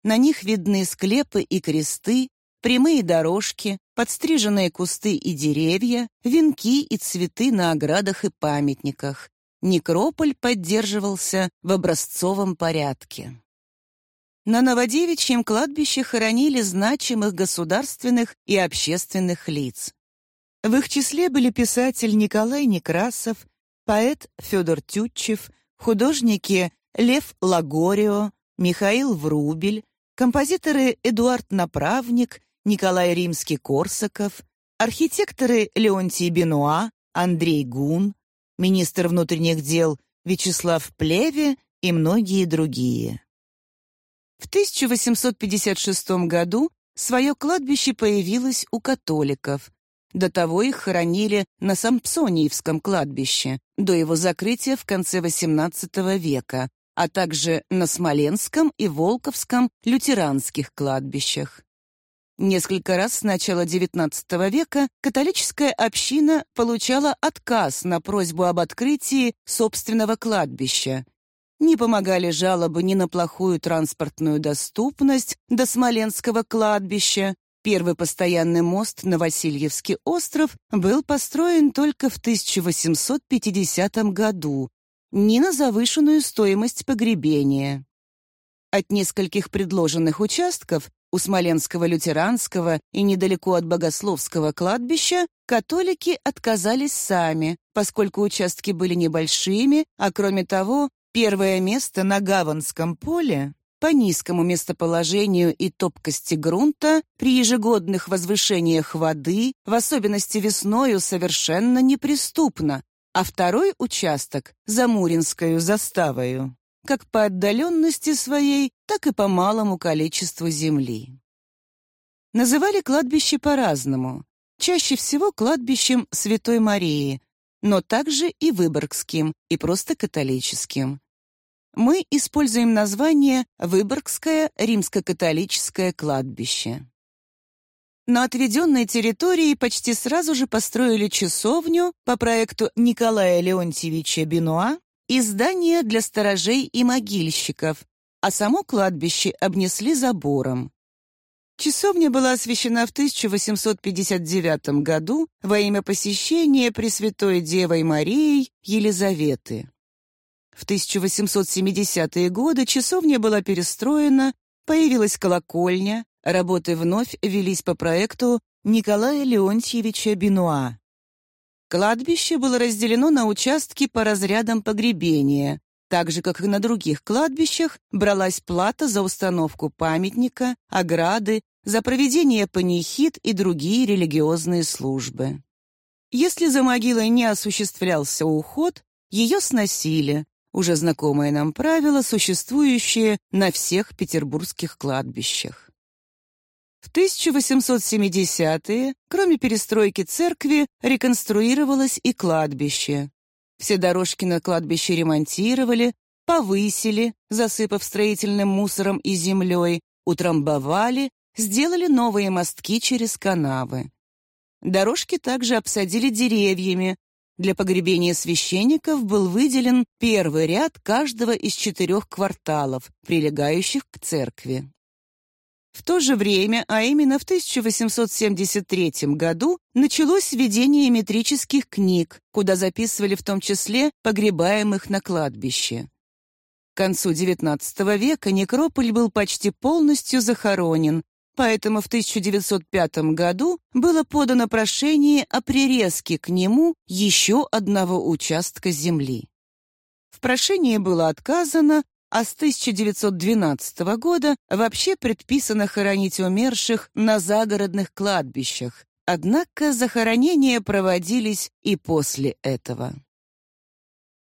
Speaker 2: На них видны склепы и кресты, прямые дорожки, подстриженные кусты и деревья, венки и цветы на оградах и памятниках. Некрополь поддерживался в образцовом порядке. На Новодевичьем кладбище хоронили значимых государственных и общественных лиц. В их числе были писатель Николай Некрасов, поэт Федор Тютчев, художники Лев Лагорио, Михаил Врубель, композиторы Эдуард Направник, Николай Римский-Корсаков, архитекторы Леонтий Бенуа, Андрей Гун, министр внутренних дел Вячеслав Плеве и многие другие. В 1856 году свое кладбище появилось у католиков. До того их хоронили на Сампсониевском кладбище, до его закрытия в конце XVIII века, а также на Смоленском и Волковском лютеранских кладбищах. Несколько раз с начала XIX века католическая община получала отказ на просьбу об открытии собственного кладбища, не помогали жалобы ни на плохую транспортную доступность до Смоленского кладбища, Первый постоянный мост на Васильевский остров был построен только в 1850 году, не на завышенную стоимость погребения. От нескольких предложенных участков у Смоленского лютеранского и недалеко от Богословского кладбища католики отказались сами, поскольку участки были небольшими, а кроме того, первое место на Гаванском поле по низкому местоположению и топкости грунта при ежегодных возвышениях воды, в особенности весною, совершенно неприступно, а второй участок — за Муринскою заставою, как по отдаленности своей, так и по малому количеству земли. Называли кладбище по-разному, чаще всего кладбищем Святой Марии, но также и Выборгским, и просто католическим мы используем название Выборгское римско-католическое кладбище. На отведенной территории почти сразу же построили часовню по проекту Николая Леонтьевича Бенуа и здание для сторожей и могильщиков, а само кладбище обнесли забором. Часовня была освящена в 1859 году во имя посещения Пресвятой Девой Марией Елизаветы. В 1870-е годы часовня была перестроена, появилась колокольня, работы вновь велись по проекту Николая Леонтьевича Бенуа. Кладбище было разделено на участки по разрядам погребения. Так же, как и на других кладбищах, бралась плата за установку памятника, ограды, за проведение панихид и другие религиозные службы. Если за могилой не осуществлялся уход, ее сносили, уже знакомое нам правило, существующее на всех петербургских кладбищах. В 1870-е, кроме перестройки церкви, реконструировалось и кладбище. Все дорожки на кладбище ремонтировали, повысили, засыпав строительным мусором и землей, утрамбовали, сделали новые мостки через канавы. Дорожки также обсадили деревьями, для погребения священников был выделен первый ряд каждого из четырех кварталов, прилегающих к церкви. В то же время, а именно в 1873 году, началось введение метрических книг, куда записывали в том числе погребаемых на кладбище. К концу XIX века некрополь был почти полностью захоронен, Поэтому в 1905 году было подано прошение о прирезке к нему еще одного участка земли. В прошении было отказано, а с 1912 года вообще предписано хоронить умерших на загородных кладбищах. Однако захоронения проводились и после этого.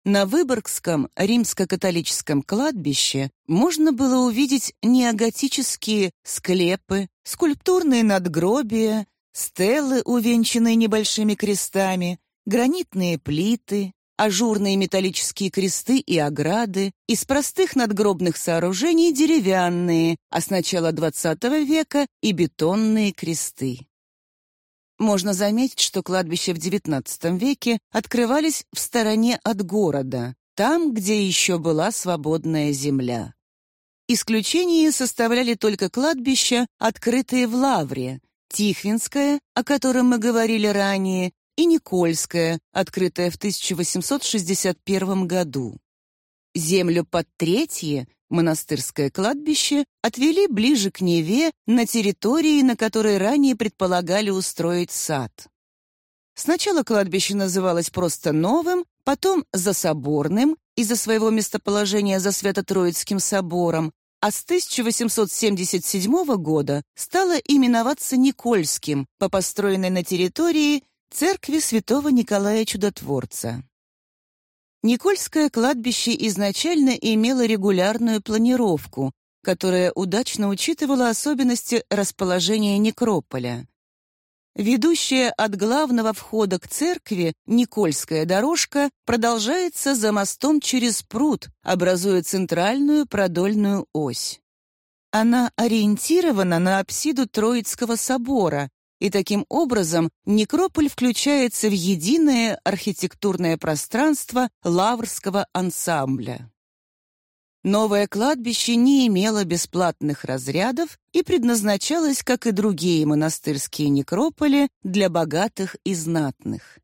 Speaker 2: На Выборгском римско-католическом кладбище можно было увидеть неоготические склепы, скульптурные надгробия, стелы, увенчанные небольшими крестами, гранитные плиты, ажурные металлические кресты и ограды, из простых надгробных сооружений деревянные, а с начала XX века и бетонные кресты. Можно заметить, что кладбища в XIX веке открывались в стороне от города, там, где еще была свободная земля. Исключение составляли только кладбища, открытые в Лавре, Тихвинское, о котором мы говорили ранее, и Никольское, открытое в 1861 году. Землю под третье Монастырское кладбище отвели ближе к Неве, на территории, на которой ранее предполагали устроить сад. Сначала кладбище называлось просто Новым, потом Засоборным из-за своего местоположения за Свято-Троицким собором, а с 1877 года стало именоваться Никольским по построенной на территории церкви святого Николая Чудотворца. Никольское кладбище изначально имело регулярную планировку, которая удачно учитывала особенности расположения некрополя. Ведущая от главного входа к церкви Никольская дорожка продолжается за мостом через пруд, образуя центральную продольную ось. Она ориентирована на апсиду Троицкого собора, и таким образом некрополь включается в единое архитектурное пространство лаврского ансамбля. Новое кладбище не имело бесплатных разрядов и предназначалось, как и другие монастырские некрополи, для богатых и знатных.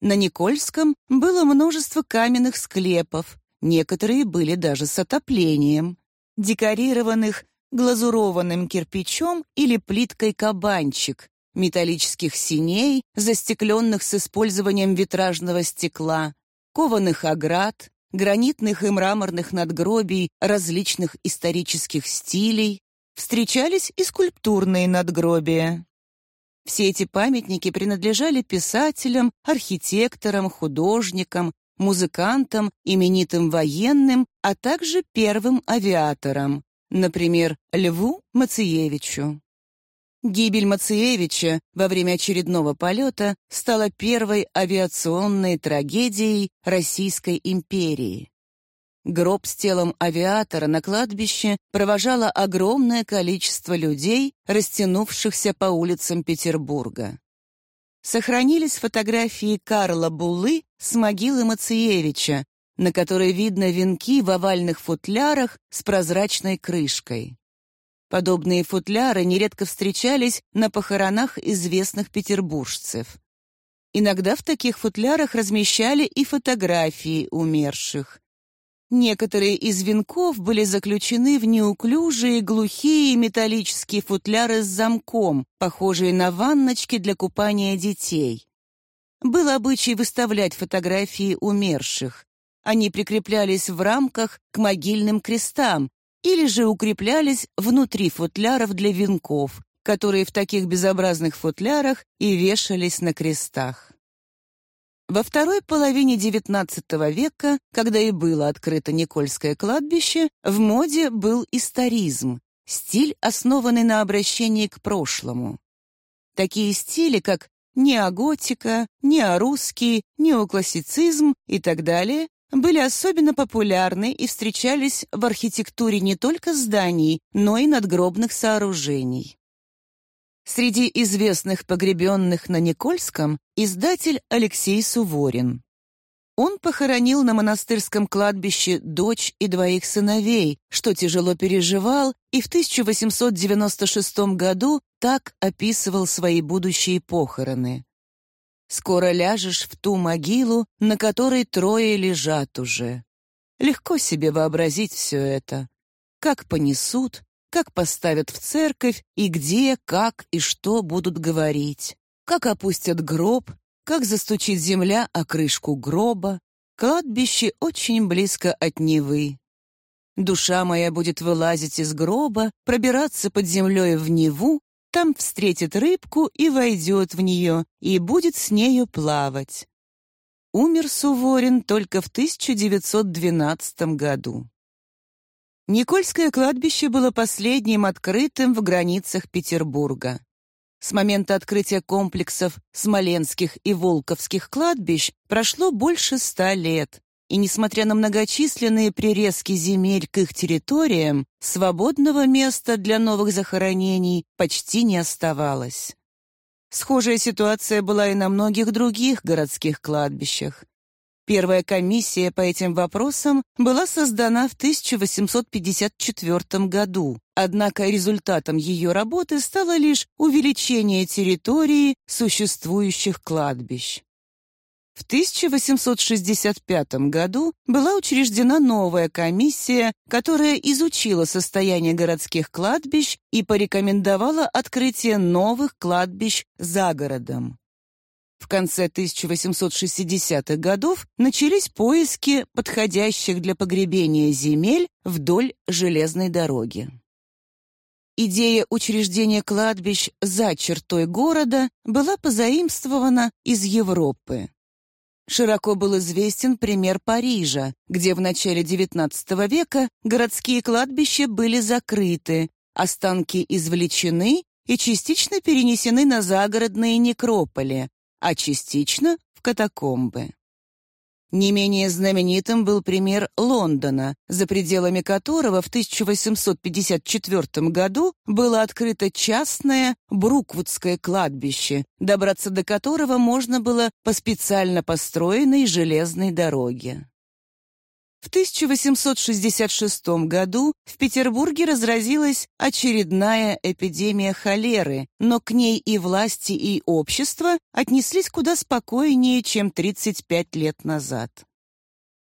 Speaker 2: На Никольском было множество каменных склепов, некоторые были даже с отоплением, декорированных глазурованным кирпичом или плиткой кабанчик, металлических синей, застекленных с использованием витражного стекла, кованых оград, гранитных и мраморных надгробий различных исторических стилей, встречались и скульптурные надгробия. Все эти памятники принадлежали писателям, архитекторам, художникам, музыкантам, именитым военным, а также первым авиаторам, например, Льву Мациевичу. Гибель Мациевича во время очередного полета стала первой авиационной трагедией Российской империи. Гроб с телом авиатора на кладбище провожало огромное количество людей, растянувшихся по улицам Петербурга. Сохранились фотографии Карла Булы с могилы Мациевича, на которой видно венки в овальных футлярах с прозрачной крышкой. Подобные футляры нередко встречались на похоронах известных петербуржцев. Иногда в таких футлярах размещали и фотографии умерших. Некоторые из венков были заключены в неуклюжие глухие металлические футляры с замком, похожие на ванночки для купания детей. Был обычай выставлять фотографии умерших. Они прикреплялись в рамках к могильным крестам, или же укреплялись внутри футляров для венков, которые в таких безобразных футлярах и вешались на крестах. Во второй половине XIX века, когда и было открыто Никольское кладбище, в моде был историзм, стиль, основанный на обращении к прошлому. Такие стили, как неоготика, неорусский, неоклассицизм и так далее, были особенно популярны и встречались в архитектуре не только зданий, но и надгробных сооружений. Среди известных погребенных на Никольском издатель Алексей Суворин. Он похоронил на монастырском кладбище дочь и двоих сыновей, что тяжело переживал, и в 1896 году так описывал свои будущие похороны. Скоро ляжешь в ту могилу, на которой трое лежат уже. Легко себе вообразить все это. Как понесут, как поставят в церковь и где, как и что будут говорить. Как опустят гроб, как застучит земля о крышку гроба. Кладбище очень близко от Невы. Душа моя будет вылазить из гроба, пробираться под землей в Неву, там встретит рыбку и войдет в нее, и будет с нею плавать. Умер Суворин только в 1912 году. Никольское кладбище было последним открытым в границах Петербурга. С момента открытия комплексов Смоленских и Волковских кладбищ прошло больше ста лет, и, несмотря на многочисленные прирезки земель к их территориям, свободного места для новых захоронений почти не оставалось. Схожая ситуация была и на многих других городских кладбищах. Первая комиссия по этим вопросам была создана в 1854 году, однако результатом ее работы стало лишь увеличение территории существующих кладбищ. В 1865 году была учреждена новая комиссия, которая изучила состояние городских кладбищ и порекомендовала открытие новых кладбищ за городом. В конце 1860-х годов начались поиски подходящих для погребения земель вдоль железной дороги. Идея учреждения кладбищ за чертой города была позаимствована из Европы. Широко был известен пример Парижа, где в начале XIX века городские кладбища были закрыты, останки извлечены и частично перенесены на загородные некрополи, а частично — в катакомбы. Не менее знаменитым был пример Лондона, за пределами которого в 1854 году было открыто частное Бруквудское кладбище, добраться до которого можно было по специально построенной железной дороге. В 1866 году в Петербурге разразилась очередная эпидемия холеры, но к ней и власти, и общество отнеслись куда спокойнее, чем 35 лет назад.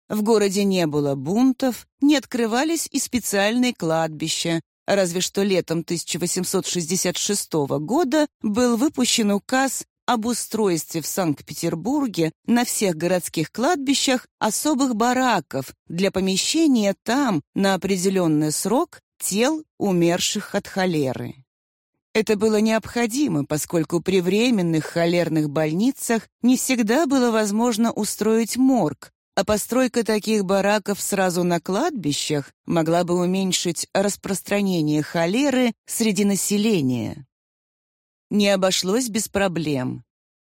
Speaker 2: В городе не было бунтов, не открывались и специальные кладбища, разве что летом 1866 года был выпущен указ об устройстве в Санкт-Петербурге на всех городских кладбищах особых бараков для помещения там на определенный срок тел умерших от холеры. Это было необходимо, поскольку при временных холерных больницах не всегда было возможно устроить морг, а постройка таких бараков сразу на кладбищах могла бы уменьшить распространение холеры среди населения. Не обошлось без проблем.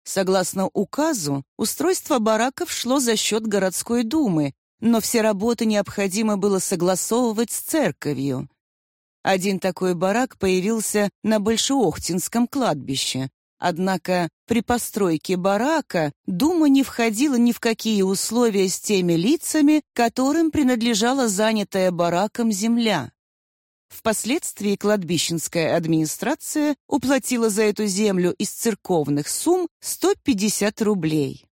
Speaker 2: Согласно указу, устройство бараков шло за счет городской думы, но все работы необходимо было согласовывать с церковью. Один такой барак появился на Большеохтинском кладбище, Однако при постройке барака Дума не входила ни в какие условия с теми лицами, которым принадлежала занятая бараком земля. Впоследствии кладбищенская администрация уплатила за эту землю из церковных сумм 150 рублей.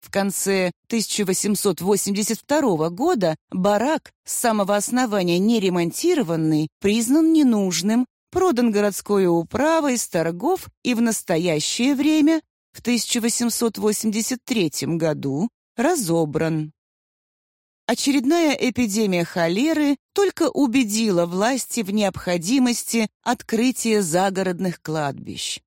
Speaker 2: В конце 1882 года барак, с самого основания не ремонтированный, признан ненужным продан городской управой с торгов и в настоящее время, в 1883 году, разобран. Очередная эпидемия холеры только убедила власти в необходимости открытия загородных кладбищ.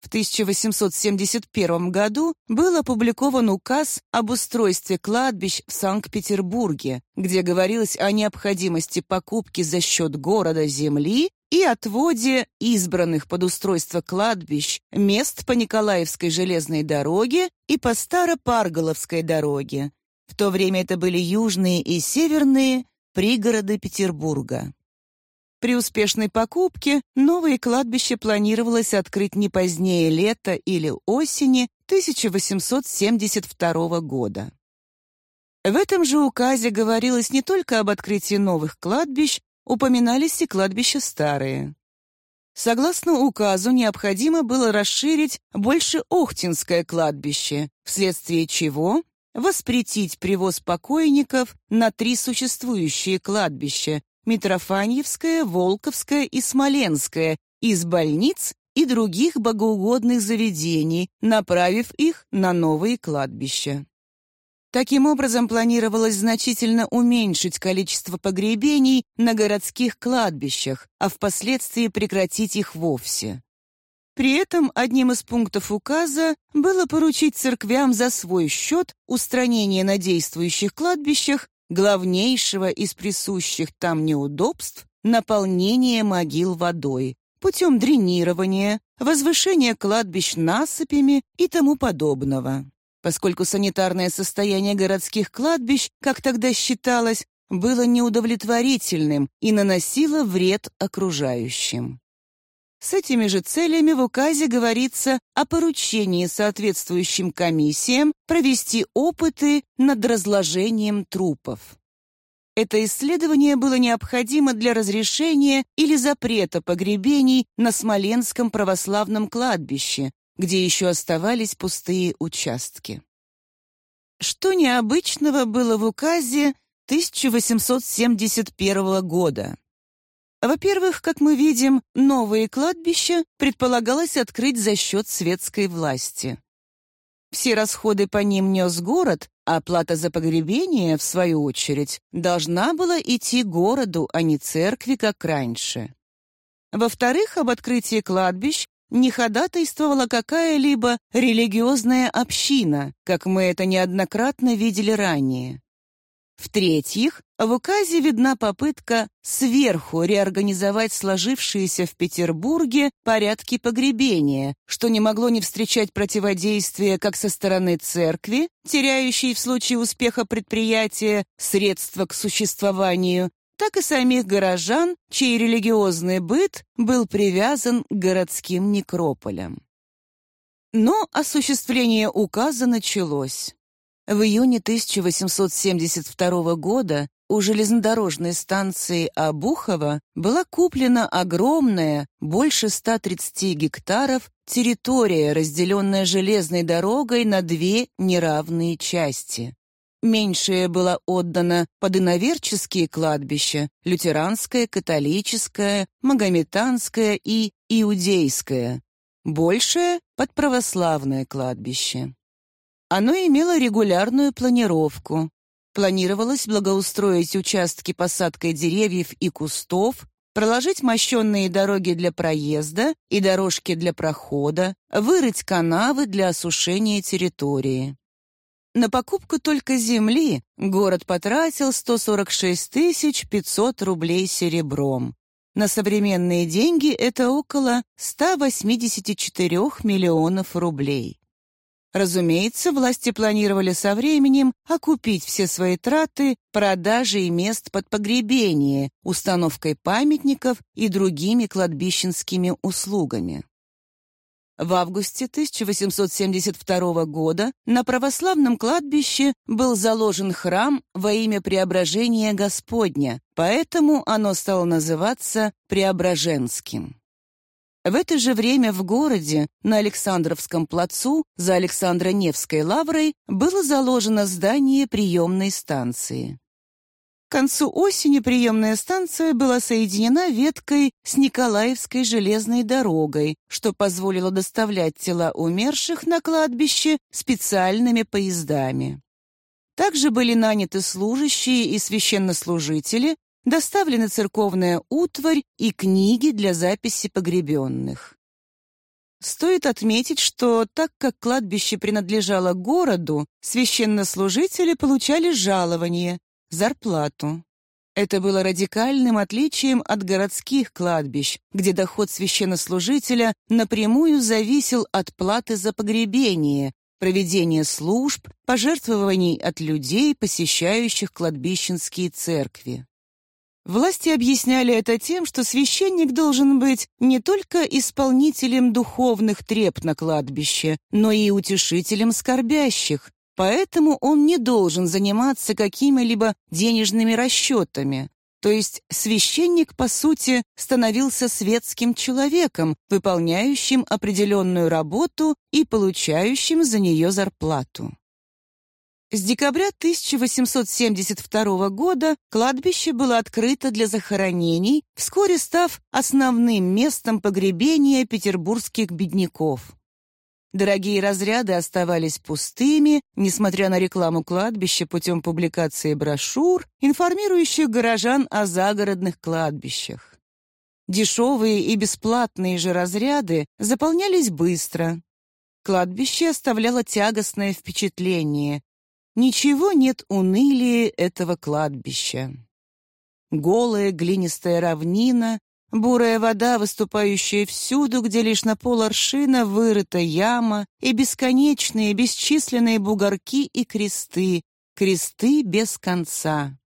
Speaker 2: В 1871 году был опубликован указ об устройстве кладбищ в Санкт-Петербурге, где говорилось о необходимости покупки за счет города земли и отводе избранных под устройство кладбищ мест по Николаевской железной дороге и по Старопарголовской дороге. В то время это были южные и северные пригороды Петербурга. При успешной покупке новые кладбища планировалось открыть не позднее лета или осени 1872 года. В этом же указе говорилось не только об открытии новых кладбищ, упоминались и кладбища старые. Согласно указу, необходимо было расширить больше Охтинское кладбище, вследствие чего воспретить привоз покойников на три существующие кладбища Митрофаньевское, Волковское и Смоленское из больниц и других богоугодных заведений, направив их на новые кладбища. Таким образом, планировалось значительно уменьшить количество погребений на городских кладбищах, а впоследствии прекратить их вовсе. При этом одним из пунктов указа было поручить церквям за свой счет устранение на действующих кладбищах главнейшего из присущих там неудобств наполнение могил водой путем дренирования, возвышения кладбищ насыпями и тому подобного поскольку санитарное состояние городских кладбищ, как тогда считалось, было неудовлетворительным и наносило вред окружающим. С этими же целями в указе говорится о поручении соответствующим комиссиям провести опыты над разложением трупов. Это исследование было необходимо для разрешения или запрета погребений на Смоленском православном кладбище, где еще оставались пустые участки. Что необычного было в указе 1871 года? Во-первых, как мы видим, новые кладбища предполагалось открыть за счет светской власти. Все расходы по ним нес город, а плата за погребение, в свою очередь, должна была идти городу, а не церкви, как раньше. Во-вторых, об открытии кладбищ не ходатайствовала какая-либо религиозная община, как мы это неоднократно видели ранее. В-третьих, в указе видна попытка сверху реорганизовать сложившиеся в Петербурге порядки погребения, что не могло не встречать противодействия как со стороны церкви, теряющей в случае успеха предприятия средства к существованию, так и самих горожан, чей религиозный быт был привязан к городским некрополям. Но осуществление указа началось. В июне 1872 года у железнодорожной станции Обухова была куплена огромная, больше 130 гектаров, территория, разделенная железной дорогой на две неравные части. Меньшая была отдана под иноверческие кладбища, лютеранское, католическое, магометанское и иудейское. Большая — под православное кладбище. Оно имело регулярную планировку. Планировалось благоустроить участки посадкой деревьев и кустов, проложить мощенные дороги для проезда и дорожки для прохода, вырыть канавы для осушения территории. На покупку только земли город потратил 146 500 рублей серебром. На современные деньги это около 184 миллионов рублей. Разумеется, власти планировали со временем окупить все свои траты продажей мест под погребение, установкой памятников и другими кладбищенскими услугами. В августе 1872 года на православном кладбище был заложен храм во имя Преображения Господня, поэтому оно стало называться Преображенским. В это же время в городе, на Александровском плацу, за Александро-Невской лаврой, было заложено здание приемной станции. К концу осени приемная станция была соединена веткой с Николаевской железной дорогой, что позволило доставлять тела умерших на кладбище специальными поездами. Также были наняты служащие и священнослужители, доставлена церковная утварь и книги для записи погребенных. Стоит отметить, что так как кладбище принадлежало городу, священнослужители получали жалование, зарплату. Это было радикальным отличием от городских кладбищ, где доход священнослужителя напрямую зависел от платы за погребение, проведения служб, пожертвований от людей, посещающих кладбищенские церкви. Власти объясняли это тем, что священник должен быть не только исполнителем духовных треб на кладбище, но и утешителем скорбящих, поэтому он не должен заниматься какими-либо денежными расчетами. То есть священник, по сути, становился светским человеком, выполняющим определенную работу и получающим за нее зарплату. С декабря 1872 года кладбище было открыто для захоронений, вскоре став основным местом погребения петербургских бедняков. Дорогие разряды оставались пустыми, несмотря на рекламу кладбища путем публикации брошюр, информирующих горожан о загородных кладбищах. Дешевые и бесплатные же разряды заполнялись быстро. Кладбище оставляло тягостное впечатление, Ничего нет унылее этого кладбища. Голая глинистая равнина, бурая вода, выступающая всюду, где лишь на пол аршина вырыта яма, и бесконечные, бесчисленные бугорки и кресты, кресты без конца.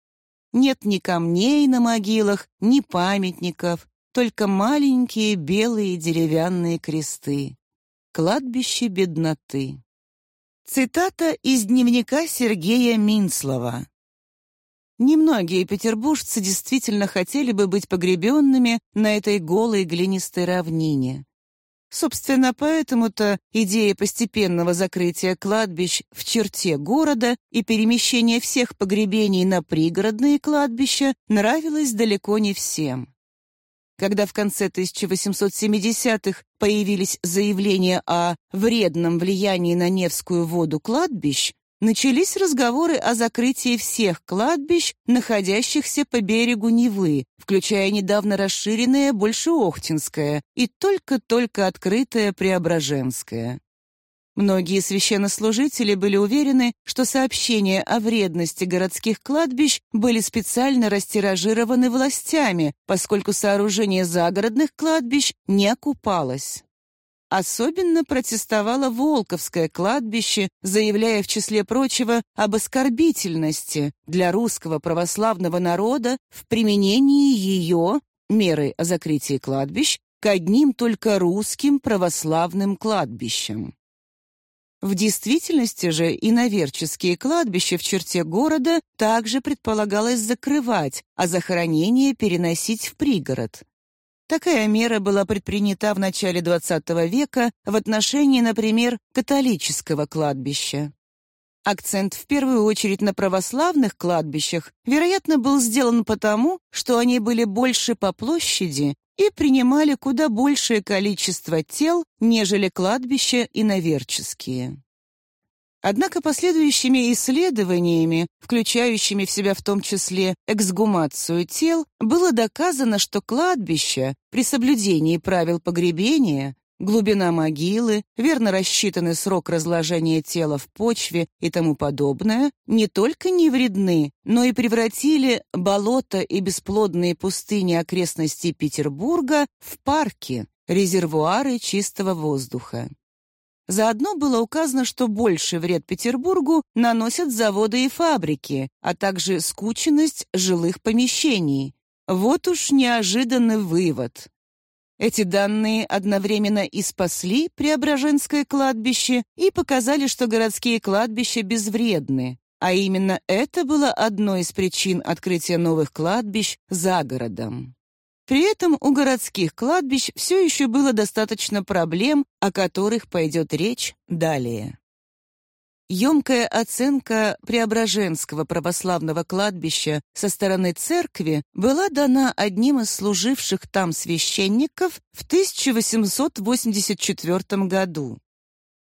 Speaker 2: Нет ни камней на могилах, ни памятников, только маленькие белые деревянные кресты. Кладбище бедноты. Цитата из дневника Сергея Минслова. Немногие петербуржцы действительно хотели бы быть погребенными на этой голой глинистой равнине. Собственно, поэтому-то идея постепенного закрытия кладбищ в черте города и перемещения всех погребений на пригородные кладбища нравилась далеко не всем. Когда в конце 1870-х появились заявления о вредном влиянии на Невскую воду кладбищ, начались разговоры о закрытии всех кладбищ, находящихся по берегу Невы, включая недавно расширенное Большеохтинское и только-только открытое Преображенское. Многие священнослужители были уверены, что сообщения о вредности городских кладбищ были специально растиражированы властями, поскольку сооружение загородных кладбищ не окупалось. Особенно протестовало Волковское кладбище, заявляя в числе прочего об оскорбительности для русского православного народа в применении ее, меры о закрытии кладбищ, к одним только русским православным кладбищам. В действительности же иноверческие кладбища в черте города также предполагалось закрывать, а захоронение переносить в пригород. Такая мера была предпринята в начале XX века в отношении, например, католического кладбища. Акцент в первую очередь на православных кладбищах, вероятно, был сделан потому, что они были больше по площади и принимали куда большее количество тел, нежели кладбища иноверческие. Однако последующими исследованиями, включающими в себя в том числе эксгумацию тел, было доказано, что кладбища при соблюдении правил погребения глубина могилы, верно рассчитанный срок разложения тела в почве и тому подобное, не только не вредны, но и превратили болота и бесплодные пустыни окрестностей Петербурга в парки, резервуары чистого воздуха. Заодно было указано, что больше вред Петербургу наносят заводы и фабрики, а также скученность жилых помещений. Вот уж неожиданный вывод. Эти данные одновременно и спасли Преображенское кладбище и показали, что городские кладбища безвредны, а именно это было одной из причин открытия новых кладбищ за городом. При этом у городских кладбищ все еще было достаточно проблем, о которых пойдет речь далее. Емкая оценка Преображенского православного кладбища со стороны церкви была дана одним из служивших там священников в 1884 году.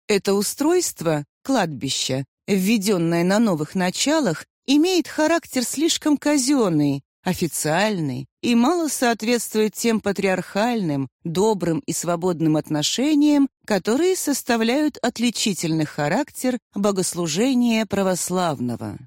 Speaker 2: Это устройство, кладбище, введенное на новых началах, имеет характер слишком казенный, официальный и мало соответствует тем патриархальным, добрым и свободным отношениям, которые составляют отличительный характер богослужения православного.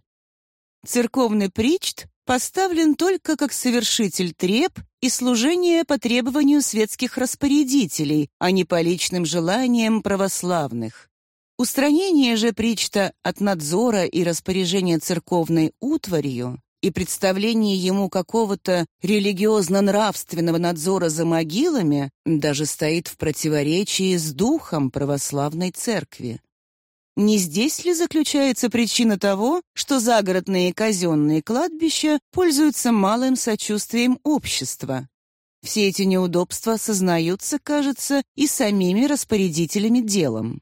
Speaker 2: Церковный причт поставлен только как совершитель треб и служение по требованию светских распорядителей, а не по личным желаниям православных. Устранение же причта от надзора и распоряжения церковной утварью и представление ему какого-то религиозно-нравственного надзора за могилами даже стоит в противоречии с духом православной церкви. Не здесь ли заключается причина того, что загородные казенные кладбища пользуются малым сочувствием общества? Все эти неудобства сознаются, кажется, и самими распорядителями делом.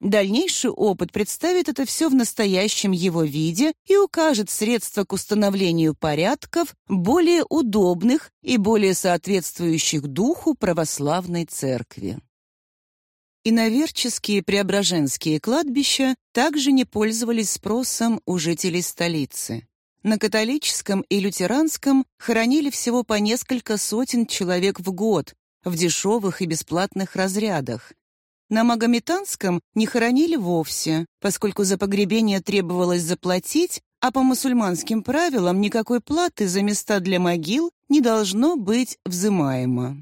Speaker 2: Дальнейший опыт представит это все в настоящем его виде и укажет средства к установлению порядков, более удобных и более соответствующих духу православной церкви. Иноверческие преображенские кладбища также не пользовались спросом у жителей столицы. На католическом и лютеранском хоронили всего по несколько сотен человек в год в дешевых и бесплатных разрядах, на Магометанском не хоронили вовсе, поскольку за погребение требовалось заплатить, а по мусульманским правилам никакой платы за места для могил не должно быть взимаемо.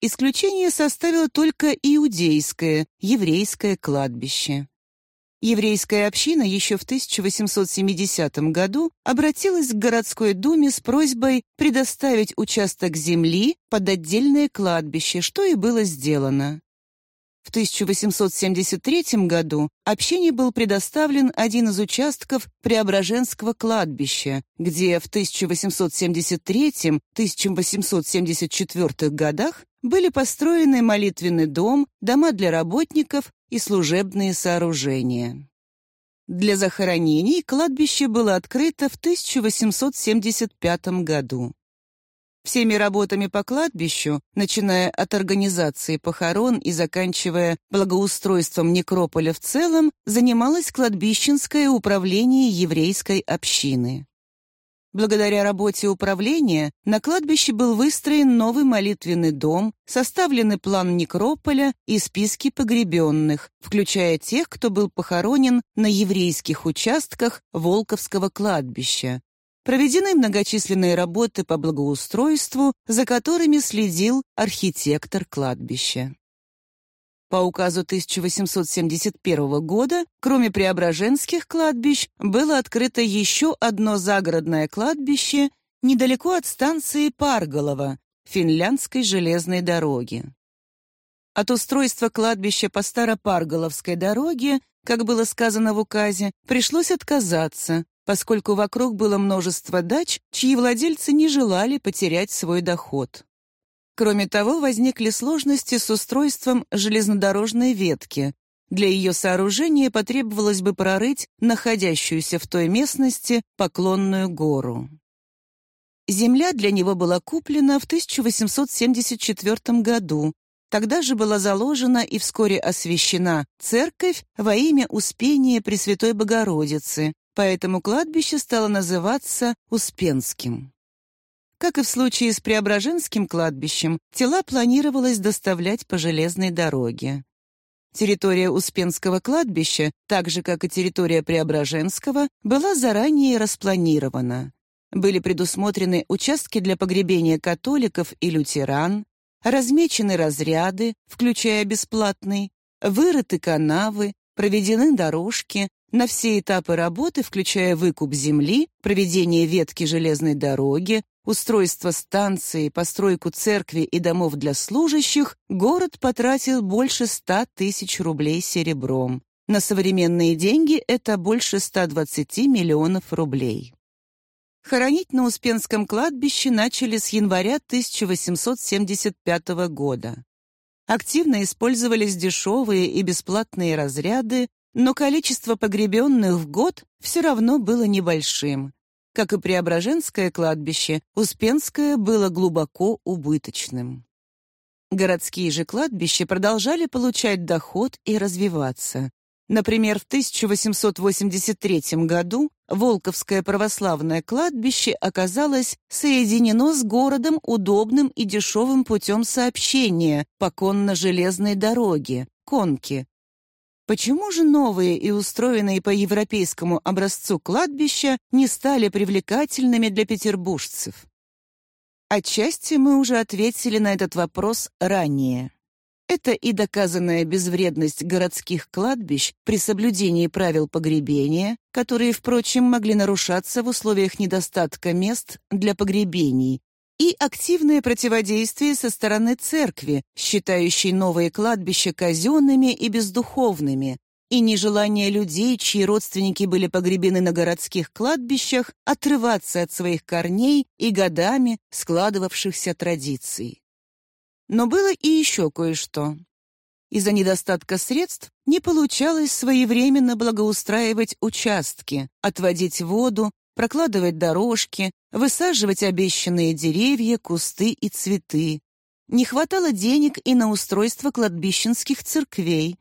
Speaker 2: Исключение составило только иудейское, еврейское кладбище. Еврейская община еще в 1870 году обратилась к городской думе с просьбой предоставить участок земли под отдельное кладбище, что и было сделано. В 1873 году общине был предоставлен один из участков Преображенского кладбища, где в 1873-1874 годах были построены молитвенный дом, дома для работников и служебные сооружения. Для захоронений кладбище было открыто в 1875 году. Всеми работами по кладбищу, начиная от организации похорон и заканчивая благоустройством некрополя в целом, занималось кладбищенское управление еврейской общины. Благодаря работе управления на кладбище был выстроен новый молитвенный дом, составлены план некрополя и списки погребенных, включая тех, кто был похоронен на еврейских участках Волковского кладбища, Проведены многочисленные работы по благоустройству, за которыми следил архитектор кладбища. По указу 1871 года, кроме Преображенских кладбищ, было открыто еще одно загородное кладбище недалеко от станции Парголова, финляндской железной дороги. От устройства кладбища по Старопарголовской дороге, как было сказано в указе, пришлось отказаться, поскольку вокруг было множество дач, чьи владельцы не желали потерять свой доход. Кроме того, возникли сложности с устройством железнодорожной ветки. Для ее сооружения потребовалось бы прорыть находящуюся в той местности поклонную гору. Земля для него была куплена в 1874 году. Тогда же была заложена и вскоре освящена церковь во имя Успения Пресвятой Богородицы, поэтому кладбище стало называться Успенским. Как и в случае с Преображенским кладбищем, тела планировалось доставлять по железной дороге. Территория Успенского кладбища, так же как и территория Преображенского, была заранее распланирована. Были предусмотрены участки для погребения католиков и лютеран, размечены разряды, включая бесплатный, вырыты канавы, проведены дорожки, на все этапы работы, включая выкуп земли, проведение ветки железной дороги, устройство станции, постройку церкви и домов для служащих, город потратил больше 100 тысяч рублей серебром. На современные деньги это больше 120 миллионов рублей. Хоронить на Успенском кладбище начали с января 1875 года. Активно использовались дешевые и бесплатные разряды, но количество погребенных в год все равно было небольшим. Как и Преображенское кладбище, Успенское было глубоко убыточным. Городские же кладбища продолжали получать доход и развиваться. Например, в 1883 году Волковское православное кладбище оказалось соединено с городом удобным и дешевым путем сообщения по конно-железной дороге, конки. Почему же новые и устроенные по европейскому образцу кладбища не стали привлекательными для петербуржцев? Отчасти мы уже ответили на этот вопрос ранее. Это и доказанная безвредность городских кладбищ при соблюдении правил погребения, которые, впрочем, могли нарушаться в условиях недостатка мест для погребений, и активное противодействие со стороны церкви, считающей новые кладбища казенными и бездуховными, и нежелание людей, чьи родственники были погребены на городских кладбищах, отрываться от своих корней и годами складывавшихся традиций. Но было и еще кое-что. Из-за недостатка средств не получалось своевременно благоустраивать участки, отводить воду, прокладывать дорожки, высаживать обещанные деревья, кусты и цветы. Не хватало денег и на устройство кладбищенских церквей.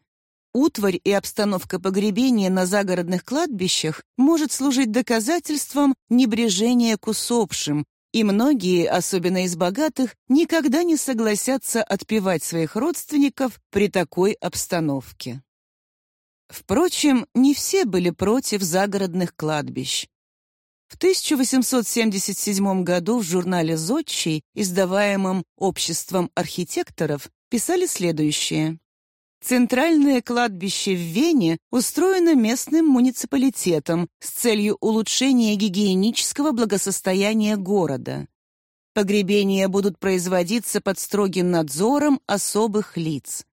Speaker 2: Утварь и обстановка погребения на загородных кладбищах может служить доказательством небрежения к усопшим, и многие, особенно из богатых, никогда не согласятся отпевать своих родственников при такой обстановке. Впрочем, не все были против загородных кладбищ. В 1877 году в журнале «Зодчий», издаваемом Обществом архитекторов, писали следующее. Центральное кладбище в Вене устроено местным муниципалитетом с целью улучшения гигиенического благосостояния города. Погребения будут производиться под строгим надзором особых лиц.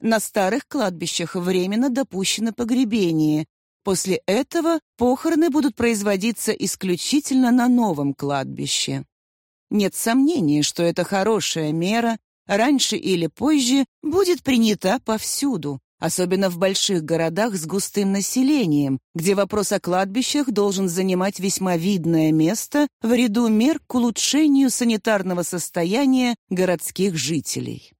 Speaker 2: На старых кладбищах временно допущено погребение. После этого похороны будут производиться исключительно на новом кладбище. Нет сомнений, что это хорошая мера, раньше или позже будет принята повсюду, особенно в больших городах с густым населением, где вопрос о кладбищах должен занимать весьма видное место в ряду мер к улучшению санитарного состояния городских жителей.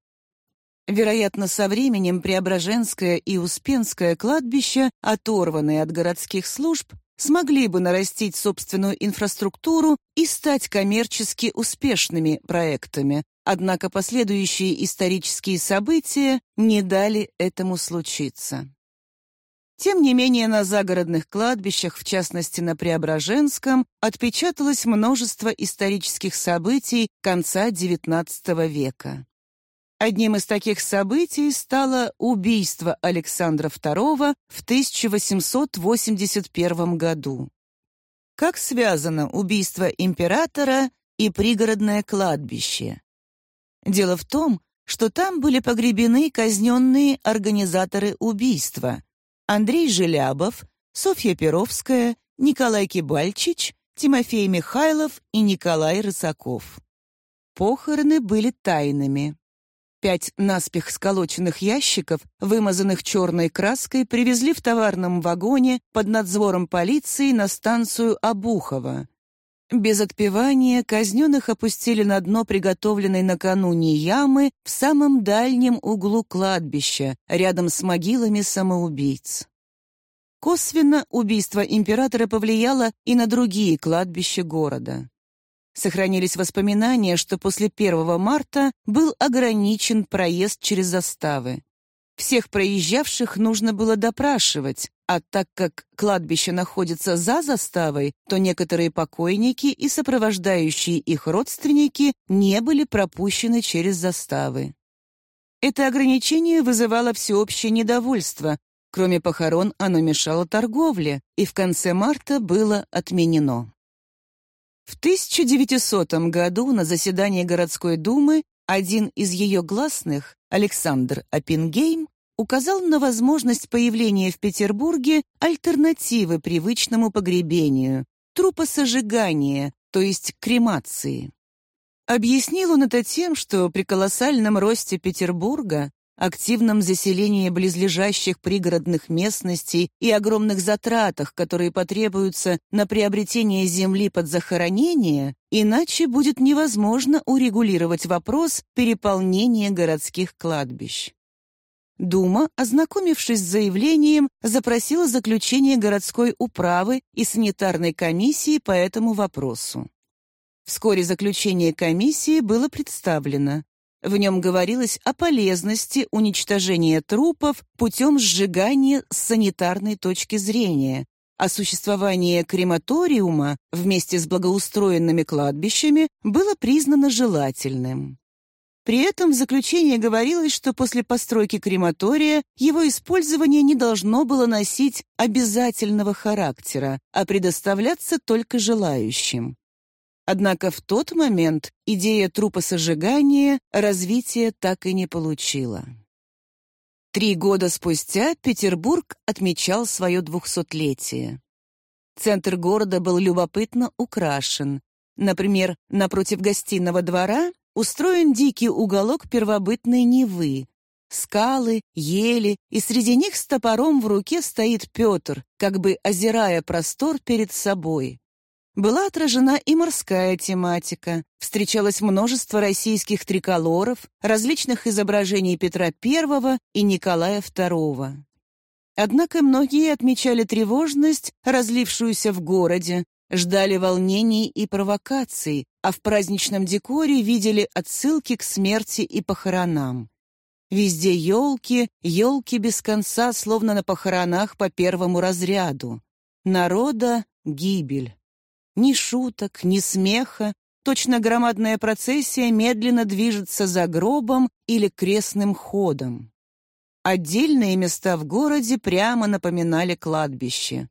Speaker 2: Вероятно, со временем Преображенское и Успенское кладбища, оторванные от городских служб, смогли бы нарастить собственную инфраструктуру и стать коммерчески успешными проектами, Однако последующие исторические события не дали этому случиться. Тем не менее, на загородных кладбищах, в частности на Преображенском, отпечаталось множество исторических событий конца XIX века. Одним из таких событий стало убийство Александра II в 1881 году. Как связано убийство императора и пригородное кладбище? Дело в том, что там были погребены казненные организаторы убийства Андрей Желябов, Софья Перовская, Николай Кибальчич, Тимофей Михайлов и Николай Рысаков. Похороны были тайными. Пять наспех сколоченных ящиков, вымазанных черной краской, привезли в товарном вагоне под надзором полиции на станцию Обухово. Без отпевания казненных опустили на дно приготовленной накануне ямы в самом дальнем углу кладбища, рядом с могилами самоубийц. Косвенно убийство императора повлияло и на другие кладбища города. Сохранились воспоминания, что после 1 марта был ограничен проезд через заставы. Всех проезжавших нужно было допрашивать, а так как кладбище находится за заставой, то некоторые покойники и сопровождающие их родственники не были пропущены через заставы. Это ограничение вызывало всеобщее недовольство. Кроме похорон, оно мешало торговле, и в конце марта было отменено. В 1900 году на заседании городской думы один из ее гласных, Александр Оппенгейм, указал на возможность появления в Петербурге альтернативы привычному погребению — трупосожигания, то есть кремации. Объяснил он это тем, что при колоссальном росте Петербурга активном заселении близлежащих пригородных местностей и огромных затратах, которые потребуются на приобретение земли под захоронение, иначе будет невозможно урегулировать вопрос переполнения городских кладбищ. Дума, ознакомившись с заявлением, запросила заключение городской управы и санитарной комиссии по этому вопросу. Вскоре заключение комиссии было представлено. В нем говорилось о полезности уничтожения трупов путем сжигания с санитарной точки зрения, а существование крематориума вместе с благоустроенными кладбищами было признано желательным. При этом в заключении говорилось, что после постройки крематория его использование не должно было носить обязательного характера, а предоставляться только желающим. Однако в тот момент идея трупосожигания развития так и не получила. Три года спустя Петербург отмечал свое двухсотлетие. Центр города был любопытно украшен. Например, напротив гостиного двора устроен дикий уголок первобытной Невы. Скалы, ели, и среди них с топором в руке стоит Петр, как бы озирая простор перед собой. Была отражена и морская тематика. Встречалось множество российских триколоров, различных изображений Петра I и Николая II. Однако многие отмечали тревожность, разлившуюся в городе, ждали волнений и провокаций, а в праздничном декоре видели отсылки к смерти и похоронам. Везде елки, елки без конца, словно на похоронах по первому разряду. Народа — гибель. Ни шуток, ни смеха, точно громадная процессия медленно движется за гробом или крестным ходом. Отдельные места в городе прямо напоминали кладбище.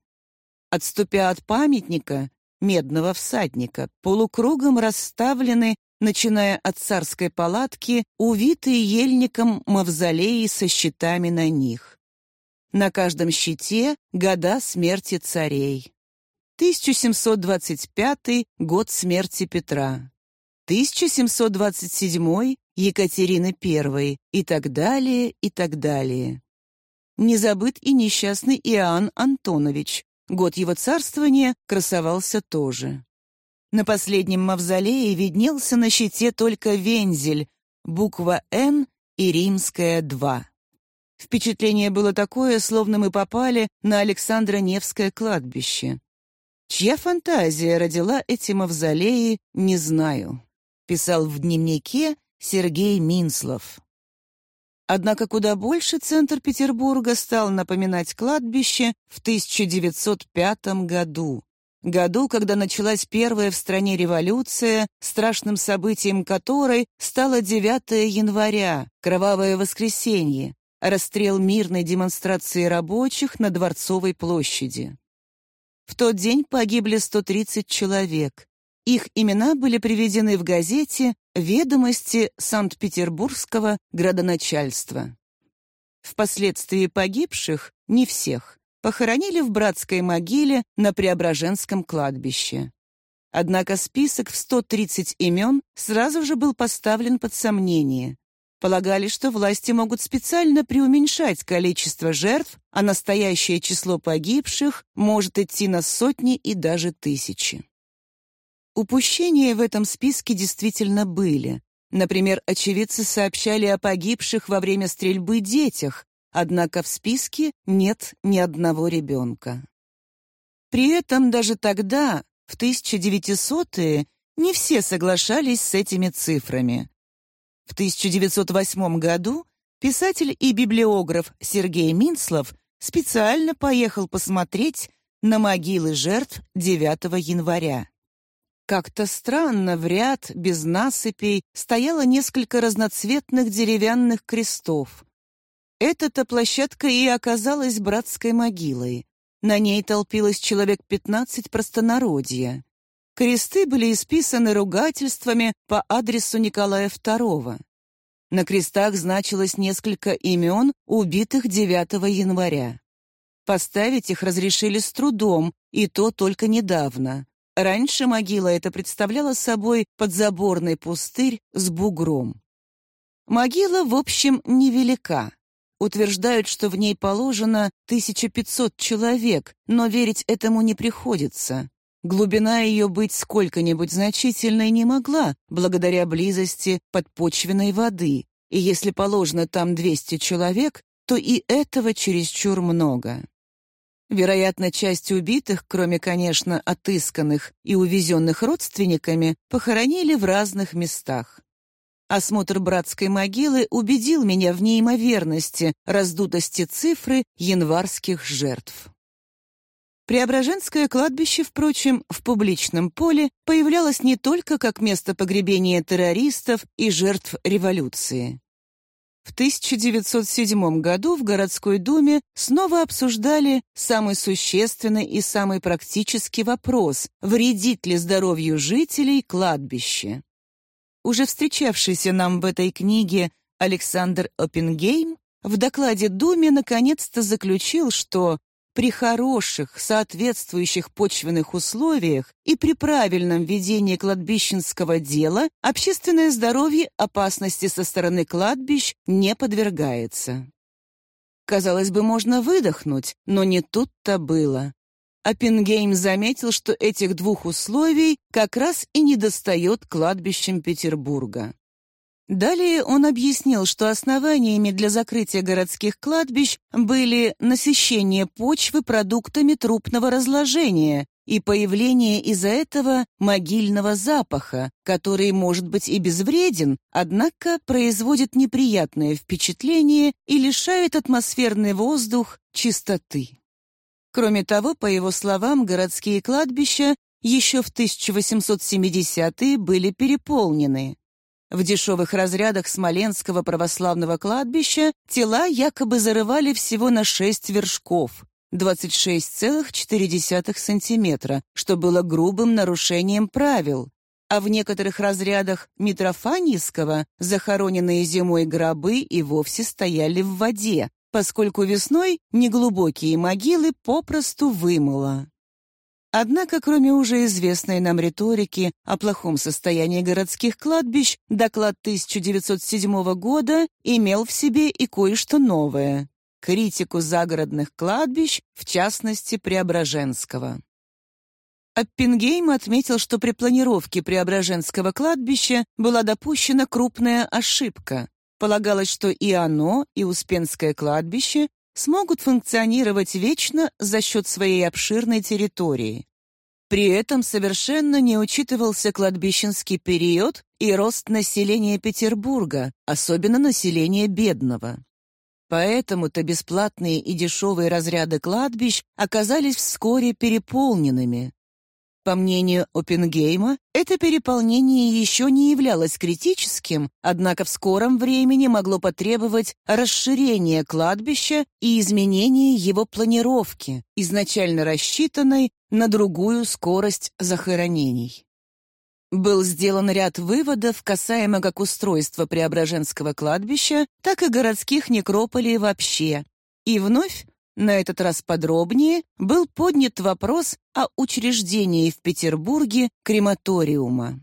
Speaker 2: Отступя от памятника, медного всадника, полукругом расставлены, начиная от царской палатки, увитые ельником мавзолеи со щитами на них. На каждом щите года смерти царей. 1725 год смерти Петра, 1727 Екатерины I и так далее, и так далее. Не забыт и несчастный Иоанн Антонович, год его царствования красовался тоже. На последнем мавзолее виднелся на щите только вензель, буква «Н» и римская «2». Впечатление было такое, словно мы попали на Александро Невское кладбище. Чья фантазия родила эти мавзолеи, не знаю, писал в дневнике Сергей Минслов. Однако куда больше центр Петербурга стал напоминать кладбище в 1905 году, году, когда началась первая в стране революция, страшным событием которой стало 9 января, кровавое воскресенье, расстрел мирной демонстрации рабочих на Дворцовой площади. В тот день погибли 130 человек. их имена были приведены в газете «Ведомости Санкт-Петербургского градоначальства». Впоследствии погибших, не всех, похоронили в братской могиле на Преображенском кладбище. Однако список в 130 имен сразу же был поставлен под сомнение. Полагали, что власти могут специально преуменьшать количество жертв, а настоящее число погибших может идти на сотни и даже тысячи. Упущения в этом списке действительно были. Например, очевидцы сообщали о погибших во время стрельбы детях, однако в списке нет ни одного ребенка. При этом даже тогда, в 1900-е, не все соглашались с этими цифрами. В 1908 году писатель и библиограф Сергей Минслов специально поехал посмотреть на могилы жертв 9 января. Как-то странно в ряд, без насыпей, стояло несколько разноцветных деревянных крестов. Эта-то площадка и оказалась братской могилой. На ней толпилось человек пятнадцать простонародья. Кресты были исписаны ругательствами по адресу Николая II. На крестах значилось несколько имен убитых 9 января. Поставить их разрешили с трудом, и то только недавно. Раньше могила эта представляла собой подзаборный пустырь с бугром. Могила, в общем, невелика. Утверждают, что в ней положено 1500 человек, но верить этому не приходится. Глубина ее быть сколько-нибудь значительной не могла, благодаря близости подпочвенной воды, и если положено там 200 человек, то и этого чересчур много. Вероятно, часть убитых, кроме, конечно, отысканных и увезенных родственниками, похоронили в разных местах. Осмотр братской могилы убедил меня в неимоверности, раздутости цифры январских жертв. Преображенское кладбище, впрочем, в публичном поле появлялось не только как место погребения террористов и жертв революции. В 1907 году в городской думе снова обсуждали самый существенный и самый практический вопрос: вредит ли здоровью жителей кладбище. Уже встречавшийся нам в этой книге Александр Оппенгейм в докладе Думе наконец-то заключил, что при хороших, соответствующих почвенных условиях и при правильном ведении кладбищенского дела общественное здоровье опасности со стороны кладбищ не подвергается. Казалось бы, можно выдохнуть, но не тут-то было. Оппенгейм заметил, что этих двух условий как раз и недостает кладбищам Петербурга. Далее он объяснил, что основаниями для закрытия городских кладбищ были насыщение почвы продуктами трупного разложения и появление из-за этого могильного запаха, который может быть и безвреден, однако производит неприятное впечатление и лишает атмосферный воздух чистоты. Кроме того, по его словам, городские кладбища еще в 1870-е были переполнены. В дешевых разрядах Смоленского православного кладбища тела якобы зарывали всего на 6 вершков, 26,4 сантиметра, что было грубым нарушением правил. А в некоторых разрядах Митрофанийского захороненные зимой гробы и вовсе стояли в воде, поскольку весной неглубокие могилы попросту вымыло. Однако, кроме уже известной нам риторики о плохом состоянии городских кладбищ, доклад 1907 года имел в себе и кое-что новое — критику загородных кладбищ, в частности, Преображенского. Оппенгейм отметил, что при планировке Преображенского кладбища была допущена крупная ошибка. Полагалось, что и оно, и Успенское кладбище смогут функционировать вечно за счет своей обширной территории. При этом совершенно не учитывался кладбищенский период и рост населения Петербурга, особенно населения бедного. Поэтому-то бесплатные и дешевые разряды кладбищ оказались вскоре переполненными, по мнению Оппенгейма, это переполнение еще не являлось критическим, однако в скором времени могло потребовать расширения кладбища и изменения его планировки, изначально рассчитанной на другую скорость захоронений. был сделан ряд выводов касаемо как устройства Преображенского кладбища, так и городских некрополей вообще. И вновь, на этот раз подробнее, был поднят вопрос о учреждении в Петербурге крематориума.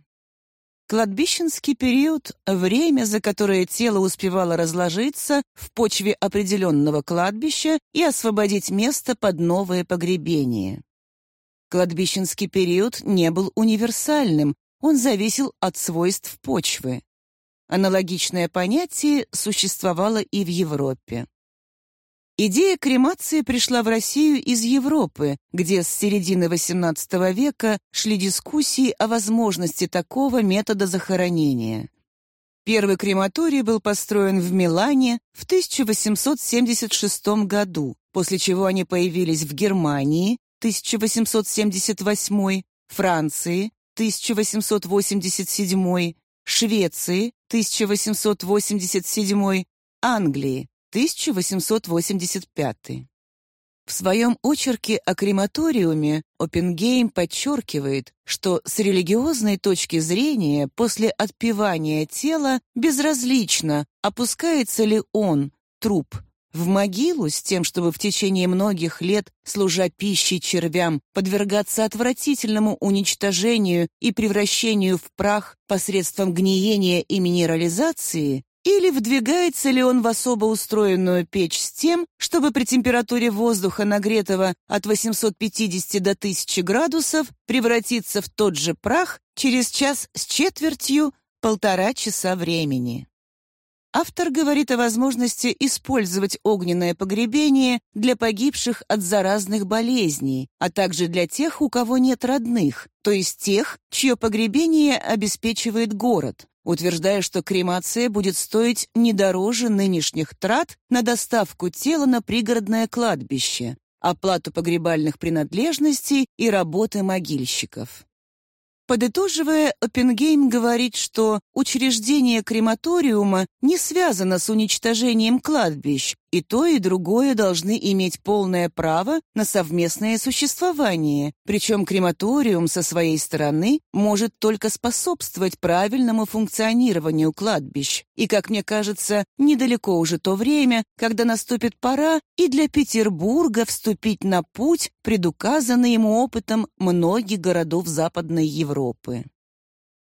Speaker 2: Кладбищенский период — время, за которое тело успевало разложиться в почве определенного кладбища и освободить место под новое погребение. Кладбищенский период не был универсальным, он зависел от свойств почвы. Аналогичное понятие существовало и в Европе. Идея кремации пришла в Россию из Европы, где с середины XVIII века шли дискуссии о возможности такого метода захоронения. Первый крематорий был построен в Милане в 1876 году, после чего они появились в Германии 1878, Франции 1887, Швеции 1887, Англии 1885. В своем очерке о крематориуме Оппенгейм подчеркивает, что с религиозной точки зрения после отпевания тела безразлично, опускается ли он, труп, в могилу с тем, чтобы в течение многих лет, служа пищей червям, подвергаться отвратительному уничтожению и превращению в прах посредством гниения и минерализации, или вдвигается ли он в особо устроенную печь с тем, чтобы при температуре воздуха, нагретого от 850 до 1000 градусов, превратиться в тот же прах через час с четвертью полтора часа времени. Автор говорит о возможности использовать огненное погребение для погибших от заразных болезней, а также для тех, у кого нет родных, то есть тех, чье погребение обеспечивает город, утверждая, что кремация будет стоить не дороже нынешних трат на доставку тела на пригородное кладбище, оплату погребальных принадлежностей и работы могильщиков. Подытоживая, Оппенгейм говорит, что учреждение крематориума не связано с уничтожением кладбищ, и то, и другое должны иметь полное право на совместное существование, причем крематориум со своей стороны может только способствовать правильному функционированию кладбищ. И, как мне кажется, недалеко уже то время, когда наступит пора и для Петербурга вступить на путь, предуказанный ему опытом многих городов Западной Европы.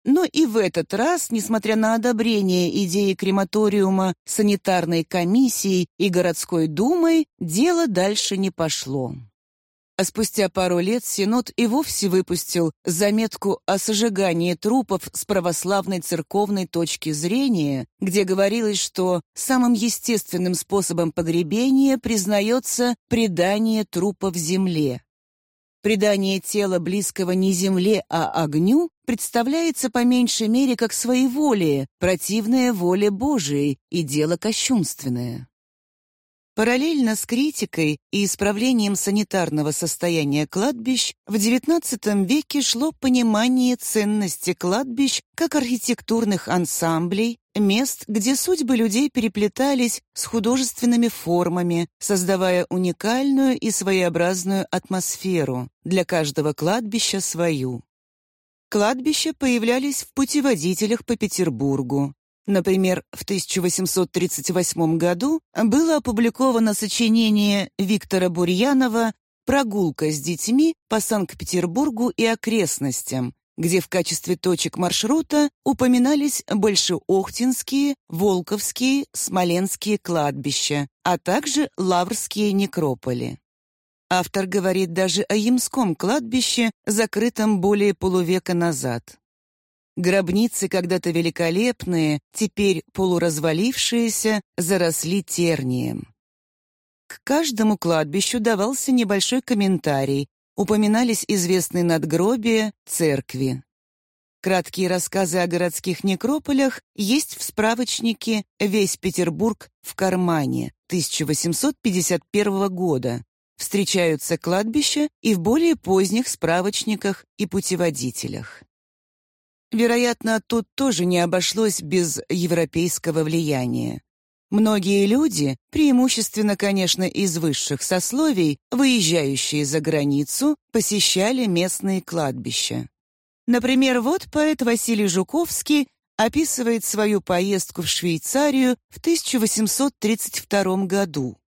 Speaker 2: Но и в этот раз, несмотря на одобрение идеи крематориума санитарной комиссией и городской думой, дело дальше не пошло. А спустя пару лет Синод и вовсе выпустил заметку о сожигании трупов с православной церковной точки зрения, где говорилось, что самым естественным способом погребения признается предание трупа в земле. Предание тела близкого не земле, а огню представляется по меньшей мере как своеволие, противное воле Божией и дело кощунственное. Параллельно с критикой и исправлением санитарного состояния кладбищ в XIX веке шло понимание ценности кладбищ как архитектурных ансамблей, мест, где судьбы людей переплетались с художественными формами, создавая уникальную и своеобразную атмосферу, для каждого кладбища свою. Кладбища появлялись в путеводителях по Петербургу. Например, в 1838 году было опубликовано сочинение Виктора Бурьянова «Прогулка с детьми по Санкт-Петербургу и окрестностям», где в качестве точек маршрута упоминались Большеохтинские, Волковские, Смоленские кладбища, а также Лаврские некрополи. Автор говорит даже о Ямском кладбище, закрытом более полувека назад. Гробницы, когда-то великолепные, теперь полуразвалившиеся, заросли тернием. К каждому кладбищу давался небольшой комментарий, упоминались известные надгробия, церкви. Краткие рассказы о городских некрополях есть в справочнике «Весь Петербург в кармане» 1851 года, Встречаются кладбища и в более поздних справочниках и путеводителях. Вероятно, тут тоже не обошлось без европейского влияния. Многие люди, преимущественно, конечно, из высших сословий, выезжающие за границу, посещали местные кладбища. Например, вот поэт Василий Жуковский описывает свою поездку в Швейцарию в 1832 году.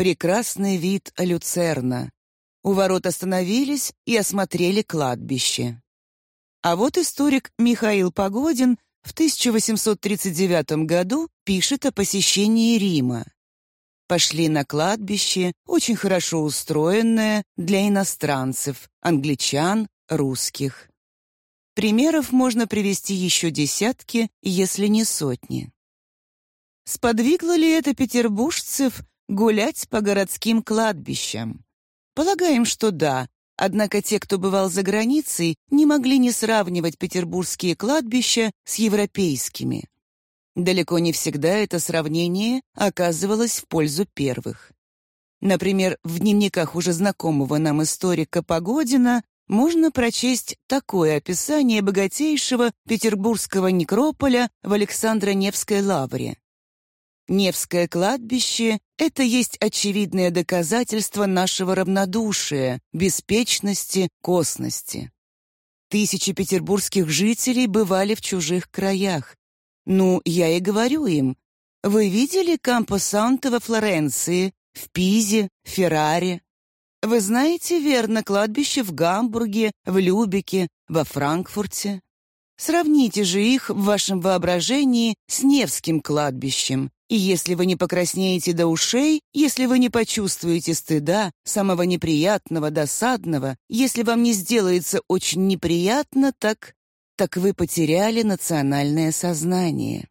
Speaker 2: Прекрасный вид Люцерна. У ворот остановились и осмотрели кладбище. А вот историк Михаил Погодин в 1839 году пишет о посещении Рима. Пошли на кладбище, очень хорошо устроенное для иностранцев, англичан, русских. Примеров можно привести еще десятки, если не сотни. Сподвигло ли это петербуржцев гулять по городским кладбищам? Полагаем, что да, однако те, кто бывал за границей, не могли не сравнивать петербургские кладбища с европейскими. Далеко не всегда это сравнение оказывалось в пользу первых. Например, в дневниках уже знакомого нам историка Погодина можно прочесть такое описание богатейшего петербургского некрополя в Александро-Невской лавре. Невское кладбище — это есть очевидное доказательство нашего равнодушия, беспечности, косности. Тысячи петербургских жителей бывали в чужих краях. Ну, я и говорю им, вы видели Кампо Санто во Флоренции, в Пизе, Ферраре, вы знаете, верно, кладбище в Гамбурге, в Любеке, во Франкфурте. Сравните же их в вашем воображении с Невским кладбищем, и если вы не покраснеете до ушей, если вы не почувствуете стыда, самого неприятного, досадного, если вам не сделается очень неприятно, так... так вы потеряли национальное сознание.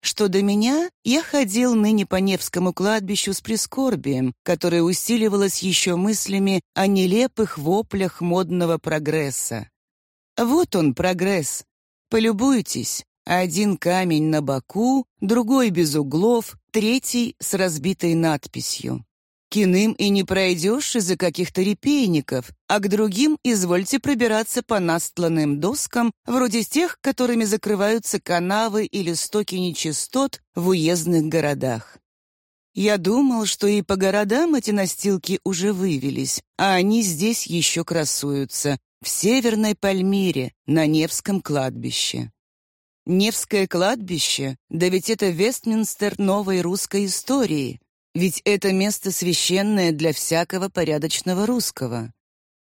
Speaker 2: Что до меня, я ходил ныне по Невскому кладбищу с прискорбием, которое усиливалось еще мыслями о нелепых воплях модного прогресса. Вот он, прогресс. Полюбуйтесь. Один камень на боку, другой без углов, третий с разбитой надписью. К иным и не пройдешь из-за каких-то репейников, а к другим извольте пробираться по настланным доскам, вроде тех, которыми закрываются канавы или стоки нечистот в уездных городах. Я думал, что и по городам эти настилки уже вывелись, а они здесь еще красуются, в Северной Пальмире, на Невском кладбище. Невское кладбище, да ведь это Вестминстер новой русской истории — ведь это место священное для всякого порядочного русского.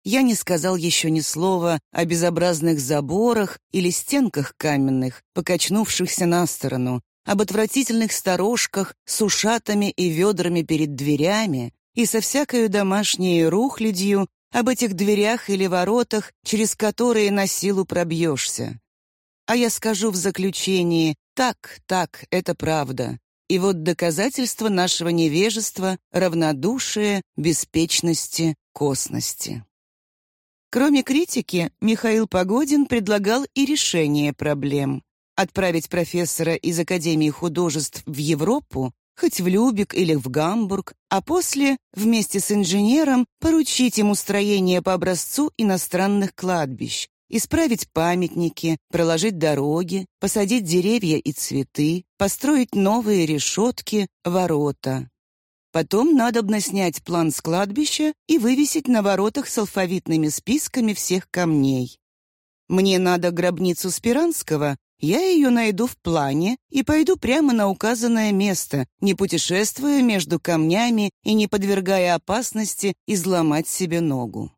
Speaker 2: Я не сказал еще ни слова о безобразных заборах или стенках каменных, покачнувшихся на сторону, об отвратительных сторожках с ушатами и ведрами перед дверями и со всякою домашней рухлядью об этих дверях или воротах, через которые на силу пробьешься. А я скажу в заключении, так, так, это правда. И вот доказательство нашего невежества, равнодушия, беспечности, косности. Кроме критики, Михаил Погодин предлагал и решение проблем. Отправить профессора из Академии художеств в Европу, хоть в Любек или в Гамбург, а после, вместе с инженером, поручить ему строение по образцу иностранных кладбищ, Исправить памятники, проложить дороги, посадить деревья и цветы, построить новые решетки, ворота. Потом надобно снять план с кладбища и вывесить на воротах с алфавитными списками всех камней. Мне надо гробницу Спиранского, я ее найду в плане и пойду прямо на указанное место, не путешествуя между камнями и не подвергая опасности изломать себе ногу.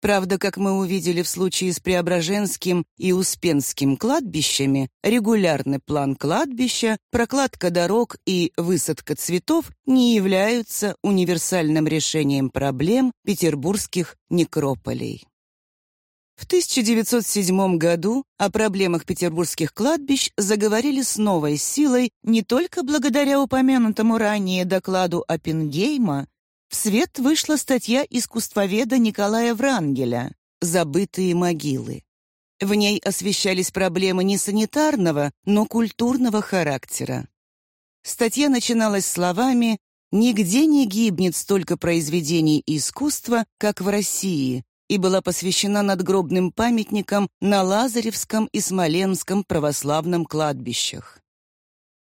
Speaker 2: Правда, как мы увидели в случае с Преображенским и Успенским кладбищами, регулярный план кладбища, прокладка дорог и высадка цветов не являются универсальным решением проблем петербургских некрополей. В 1907 году о проблемах петербургских кладбищ заговорили с новой силой не только благодаря упомянутому ранее докладу Оппенгейма, в свет вышла статья искусствоведа Николая Врангеля «Забытые могилы». В ней освещались проблемы не санитарного, но культурного характера. Статья начиналась словами «Нигде не гибнет столько произведений искусства, как в России», и была посвящена надгробным памятникам на Лазаревском и Смоленском православном кладбищах.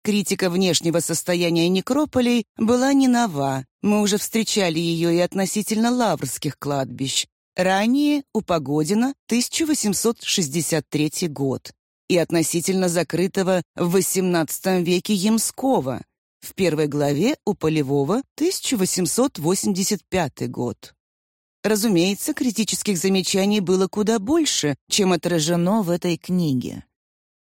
Speaker 2: Критика внешнего состояния некрополей была не нова, мы уже встречали ее и относительно лаврских кладбищ. ранее у Погодина 1863 год и относительно закрытого в XVIII веке Ямского, в первой главе у Полевого 1885 год. Разумеется, критических замечаний было куда больше, чем отражено в этой книге.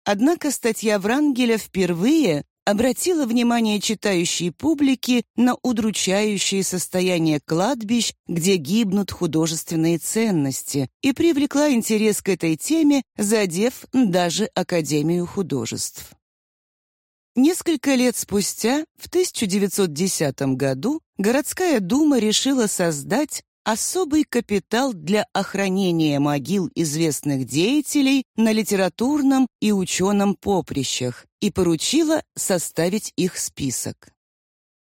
Speaker 2: Однако статья Врангеля впервые обратила внимание читающей публики на удручающее состояние кладбищ, где гибнут художественные ценности, и привлекла интерес к этой теме, задев даже Академию художеств. Несколько лет спустя, в 1910 году, городская дума решила создать особый капитал для охранения могил известных деятелей на литературном и ученом поприщах и поручила составить их список.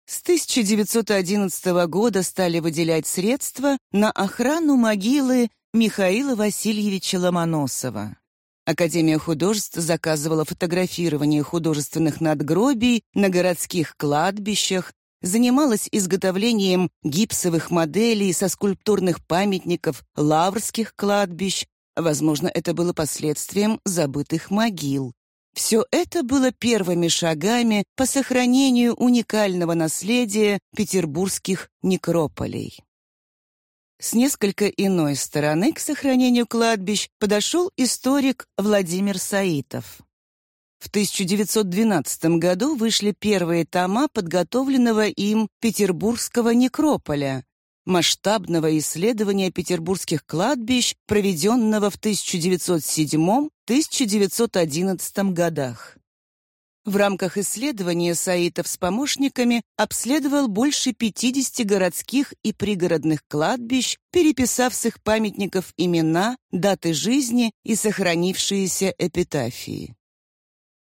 Speaker 2: С 1911 года стали выделять средства на охрану могилы Михаила Васильевича Ломоносова. Академия художеств заказывала фотографирование художественных надгробий на городских кладбищах, занималась изготовлением гипсовых моделей со скульптурных памятников лаврских кладбищ. Возможно, это было последствием забытых могил. Все это было первыми шагами по сохранению уникального наследия петербургских некрополей. С несколько иной стороны к сохранению кладбищ подошел историк Владимир Саитов. В 1912 году вышли первые тома подготовленного им Петербургского некрополя, масштабного исследования петербургских кладбищ, проведенного в 1907-1911 годах. В рамках исследования Саитов с помощниками обследовал больше 50 городских и пригородных кладбищ, переписав с их памятников имена, даты жизни и сохранившиеся эпитафии.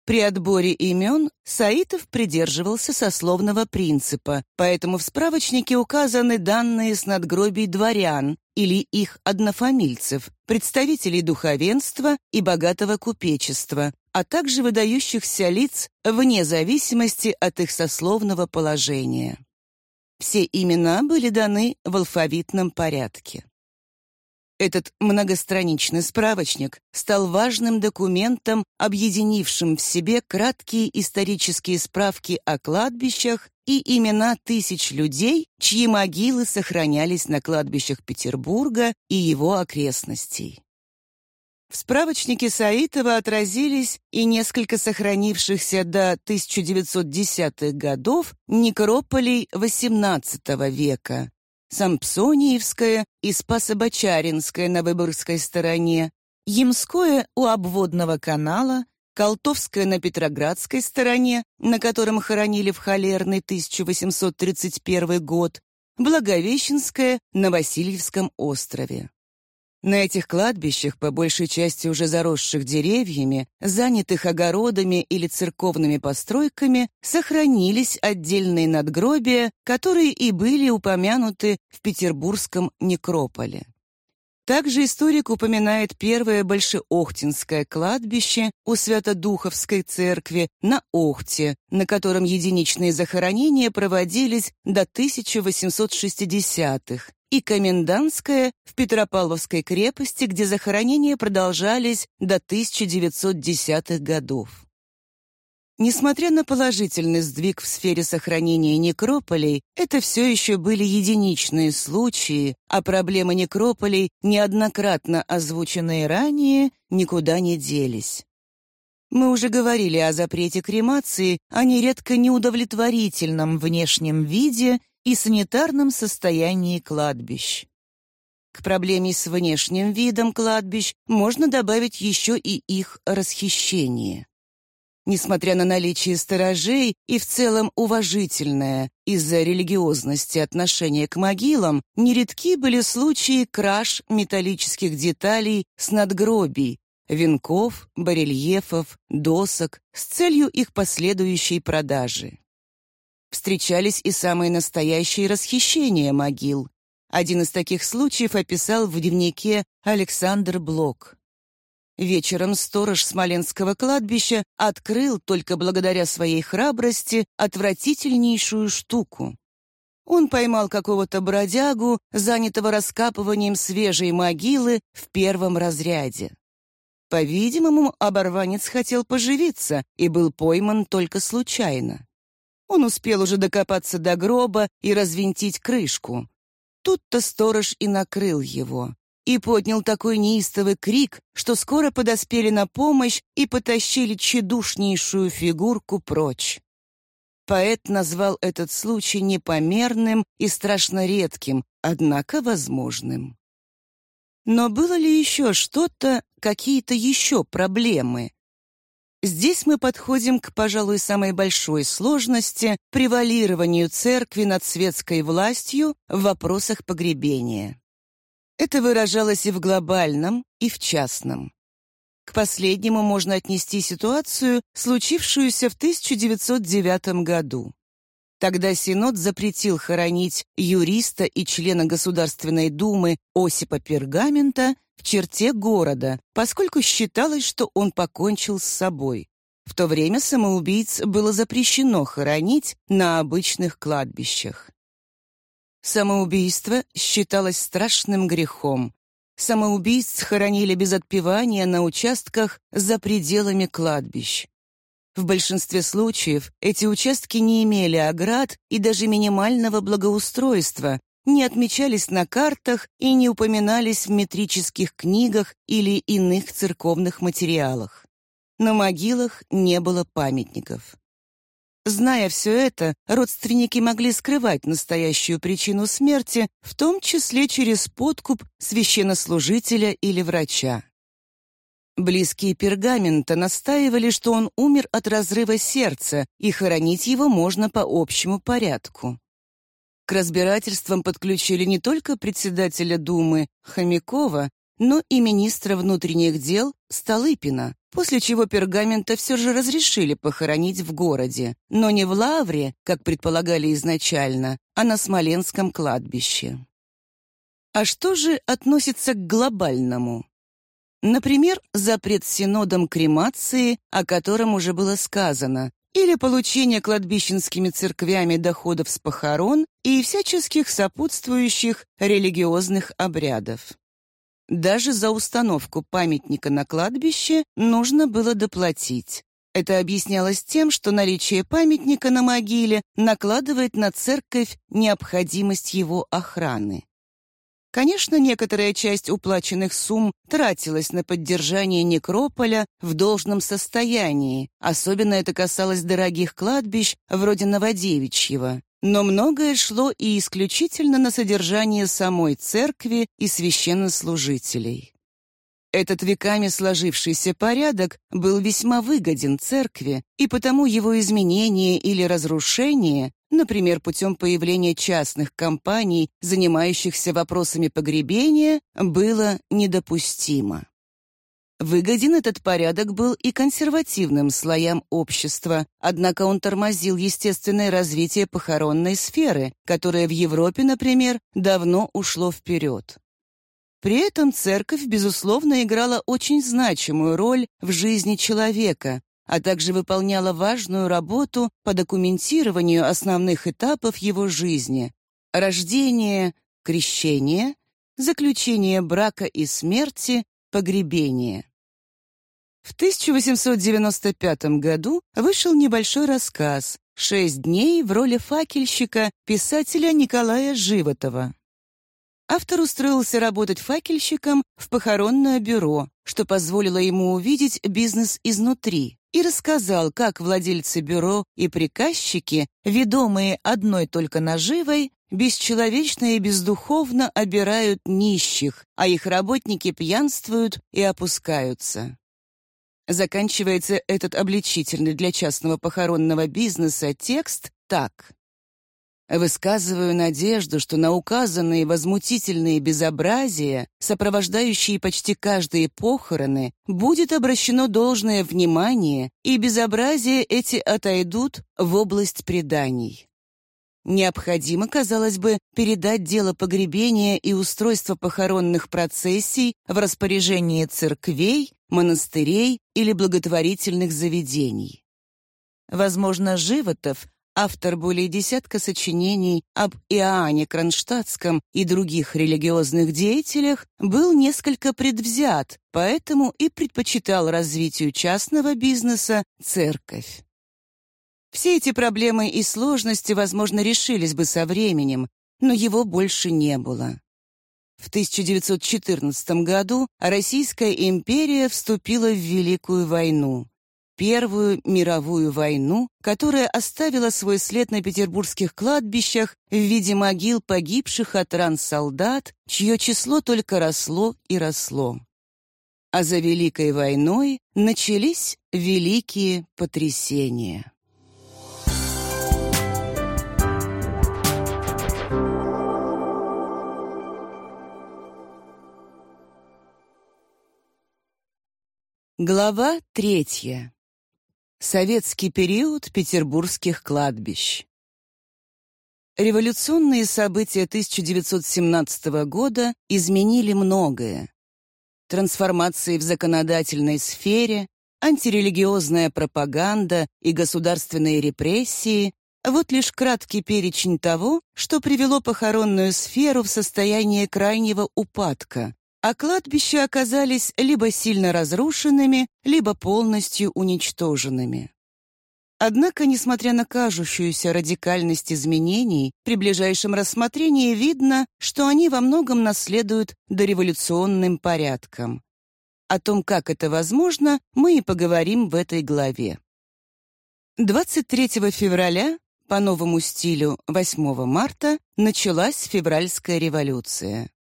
Speaker 2: При отборе имен Саитов придерживался сословного принципа, поэтому в справочнике указаны данные с надгробий дворян или их однофамильцев, представителей духовенства и богатого купечества, а также выдающихся лиц вне зависимости от их сословного положения. Все имена были даны в алфавитном порядке. Этот многостраничный справочник стал важным документом, объединившим в себе краткие исторические справки о кладбищах и имена тысяч людей, чьи могилы сохранялись на кладбищах Петербурга и его окрестностей. В справочнике Саитова отразились и несколько сохранившихся до 1910-х годов некрополей XVIII века, Сампсониевское и Спасо-Бочаринское на Выборгской стороне, Ямское у обводного канала, Колтовское на Петроградской стороне, на котором хоронили в холерный 1831 год, Благовещенское на Васильевском острове. На этих кладбищах, по большей части уже заросших деревьями, занятых огородами или церковными постройками, сохранились отдельные надгробия, которые и были упомянуты в Петербургском некрополе. Также историк упоминает первое Большеохтинское кладбище у Святодуховской церкви на Охте, на котором единичные захоронения проводились до 1860-х, и Комендантская в Петропавловской крепости, где захоронения продолжались до 1910-х годов. Несмотря на положительный сдвиг в сфере сохранения некрополей, это все еще были единичные случаи, а проблемы некрополей, неоднократно озвученные ранее, никуда не делись. Мы уже говорили о запрете кремации, о нередко неудовлетворительном внешнем виде и санитарном состоянии кладбищ. К проблеме с внешним видом кладбищ можно добавить еще и их расхищение. Несмотря на наличие сторожей и в целом уважительное из-за религиозности отношение к могилам, нередки были случаи краж металлических деталей с надгробий, венков, барельефов, досок с целью их последующей продажи. Встречались и самые настоящие расхищения могил. Один из таких случаев описал в дневнике Александр Блок. Вечером сторож Смоленского кладбища открыл только благодаря своей храбрости отвратительнейшую штуку. он поймал какого-то бродягу, занятого раскапыванием свежей могилы в первом разряде. По-видимому, оборванец хотел поживиться и был пойман только случайно. Он успел уже докопаться до гроба и развинтить крышку. Тут-то сторож и накрыл его. И поднял такой неистовый крик, что скоро подоспели на помощь и потащили тщедушнейшую фигурку прочь. Поэт назвал этот случай непомерным и страшно редким, однако возможным. Но было ли еще что-то, какие-то еще проблемы? Здесь мы подходим к, пожалуй, самой большой сложности превалированию церкви над светской властью в вопросах погребения. Это выражалось и в глобальном, и в частном. К последнему можно отнести ситуацию, случившуюся в 1909 году. Тогда Синод запретил хоронить юриста и члена Государственной Думы Осипа Пергамента в черте города, поскольку считалось, что он покончил с собой. В то время самоубийц было запрещено хоронить на обычных кладбищах. Самоубийство считалось страшным грехом, Самоубийц хоронили без отпевания на участках за пределами кладбищ. В большинстве случаев эти участки не имели оград и даже минимального благоустройства, не отмечались на картах и не упоминались в метрических книгах или иных церковных материалах. На могилах не было памятников. Зная все это, родственники могли скрывать настоящую причину смерти, в том числе через подкуп священнослужителя или врача. Близкие пергамента настаивали, что он умер от разрыва сердца, и хоронить его можно по общему порядку. К разбирательствам подключили не только председателя Думы Хомякова, но и министра внутренних дел Столыпина, после чего пергамента все же разрешили похоронить в городе, но не в Лавре, как предполагали изначально, а на Смоленском кладбище. А что же относится к глобальному? Например, запрет синодом кремации, о котором уже было сказано, или получение кладбищенскими церквями доходов с похорон и всяческих сопутствующих религиозных обрядов. Даже за установку памятника на кладбище нужно было доплатить. Это объяснялось тем, что наличие памятника на могиле накладывает на церковь необходимость его охраны. Конечно, некоторая часть уплаченных сумм тратилась на поддержание некрополя в должном состоянии, особенно это касалось дорогих кладбищ вроде Новодевичьего, но многое шло и исключительно на содержание самой церкви и священнослужителей. Этот веками сложившийся порядок был весьма выгоден церкви, и потому его изменение или разрушение, например, путем появления частных компаний, занимающихся вопросами погребения, было недопустимо. Выгоден этот порядок был и консервативным слоям общества, однако он тормозил естественное развитие похоронной сферы, которое в Европе, например, давно ушло вперед. При этом церковь, безусловно, играла очень значимую роль в жизни человека, а также выполняла важную работу по документированию основных этапов его жизни – рождение, крещение, заключение брака и смерти, погребение. В 1895 году вышел небольшой рассказ «Шесть дней» в роли факельщика писателя Николая Животова. Автор устроился работать факельщиком в похоронное бюро, что позволило ему увидеть бизнес изнутри, и рассказал, как владельцы бюро и приказчики, ведомые одной только наживой, бесчеловечно и бездуховно обирают нищих, а их работники пьянствуют и опускаются. Заканчивается этот обличительный для частного похоронного бизнеса текст так. Высказываю надежду, что на указанные возмутительные безобразия, сопровождающие почти каждые похороны, будет обращено должное внимание, и безобразия эти отойдут в область преданий. Необходимо, казалось бы, передать дело погребения и устройства похоронных процессий в распоряжение церквей, монастырей или благотворительных заведений. Возможно, Животов автор более десятка сочинений об Иоанне Кронштадтском и других религиозных деятелях, был несколько предвзят, поэтому и предпочитал развитию частного бизнеса церковь. Все эти проблемы и сложности, возможно, решились бы со временем, но его больше не было. В 1914 году Российская империя вступила в Великую войну. Первую мировую войну, которая оставила свой след на петербургских кладбищах в виде могил погибших от ран солдат, чье число только росло и росло. А за Великой войной начались великие потрясения. Глава третья. Советский период петербургских кладбищ. Революционные события 1917 года изменили многое. Трансформации в законодательной сфере, антирелигиозная пропаганда и государственные репрессии — вот лишь краткий перечень того, что привело похоронную сферу в состояние крайнего упадка, а кладбища оказались либо сильно разрушенными, либо полностью уничтоженными. Однако, несмотря на кажущуюся радикальность изменений, при ближайшем рассмотрении видно, что они во многом наследуют дореволюционным порядкам. О том, как это возможно, мы и поговорим в этой главе. 23 февраля, по новому стилю 8 марта, началась февральская революция.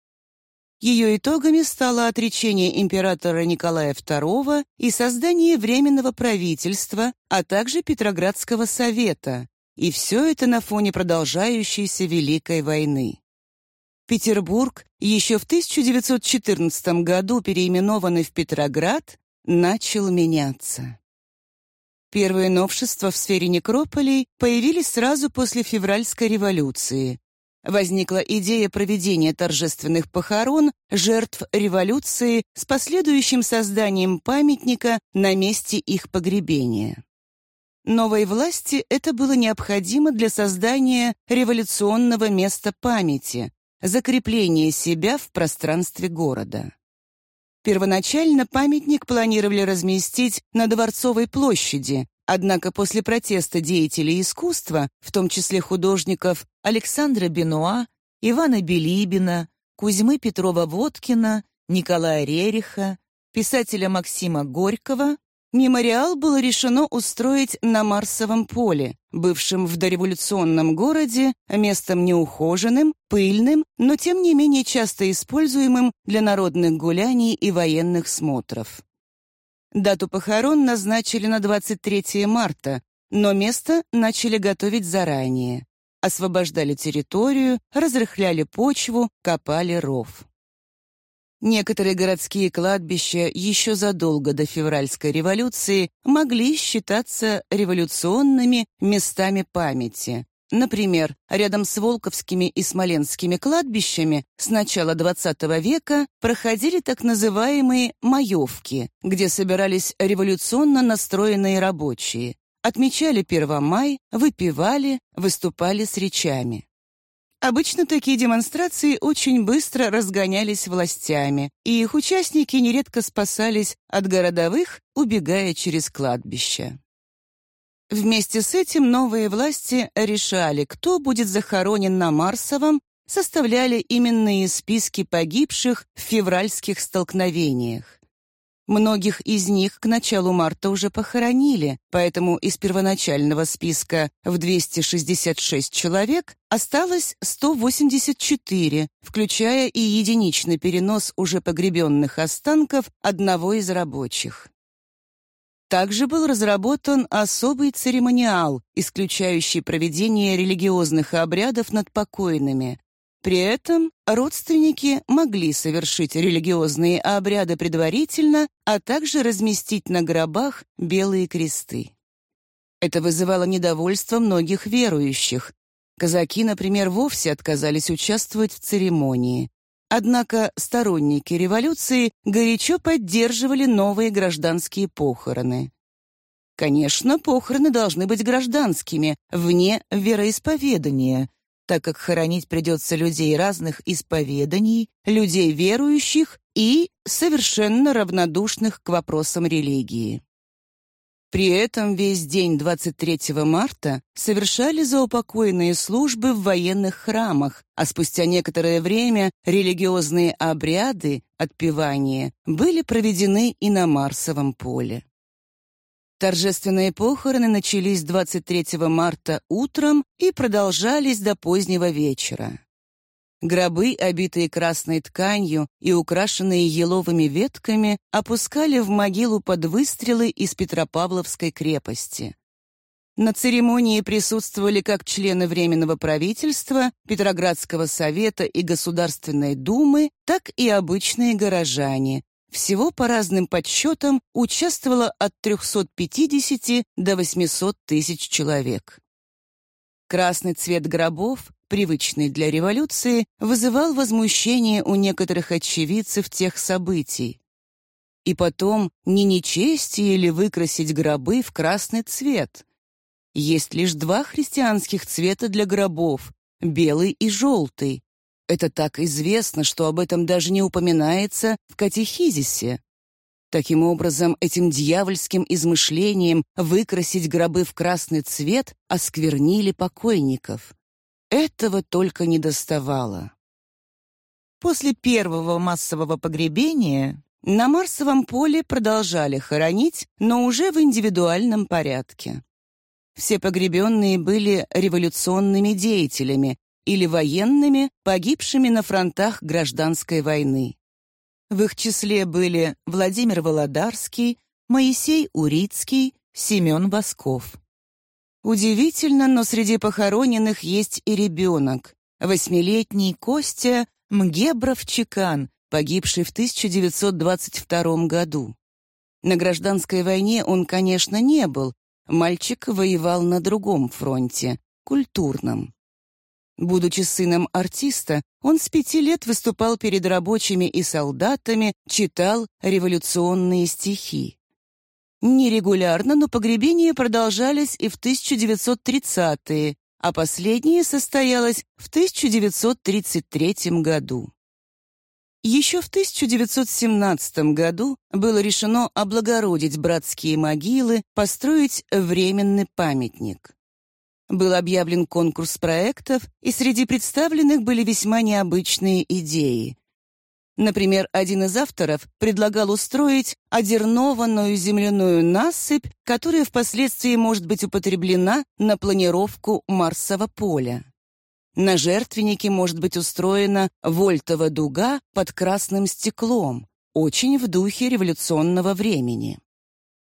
Speaker 2: Ее итогами стало отречение императора Николая II и создание Временного правительства, а также Петроградского совета, и все это на фоне продолжающейся Великой войны. Петербург, еще в 1914 году переименованный в Петроград, начал меняться. Первые новшества в сфере некрополей появились сразу после февральской революции, возникла идея проведения торжественных похорон жертв революции с последующим созданием памятника на месте их погребения. Новой власти это было необходимо для создания революционного места памяти, закрепления себя в пространстве города. Первоначально памятник планировали разместить на Дворцовой площади, Однако после протеста деятелей искусства, в том числе художников Александра Бенуа, Ивана Белибина, Кузьмы Петрова-Водкина, Николая Рериха, писателя Максима Горького, мемориал было решено устроить на Марсовом поле, бывшем в дореволюционном городе, местом неухоженным, пыльным, но тем не менее часто используемым для народных гуляний и военных смотров. Дату похорон назначили на 23 марта, но место начали готовить заранее. Освобождали территорию, разрыхляли почву, копали ров. Некоторые городские кладбища еще задолго до февральской революции могли считаться революционными местами памяти, Например, рядом с Волковскими и Смоленскими кладбищами с начала XX века проходили так называемые «маевки», где собирались революционно настроенные рабочие, отмечали 1 май, выпивали, выступали с речами. Обычно такие демонстрации очень быстро разгонялись властями, и их участники нередко спасались от городовых, убегая через кладбище. Вместе с этим новые власти решали, кто будет захоронен на Марсовом, составляли именные списки погибших в февральских столкновениях. Многих из них к началу марта уже похоронили, поэтому из первоначального списка в 266 человек осталось 184, включая и единичный перенос уже погребенных останков одного из рабочих. Также был разработан особый церемониал, исключающий проведение религиозных обрядов над покойными. При этом родственники могли совершить религиозные обряды предварительно, а также разместить на гробах белые кресты. Это вызывало недовольство многих верующих. Казаки, например, вовсе отказались участвовать в церемонии. Однако сторонники революции горячо поддерживали новые гражданские похороны. Конечно, похороны должны быть гражданскими, вне вероисповедания, так как хоронить придется людей разных исповеданий, людей верующих и совершенно равнодушных к вопросам религии. При этом весь день 23 марта совершали заупокойные службы в военных храмах, а спустя некоторое время религиозные обряды, отпевания, были проведены и на Марсовом поле. Торжественные похороны начались 23 марта утром и продолжались до позднего вечера. Гробы, обитые красной тканью и украшенные еловыми ветками, опускали в могилу под выстрелы из Петропавловской крепости. На церемонии присутствовали как члены Временного правительства, Петроградского совета и Государственной думы, так и обычные горожане. Всего по разным подсчетам участвовало от 350 до 800 тысяч человек. Красный цвет гробов привычный для революции, вызывал возмущение у некоторых очевидцев тех событий. И потом, не нечестие ли выкрасить гробы в красный цвет? Есть лишь два христианских цвета для гробов — белый и желтый. Это так известно, что об этом даже не упоминается в катехизисе. Таким образом, этим дьявольским измышлением выкрасить гробы в красный цвет осквернили покойников. Этого только не доставало. После первого массового погребения на Марсовом поле продолжали хоронить, но уже в индивидуальном порядке. Все погребенные были революционными деятелями или военными, погибшими на фронтах гражданской войны. В их числе были Владимир Володарский, Моисей Урицкий, Семен Восков. Удивительно, но среди похороненных есть и ребенок. Восьмилетний Костя Мгебров-Чекан, погибший в 1922 году. На гражданской войне он, конечно, не был. Мальчик воевал на другом фронте, культурном. Будучи сыном артиста, он с пяти лет выступал перед рабочими и солдатами, читал революционные стихи. Нерегулярно, но погребения продолжались и в 1930-е, а последнее состоялось в 1933 году. Еще в 1917 году было решено облагородить братские могилы, построить временный памятник. Был объявлен конкурс проектов, и среди представленных были весьма необычные идеи. Например, один из авторов предлагал устроить одернованную земляную насыпь, которая впоследствии может быть употреблена на планировку Марсового поля. На жертвеннике может быть устроена вольтова дуга под красным стеклом, очень в духе революционного времени.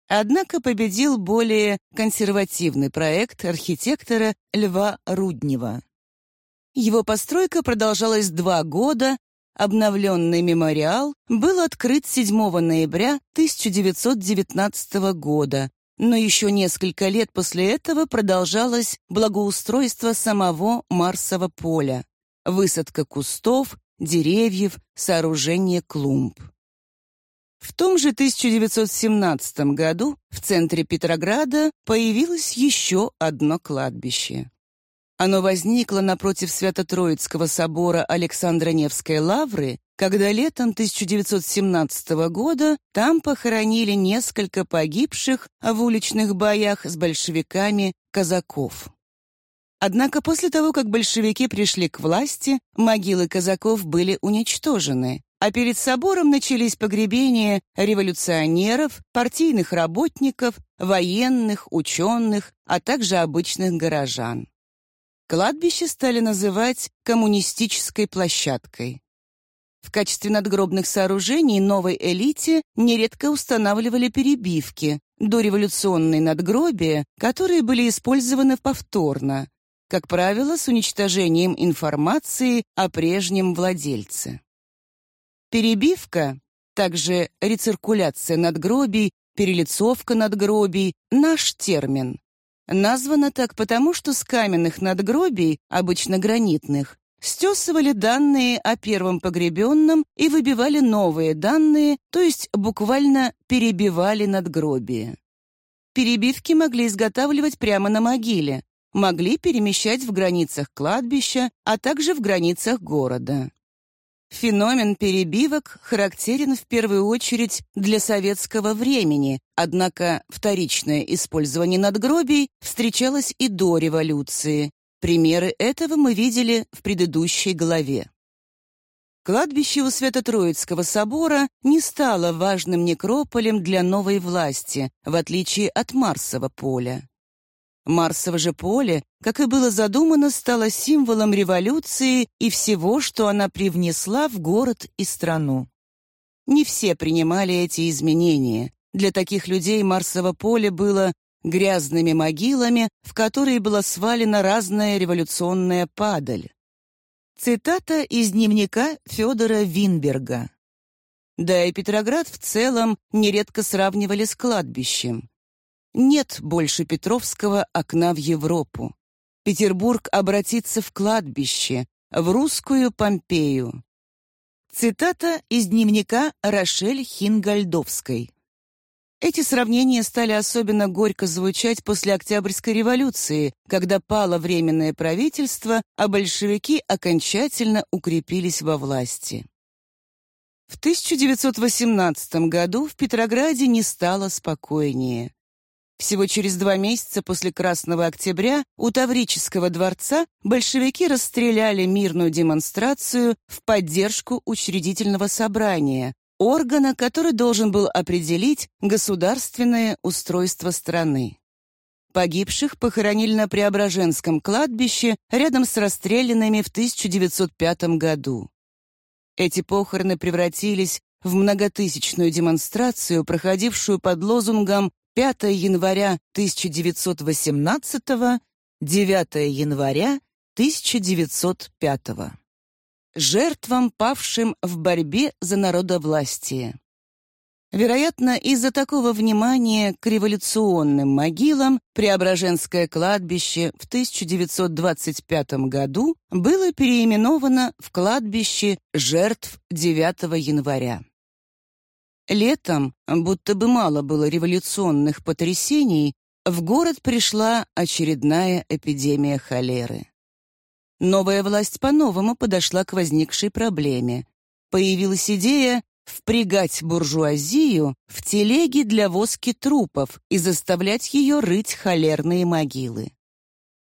Speaker 2: Однако победил более консервативный проект архитектора Льва Руднева. Его постройка продолжалась два года Обновленный мемориал был открыт 7 ноября 1919 года, но еще несколько лет после этого продолжалось благоустройство самого Марсового поля, высадка кустов, деревьев, сооружение клумб. В том же 1917 году в центре Петрограда появилось еще одно кладбище. Оно возникло напротив Свято-Троицкого собора Александра Невской лавры, когда летом 1917 года там похоронили несколько погибших в уличных боях с большевиками казаков. Однако после того, как большевики пришли к власти, могилы казаков были уничтожены, а перед собором начались погребения революционеров, партийных работников, военных, ученых, а также обычных горожан. Кладбище стали называть коммунистической площадкой. В качестве надгробных сооружений новой элите нередко устанавливали перебивки, дореволюционные надгробия, которые были использованы повторно, как правило, с уничтожением информации о прежнем владельце. Перебивка, также рециркуляция надгробий, перелицовка надгробий – наш термин. Названо так потому, что с каменных надгробий, обычно гранитных, стесывали данные о первом погребенном и выбивали новые данные, то есть буквально перебивали надгробие. перебивки могли изготавливать прямо на могиле, могли перемещать в границах кладбища, а также в границах города. Феномен перебивок характерен в первую очередь для советского времени, однако вторичное использование надгробий встречалось и до революции. Примеры этого мы видели в предыдущей главе. Кладбище у Свято-Троицкого собора не стало важным некрополем для новой власти, в отличие от Марсового поля. Марсово же поле, как и было задумано, стало символом революции и всего, что она привнесла в город и страну. Не все принимали эти изменения. Для таких людей Марсово поле было грязными могилами, в которые была свалена разная революционная падаль. Цитата из дневника Федора Винберга. Да и Петроград в целом нередко сравнивали с кладбищем. Нет больше Петровского окна в Европу. Петербург обратится в кладбище, в русскую Помпею. Цитата из дневника Рошель Хингальдовской. Эти сравнения стали особенно горько звучать после Октябрьской революции, когда пало временное правительство, а большевики окончательно укрепились во власти. В 1918 году в Петрограде не стало спокойнее. Всего через два месяца после Красного Октября у Таврического дворца большевики расстреляли мирную демонстрацию в поддержку учредительного собрания, органа, который должен был определить государственное устройство страны. Погибших похоронили на Преображенском кладбище рядом с расстрелянными в 1905 году. Эти похороны превратились в многотысячную демонстрацию, проходившую под лозунгом 5 января 1918, 9 января 1905. Жертвам, павшим в борьбе за народовластие. Вероятно, из-за такого внимания к революционным могилам Преображенское кладбище в 1925 году было переименовано в кладбище жертв 9 января. Летом, будто бы мало было революционных потрясений, в город пришла очередная эпидемия холеры. Новая власть по-новому подошла к возникшей проблеме. Появилась идея впрягать буржуазию в телеги для воски трупов и заставлять ее рыть холерные могилы.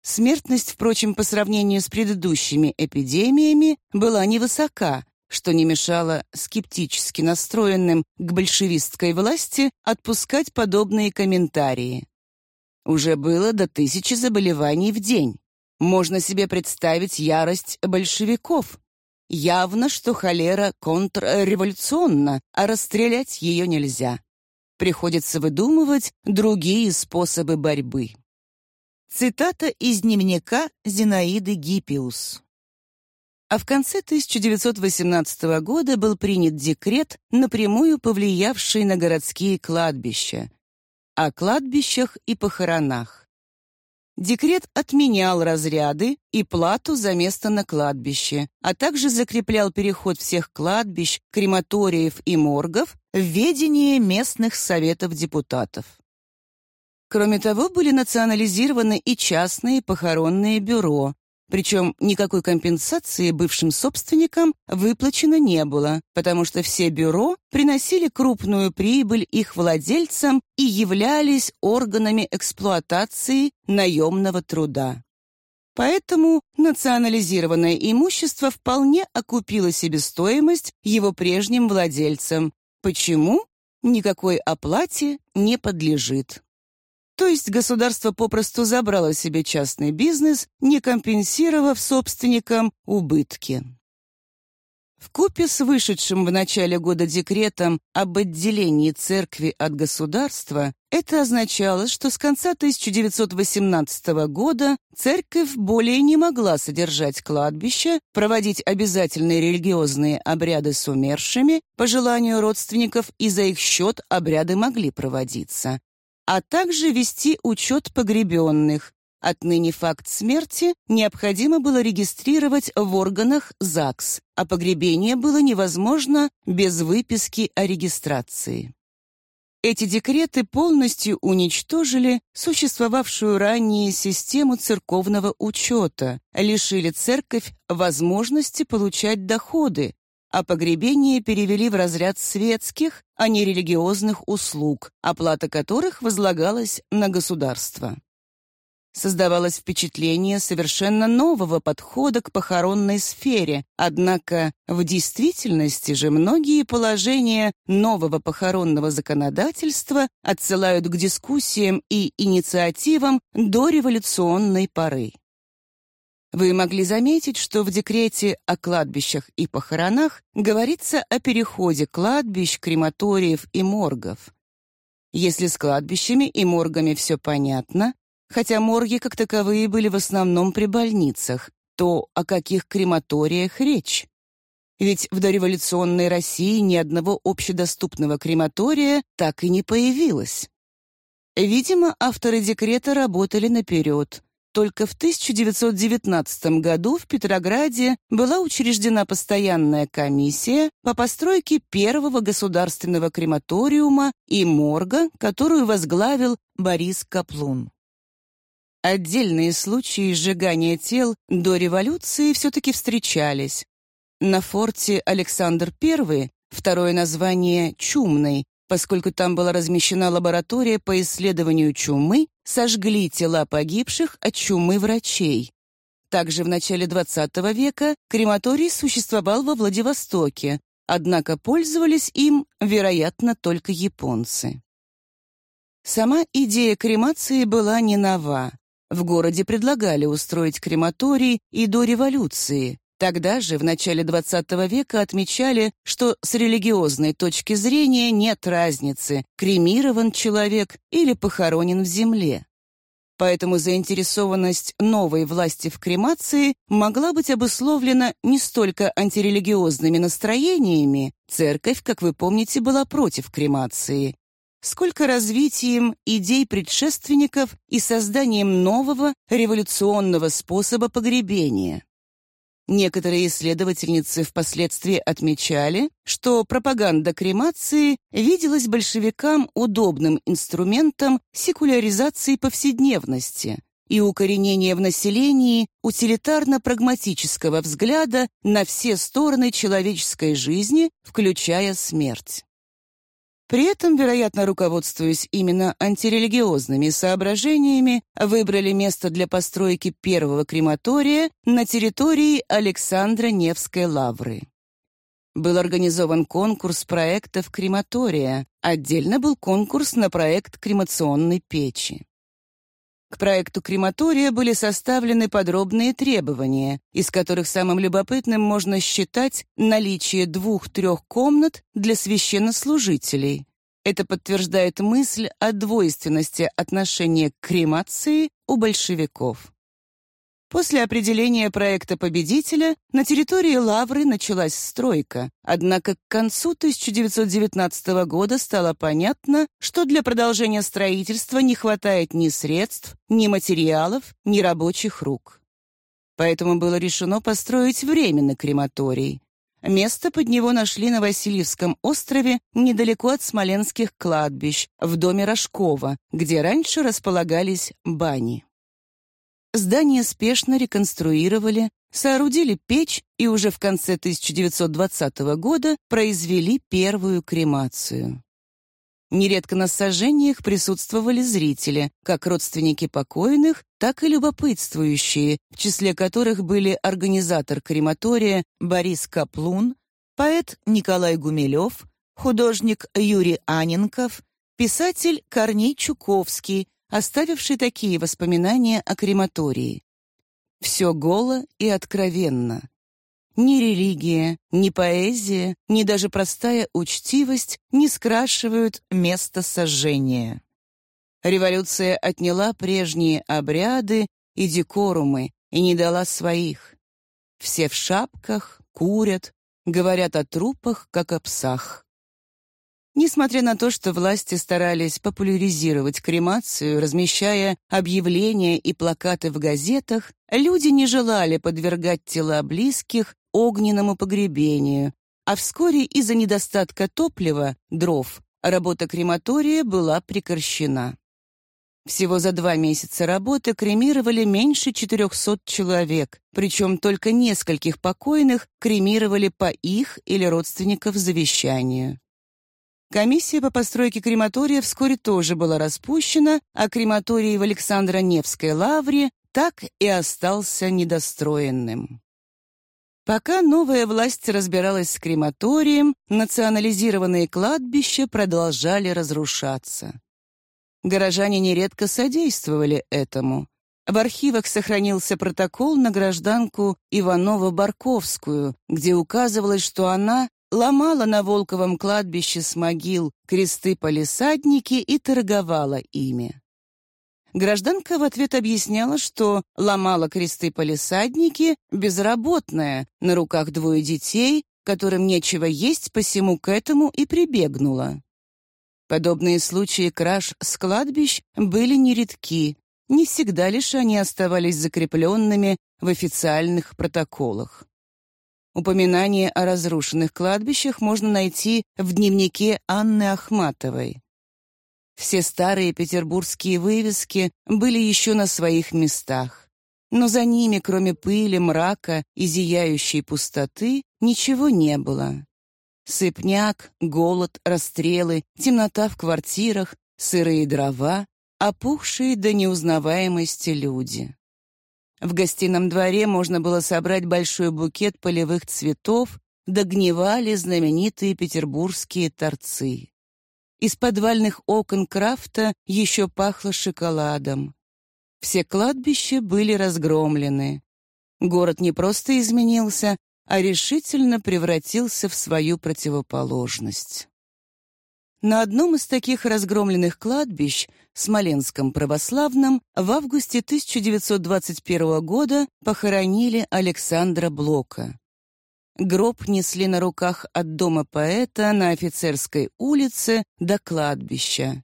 Speaker 2: Смертность, впрочем, по сравнению с предыдущими эпидемиями, была невысока, что не мешало скептически настроенным к большевистской власти отпускать подобные комментарии. Уже было до тысячи заболеваний в день. Можно себе представить ярость большевиков. Явно, что холера контрреволюционна, а расстрелять ее нельзя. Приходится выдумывать другие способы борьбы. Цитата из дневника Зинаиды Гиппиус. А в конце 1918 года был принят декрет, напрямую повлиявший на городские кладбища. О кладбищах и похоронах. Декрет отменял разряды и плату за место на кладбище, а также закреплял переход всех кладбищ, крематориев и моргов в ведение местных советов депутатов. Кроме того, были национализированы и частные похоронные бюро, причем никакой компенсации бывшим собственникам выплачено не было, потому что все бюро приносили крупную прибыль их владельцам и являлись органами эксплуатации наемного труда. Поэтому национализированное имущество вполне окупило себестоимость его прежним владельцам. Почему? Никакой оплате не подлежит. То есть государство попросту забрало себе частный бизнес, не компенсировав собственникам убытки. В купе с вышедшим в начале года декретом об отделении церкви от государства это означало, что с конца 1918 года церковь более не могла содержать кладбища, проводить обязательные религиозные обряды с умершими, по желанию родственников, и за их счет обряды могли проводиться а также вести учет погребенных. Отныне факт смерти необходимо было регистрировать в органах ЗАГС, а погребение было невозможно без выписки о регистрации. Эти декреты полностью уничтожили существовавшую ранее систему церковного учета, лишили церковь возможности получать доходы, а погребение перевели в разряд светских, а не религиозных услуг, оплата которых возлагалась на государство. Создавалось впечатление совершенно нового подхода к похоронной сфере, однако в действительности же многие положения нового похоронного законодательства отсылают к дискуссиям и инициативам до революционной поры. Вы могли заметить, что в декрете о кладбищах и похоронах говорится о переходе кладбищ, крематориев и моргов. Если с кладбищами и моргами все понятно, Хотя морги как таковые были в основном при больницах, то о каких крематориях речь? Ведь в дореволюционной России ни одного общедоступного крематория так и не появилось. Видимо, авторы декрета работали наперед. Только в 1919 году в Петрограде была учреждена постоянная комиссия по постройке первого государственного крематориума и морга, которую возглавил Борис Каплун. Отдельные случаи сжигания тел до революции все-таки встречались. На форте Александр I, второе название «Чумный», поскольку там была размещена лаборатория по исследованию чумы, сожгли тела погибших от чумы врачей. Также в начале XX века крематорий существовал во Владивостоке, однако пользовались им, вероятно, только японцы. Сама идея кремации была не нова. В городе предлагали устроить крематорий и до революции. Тогда же, в начале XX века, отмечали, что с религиозной точки зрения нет разницы, кремирован человек или похоронен в земле. Поэтому заинтересованность новой власти в кремации могла быть обусловлена не столько антирелигиозными настроениями, церковь, как вы помните, была против кремации, сколько развитием идей предшественников и созданием нового революционного способа погребения. Некоторые исследовательницы впоследствии отмечали, что пропаганда кремации виделась большевикам удобным инструментом секуляризации повседневности и укоренения в населении утилитарно-прагматического взгляда на все стороны человеческой жизни, включая смерть. При этом, вероятно, руководствуясь именно антирелигиозными соображениями, выбрали место для постройки первого крематория на территории Александра Невской лавры. Был организован конкурс проектов крематория, отдельно был конкурс на проект кремационной печи. К проекту крематория были составлены подробные требования, из которых самым любопытным можно считать наличие двух-трех комнат для священнослужителей. Это подтверждает мысль о двойственности отношения к кремации у большевиков. После определения проекта победителя на территории Лавры началась стройка, однако к концу 1919 года стало понятно, что для продолжения строительства не хватает ни средств, ни материалов, ни рабочих рук. Поэтому было решено построить временный крематорий. Место под него нашли на Васильевском острове недалеко от Смоленских кладбищ, в доме Рожкова, где раньше располагались бани. Здание спешно реконструировали, соорудили печь и уже в конце 1920 года произвели первую кремацию. Нередко на сожжениях присутствовали зрители, как родственники покойных, так и любопытствующие, в числе которых были организатор крематория Борис Каплун, поэт Николай Гумилев, художник Юрий Аненков, писатель Корней Чуковский, оставивший такие воспоминания о крематории. Все голо и откровенно. Ни религия, ни поэзия, ни даже простая учтивость не скрашивают место сожжения. Революция отняла прежние обряды и декорумы и не дала своих. Все в шапках, курят, говорят о трупах, как о псах. Несмотря на то, что власти старались популяризировать кремацию, размещая объявления и плакаты в газетах, люди не желали подвергать тела близких огненному погребению, а вскоре из-за недостатка топлива, дров, работа крематория была прекращена. Всего за два месяца работы кремировали меньше 400 человек, причем только нескольких покойных кремировали по их или родственников завещанию. Комиссия по постройке крематория вскоре тоже была распущена, а крематорий в Александро-Невской лавре так и остался недостроенным. Пока новая власть разбиралась с крематорием, национализированные кладбища продолжали разрушаться. Горожане нередко содействовали этому. В архивах сохранился протокол на гражданку Иванову-Барковскую, где указывалось, что она ломала на Волковом кладбище с могил кресты-полисадники и торговала ими. Гражданка в ответ объясняла, что ломала кресты-полисадники безработная, на руках двое детей, которым нечего есть, посему к этому и прибегнула. Подобные случаи краж с кладбищ были нередки, не всегда лишь они оставались закрепленными в официальных протоколах. Упоминание о разрушенных кладбищах можно найти в дневнике Анны Ахматовой. Все старые петербургские вывески были еще на своих местах, но за ними, кроме пыли, мрака и зияющей пустоты, ничего не было. Сыпняк, голод, расстрелы, темнота в квартирах, сырые дрова, опухшие до неузнаваемости люди. В гостином дворе можно было собрать большой букет полевых цветов, догнивали знаменитые петербургские торцы. Из подвальных окон крафта еще пахло шоколадом. Все кладбища были разгромлены. Город не просто изменился, а решительно превратился в свою противоположность. На одном из таких разгромленных кладбищ, Смоленском православном, в августе 1921 года похоронили Александра Блока. Гроб несли на руках от дома поэта на Офицерской улице до кладбища.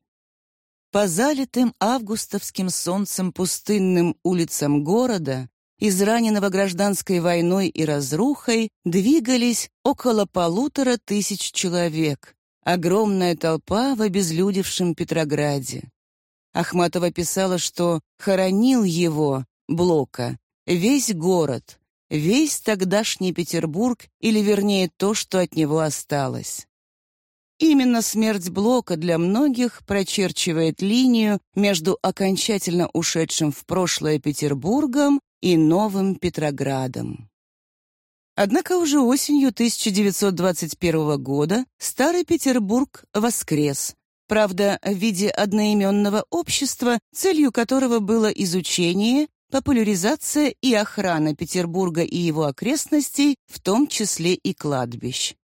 Speaker 2: По залитым августовским солнцем пустынным улицам города израненного гражданской войной и разрухой, двигались около полутора тысяч человек, огромная толпа в обезлюдевшем Петрограде. Ахматова писала, что хоронил его, Блока, весь город, весь тогдашний Петербург, или вернее то, что от него осталось. Именно смерть Блока для многих прочерчивает линию между окончательно ушедшим в прошлое Петербургом и Новым Петроградом. Однако уже осенью 1921 года Старый Петербург воскрес, правда, в виде одноименного общества, целью которого было изучение, популяризация и охрана Петербурга и его окрестностей, в том числе и кладбищ.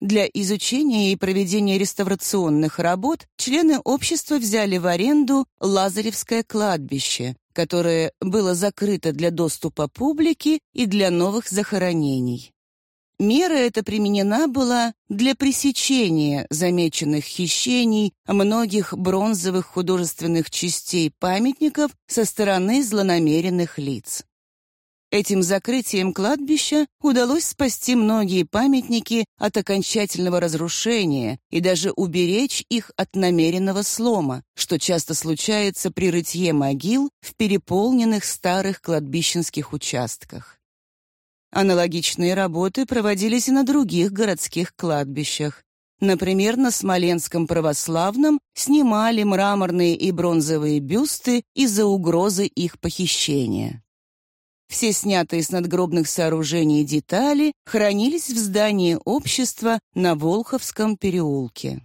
Speaker 2: Для изучения и проведения реставрационных работ члены общества взяли в аренду Лазаревское кладбище, которое было закрыто для доступа публики и для новых захоронений. Мера эта применена была для пресечения замеченных хищений многих бронзовых художественных частей памятников со стороны злонамеренных лиц. Этим закрытием кладбища удалось спасти многие памятники от окончательного разрушения и даже уберечь их от намеренного слома, что часто случается при рытье могил в переполненных старых кладбищенских участках. Аналогичные работы проводились и на других городских кладбищах. Например, на Смоленском православном снимали мраморные и бронзовые бюсты из-за угрозы их похищения. Все снятые с надгробных сооружений детали хранились в здании общества на Волховском переулке.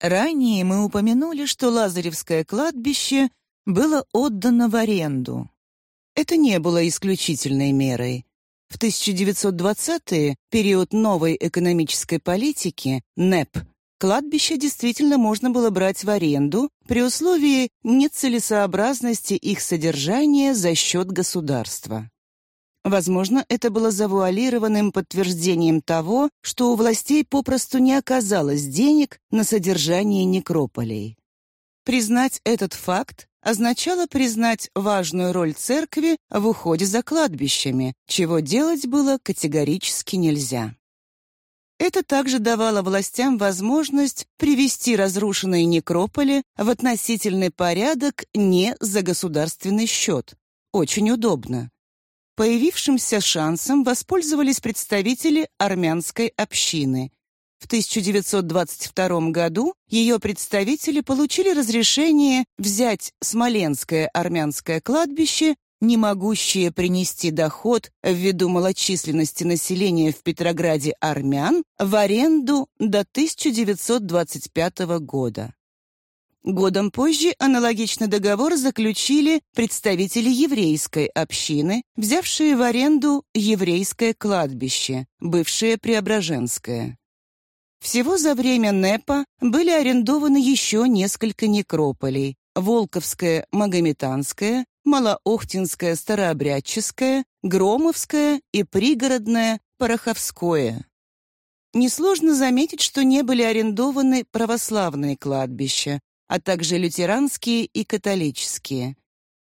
Speaker 2: Ранее мы упомянули, что Лазаревское кладбище было отдано в аренду. Это не было исключительной мерой. В 1920-е, период новой экономической политики, НЭП, Кладбища действительно можно было брать в аренду при условии нецелесообразности их содержания за счет государства. Возможно, это было завуалированным подтверждением того, что у властей попросту не оказалось денег на содержание некрополей. Признать этот факт означало признать важную роль церкви в уходе за кладбищами, чего делать было категорически нельзя. Это также давало властям возможность привести разрушенные некрополи в относительный порядок не за государственный счет. Очень удобно. Появившимся шансом воспользовались представители армянской общины. В 1922 году ее представители получили разрешение взять Смоленское армянское кладбище не могущие принести доход ввиду малочисленности населения в Петрограде армян, в аренду до 1925 года. Годом позже аналогичный договор заключили представители еврейской общины, взявшие в аренду еврейское кладбище, бывшее Преображенское. Всего за время НЭПа были арендованы еще несколько некрополей, Волковское, Магометанское, Малоохтинское, Старообрядческое, Громовское и пригородное Пороховское. Несложно заметить, что не были арендованы православные кладбища, а также лютеранские и католические.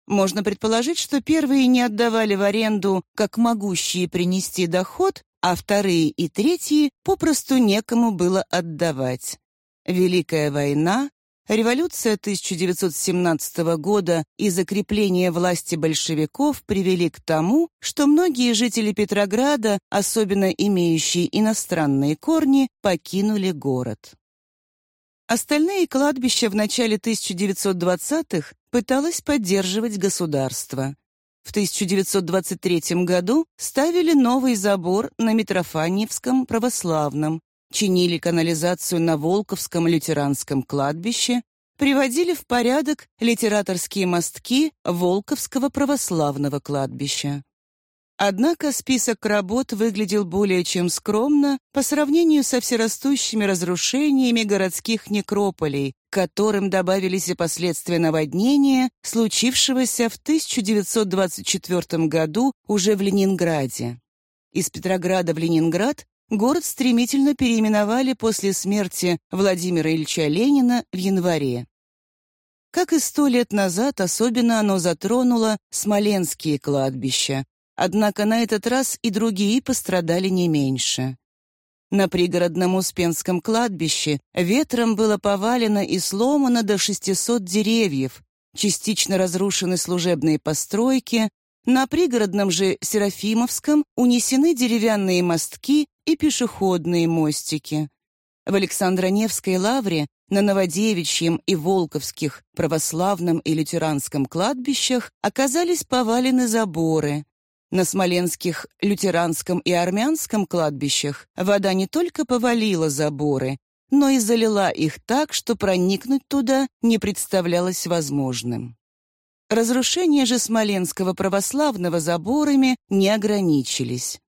Speaker 2: Можно предположить, что первые не отдавали в аренду как могущие принести доход, а вторые и третьи попросту некому было отдавать. Великая война, Революция 1917 года и закрепление власти большевиков привели к тому, что многие жители Петрограда, особенно имеющие иностранные корни, покинули город. Остальные кладбища в начале 1920-х пыталось поддерживать государство. В 1923 году ставили новый забор на Митрофаневском православном, чинили канализацию на Волковском лютеранском кладбище, приводили в порядок литераторские мостки Волковского православного кладбища. Однако список работ выглядел более чем скромно по сравнению со всерастущими разрушениями городских некрополей, которым добавились и последствия наводнения, случившегося в 1924 году уже в Ленинграде. Из Петрограда в Ленинград город стремительно переименовали после смерти Владимира Ильича Ленина в январе. Как и сто лет назад, особенно оно затронуло смоленские кладбища, однако на этот раз и другие пострадали не меньше. На пригородном Успенском кладбище ветром было повалено и сломано до 600 деревьев, частично разрушены служебные постройки, на пригородном же Серафимовском унесены деревянные мостки и пешеходные мостики. В Александро-Невской лавре на Новодевичьем и Волковских православном и лютеранском кладбищах оказались повалены заборы. На Смоленских лютеранском и армянском кладбищах вода не только повалила заборы, но и залила их так, что проникнуть туда не представлялось возможным. Разрушения же Смоленского православного заборами не ограничились.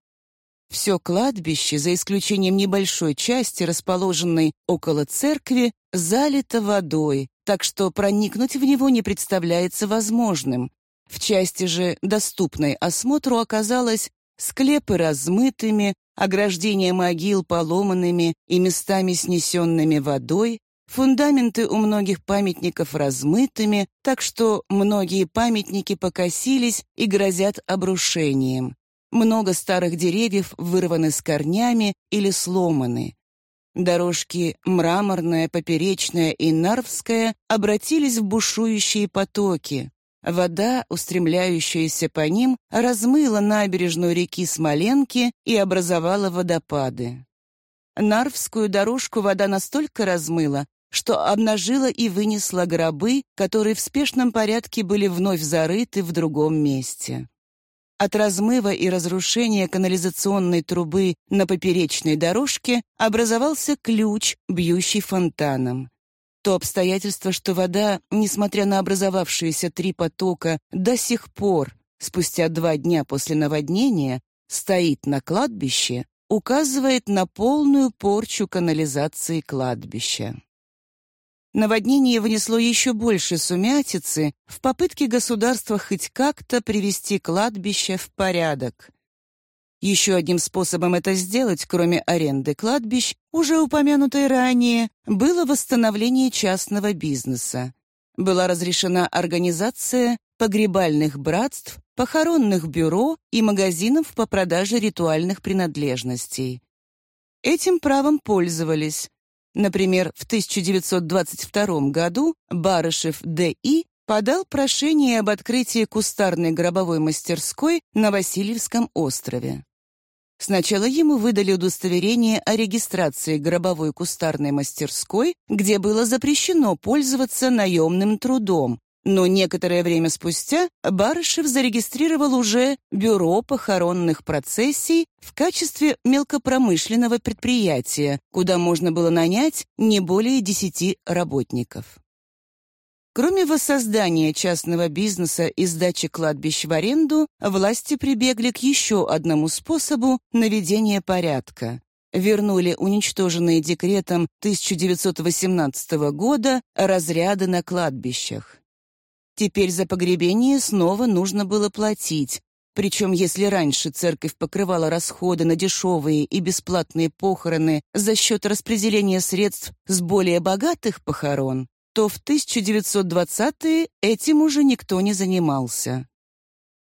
Speaker 2: Все кладбище, за исключением небольшой части, расположенной около церкви, залито водой, так что проникнуть в него не представляется возможным. В части же, доступной осмотру, оказалось склепы размытыми, ограждения могил поломанными и местами снесенными водой, фундаменты у многих памятников размытыми, так что многие памятники покосились и грозят обрушением. Много старых деревьев вырваны с корнями или сломаны. Дорожки мраморная, поперечная и нарвская обратились в бушующие потоки. Вода, устремляющаяся по ним, размыла набережную реки Смоленки и образовала водопады. Нарвскую дорожку вода настолько размыла, что обнажила и вынесла гробы, которые в спешном порядке были вновь зарыты в другом месте. От размыва и разрушения канализационной трубы на поперечной дорожке образовался ключ, бьющий фонтаном. То обстоятельство, что вода, несмотря на образовавшиеся три потока, до сих пор, спустя два дня после наводнения, стоит на кладбище, указывает на полную порчу канализации кладбища. Наводнение внесло еще больше сумятицы в попытке государства хоть как-то привести кладбище в порядок. Еще одним способом это сделать, кроме аренды кладбищ, уже упомянутой ранее, было восстановление частного бизнеса. Была разрешена организация погребальных братств, похоронных бюро и магазинов по продаже ритуальных принадлежностей. этим правом пользовались. Например, в 1922 году Барышев Д.И. подал прошение об открытии кустарной гробовой мастерской на Васильевском острове. Сначала ему выдали удостоверение о регистрации гробовой кустарной мастерской, где было запрещено пользоваться наемным трудом, но некоторое время спустя Барышев зарегистрировал уже бюро похоронных процессий в качестве мелкопромышленного предприятия, куда можно было нанять не более 10 работников. Кроме воссоздания частного бизнеса и сдачи кладбищ в аренду, власти прибегли к еще одному способу наведения порядка. Вернули уничтоженные декретом 1918 года разряды на кладбищах. Теперь за погребение снова нужно было платить, причем если раньше церковь покрывала расходы на дешевые и бесплатные похороны за счет распределения средств с более богатых похорон, то в 1920-е этим уже никто не занимался.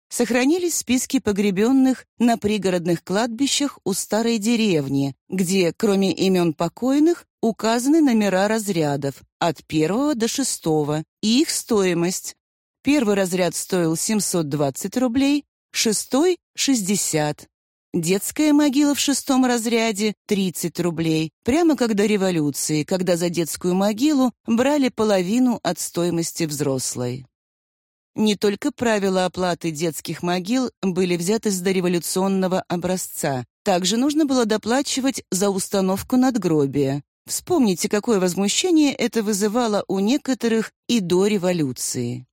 Speaker 2: Сохранились списки погребенных на пригородных кладбищах у старой деревни, где, кроме имен покойных, указаны номера разрядов от первого до шестого и их стоимость. Первый разряд стоил 720 рублей, шестой — 60, Детская могила в шестом разряде — 30 рублей, прямо как до революции, когда за детскую могилу брали половину от стоимости взрослой. Не только правила оплаты детских могил были взяты с дореволюционного образца, также нужно было доплачивать за установку надгробия. Вспомните, какое возмущение это вызывало у некоторых и до революции.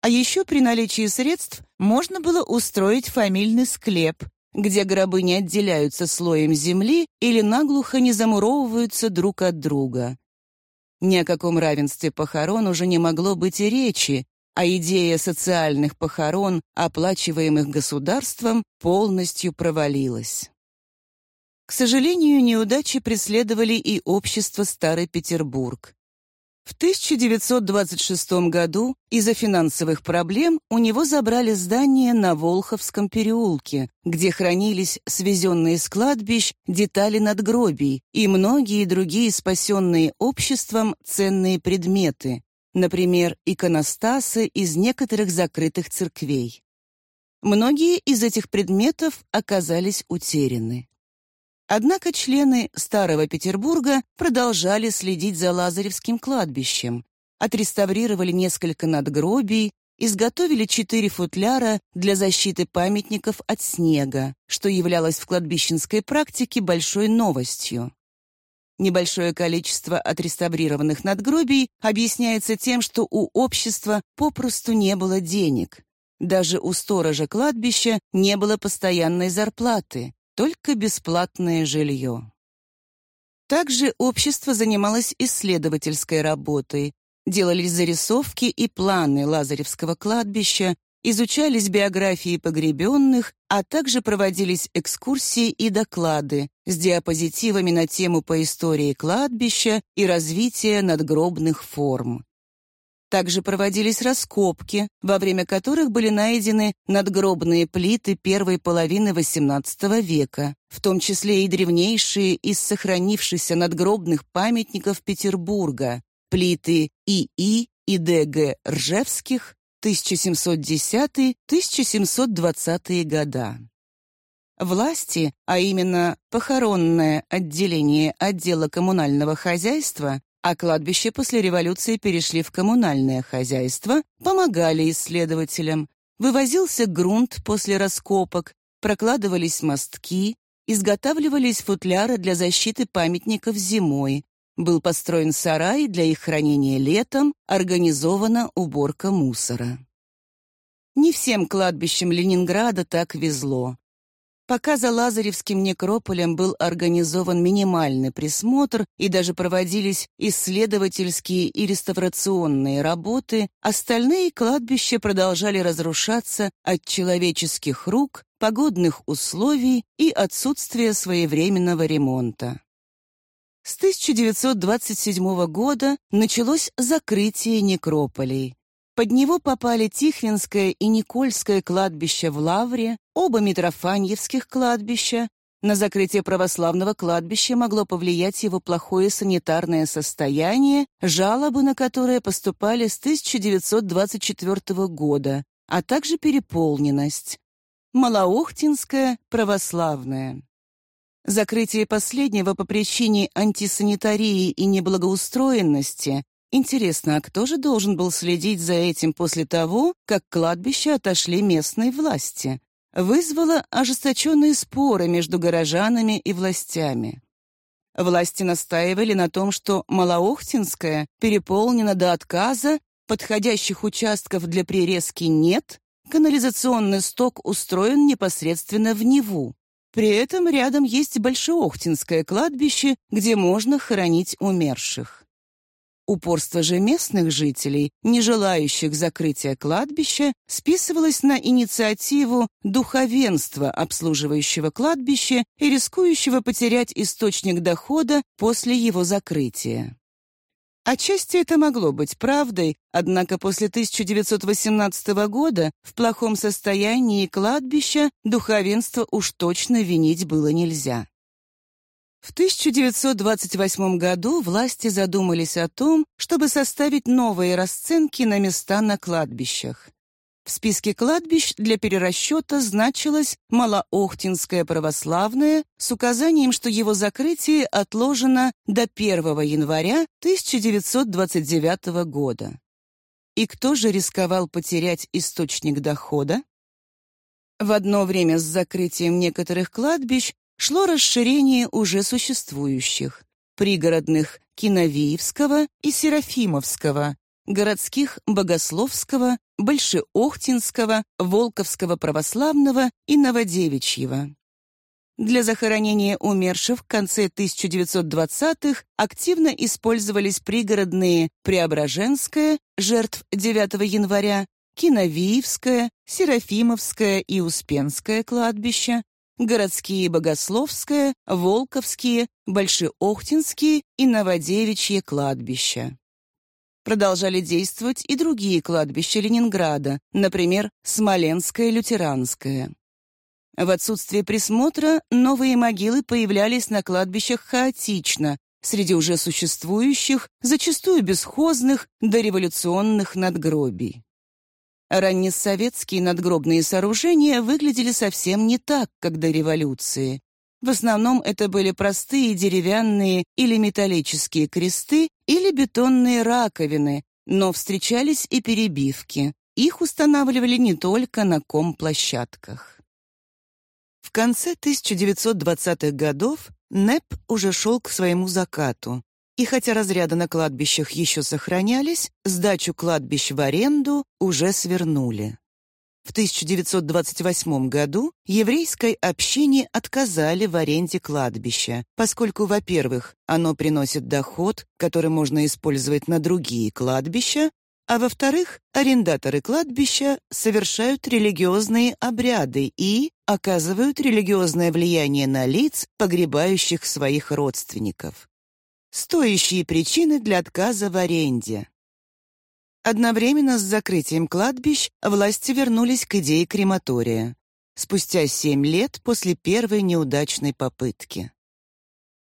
Speaker 2: А еще при наличии средств можно было устроить фамильный склеп, где гробы не отделяются слоем земли или наглухо не замуровываются друг от друга. Ни о каком равенстве похорон уже не могло быть и речи, а идея социальных похорон, оплачиваемых государством, полностью провалилась. К сожалению, неудачи преследовали и общество Старый Петербург. В 1926 году из-за финансовых проблем у него забрали здание на Волховском переулке, где хранились свезенные с кладбищ детали надгробий и многие другие спасенные обществом ценные предметы, например, иконостасы из некоторых закрытых церквей. Многие из этих предметов оказались утеряны. Однако члены Старого Петербурга продолжали следить за Лазаревским кладбищем, отреставрировали несколько надгробий, изготовили четыре футляра для защиты памятников от снега, что являлось в кладбищенской практике большой новостью. Небольшое количество отреставрированных надгробий объясняется тем, что у общества попросту не было денег. Даже у сторожа кладбища не было постоянной зарплаты, только бесплатное жилье. Также общество занималось исследовательской работой, делались зарисовки и планы Лазаревского кладбища, изучались биографии погребенных, а также проводились экскурсии и доклады с диапозитивами на тему по истории кладбища и развития надгробных форм. Также проводились раскопки, во время которых были найдены надгробные плиты первой половины XVIII века, в том числе и древнейшие из сохранившихся надгробных памятников Петербурга, плиты ИИ и ДГ Ржевских 1710-1720 года. Власти, а именно похоронное отделение отдела коммунального хозяйства, а кладбища после революции перешли в коммунальное хозяйство, помогали исследователям. Вывозился грунт после раскопок, прокладывались мостки, изготавливались футляры для защиты памятников зимой, был построен сарай для их хранения летом, организована уборка мусора. Не всем кладбищам Ленинграда так везло. Пока за Лазаревским некрополем был организован минимальный присмотр и даже проводились исследовательские и реставрационные работы, остальные кладбища продолжали разрушаться от человеческих рук, погодных условий и отсутствия своевременного ремонта. С 1927 года началось закрытие некрополей. Под него попали Тихвинское и Никольское кладбища в Лавре, оба Митрофаньевских кладбища, на закрытие православного кладбища могло повлиять его плохое санитарное состояние, жалобы на которое поступали с 1924 года, а также переполненность. Малоохтинская православная. Закрытие последнего по причине антисанитарии и неблагоустроенности Интересно, а кто же должен был следить за этим после того, как кладбище отошли местной власти? Вызвало ожесточенные споры между горожанами и властями. Власти настаивали на том, что Малоохтинская переполнена до отказа, подходящих участков для прирезки нет, канализационный сток устроен непосредственно в Неву. При этом рядом есть Большеохтинское кладбище, где можно хоронить умерших. Упорство же местных жителей, не желающих закрытия кладбища, списывалось на инициативу духовенства, обслуживающего кладбище и рискующего потерять источник дохода после его закрытия. Отчасти это могло быть правдой, однако после 1918 года в плохом состоянии кладбища духовенство уж точно винить было нельзя. В 1928 году власти задумались о том, чтобы составить новые расценки на места на кладбищах. В списке кладбищ для перерасчета значилось Малоохтинское православное с указанием, что его закрытие отложено до 1 января 1929 года. И кто же рисковал потерять источник дохода? В одно время с закрытием некоторых кладбищ шло расширение уже существующих пригородных Киновиевского и Серафимовского, городских Богословского, Большеохтинского, Волковского православного и Новодевичьего. Для захоронения умерших в конце 1920-х активно использовались пригородные Преображенское, жертв 9 января, Киновиевское, Серафимовское и Успенское кладбища, городские Богословское, Волковские, Большеохтинские и Новодевичье кладбища. Продолжали действовать и другие кладбища Ленинграда, например, Смоленское лютеранское. В отсутствие присмотра новые могилы появлялись на кладбищах хаотично, среди уже существующих, зачастую бесхозных, дореволюционных надгробий. Раннесоветские надгробные сооружения выглядели совсем не так, как до революции. В основном это были простые деревянные или металлические кресты или бетонные раковины, но встречались и перебивки. Их устанавливали не только на комплощадках. В конце 1920-х годов НЭП уже шел к своему закату. И хотя разряды на кладбищах еще сохранялись, сдачу кладбищ в аренду уже свернули. В 1928 году еврейской общине отказали в аренде кладбища, поскольку, во-первых, оно приносит доход, который можно использовать на другие кладбища, а во-вторых, арендаторы кладбища совершают религиозные обряды и оказывают религиозное влияние на лиц, погребающих своих родственников. Стоящие причины для отказа в аренде. Одновременно с закрытием кладбищ власти вернулись к идее крематория. Спустя семь лет после первой неудачной попытки.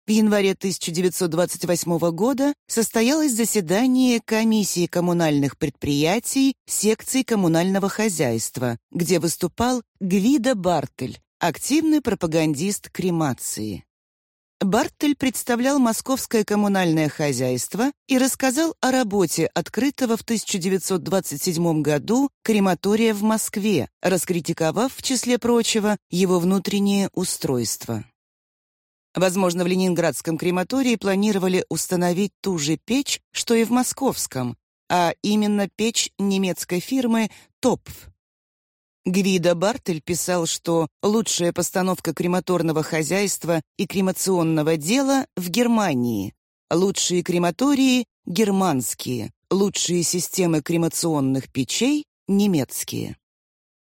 Speaker 2: В январе 1928 года состоялось заседание комиссии коммунальных предприятий секции коммунального хозяйства, где выступал Гвида Бартель, активный пропагандист кремации. Бартель представлял московское коммунальное хозяйство и рассказал о работе открытого в 1927 году крематория в Москве, раскритиковав, в числе прочего, его внутреннее устройство. Возможно, в ленинградском крематории планировали установить ту же печь, что и в московском, а именно печь немецкой фирмы «Топф», Гвида Бартель писал, что лучшая постановка крематорного хозяйства и кремационного дела в Германии. Лучшие крематории — германские, лучшие системы кремационных печей — немецкие.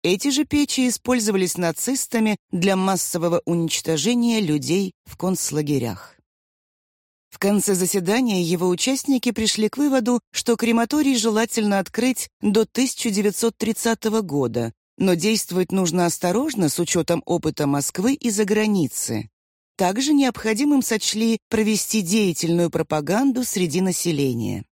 Speaker 2: Эти же печи использовались нацистами для массового уничтожения людей в концлагерях. В конце заседания его участники пришли к выводу, что крематорий желательно открыть до 1930 года, но действовать нужно осторожно с учетом опыта Москвы и за границы. Также необходимым сочли провести деятельную пропаганду среди населения.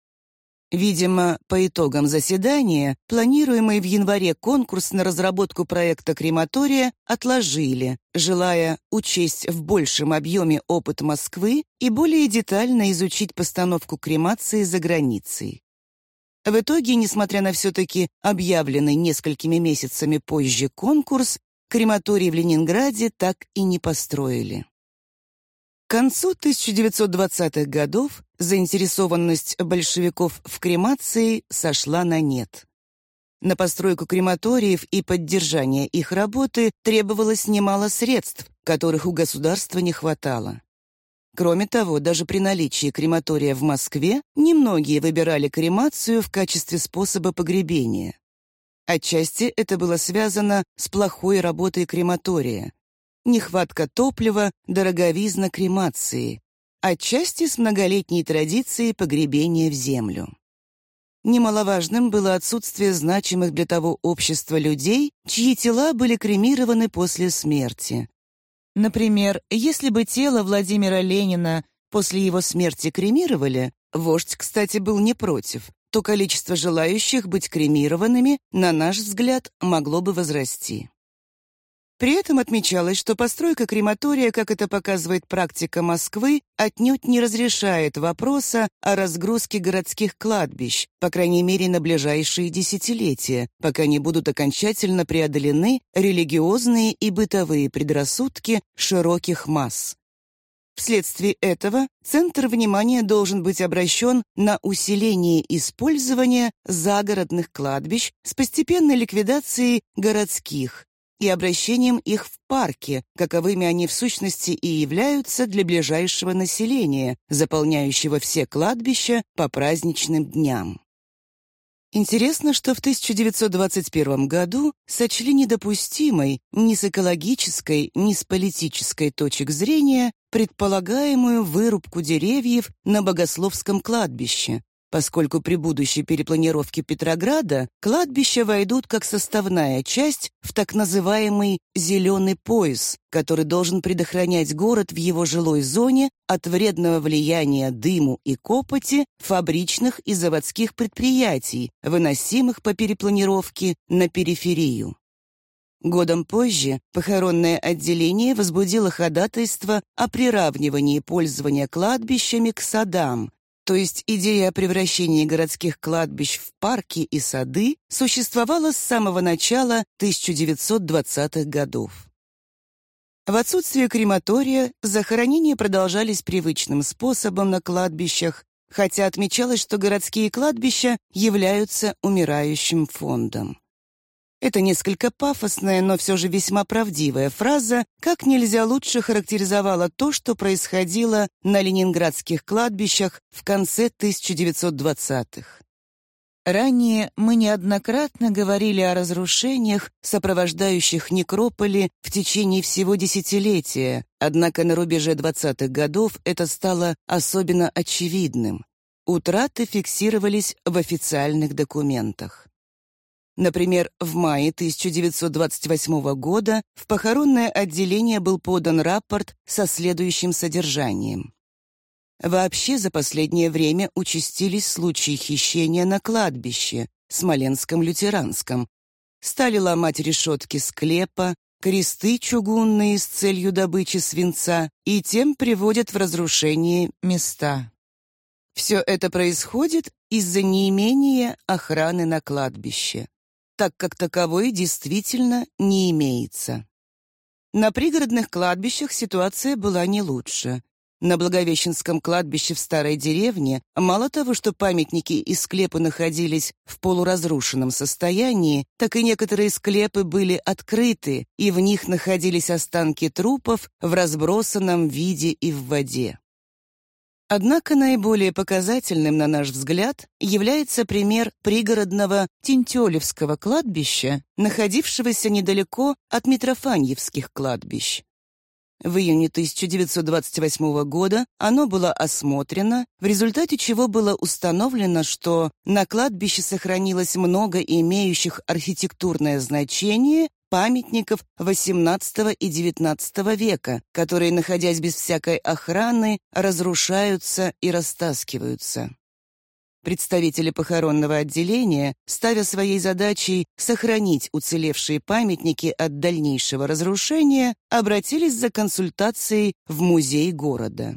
Speaker 2: Видимо, по итогам заседания планируемый в январе конкурс на разработку проекта крематория отложили, желая учесть в большем объеме опыт Москвы и более детально изучить постановку кремации за границей. В итоге, несмотря на все-таки объявленный несколькими месяцами позже конкурс, крематорий в Ленинграде так и не построили. К концу 1920-х годов заинтересованность большевиков в кремации сошла на нет. На постройку крематориев и поддержание их работы требовалось немало средств, которых у государства не хватало. Кроме того, даже при наличии крематория в Москве немногие выбирали кремацию в качестве способа погребения. Отчасти это было связано с плохой работой крематория, нехватка топлива, дороговизна кремации, отчасти с многолетней традицией погребения в землю. Немаловажным было отсутствие значимых для того общества людей, чьи тела были кремированы после смерти. Например, если бы тело Владимира Ленина после его смерти кремировали, вождь, кстати, был не против, то количество желающих быть кремированными, на наш взгляд, могло бы возрасти. При этом отмечалось, что постройка крематория, как это показывает практика Москвы, отнюдь не разрешает вопроса о разгрузке городских кладбищ, по крайней мере на ближайшие десятилетия, пока не будут окончательно преодолены религиозные и бытовые предрассудки широких масс. Вследствие этого центр внимания должен быть обращен на усиление использования загородных кладбищ с постепенной ликвидацией городских, и обращением их в парки, каковыми они в сущности и являются для ближайшего населения, заполняющего все кладбища по праздничным дням. Интересно, что в 1921 году сочли недопустимой ни с экологической, ни с политической точек зрения предполагаемую вырубку деревьев на Богословском кладбище, поскольку при будущей перепланировке Петрограда кладбища войдут как составная часть в так называемый «зеленый пояс», который должен предохранять город в его жилой зоне от вредного влияния дыму и копоти фабричных и заводских предприятий, выносимых по перепланировке на периферию. Годом позже похоронное отделение возбудило ходатайство о приравнивании пользования кладбищами к садам, то есть идея о превращении городских кладбищ в парки и сады существовала с самого начала 1920-х годов. В отсутствие крематория захоронения продолжались привычным способом на кладбищах, хотя отмечалось, что городские кладбища являются умирающим фондом. Это несколько пафосная, но все же весьма правдивая фраза, как нельзя лучше характеризовала то, что происходило на ленинградских кладбищах в конце 1920-х. Ранее мы неоднократно говорили о разрушениях, сопровождающих некрополи в течение всего десятилетия, однако на рубеже 20-х годов это стало особенно очевидным. Утраты фиксировались в официальных документах. Например, в мае 1928 года в похоронное отделение был подан рапорт со следующим содержанием. Вообще за последнее время участились случаи хищения на кладбище, Смоленском лютеранском. Стали ломать решетки склепа, кресты чугунные с целью добычи свинца и тем приводят в разрушение места. Все это происходит из-за неимения охраны на кладбище так как таковой действительно не имеется. На пригородных кладбищах ситуация была не лучше. На Благовещенском кладбище в старой деревне мало того, что памятники и склепы находились в полуразрушенном состоянии, так и некоторые склепы были открыты, и в них находились останки трупов в разбросанном виде и в воде. Однако наиболее показательным, на наш взгляд, является пример пригородного Тинтёлевского кладбища, находившегося недалеко от Митрофаньевских кладбищ. В июне 1928 года оно было осмотрено, в результате чего было установлено, что на кладбище сохранилось много имеющих архитектурное значение памятников XVIII и XIX века, которые, находясь без всякой охраны, разрушаются и растаскиваются. Представители похоронного отделения, ставя своей задачей сохранить уцелевшие памятники от дальнейшего разрушения, обратились за консультацией в музей города.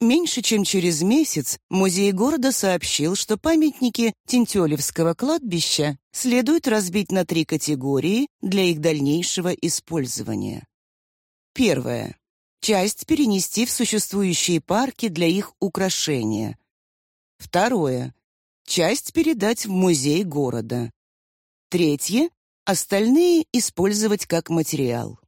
Speaker 2: Меньше чем через месяц музей города сообщил, что памятники Тинтёлевского кладбища следует разбить на три категории для их дальнейшего использования. Первое. Часть перенести в существующие парки для их украшения – Второе. Часть передать в музей города. Третье. Остальные использовать как материал.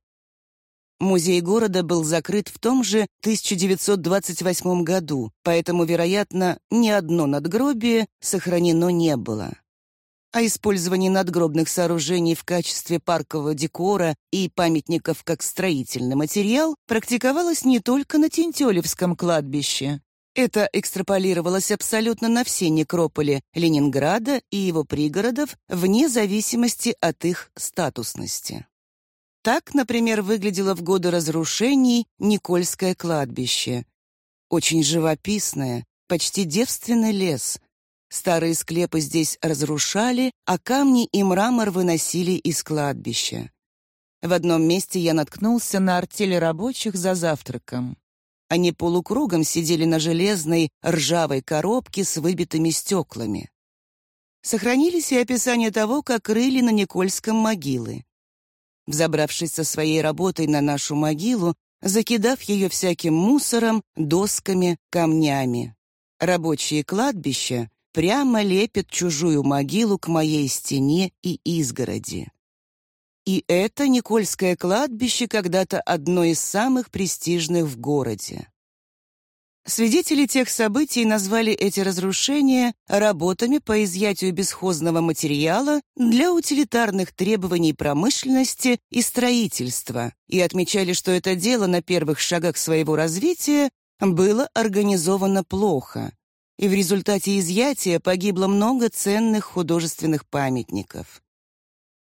Speaker 2: Музей города был закрыт в том же 1928 году, поэтому, вероятно, ни одно надгробие сохранено не было. А использование надгробных сооружений в качестве паркового декора и памятников как строительный материал практиковалось не только на Тинтёлевском кладбище. Это экстраполировалось абсолютно на все некрополи Ленинграда и его пригородов вне зависимости от их статусности. Так, например, выглядело в годы разрушений Никольское кладбище. Очень живописное, почти девственный лес. Старые склепы здесь разрушали, а камни и мрамор выносили из кладбища. В одном месте я наткнулся на артель рабочих за завтраком. Они полукругом сидели на железной ржавой коробке с выбитыми стеклами. Сохранились и описания того, как рыли на Никольском могилы. Взобравшись со своей работой на нашу могилу, закидав ее всяким мусором, досками, камнями. Рабочие кладбища прямо лепят чужую могилу к моей стене и изгороди. И это Никольское кладбище когда-то одно из самых престижных в городе. Свидетели тех событий назвали эти разрушения работами по изъятию бесхозного материала для утилитарных требований промышленности и строительства и отмечали, что это дело на первых шагах своего развития было организовано плохо, и в результате изъятия погибло много ценных художественных памятников.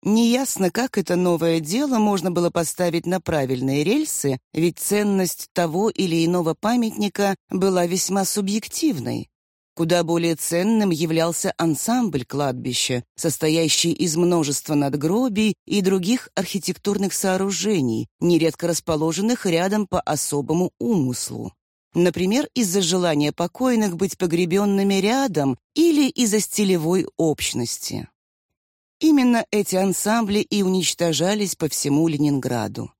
Speaker 2: Неясно, как это новое дело можно было поставить на правильные рельсы, ведь ценность того или иного памятника была весьма субъективной. Куда более ценным являлся ансамбль кладбища, состоящий из множества надгробий и других архитектурных сооружений, нередко расположенных рядом по особому умыслу. Например, из-за желания покойных быть погребенными рядом или из-за стилевой общности. Именно эти ансамбли и уничтожались по всему Ленинграду.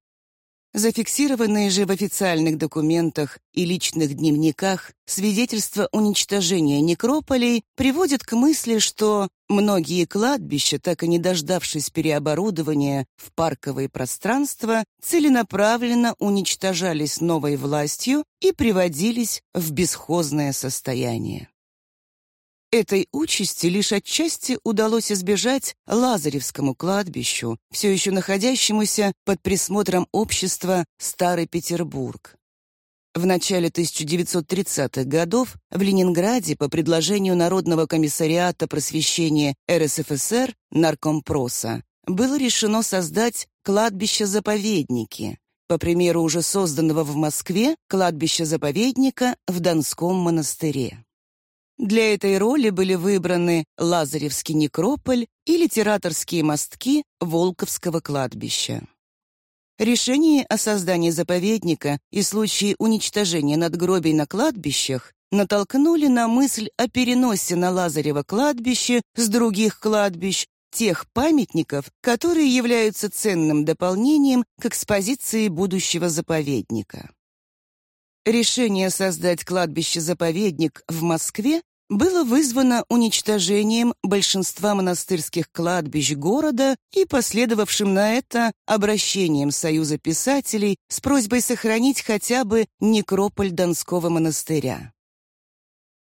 Speaker 2: Зафиксированные же в официальных документах и личных дневниках свидетельства уничтожения некрополей приводят к мысли, что многие кладбища, так и не дождавшись переоборудования в парковые пространства, целенаправленно уничтожались новой властью и приводились в бесхозное состояние. Этой участи лишь отчасти удалось избежать Лазаревскому кладбищу, все еще находящемуся под присмотром общества «Старый Петербург». В начале 1930-х годов в Ленинграде по предложению Народного комиссариата просвещения РСФСР Наркомпроса было решено создать кладбище-заповедники, по примеру уже созданного в Москве кладбища-заповедника в Донском монастыре. Для этой роли были выбраны Лазаревский некрополь и литераторские мостки Волковского кладбища. Решение о создании заповедника и случаи уничтожения надгробий на кладбищах натолкнули на мысль о переносе на Лазарево кладбище с других кладбищ тех памятников, которые являются ценным дополнением к экспозиции будущего заповедника. Решение создать кладбище-заповедник в Москве было вызвано уничтожением большинства монастырских кладбищ города и последовавшим на это обращением Союза писателей с просьбой сохранить хотя бы некрополь Донского монастыря.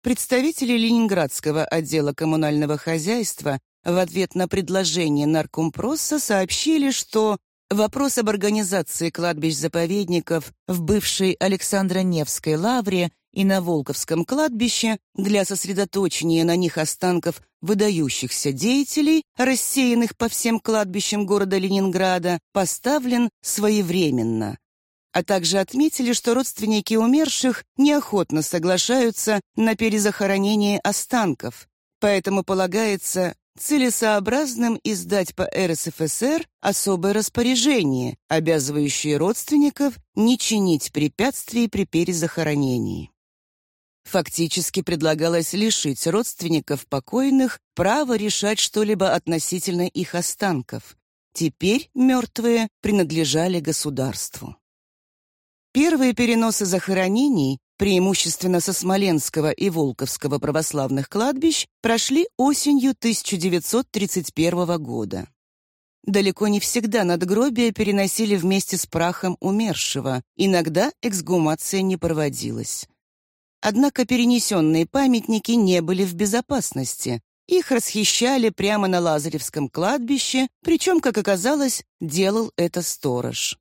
Speaker 2: Представители Ленинградского отдела коммунального хозяйства в ответ на предложение наркомпроса сообщили, что Вопрос об организации кладбищ-заповедников в бывшей Александро-Невской лавре и на Волковском кладбище для сосредоточения на них останков выдающихся деятелей, рассеянных по всем кладбищам города Ленинграда, поставлен своевременно. А также отметили, что родственники умерших неохотно соглашаются на перезахоронение останков, поэтому полагается целесообразным издать по РСФСР особое распоряжение, обязывающее родственников не чинить препятствий при перезахоронении. Фактически предлагалось лишить родственников покойных права решать что-либо относительно их останков. Теперь мертвые принадлежали государству. Первые переносы захоронений, преимущественно со Смоленского и Волковского православных кладбищ, прошли осенью 1931 года. Далеко не всегда надгробия переносили вместе с прахом умершего, иногда эксгумация не проводилась. Однако перенесенные памятники не были в безопасности. Их расхищали прямо на Лазаревском кладбище, причем, как оказалось, делал это сторож.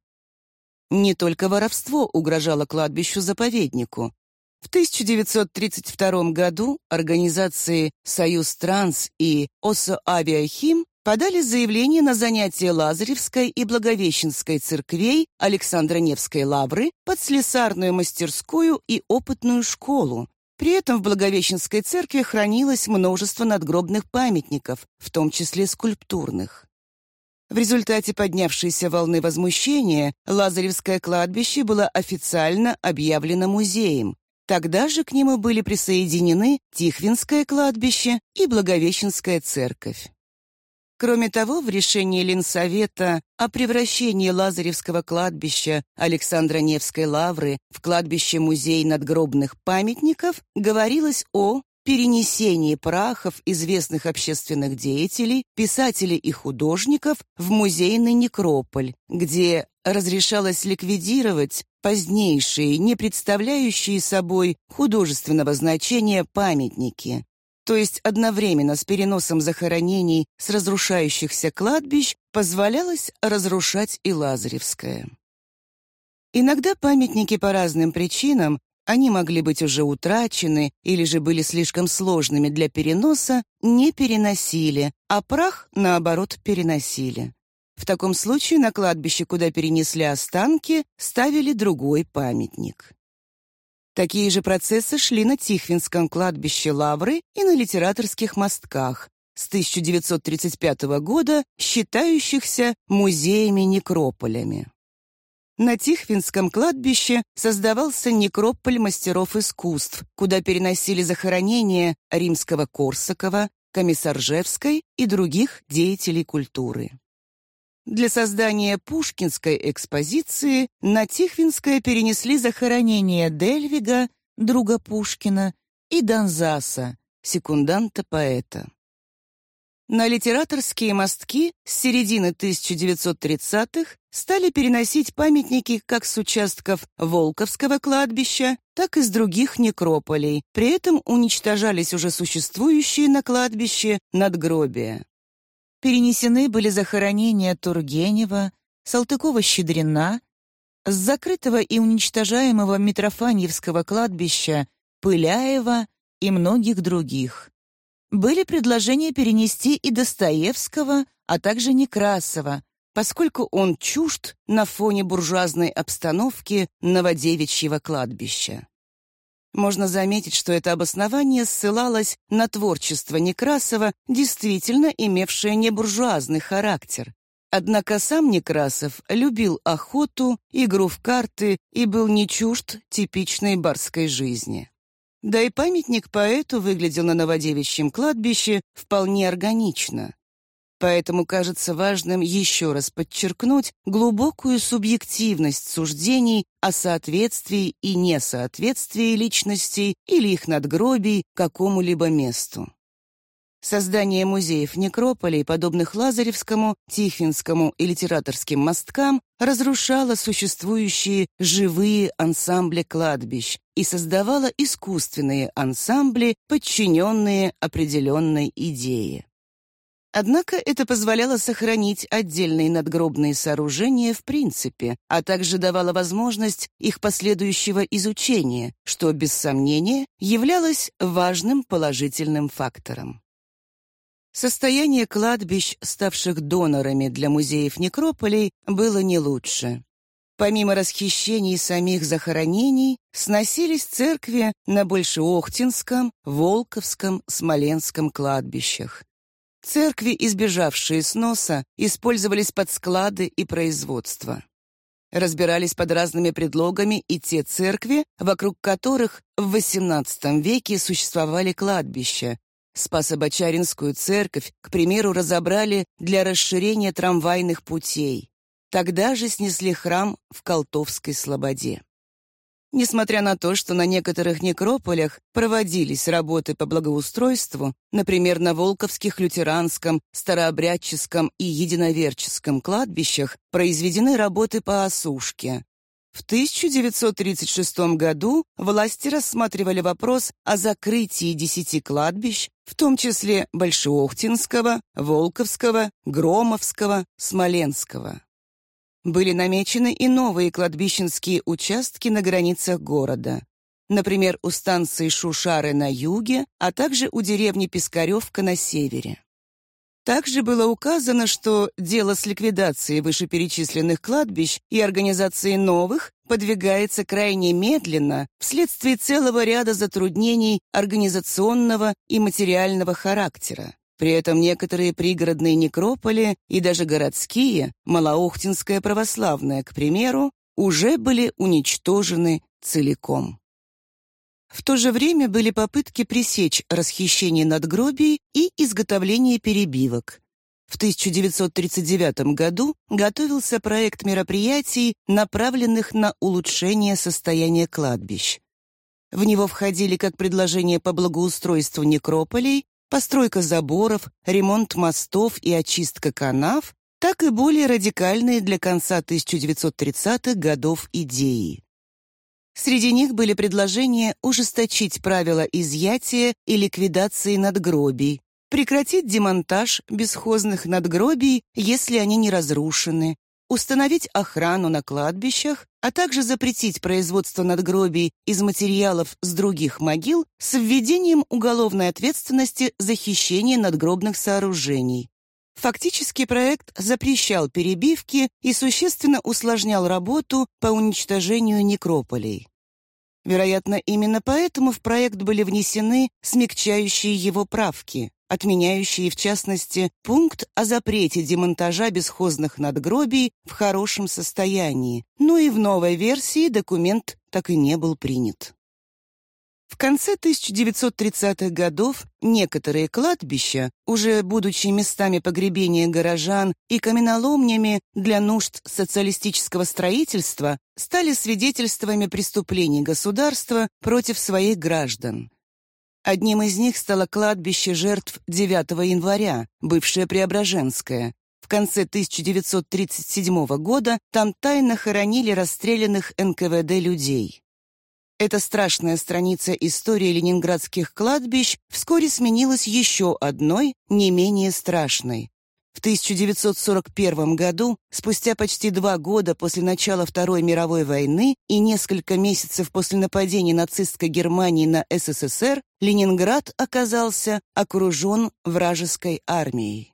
Speaker 2: Не только воровство угрожало кладбищу-заповеднику. В 1932 году организации «Союз Транс» и «Осо Авиахим» подали заявление на занятие Лазаревской и Благовещенской церквей Александра Невской лавры под слесарную мастерскую и опытную школу. При этом в Благовещенской церкви хранилось множество надгробных памятников, в том числе скульптурных. В результате поднявшейся волны возмущения Лазаревское кладбище было официально объявлено музеем. Тогда же к нему были присоединены Тихвинское кладбище и Благовещенская церковь. Кроме того, в решении Ленсовета о превращении Лазаревского кладбища Александра Невской лавры в кладбище-музей надгробных памятников говорилось о перенесении прахов известных общественных деятелей, писателей и художников в музейный некрополь, где разрешалось ликвидировать позднейшие, не представляющие собой художественного значения памятники, то есть одновременно с переносом захоронений с разрушающихся кладбищ позволялось разрушать и Лазаревское. Иногда памятники по разным причинам, они могли быть уже утрачены или же были слишком сложными для переноса, не переносили, а прах, наоборот, переносили. В таком случае на кладбище, куда перенесли останки, ставили другой памятник. Такие же процессы шли на Тихвинском кладбище Лавры и на литераторских мостках с 1935 года, считающихся музеями-некрополями. На Тихвинском кладбище создавался некрополь мастеров искусств, куда переносили захоронения римского Корсакова, Комиссаржевской и других деятелей культуры. Для создания пушкинской экспозиции на Тихвинское перенесли захоронение Дельвига, друга Пушкина, и Донзаса, секунданта поэта. На литераторские мостки с середины 1930-х стали переносить памятники как с участков Волковского кладбища, так и с других некрополей. При этом уничтожались уже существующие на кладбище надгробия. Перенесены были захоронения Тургенева, Салтыкова-Щедрина, с закрытого и уничтожаемого Митрофаньевского кладбища Пыляева и многих других. Были предложения перенести и Достоевского, а также Некрасова, поскольку он чужд на фоне буржуазной обстановки Новодевичьего кладбища. Можно заметить, что это обоснование ссылалось на творчество Некрасова, действительно имевшее небуржуазный характер. Однако сам Некрасов любил охоту, игру в карты и был не чужд типичной барской жизни. Да и памятник поэту выглядел на Новодевичьем кладбище вполне органично. Поэтому кажется важным еще раз подчеркнуть глубокую субъективность суждений о соответствии и несоответствии личностей или их надгробий какому-либо месту. Создание музеев некрополей, подобных Лазаревскому, Тихвинскому и литераторским мосткам, разрушало существующие живые ансамбли кладбищ и создавало искусственные ансамбли, подчиненные определенной идее. Однако это позволяло сохранить отдельные надгробные сооружения в принципе, а также давало возможность их последующего изучения, что, без сомнения, являлось важным положительным фактором. Состояние кладбищ, ставших донорами для музеев некрополей, было не лучше. Помимо расхищений самих захоронений, сносились церкви на Большеохтинском, Волковском, Смоленском кладбищах. Церкви, избежавшие сноса, использовались под склады и производство. Разбирались под разными предлогами и те церкви, вокруг которых в XVIII веке существовали кладбища. Спасо-Бочаринскую церковь, к примеру, разобрали для расширения трамвайных путей. Тогда же снесли храм в Колтовской Слободе. Несмотря на то, что на некоторых некрополях проводились работы по благоустройству, например, на Волковских, Лютеранском, Старообрядческом и Единоверческом кладбищах произведены работы по осушке. В 1936 году власти рассматривали вопрос о закрытии десяти кладбищ, в том числе Большеохтинского, Волковского, Громовского, Смоленского были намечены и новые кладбищенские участки на границах города. Например, у станции Шушары на юге, а также у деревни Пискаревка на севере. Также было указано, что дело с ликвидацией вышеперечисленных кладбищ и организацией новых подвигается крайне медленно вследствие целого ряда затруднений организационного и материального характера. При этом некоторые пригородные некрополи и даже городские, Малоохтинская православная, к примеру, уже были уничтожены целиком. В то же время были попытки пресечь расхищение надгробий и изготовление перебивок. В 1939 году готовился проект мероприятий, направленных на улучшение состояния кладбищ. В него входили как предложения по благоустройству некрополей, постройка заборов, ремонт мостов и очистка канав, так и более радикальные для конца 1930-х годов идеи. Среди них были предложения ужесточить правила изъятия и ликвидации надгробий, прекратить демонтаж бесхозных надгробий, если они не разрушены, установить охрану на кладбищах, а также запретить производство надгробий из материалов с других могил с введением уголовной ответственности за хищение надгробных сооружений. Фактически проект запрещал перебивки и существенно усложнял работу по уничтожению некрополей. Вероятно, именно поэтому в проект были внесены смягчающие его правки отменяющие, в частности, пункт о запрете демонтажа бесхозных надгробий в хорошем состоянии, но и в новой версии документ так и не был принят. В конце 1930-х годов некоторые кладбища, уже будучи местами погребения горожан и каменоломнями для нужд социалистического строительства, стали свидетельствами преступлений государства против своих граждан. Одним из них стало кладбище жертв 9 января, бывшее Преображенское. В конце 1937 года там тайно хоронили расстрелянных НКВД людей. Эта страшная страница истории ленинградских кладбищ вскоре сменилась еще одной, не менее страшной. В 1941 году, спустя почти два года после начала Второй мировой войны и несколько месяцев после нападения нацистской Германии на СССР, Ленинград оказался окружен вражеской армией.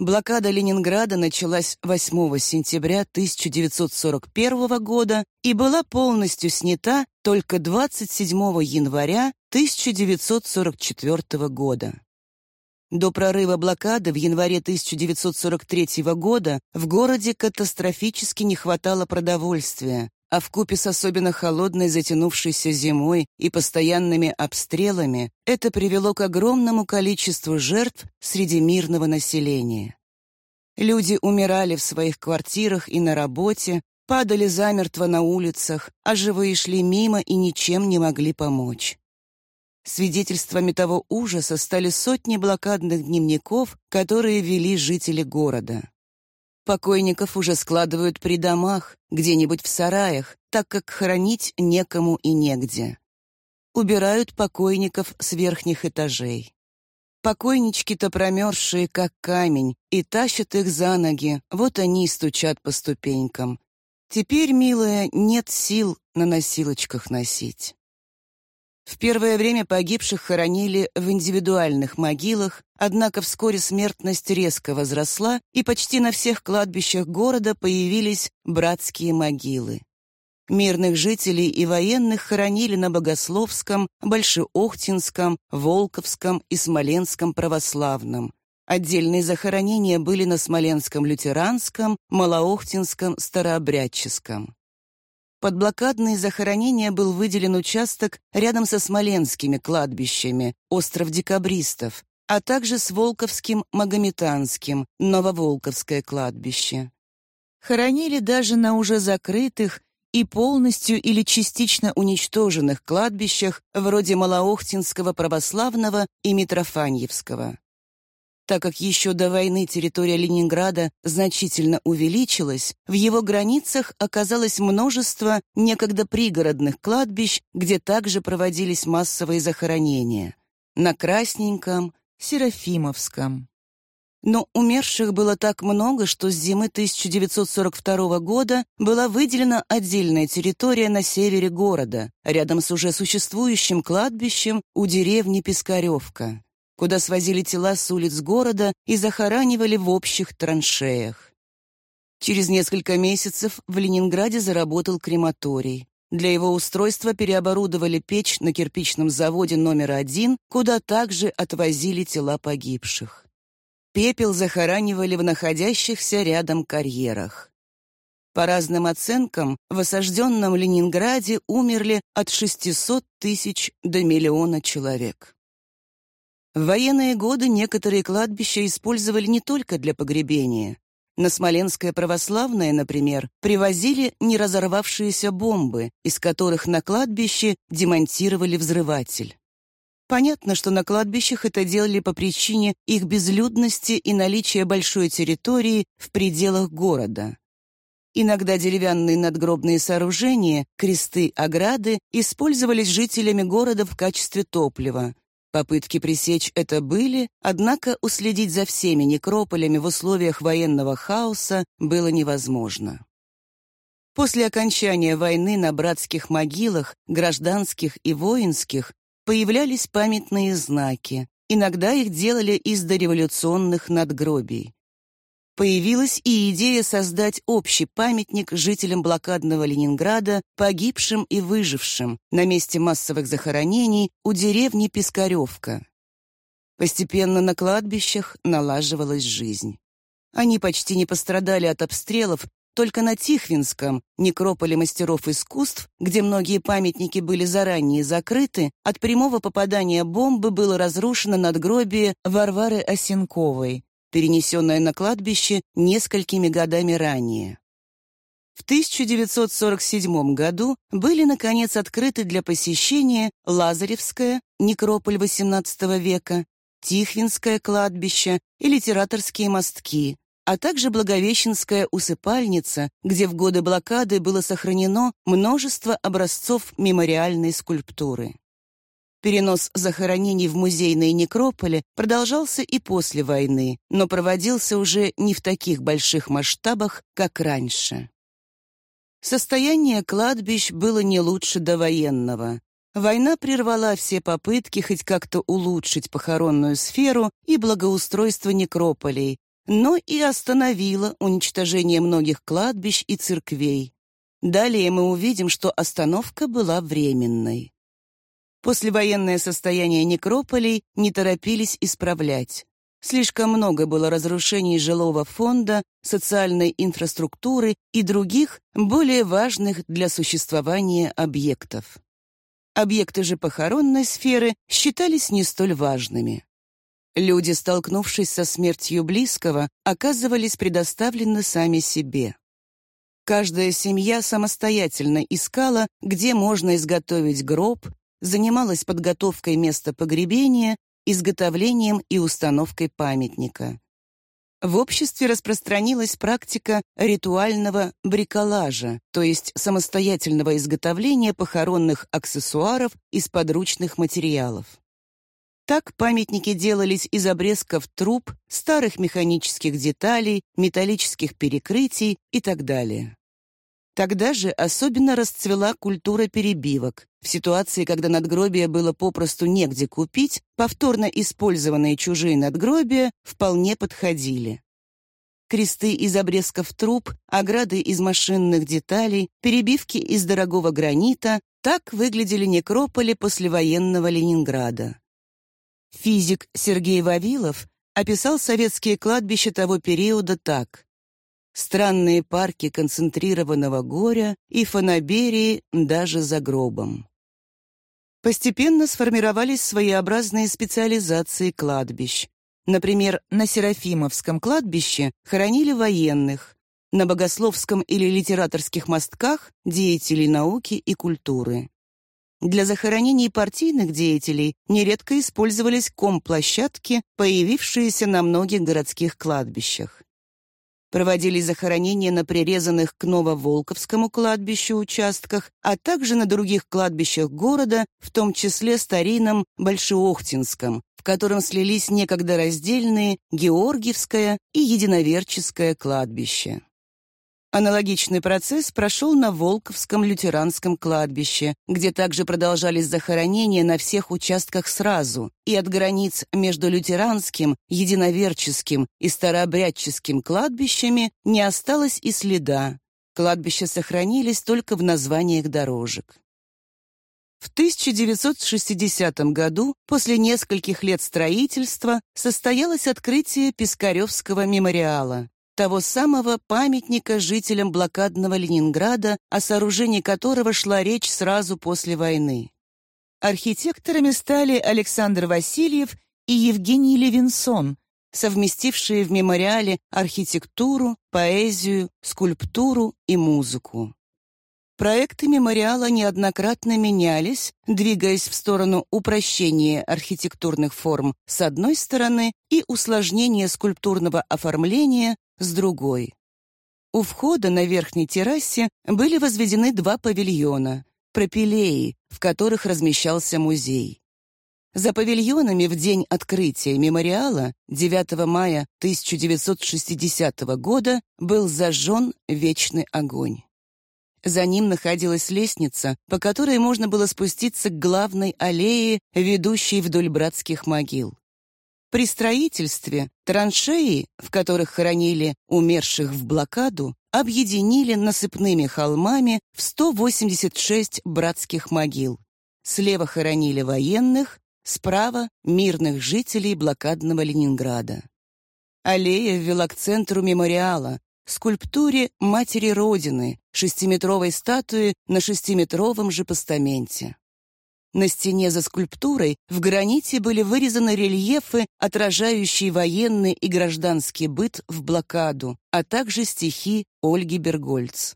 Speaker 2: Блокада Ленинграда началась 8 сентября 1941 года и была полностью снята только 27 января 1944 года. До прорыва блокады в январе 1943 года в городе катастрофически не хватало продовольствия, а в купе с особенно холодной затянувшейся зимой и постоянными обстрелами это привело к огромному количеству жертв среди мирного населения. Люди умирали в своих квартирах и на работе, падали замертво на улицах, а живые шли мимо и ничем не могли помочь. Свидетельствами того ужаса стали сотни блокадных дневников, которые вели жители города. Покойников уже складывают при домах, где-нибудь в сараях, так как хранить некому и негде. Убирают покойников с верхних этажей. Покойнички-то промерзшие, как камень, и тащат их за ноги, вот они и стучат по ступенькам. Теперь, милая, нет сил на носилочках носить. В первое время погибших хоронили в индивидуальных могилах, однако вскоре смертность резко возросла, и почти на всех кладбищах города появились братские могилы. Мирных жителей и военных хоронили на Богословском, Большеохтинском, Волковском и Смоленском православном. Отдельные захоронения были на Смоленском лютеранском, Малоохтинском, Старообрядческом. Под блокадные захоронения был выделен участок рядом со смоленскими кладбищами, остров декабристов, а также с Волковским Магометанским, Нововолковское кладбище. Хоронили даже на уже закрытых и полностью или частично уничтоженных кладбищах вроде Малоохтинского православного и Митрофаньевского. Так как еще до войны территория Ленинграда значительно увеличилась, в его границах оказалось множество некогда пригородных кладбищ, где также проводились массовые захоронения. На Красненьком, Серафимовском. Но умерших было так много, что с зимы 1942 года была выделена отдельная территория на севере города, рядом с уже существующим кладбищем у деревни Пискаревка куда свозили тела с улиц города и захоранивали в общих траншеях. Через несколько месяцев в Ленинграде заработал крематорий. Для его устройства переоборудовали печь на кирпичном заводе номер один, куда также отвозили тела погибших. Пепел захоранивали в находящихся рядом карьерах. По разным оценкам, в осажденном Ленинграде умерли от 600 тысяч до миллиона человек. В военные годы некоторые кладбища использовали не только для погребения. На Смоленское православное, например, привозили неразорвавшиеся бомбы, из которых на кладбище демонтировали взрыватель. Понятно, что на кладбищах это делали по причине их безлюдности и наличия большой территории в пределах города. Иногда деревянные надгробные сооружения, кресты, ограды использовались жителями города в качестве топлива, Попытки пресечь это были, однако уследить за всеми некрополями в условиях военного хаоса было невозможно. После окончания войны на братских могилах, гражданских и воинских, появлялись памятные знаки. Иногда их делали из дореволюционных надгробий. Появилась и идея создать общий памятник жителям блокадного Ленинграда, погибшим и выжившим на месте массовых захоронений у деревни Пискаревка. Постепенно на кладбищах налаживалась жизнь. Они почти не пострадали от обстрелов, только на Тихвинском, некрополе мастеров искусств, где многие памятники были заранее закрыты, от прямого попадания бомбы было разрушено надгробие Варвары Осенковой, перенесенное на кладбище несколькими годами ранее. В 1947 году были, наконец, открыты для посещения Лазаревская, некрополь XVIII века, Тихвинское кладбище и литераторские мостки, а также Благовещенская усыпальница, где в годы блокады было сохранено множество образцов мемориальной скульптуры. Перенос захоронений в музейные некрополи продолжался и после войны, но проводился уже не в таких больших масштабах, как раньше. Состояние кладбищ было не лучше довоенного. Война прервала все попытки хоть как-то улучшить похоронную сферу и благоустройство некрополей, но и остановила уничтожение многих кладбищ и церквей. Далее мы увидим, что остановка была временной. Послевоенное состояние некрополей не торопились исправлять. Слишком много было разрушений жилого фонда, социальной инфраструктуры и других, более важных для существования объектов. Объекты же похоронной сферы считались не столь важными. Люди, столкнувшись со смертью близкого, оказывались предоставлены сами себе. Каждая семья самостоятельно искала, где можно изготовить гроб, занималась подготовкой места погребения, изготовлением и установкой памятника. В обществе распространилась практика ритуального бриколажа, то есть самостоятельного изготовления похоронных аксессуаров из подручных материалов. Так памятники делались из обрезков труб, старых механических деталей, металлических перекрытий и так далее. Тогда же особенно расцвела культура перебивок. В ситуации, когда надгробие было попросту негде купить, повторно использованные чужие надгробия вполне подходили. Кресты из обрезков труб, ограды из машинных деталей, перебивки из дорогого гранита — так выглядели некрополи послевоенного Ленинграда. Физик Сергей Вавилов описал советские кладбища того периода так странные парки концентрированного горя и фанаберии даже за гробом. Постепенно сформировались своеобразные специализации кладбищ. Например, на Серафимовском кладбище хоронили военных, на Богословском или литераторских мостках – деятелей науки и культуры. Для захоронений партийных деятелей нередко использовались комплощадки, появившиеся на многих городских кладбищах. Проводились захоронения на прирезанных к Нововолковскому кладбищу участках, а также на других кладбищах города, в том числе старинном Большеохтинском, в котором слились некогда раздельные Георгиевское и Единоверческое кладбище. Аналогичный процесс прошел на Волковском лютеранском кладбище, где также продолжались захоронения на всех участках сразу, и от границ между лютеранским, единоверческим и старообрядческим кладбищами не осталось и следа. Кладбища сохранились только в названиях дорожек. В 1960 году, после нескольких лет строительства, состоялось открытие Пискаревского мемориала того самого памятника жителям блокадного Ленинграда, о сооружении которого шла речь сразу после войны. Архитекторами стали Александр Васильев и Евгений Левинсон, совместившие в мемориале архитектуру, поэзию, скульптуру и музыку. Проекты мемориала неоднократно менялись, двигаясь в сторону упрощения архитектурных форм с одной стороны и усложнения скульптурного оформления с другой. У входа на верхней террасе были возведены два павильона — пропилеи, в которых размещался музей. За павильонами в день открытия мемориала 9 мая 1960 года был зажжен вечный огонь. За ним находилась лестница, по которой можно было спуститься к главной аллее, ведущей вдоль братских могил. При строительстве траншеи, в которых хоронили умерших в блокаду, объединили насыпными холмами в 186 братских могил. Слева хоронили военных, справа — мирных жителей блокадного Ленинграда. Аллея ввела к центру мемориала, скульптуре Матери Родины, шестиметровой статуи на шестиметровом же постаменте. На стене за скульптурой в граните были вырезаны рельефы, отражающие военный и гражданский быт в блокаду, а также стихи Ольги Бергольц.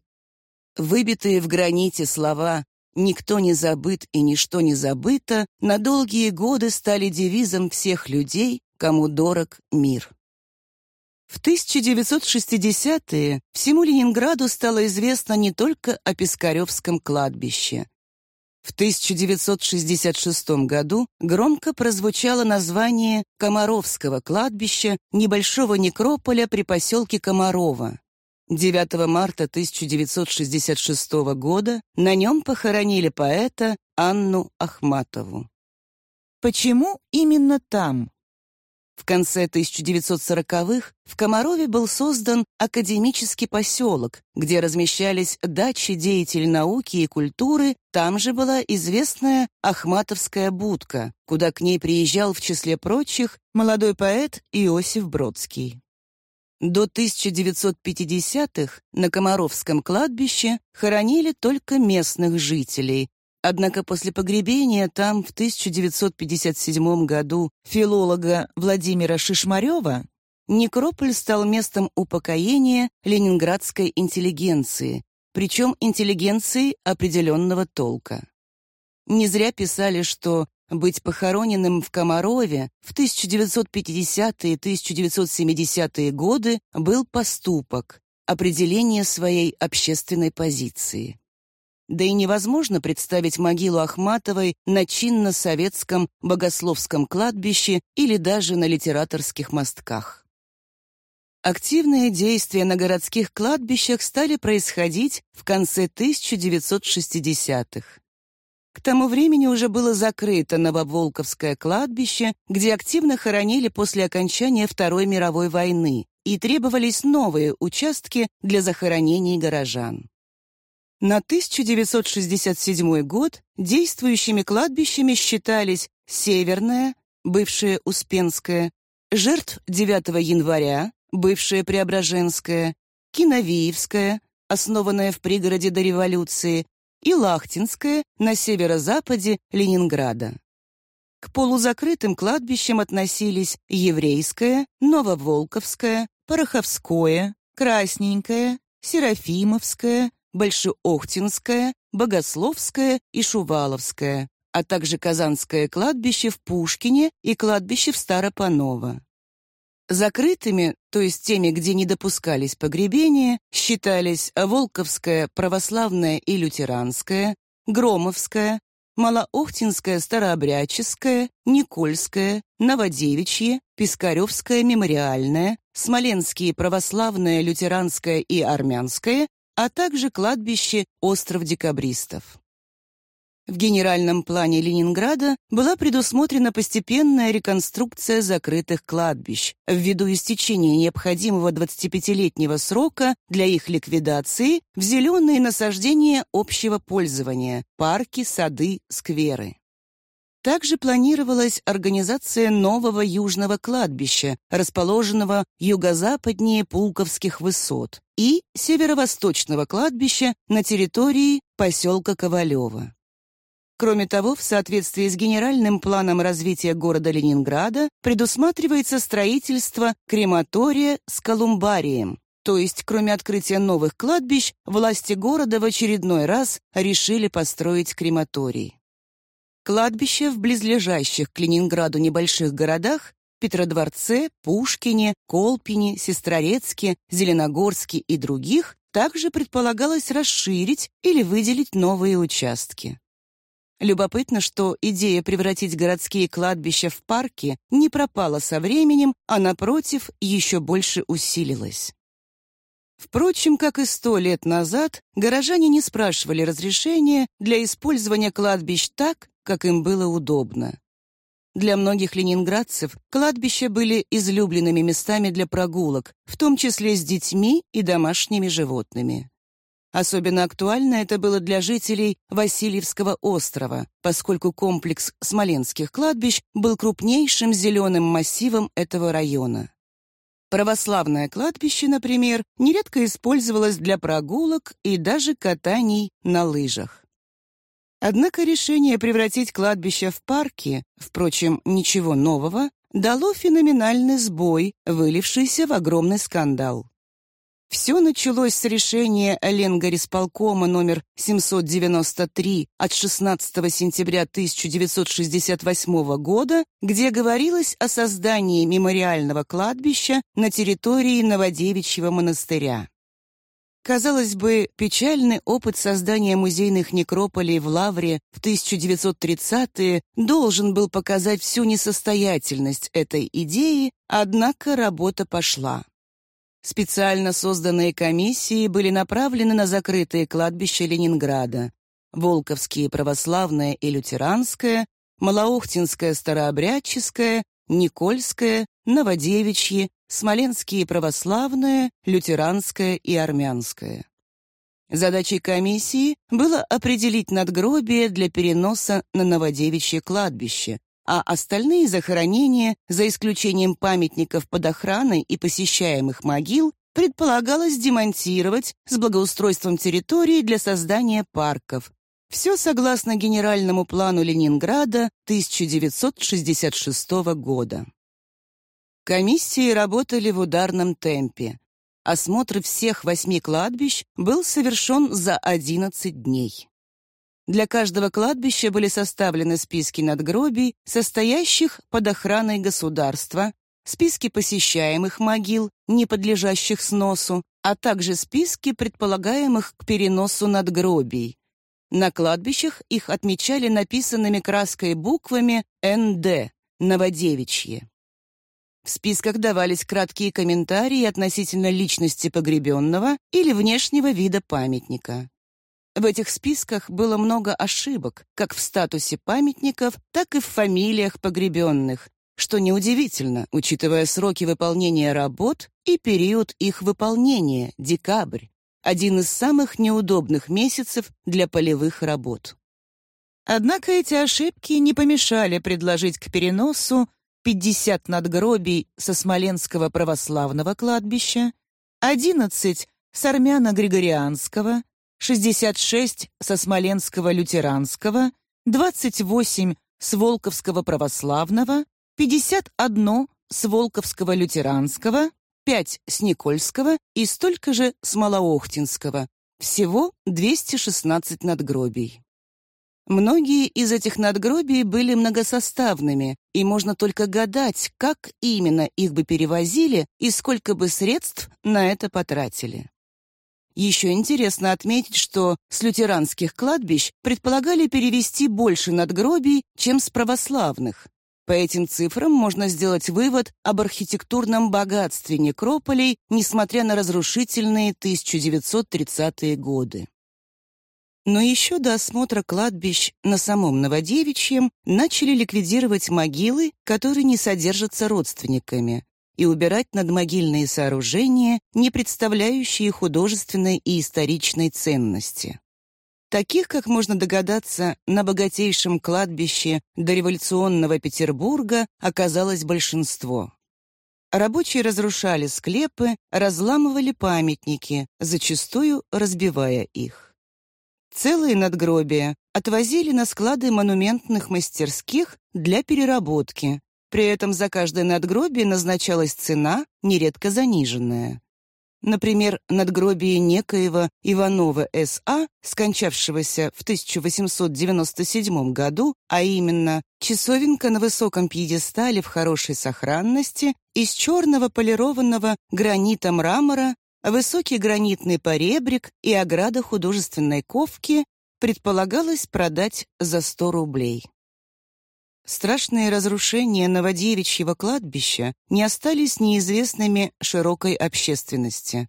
Speaker 2: Выбитые в граните слова «Никто не забыт и ничто не забыто» на долгие годы стали девизом всех людей, кому дорог мир. В 1960-е всему Ленинграду стало известно не только о Пискаревском кладбище. В 1966 году громко прозвучало название Комаровского кладбища, небольшого некрополя при поселке Комарова. 9 марта 1966 года на нем похоронили поэта Анну Ахматову. Почему именно там? В конце 1940-х в Комарове был создан академический поселок, где размещались дачи деятелей науки и культуры, там же была известная Ахматовская будка, куда к ней приезжал в числе прочих молодой поэт Иосиф Бродский. До 1950-х на Комаровском кладбище хоронили только местных жителей, Однако после погребения там в 1957 году филолога Владимира Шишмарева некрополь стал местом упокоения ленинградской интеллигенции, причем интеллигенции определенного толка. Не зря писали, что быть похороненным в Комарове в 1950-е 1970-е годы был поступок, определение своей общественной позиции. Да и невозможно представить могилу Ахматовой на чинно-советском богословском кладбище или даже на литераторских мостках. Активные действия на городских кладбищах стали происходить в конце 1960-х. К тому времени уже было закрыто Нововолковское кладбище, где активно хоронили после окончания Второй мировой войны, и требовались новые участки для захоронений горожан. На 1967 год действующими кладбищами считались Северное, бывшее Успенское, жертв 9 января, бывшее Преображенское, Киновиевское, основанное в пригороде до революции, и Лахтинское на северо-западе Ленинграда. К полузакрытым кладбищам относились Еврейское, Нововолковское, Пороховское, Красненькое, Серафимовское, Большеохтинское, Богословское и Шуваловское, а также Казанское кладбище в Пушкине и кладбище в Старопаново. Закрытыми, то есть теми, где не допускались погребения, считались Волковское православное и лютеранское, Громовское, Малоохтинское старообрядческое, Никольское, Новодевичье, Пискаревское мемориальное, Смоленские православное, лютеранское и армянское, а также кладбище Остров декабристов. В генеральном плане Ленинграда была предусмотрена постепенная реконструкция закрытых кладбищ ввиду истечения необходимого 25-летнего срока для их ликвидации в зеленые насаждения общего пользования – парки, сады, скверы. Также планировалась организация нового южного кладбища, расположенного юго-западнее Пулковских высот, и северо-восточного кладбища на территории поселка Ковалева. Кроме того, в соответствии с генеральным планом развития города Ленинграда предусматривается строительство крематория с колумбарием, то есть, кроме открытия новых кладбищ, власти города в очередной раз решили построить крематорий. Кладбища в близлежащих к Ленинграду небольших городах Петродворце, Пушкине, Колпине, Сестрорецке, Зеленогорске и других также предполагалось расширить или выделить новые участки. Любопытно, что идея превратить городские кладбища в парки не пропала со временем, а, напротив, еще больше усилилась. Впрочем, как и сто лет назад, горожане не спрашивали разрешения для использования кладбищ так, как им было удобно. Для многих ленинградцев кладбища были излюбленными местами для прогулок, в том числе с детьми и домашними животными. Особенно актуально это было для жителей Васильевского острова, поскольку комплекс смоленских кладбищ был крупнейшим зеленым массивом этого района. Православное кладбище, например, нередко использовалось для прогулок и даже катаний на лыжах. Однако решение превратить кладбище в парки, впрочем, ничего нового, дало феноменальный сбой, вылившийся в огромный скандал. Все началось с решения Ленгорисполкома номер 793 от 16 сентября 1968 года, где говорилось о создании мемориального кладбища на территории Новодевичьего монастыря. Казалось бы, печальный опыт создания музейных некрополей в Лавре в 1930-е должен был показать всю несостоятельность этой идеи, однако работа пошла. Специально созданные комиссии были направлены на закрытые кладбища Ленинграда. Волковские православное и лютеранское, Малоохтинское старообрядческое, Никольское, Новодевичье, Смоленские православное, лютеранское и армянское. Задачей комиссии было определить надгробие для переноса на Новодевичье кладбище, а остальные захоронения, за исключением памятников под охраной и посещаемых могил, предполагалось демонтировать с благоустройством территории для создания парков. Все согласно генеральному плану Ленинграда 1966 года. Комиссии работали в ударном темпе. Осмотр всех восьми кладбищ был совершен за 11 дней. Для каждого кладбища были составлены списки надгробий, состоящих под охраной государства, списки посещаемых могил, не подлежащих сносу, а также списки предполагаемых к переносу надгробий. на кладбищах их отмечали написанными краской буквами «НД» — «Новодевичье». В списках давались краткие комментарии относительно личности погребенного или внешнего вида памятника. В этих списках было много ошибок, как в статусе памятников, так и в фамилиях погребенных, что неудивительно, учитывая сроки выполнения работ и период их выполнения — декабрь, один из самых неудобных месяцев для полевых работ. Однако эти ошибки не помешали предложить к переносу 50 надгробий со Смоленского православного кладбища, 11 с Армяно-Григорианского, 66 со Смоленского лютеранского, 28 с Волковского православного, 51 с Волковского лютеранского, 5 с Никольского и столько же с Малоохтинского. Всего 216 надгробий. Многие из этих надгробий были многосоставными, и можно только гадать, как именно их бы перевозили и сколько бы средств на это потратили. Еще интересно отметить, что с лютеранских кладбищ предполагали перевести больше надгробий, чем с православных. По этим цифрам можно сделать вывод об архитектурном богатстве некрополей, несмотря на разрушительные 1930-е годы. Но еще до осмотра кладбищ на самом Новодевичьем начали ликвидировать могилы, которые не содержатся родственниками, и убирать надмогильные сооружения, не представляющие художественной и историчной ценности. Таких, как можно догадаться, на богатейшем кладбище дореволюционного Петербурга оказалось большинство. Рабочие разрушали склепы, разламывали памятники, зачастую разбивая их. Целые надгробия отвозили на склады монументных мастерских для переработки. При этом за каждое надгробие назначалась цена, нередко заниженная. Например, надгробие некоего Иванова С.А., скончавшегося в 1897 году, а именно часовенка на высоком пьедестале в хорошей сохранности из черного полированного гранита мрамора высокий гранитный поребрик и ограда художественной ковки предполагалось продать за 100 рублей. Страшные разрушения Новодевичьего кладбища не остались неизвестными широкой общественности.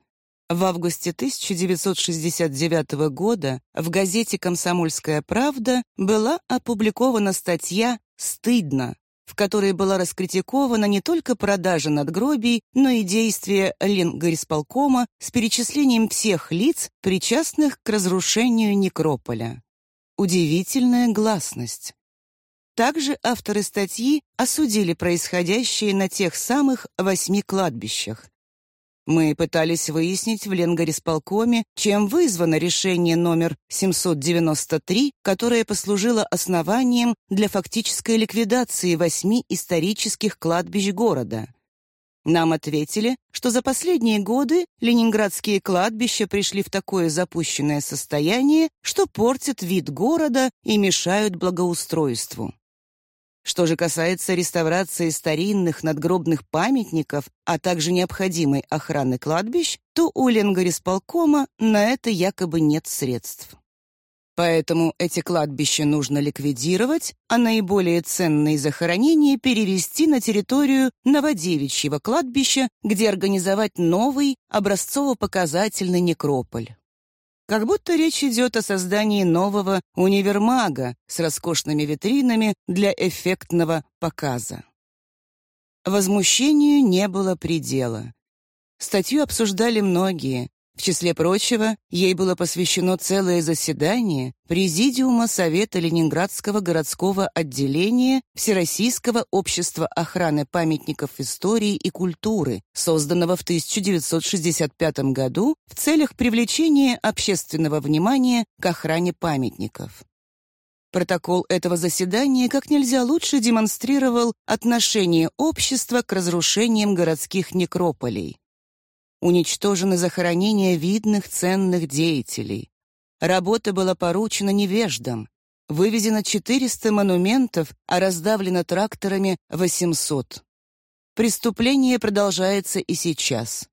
Speaker 2: В августе 1969 года в газете «Комсомольская правда» была опубликована статья «Стыдно в которой была раскритикована не только продажа надгробий, но и действия Ленгорисполкома с перечислением всех лиц, причастных к разрушению некрополя. Удивительная гласность. Также авторы статьи осудили происходящее на тех самых восьми кладбищах, мы пытались выяснить в Ленгорисполкоме, чем вызвано решение номер 793, которое послужило основанием для фактической ликвидации восьми исторических кладбищ города. Нам ответили, что за последние годы ленинградские кладбища пришли в такое запущенное состояние, что портят вид города и мешают благоустройству. Что же касается реставрации старинных надгробных памятников, а также необходимой охраны кладбищ, то у Ленгорисполкома на это якобы нет средств. Поэтому эти кладбища нужно ликвидировать, а наиболее ценные захоронения перевести на территорию Новодевичьего кладбища, где организовать новый образцово-показательный некрополь. Как будто речь идет о создании нового универмага с роскошными витринами для эффектного показа. Возмущению не было предела. Статью обсуждали многие, в числе прочего, ей было посвящено целое заседание Президиума Совета Ленинградского городского отделения Всероссийского общества охраны памятников истории и культуры, созданного в 1965 году в целях привлечения общественного внимания к охране памятников. Протокол этого заседания как нельзя лучше демонстрировал отношение общества к разрушениям городских некрополей уничтожены захоронения видных ценных деятелей. Работа была поручена невеждам. Вывезено 400 монументов, а раздавлено тракторами 800. Преступление продолжается и сейчас.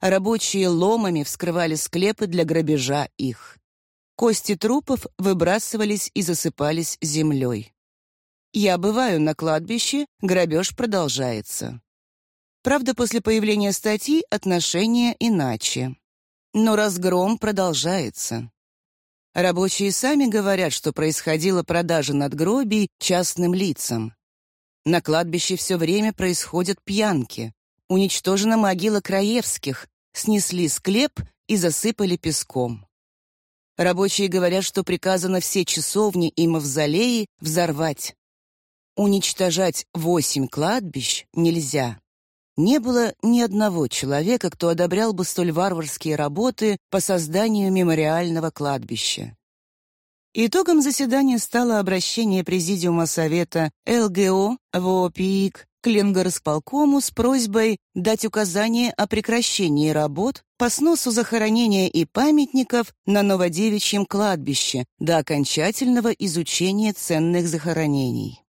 Speaker 2: Рабочие ломами вскрывали склепы для грабежа их. кости трупов выбрасывались и засыпались землей. Я бываю на кладбище, грабеж продолжается. Правда, после появления статьи отношения иначе. Но разгром продолжается. Рабочие сами говорят, что происходила продажа надгробий частным лицам. На кладбище все время происходят пьянки. Уничтожена могила Краевских, снесли склеп и засыпали песком. Рабочие говорят, что приказано все часовни и мавзолеи взорвать. Уничтожать восемь кладбищ нельзя. Не было ни одного человека, кто одобрял бы столь варварские работы по созданию мемориального кладбища. Итогом заседания стало обращение Президиума Совета ЛГО ВОПИК к Ленгорсполкому с просьбой дать указание о прекращении работ по сносу захоронения и памятников на Новодевичьем кладбище до окончательного изучения ценных захоронений.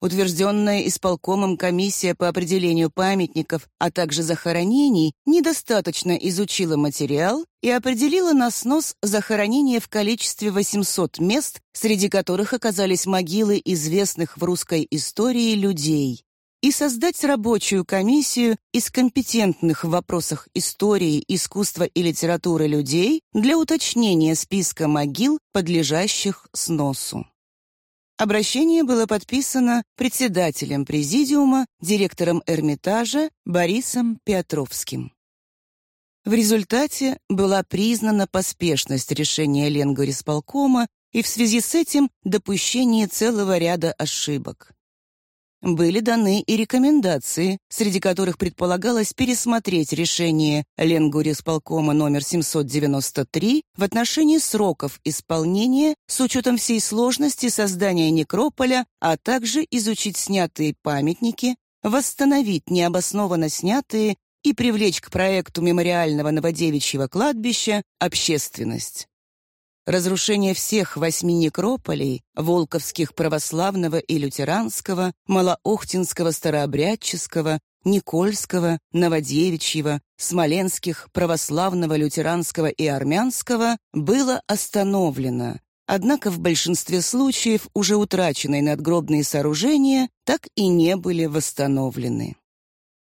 Speaker 2: Утвержденная исполкомом комиссия по определению памятников, а также захоронений, недостаточно изучила материал и определила на снос захоронения в количестве 800 мест, среди которых оказались могилы известных в русской истории людей, и создать рабочую комиссию из компетентных в вопросах истории, искусства и литературы людей для уточнения списка могил, подлежащих сносу. Обращение было подписано председателем президиума, директором Эрмитажа Борисом Петровским. В результате была признана поспешность решения Ленгорисполкома и в связи с этим допущение целого ряда ошибок. Были даны и рекомендации, среди которых предполагалось пересмотреть решение Ленгурисполкома номер 793 в отношении сроков исполнения с учетом всей сложности создания некрополя, а также изучить снятые памятники, восстановить необоснованно снятые и привлечь к проекту мемориального Новодевичьего кладбища общественность. Разрушение всех восьми некрополей — Волковских православного и лютеранского, Малоохтинского старообрядческого, Никольского, Новодевичьего, Смоленских православного, лютеранского и армянского — было остановлено, Однако в большинстве случаев уже утраченные надгробные сооружения так и не были восстановлены.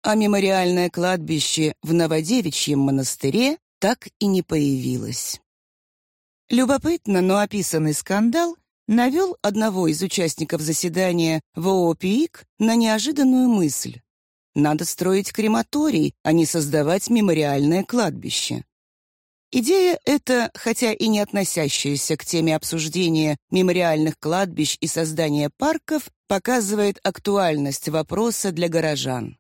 Speaker 2: А мемориальное кладбище в Новодевичьем монастыре так и не появилось. Любопытно, но описанный скандал навел одного из участников заседания в ООПИК на неожиданную мысль. Надо строить крематорий, а не создавать мемориальное кладбище. Идея эта, хотя и не относящаяся к теме обсуждения мемориальных кладбищ и создания парков, показывает актуальность вопроса для горожан.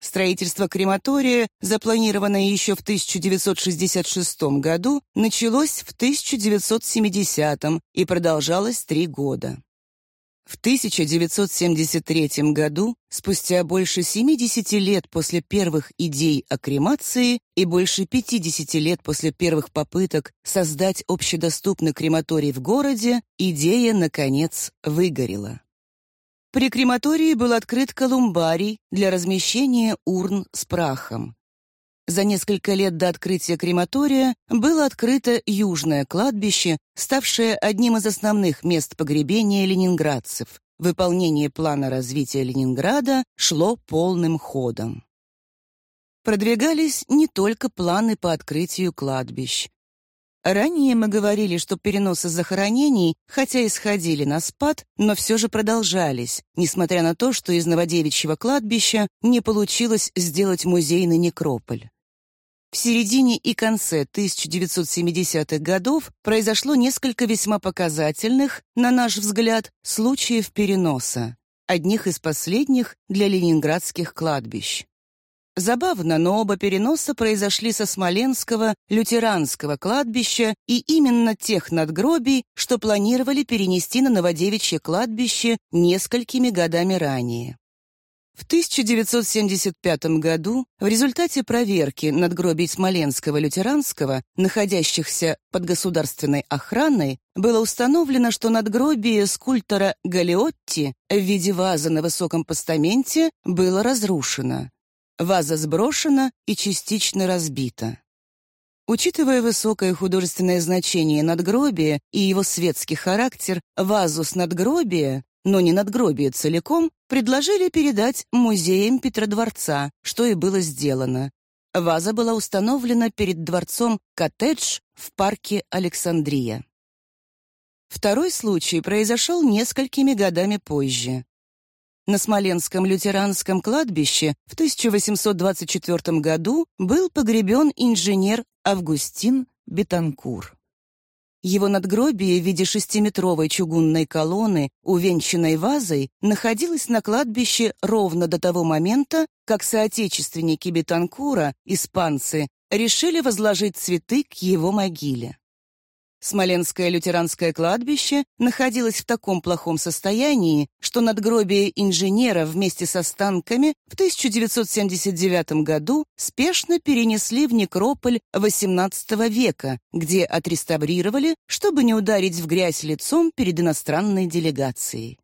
Speaker 2: Строительство крематория, запланированное еще в 1966 году, началось в 1970 и продолжалось три года. В 1973 году, спустя больше 70 лет после первых идей о кремации и больше 50 лет после первых попыток создать общедоступный крематорий в городе, идея, наконец, выгорела. При крематории был открыт колумбарий для размещения урн с прахом. За несколько лет до открытия крематория было открыто Южное кладбище, ставшее одним из основных мест погребения ленинградцев. Выполнение плана развития Ленинграда шло полным ходом. Продвигались не только планы по открытию кладбищ. Ранее мы говорили, что переносы захоронений, хотя и сходили на спад, но все же продолжались, несмотря на то, что из Новодевичьего кладбища не получилось сделать музейный некрополь. В середине и конце 1970-х годов произошло несколько весьма показательных, на наш взгляд, случаев переноса, одних из последних для ленинградских кладбищ. Забавно, но оба переноса произошли со Смоленского лютеранского кладбища и именно тех надгробий, что планировали перенести на Новодевичье кладбище несколькими годами ранее. В 1975 году в результате проверки надгробий Смоленского лютеранского, находящихся под государственной охраной, было установлено, что надгробие скульптора Галиотти в виде вазы на высоком постаменте было разрушено. Ваза сброшена и частично разбита. Учитывая высокое художественное значение надгробия и его светский характер, вазу с надгробия, но не надгробие целиком, предложили передать музеям Петродворца, что и было сделано. Ваза была установлена перед дворцом коттедж в парке Александрия. Второй случай произошел несколькими годами позже. На Смоленском лютеранском кладбище в 1824 году был погребен инженер Августин Бетанкур. Его надгробие в виде шестиметровой чугунной колонны, увенчанной вазой, находилось на кладбище ровно до того момента, как соотечественники Бетанкура, испанцы, решили возложить цветы к его могиле. Смоленское лютеранское кладбище находилось в таком плохом состоянии, что надгробие инженера вместе с останками в 1979 году спешно перенесли в некрополь XVIII века, где отреставрировали, чтобы не ударить в грязь лицом перед иностранной делегацией.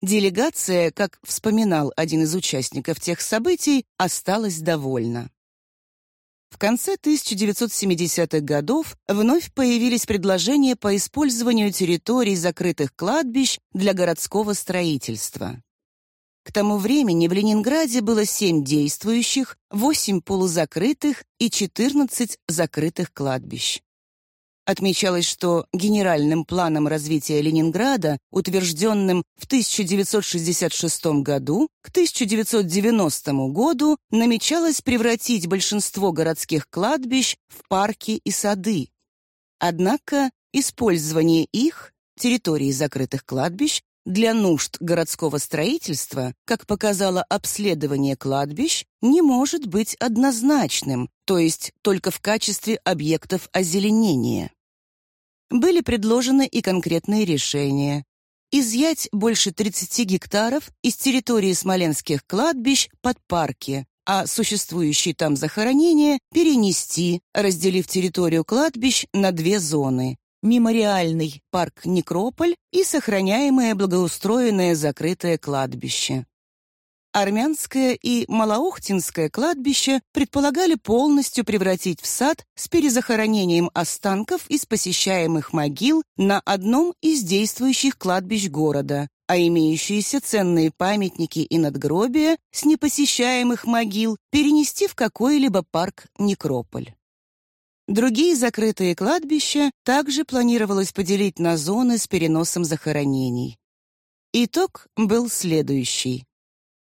Speaker 2: Делегация, как вспоминал один из участников тех событий, осталась довольна. В конце 1970-х годов вновь появились предложения по использованию территорий закрытых кладбищ для городского строительства. К тому времени в Ленинграде было 7 действующих, 8 полузакрытых и 14 закрытых кладбищ. Отмечалось, что генеральным планом развития Ленинграда, утвержденным в 1966 году, к 1990 году намечалось превратить большинство городских кладбищ в парки и сады. Однако использование их, территории закрытых кладбищ, для нужд городского строительства, как показало обследование кладбищ, не может быть однозначным, то есть только в качестве объектов озеленения. Были предложены и конкретные решения. Изъять больше 30 гектаров из территории смоленских кладбищ под парки, а существующие там захоронения перенести, разделив территорию кладбищ на две зоны – мемориальный парк Некрополь и сохраняемое благоустроенное закрытое кладбище. Армянское и Малоохтинское кладбище предполагали полностью превратить в сад с перезахоронением останков из посещаемых могил на одном из действующих кладбищ города, а имеющиеся ценные памятники и надгробия с непосещаемых могил перенести в какой-либо парк-некрополь. Другие закрытые кладбища также планировалось поделить на зоны с переносом захоронений. Итог был следующий.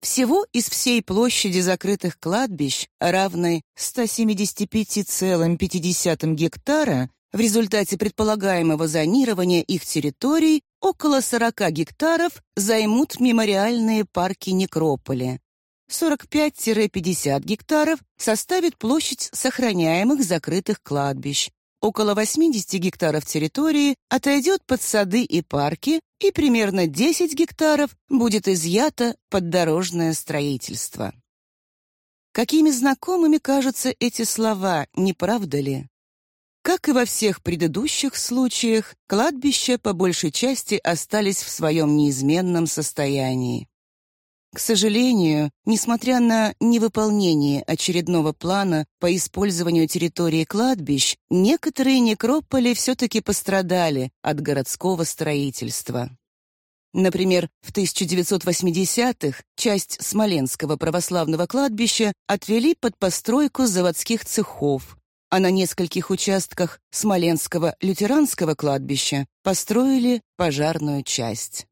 Speaker 2: Всего из всей площади закрытых кладбищ, равной 175,5 гектара, в результате предполагаемого зонирования их территорий около 40 гектаров займут мемориальные парки некрополи. 45-50 гектаров составит площадь сохраняемых закрытых кладбищ, около 80 гектаров территории отойдет под сады и парки, и примерно 10 гектаров будет изъято под дорожное строительство. Какими знакомыми кажутся эти слова, не правда ли? Как и во всех предыдущих случаях, кладбища по большей части остались в своем неизменном состоянии. К сожалению, несмотря на невыполнение очередного плана по использованию территории кладбищ, некоторые некрополи все-таки пострадали от городского строительства. Например, в 1980-х часть Смоленского православного кладбища отвели под постройку заводских цехов, а на нескольких участках Смоленского лютеранского кладбища построили пожарную часть.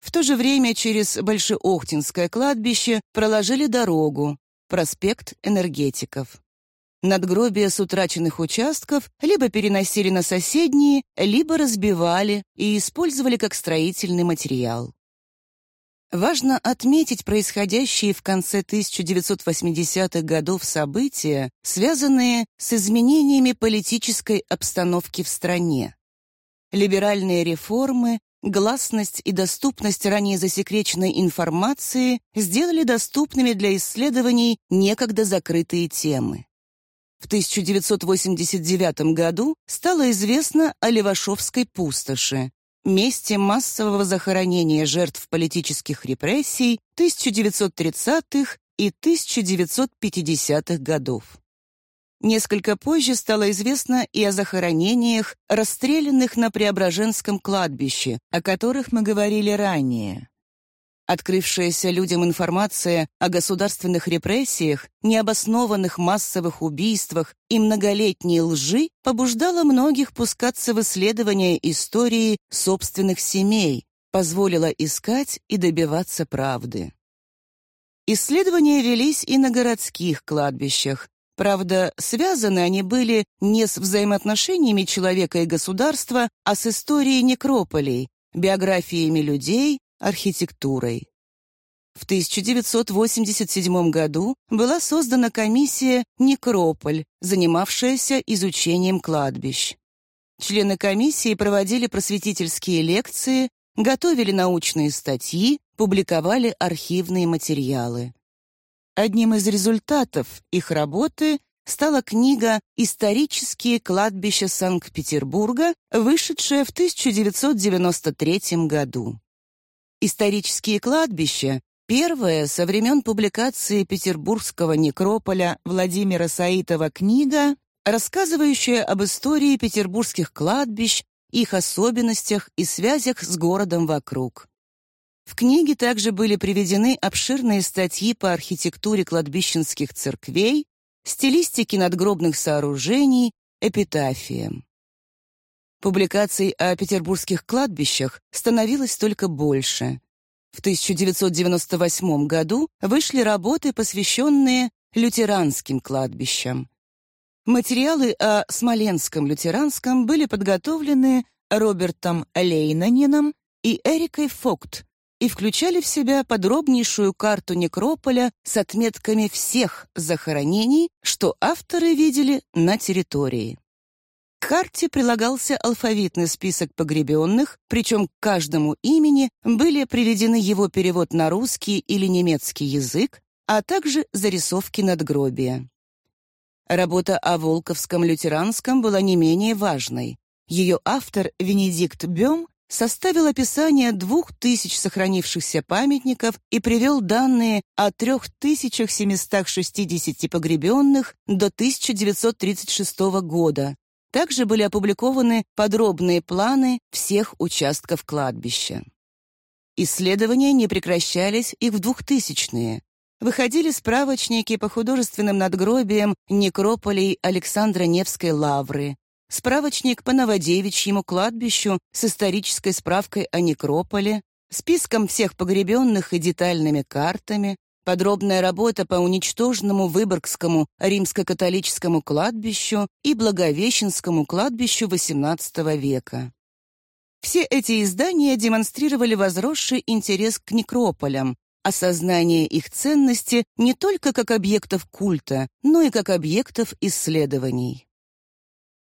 Speaker 2: В то же время через Большеохтинское кладбище проложили дорогу, проспект энергетиков. Надгробия с утраченных участков либо переносили на соседние, либо разбивали и использовали как строительный материал. Важно отметить происходящие в конце 1980-х годов события, связанные с изменениями политической обстановки в стране. Либеральные реформы Гласность и доступность ранее засекреченной информации сделали доступными для исследований некогда закрытые темы. В 1989 году стало известно о Левашовской пустоши, месте массового захоронения жертв политических репрессий 1930-х и 1950-х годов. Несколько позже стало известно и о захоронениях, расстрелянных на Преображенском кладбище, о которых мы говорили ранее. Открывшаяся людям информация о государственных репрессиях, необоснованных массовых убийствах и многолетней лжи побуждала многих пускаться в исследования истории собственных семей, позволила искать и добиваться правды. Исследования велись и на городских кладбищах. Правда, связаны они были не с взаимоотношениями человека и государства, а с историей некрополей, биографиями людей, архитектурой. В 1987 году была создана комиссия «Некрополь», занимавшаяся изучением кладбищ. Члены комиссии проводили просветительские лекции, готовили научные статьи, публиковали архивные материалы. Одним из результатов их работы стала книга «Исторические кладбища Санкт-Петербурга», вышедшая в 1993 году. Исторические кладбища — первая со времен публикации петербургского некрополя Владимира Саитова книга, рассказывающая об истории петербургских кладбищ, их особенностях и связях с городом вокруг. В книге также были приведены обширные статьи по архитектуре кладбищенских церквей, стилистике надгробных сооружений, эпитафиям. Публикаций о петербургских кладбищах становилось только больше. В 1998 году вышли работы, посвященные лютеранским кладбищам. Материалы о Смоленском лютеранском были подготовлены Робертом Лейнанином и Эрикой Фокт и включали в себя подробнейшую карту некрополя с отметками всех захоронений, что авторы видели на территории. К карте прилагался алфавитный список погребенных, причем к каждому имени были приведены его перевод на русский или немецкий язык, а также зарисовки надгробия. Работа о Волковском лютеранском была не менее важной. Ее автор Венедикт Бем составил описание двух тысяч сохранившихся памятников и привел данные о 3760 погребенных до 1936 года, также были опубликованы подробные планы всех участков кладбища. Исследования не прекращались и в 2000-е. Выходили справочники по художественным надгробиям некрополей Александра Невской лавры, справочник по Новодевичьему кладбищу с исторической справкой о некрополе, списком всех погребенных и детальными картами, подробная работа по уничтоженному Выборгскому римско-католическому кладбищу и Благовещенскому кладбищу XVIII века. Все эти издания демонстрировали возросший интерес к некрополям, осознание их ценности не только как объектов культа, но и как объектов исследований.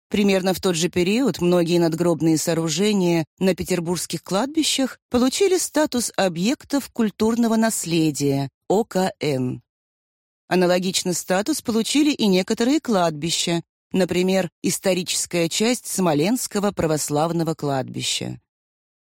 Speaker 2: Примерно в тот же период многие надгробные сооружения на петербургских кладбищах получили статус объектов культурного наследия, ОКН. Аналогичный статус получили и некоторые кладбища, например, историческая часть Смоленского православного кладбища.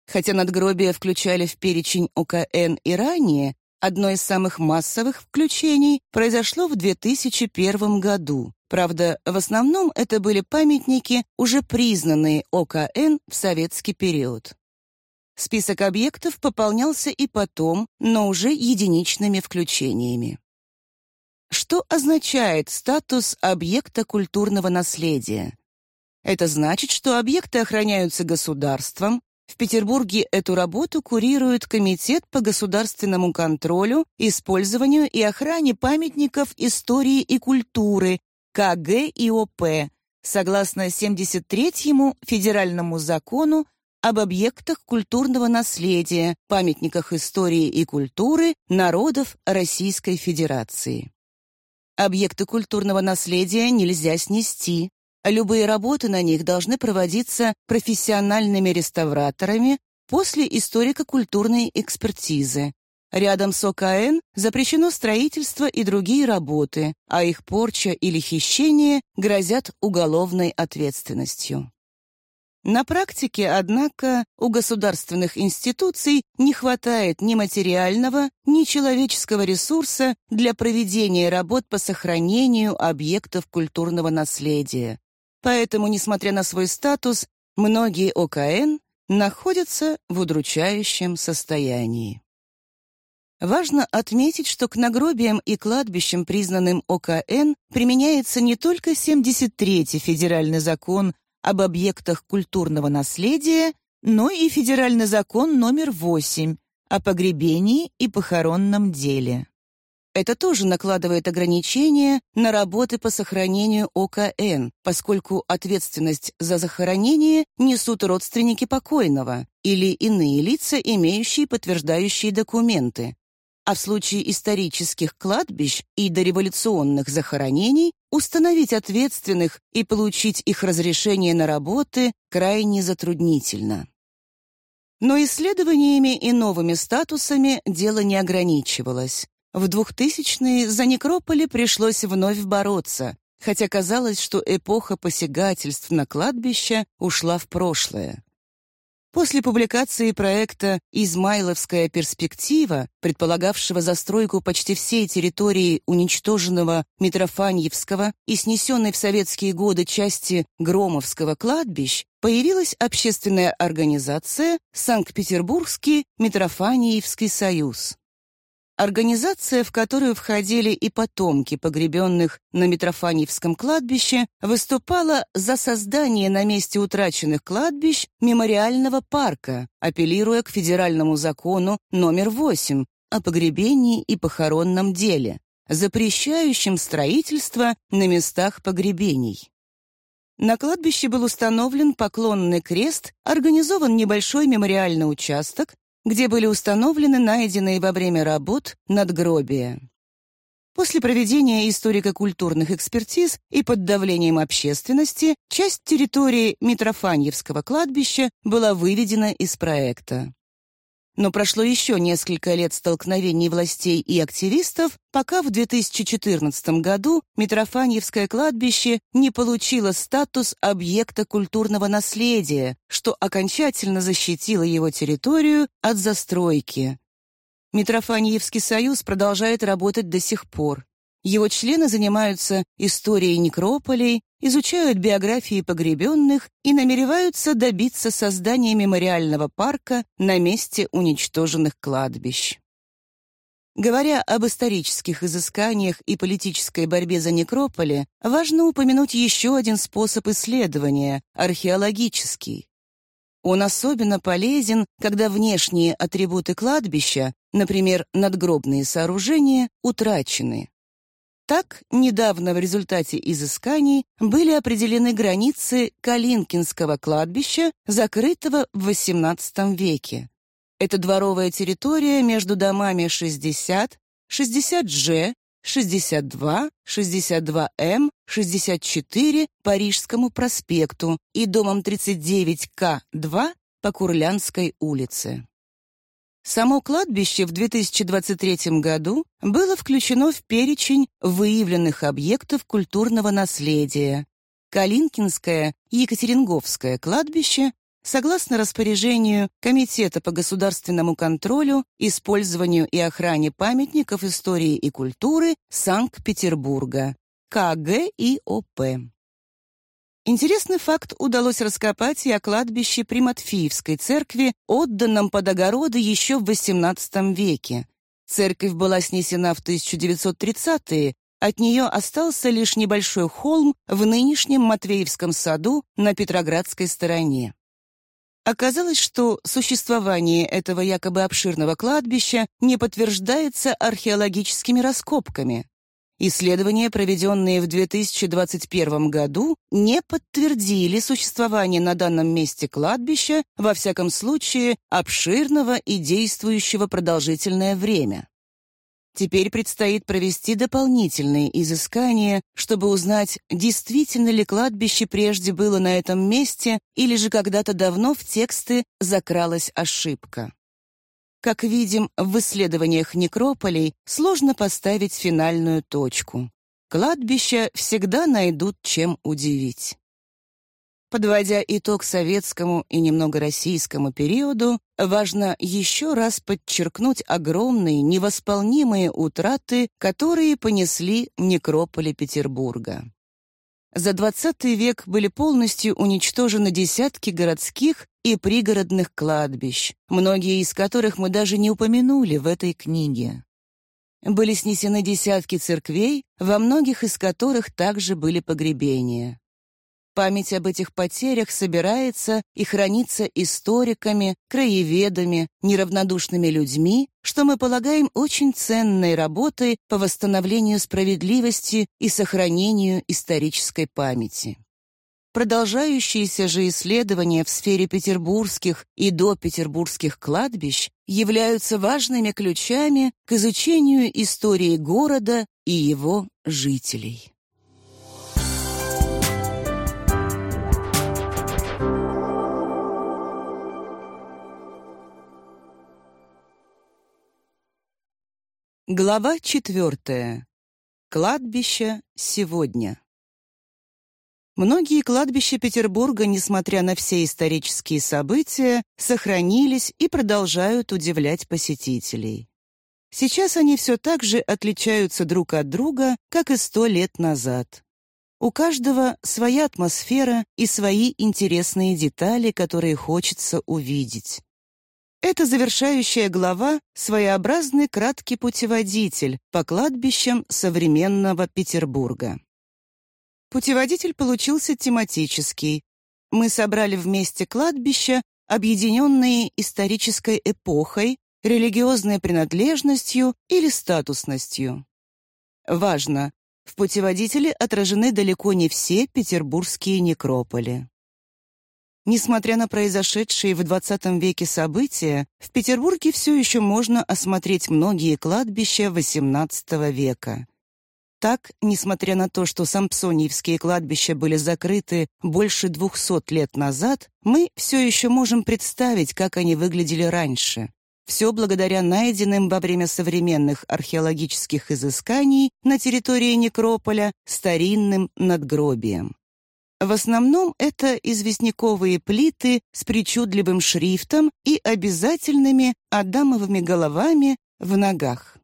Speaker 2: Хотя надгробия включали в перечень ОКН и ранее, одно из самых массовых включений произошло в 2001 году. Правда, в основном это были памятники, уже признанные ОКН в советский период. Список объектов пополнялся и потом, но уже единичными включениями. Что означает статус объекта культурного наследия? Это значит, что объекты охраняются государством. В Петербурге эту работу курирует Комитет по государственному контролю, использованию и охране памятников истории и культуры КГИОП, согласно 73-му федеральному закону об объектах культурного наследия, памятниках истории и культуры народов Российской Федерации. Объекты культурного наследия нельзя снести. Любые работы на них должны проводиться профессиональными реставраторами после историко-культурной экспертизы. Рядом с ОКН запрещено строительство и другие работы, а их порча или хищение грозят уголовной ответственностью. На практике, однако, у государственных институций не хватает ни материального, ни человеческого ресурса для проведения работ по сохранению объектов культурного наследия. Поэтому, несмотря на свой статус, многие ОКН находятся в удручающем состоянии. Важно отметить, что к нагробиям и кладбищам, признанным ОКН, применяется не только 73-й федеральный закон об объектах культурного наследия, но и федеральный закон номер 8 о погребении и похоронном деле. Это тоже накладывает ограничения на работы по сохранению ОКН, поскольку ответственность за захоронение несут родственники покойного или иные лица, имеющие подтверждающие документы, а в случае исторических кладбищ и дореволюционных захоронений установить ответственных и получить их разрешение на работы крайне затруднительно. Но исследованиями и новыми статусами дело не ограничивалось. В 2000-е за некрополи пришлось вновь бороться, хотя казалось, что эпоха посягательств на кладбище ушла в прошлое. После публикации проекта «Измайловская перспектива», предполагавшего застройку почти всей территории уничтоженного Митрофаньевского и снесенной в советские годы части Громовского кладбищ, появилась общественная организация «Санкт-Петербургский Митрофаниевский союз». Организация, в которую входили и потомки погребенных на Митрофаневском кладбище, выступала за создание на месте утраченных кладбищ мемориального парка, апеллируя к федеральному закону номер 8 о погребении и похоронном деле, запрещающим строительство на местах погребений. На кладбище был установлен поклонный крест, организован небольшой мемориальный участок, где были установлены найденные во время работ надгробия. После проведения историко-культурных экспертиз и под давлением общественности часть территории Митрофаньевского кладбища была выведена из проекта. Но прошло еще несколько лет столкновений властей и активистов, пока в 2014 году Митрофаньевское кладбище не получило статус объекта культурного наследия, что окончательно защитило его территорию от застройки. Митрофаньевский союз продолжает работать до сих пор. Его члены занимаются историей некрополей, изучают биографии погребенных и намереваются добиться создания мемориального парка на месте уничтоженных кладбищ. Говоря об исторических изысканиях и политической борьбе за некрополи, важно упомянуть еще один способ исследования — археологический. Он особенно полезен, когда внешние атрибуты кладбища, например, надгробные сооружения, утрачены. Так, недавно в результате изысканий были определены границы Калинкинского кладбища, закрытого в XVIII веке. Это дворовая территория между домами 60, 60G, 62, 62М, 64 Парижскому проспекту и домом 39К2 по Курлянской улице. Само кладбище в 2023 году было включено в перечень выявленных объектов культурного наследия. Калинкинское и Екатеринговское кладбище согласно распоряжению Комитета по государственному контролю, использованию и охране памятников истории и культуры Санкт-Петербурга, КГИОП. Интересный факт удалось раскопать и о кладбище при Матфеевской церкви, отданном под огороды еще в XVIII веке. Церковь была снесена в 1930-е, от нее остался лишь небольшой холм в нынешнем Матвеевском саду на Петроградской стороне. Оказалось, что существование этого якобы обширного кладбища не подтверждается археологическими раскопками. Исследования, проведенные в 2021 году, не подтвердили существование на данном месте кладбища, во всяком случае, обширного и действующего продолжительное время. Теперь предстоит провести дополнительные изыскания, чтобы узнать, действительно ли кладбище прежде было на этом месте или же когда-то давно в тексты закралась ошибка. Как видим, в исследованиях некрополей сложно поставить финальную точку. Кладбища всегда найдут чем удивить. Подводя итог советскому и немного российскому периоду, важно еще раз подчеркнуть огромные невосполнимые утраты, которые понесли некрополи Петербурга. За XX век были полностью уничтожены десятки городских и пригородных кладбищ, многие из которых мы даже не упомянули в этой книге. Были снесены десятки церквей, во многих из которых также были погребения. Память об этих потерях собирается и хранится историками, краеведами, неравнодушными людьми, что мы полагаем очень ценной работой по восстановлению справедливости и сохранению исторической памяти. Продолжающиеся же исследования в сфере петербургских и допетербургских кладбищ являются важными ключами к изучению истории города и его жителей. Глава четвертая. Кладбище сегодня. Многие кладбища Петербурга, несмотря на все исторические события, сохранились и продолжают удивлять посетителей. Сейчас они все так же отличаются друг от друга, как и сто лет назад. У каждого своя атмосфера и свои интересные детали, которые хочется увидеть. Это завершающая глава — своеобразный краткий путеводитель по кладбищам современного Петербурга. Путеводитель получился тематический. Мы собрали вместе кладбища, объединенные исторической эпохой, религиозной принадлежностью или статусностью. Важно, в путеводителе отражены далеко не все петербургские некрополи. Несмотря на произошедшие в XX веке события, в Петербурге все еще можно осмотреть многие кладбища XVIII века. Так, несмотря на то, что сампсониевские кладбища были закрыты больше 200 лет назад, мы все еще можем представить, как они выглядели раньше. Все благодаря найденным во время современных археологических изысканий на территории некрополя старинным надгробиям. В основном это известняковые плиты с причудливым шрифтом и обязательными адамовыми головами в ногах.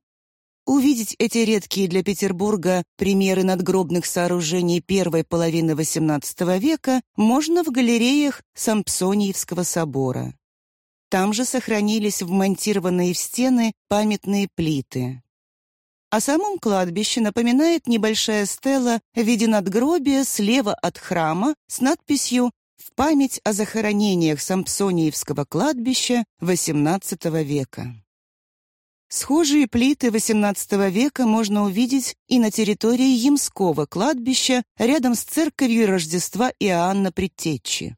Speaker 2: Увидеть эти редкие для Петербурга примеры надгробных сооружений первой половины XVIII века можно в галереях Сампсониевского собора. Там же сохранились вмонтированные в стены памятные плиты. О самом кладбище напоминает небольшая стела в виде надгробия слева от храма с надписью «В память о захоронениях Сампсониевского кладбища XVIII века». Схожие плиты XVIII века можно увидеть и на территории Ямского кладбища рядом с церковью Рождества Иоанна Предтечи.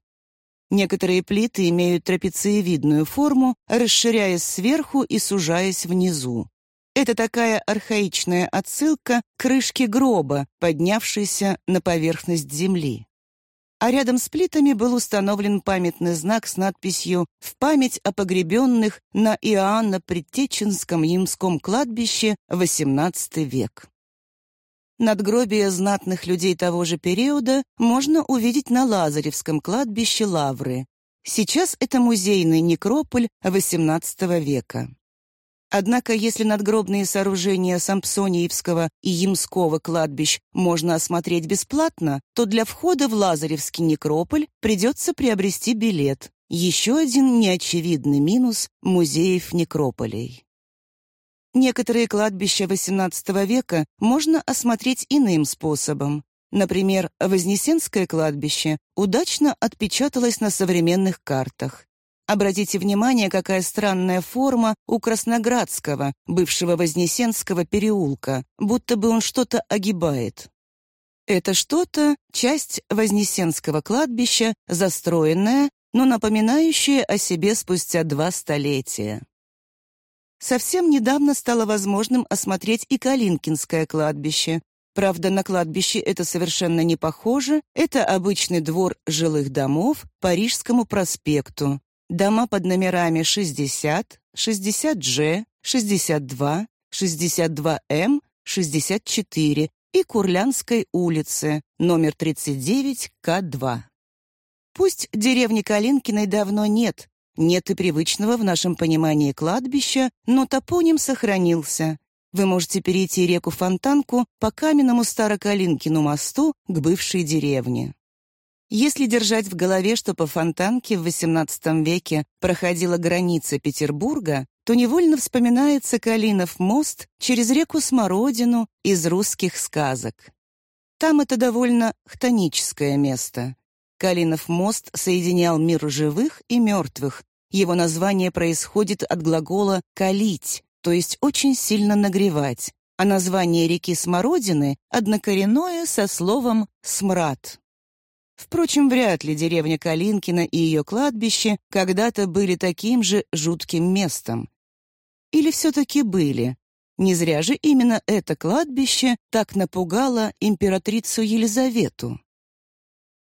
Speaker 2: Некоторые плиты имеют трапециевидную форму, расширяясь сверху и сужаясь внизу. Это такая архаичная отсылка к крышке гроба, поднявшейся на поверхность земли. А рядом с плитами был установлен памятный знак с надписью «В память о погребенных на Иоанно-Предтеченском Ямском кладбище XVIII век». Надгробия знатных людей того же периода можно увидеть на Лазаревском кладбище Лавры. Сейчас это музейный некрополь XVIII века. Однако, если надгробные сооружения Сампсониевского и Ямского кладбищ можно осмотреть бесплатно, то для входа в Лазаревский некрополь придется приобрести билет. Еще один неочевидный минус музеев некрополей. Некоторые кладбища XVIII века можно осмотреть иным способом. Например, Вознесенское кладбище удачно отпечаталось на современных картах. Обратите внимание, какая странная форма у Красноградского, бывшего Вознесенского переулка, будто бы он что-то огибает. Это что-то — часть Вознесенского кладбища, застроенная, но напоминающая о себе спустя два столетия. Совсем недавно стало возможным осмотреть и Калинкинское кладбище. Правда, на кладбище это совершенно не похоже, это обычный двор жилых домов по Рижскому проспекту, Дома под номерами 60, 60G, 62, 62М, 64 и Курлянской улицы, номер 39, К2. Пусть деревни Калинкиной давно нет, нет и привычного в нашем понимании кладбища, но топоним сохранился. Вы можете перейти реку Фонтанку по каменному Старокалинкину мосту к бывшей деревне. Если держать в голове, что по Фонтанке в XVIII веке проходила граница Петербурга, то невольно вспоминается Калинов мост через реку Смородину из русских сказок. Там это довольно хтоническое место. Калинов мост соединял мир живых и мертвых. Его название происходит от глагола «калить», то есть очень сильно нагревать, а название реки Смородины однокоренное со словом «смрад». Впрочем, вряд ли деревня Калинкина и ее кладбище когда-то были таким же жутким местом. Или все-таки были? Не зря же именно это кладбище так напугало императрицу Елизавету.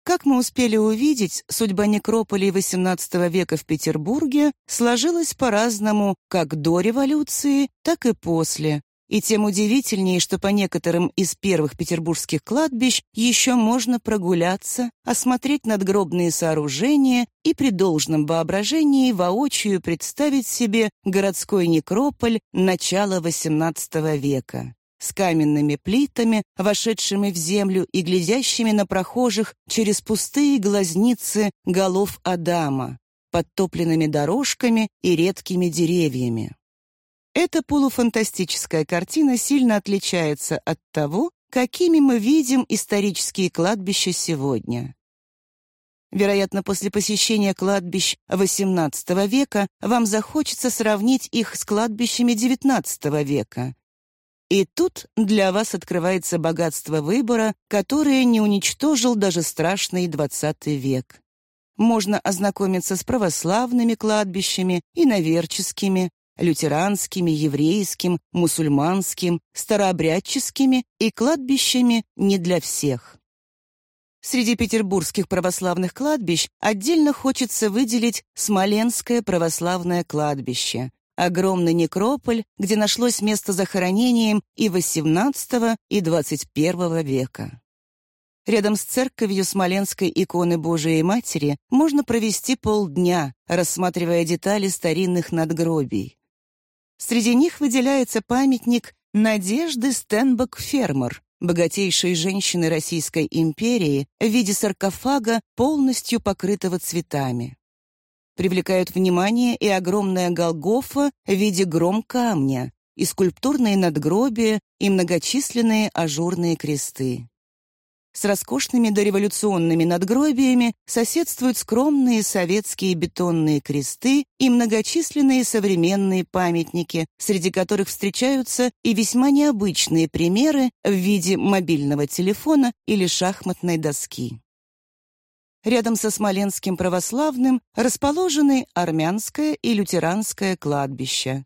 Speaker 2: Как мы успели увидеть, судьба некрополей XVIII века в Петербурге сложилась по-разному как до революции, так и после, и тем удивительнее, что по некоторым из первых петербургских кладбищ еще можно прогуляться, осмотреть надгробные сооружения и при должном воображении воочию представить себе городской некрополь начала XVIII века с каменными плитами, вошедшими в землю и глядящими на прохожих через пустые глазницы голов Адама, подтопленными дорожками и редкими деревьями. Эта полуфантастическая картина сильно отличается от того, какими мы видим исторические кладбища сегодня. Вероятно, после посещения кладбищ XVIII века вам захочется сравнить их с кладбищами XIX века. И тут для вас открывается богатство выбора, которое не уничтожил даже страшный XX век. Можно ознакомиться с православными кладбищами, иноверческими, лютеранскими, еврейским, мусульманским, старообрядческими и кладбищами не для всех. Среди петербургских православных кладбищ отдельно хочется выделить Смоленское православное кладбище, огромный некрополь, где нашлось место захоронением и XVIII, и XXI века. Рядом с церковью Смоленской иконы Божией Матери можно провести полдня, рассматривая детали старинных надгробий. Среди них выделяется памятник Надежды Стенбок-Фермер, богатейшей женщины Российской империи в виде саркофага, полностью покрытого цветами. Привлекают внимание и огромная Голгофа в виде гром камня, и скульптурные надгробия, и многочисленные ажурные кресты. С роскошными дореволюционными надгробиями соседствуют скромные советские бетонные кресты и многочисленные современные памятники, среди которых встречаются и весьма необычные примеры в виде мобильного телефона или шахматной доски. Рядом со Смоленским православным расположены армянское и лютеранское кладбища.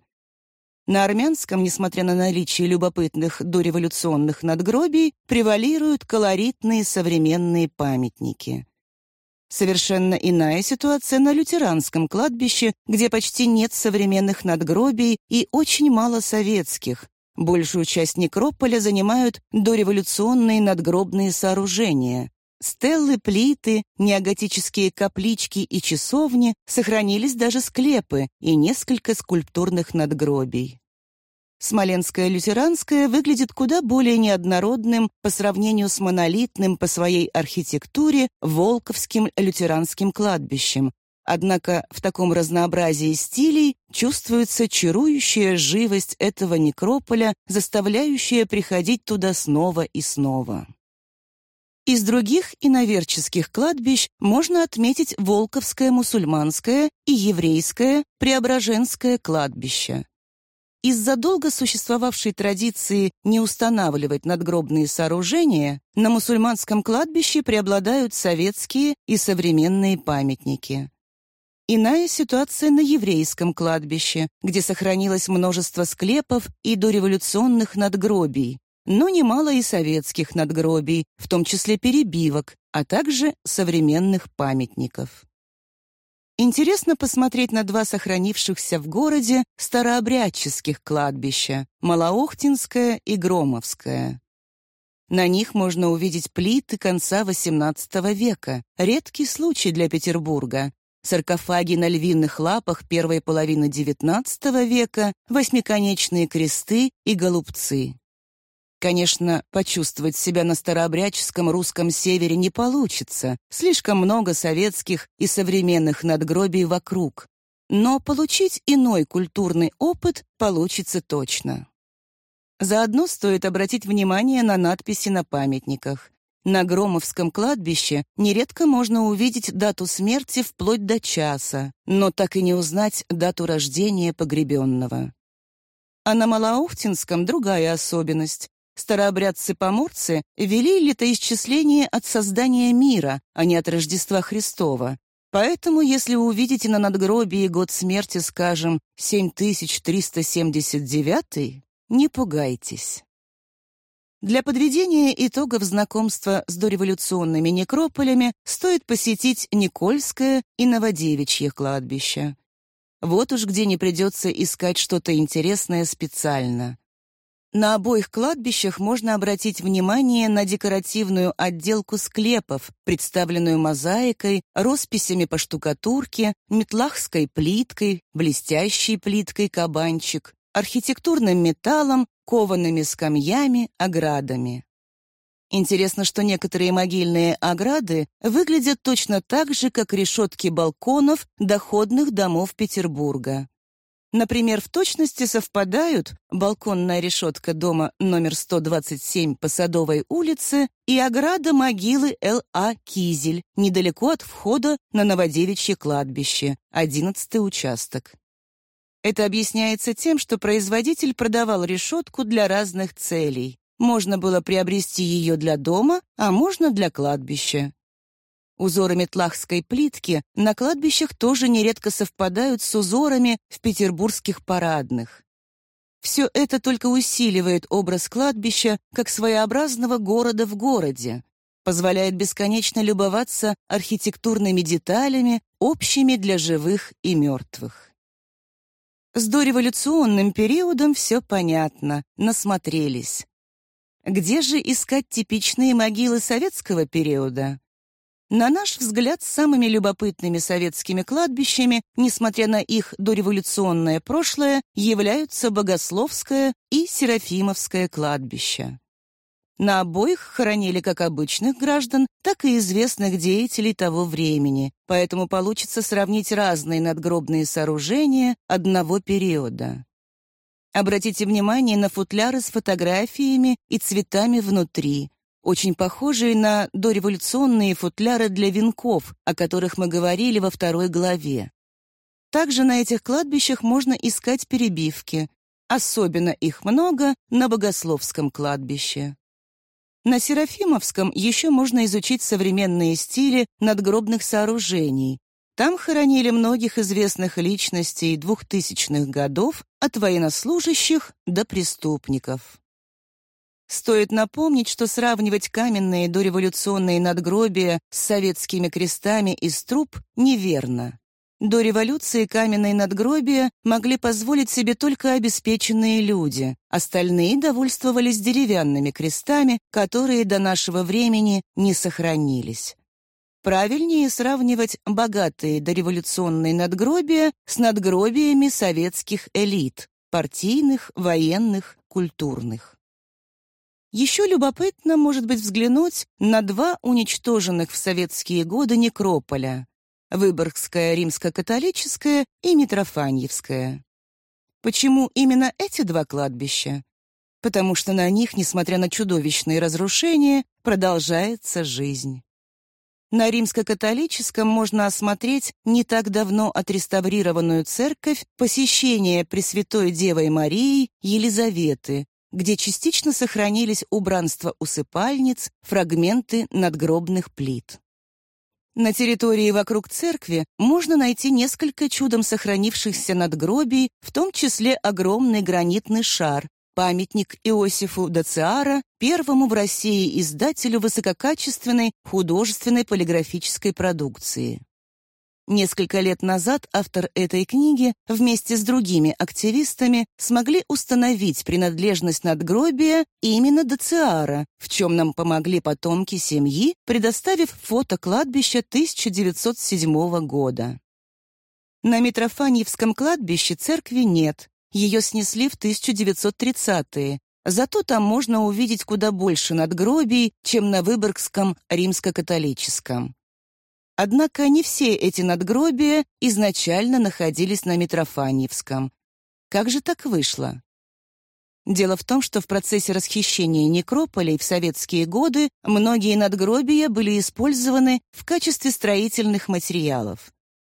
Speaker 2: На армянском, несмотря на наличие любопытных дореволюционных надгробий, превалируют колоритные современные памятники. Совершенно иная ситуация на лютеранском кладбище, где почти нет современных надгробий и очень мало советских. Большую часть некрополя занимают дореволюционные надгробные сооружения. Стеллы, плиты, неоготические каплички и часовни, сохранились даже склепы и несколько скульптурных надгробий. Смоленское лютеранское выглядит куда более неоднородным по сравнению с монолитным по своей архитектуре Волковским лютеранским кладбищем. Однако в таком разнообразии стилей чувствуется чарующая живость этого некрополя, заставляющая приходить туда снова и снова. Из других иноверческих кладбищ можно отметить Волковское мусульманское и еврейское Преображенское кладбище. Из-за долго существовавшей традиции не устанавливать надгробные сооружения, на мусульманском кладбище преобладают советские и современные памятники. Иная ситуация на еврейском кладбище, где сохранилось множество склепов и дореволюционных надгробий, но немало и советских надгробий, в том числе перебивок, а также современных памятников. Интересно посмотреть на два сохранившихся в городе старообрядческих кладбища — Малоохтинское и Громовское. На них можно увидеть плиты конца XVIII века, редкий случай для Петербурга. Саркофаги на львиных лапах первой половины XIX века, восьмиконечные кресты и голубцы. Конечно, почувствовать себя на старообрядческом русском севере не получится. Слишком много советских и современных надгробий вокруг. Но получить иной культурный опыт получится точно. Заодно стоит обратить внимание на надписи на памятниках. На Громовском кладбище нередко можно увидеть дату смерти вплоть до часа, но так и не узнать дату рождения погребенного. А на Малоухтинском другая особенность. Старообрядцы-поморцы вели летоисчисление от создания мира, а не от Рождества Христова. Поэтому, если вы увидите на надгробии год смерти, скажем, 7379, не пугайтесь. Для подведения итогов знакомства с дореволюционными некрополями стоит посетить Никольское и Новодевичье кладбища. Вот уж где не придется искать что-то интересное специально. На обоих кладбищах можно обратить внимание на декоративную отделку склепов, представленную мозаикой, росписями по штукатурке, метлахской плиткой, блестящей плиткой кабанчик, архитектурным металлом, коваными скамьями, оградами. Интересно, что некоторые могильные ограды выглядят точно так же, как решетки балконов доходных домов Петербурга. Например, в точности совпадают балконная решетка дома номер 127 по Садовой улице и ограда могилы Л.А. Кизель, недалеко от входа на Новодевичье кладбище, 11 участок. Это объясняется тем, что производитель продавал решетку для разных целей. Можно было приобрести ее для дома, а можно для кладбища. Узоры метлахской плитки на кладбищах тоже нередко совпадают с узорами в петербургских парадных. Все это только усиливает образ кладбища как своеобразного города в городе, позволяет бесконечно любоваться архитектурными деталями, общими для живых и мертвых. С дореволюционным периодом все понятно, насмотрелись. Где же искать типичные могилы советского периода? На наш взгляд, самыми любопытными советскими кладбищами, несмотря на их дореволюционное прошлое, являются Богословское и Серафимовское кладбища. На обоих хоронили как обычных граждан, так и известных деятелей того времени, поэтому получится сравнить разные надгробные сооружения одного периода. Обратите внимание на футляры с фотографиями и цветами внутри, очень похожие на дореволюционные футляры для венков, о которых мы говорили во второй главе. Также на этих кладбищах можно искать перебивки. Особенно их много на Богословском кладбище. На Серафимовском еще можно изучить современные стили надгробных сооружений. Там хоронили многих известных личностей двухтысячных годов, от военнослужащих до преступников. Стоит напомнить, что сравнивать каменные дореволюционные надгробия с советскими крестами из труб неверно. До революции каменные надгробия могли позволить себе только обеспеченные люди, остальные довольствовались деревянными крестами, которые до нашего времени не сохранились. Правильнее сравнивать богатые дореволюционные надгробия с надгробиями советских элит, партийных, военных, культурных. Еще любопытно, может быть, взглянуть на два уничтоженных в советские годы некрополя — Выборгское римско-католическое и Митрофаньевское. Почему именно эти два кладбища? Потому что на них, несмотря на чудовищные разрушения, продолжается жизнь. На римско-католическом можно осмотреть не так давно отреставрированную церковь посещения Пресвятой Девой Марии Елизаветы, где частично сохранились убранство усыпальниц, фрагменты надгробных плит. На территории вокруг церкви можно найти несколько чудом сохранившихся надгробий, в том числе огромный гранитный шар, памятник Иосифу Дациара, первому в России издателю высококачественной художественной полиграфической продукции. Несколько лет назад автор этой книги вместе с другими активистами смогли установить принадлежность надгробия именно до Циара, в чем нам помогли потомки семьи, предоставив фото кладбища 1907 года. На Митрофаньевском кладбище церкви нет, ее снесли в 1930-е, зато там можно увидеть куда больше надгробий, чем на Выборгском римско-католическом. Однако не все эти надгробия изначально находились на Митрофаньевском. Как же так вышло? Дело в том, что в процессе расхищения некрополей в советские годы многие надгробия были использованы в качестве строительных материалов.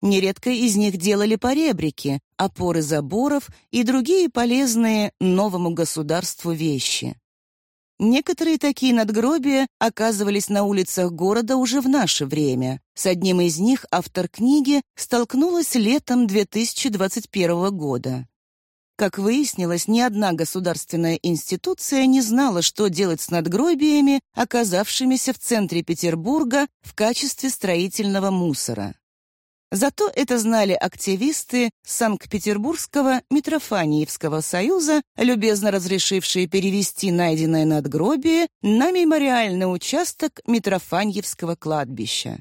Speaker 2: Нередко из них делали поребрики, опоры заборов и другие полезные новому государству вещи. Некоторые такие надгробия оказывались на улицах города уже в наше время. С одним из них автор книги столкнулась летом 2021 года. Как выяснилось, ни одна государственная институция не знала, что делать с надгробиями, оказавшимися в центре Петербурга в качестве строительного мусора. Зато это знали активисты Санкт-Петербургского Митрофаниевского союза, любезно разрешившие перевести найденное надгробие на мемориальный участок Митрофаньевского кладбища.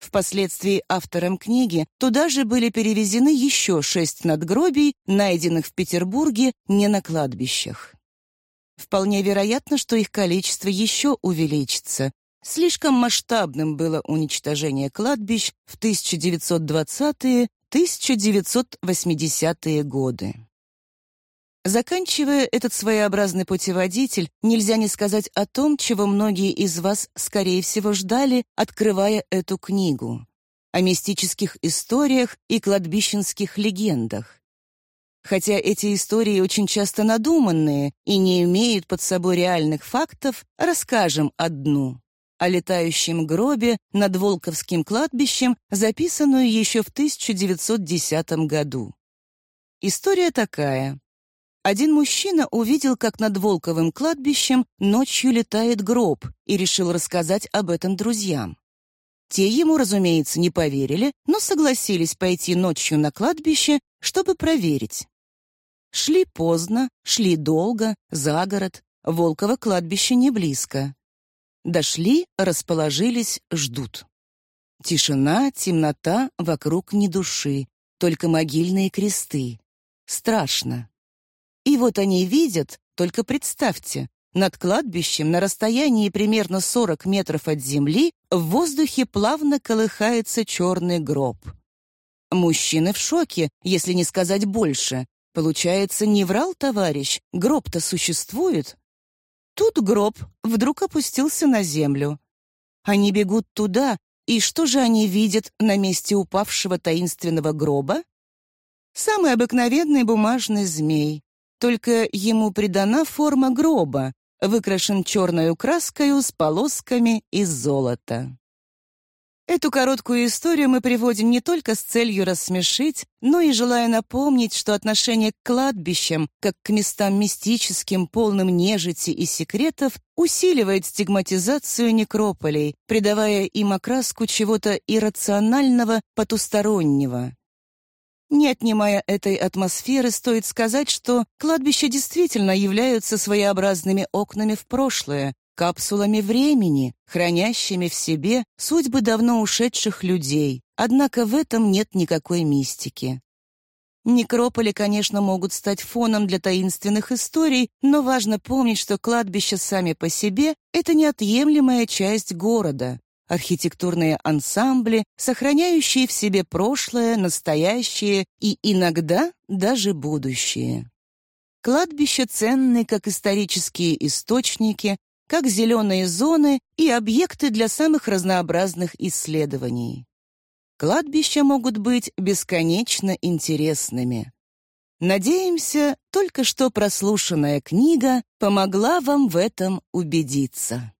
Speaker 2: Впоследствии автором книги туда же были перевезены еще шесть надгробий, найденных в Петербурге не на кладбищах. Вполне вероятно, что их количество еще увеличится, Слишком масштабным было уничтожение кладбищ в 1920-1980-е годы. Заканчивая этот своеобразный путеводитель, нельзя не сказать о том, чего многие из вас, скорее всего, ждали, открывая эту книгу. О мистических историях и кладбищенских легендах. Хотя эти истории очень часто надуманные и не имеют под собой реальных фактов, расскажем одну о летающем гробе над Волковским кладбищем, записанную еще в 1910 году. История такая. Один мужчина увидел, как над Волковым кладбищем ночью летает гроб, и решил рассказать об этом друзьям. Те ему, разумеется, не поверили, но согласились пойти ночью на кладбище, чтобы проверить. Шли поздно, шли долго, за город. Волково кладбище не близко. Дошли, расположились, ждут. Тишина, темнота, вокруг ни души, только могильные кресты. Страшно. И вот они видят, только представьте, над кладбищем на расстоянии примерно 40 метров от земли в воздухе плавно колыхается черный гроб. Мужчины в шоке, если не сказать больше. Получается, не врал товарищ, гроб-то существует, Тут гроб вдруг опустился на землю. Они бегут туда, и что же они видят на месте упавшего таинственного гроба? Самый обыкновенный бумажный змей, только ему придана форма гроба, выкрашен черной краской с полосками из золота. Эту короткую историю мы приводим не только с целью рассмешить, но и желая напомнить, что отношение к кладбищам, как к местам мистическим, полным нежити и секретов, усиливает стигматизацию некрополей, придавая им окраску чего-то иррационального, потустороннего. Не отнимая этой атмосферы, стоит сказать, что кладбища действительно являются своеобразными окнами в прошлое, капсулами времени, хранящими в себе судьбы давно ушедших людей, однако в этом нет никакой мистики. Некрополи, конечно, могут стать фоном для таинственных историй, но важно помнить, что кладбища сами по себе — это неотъемлемая часть города, архитектурные ансамбли, сохраняющие в себе прошлое, настоящее и иногда даже будущее. Кладбища ценны как исторические источники, как зеленые зоны и объекты для самых разнообразных исследований. Кладбища могут быть бесконечно интересными. Надеемся, только что прослушанная книга помогла вам в этом убедиться.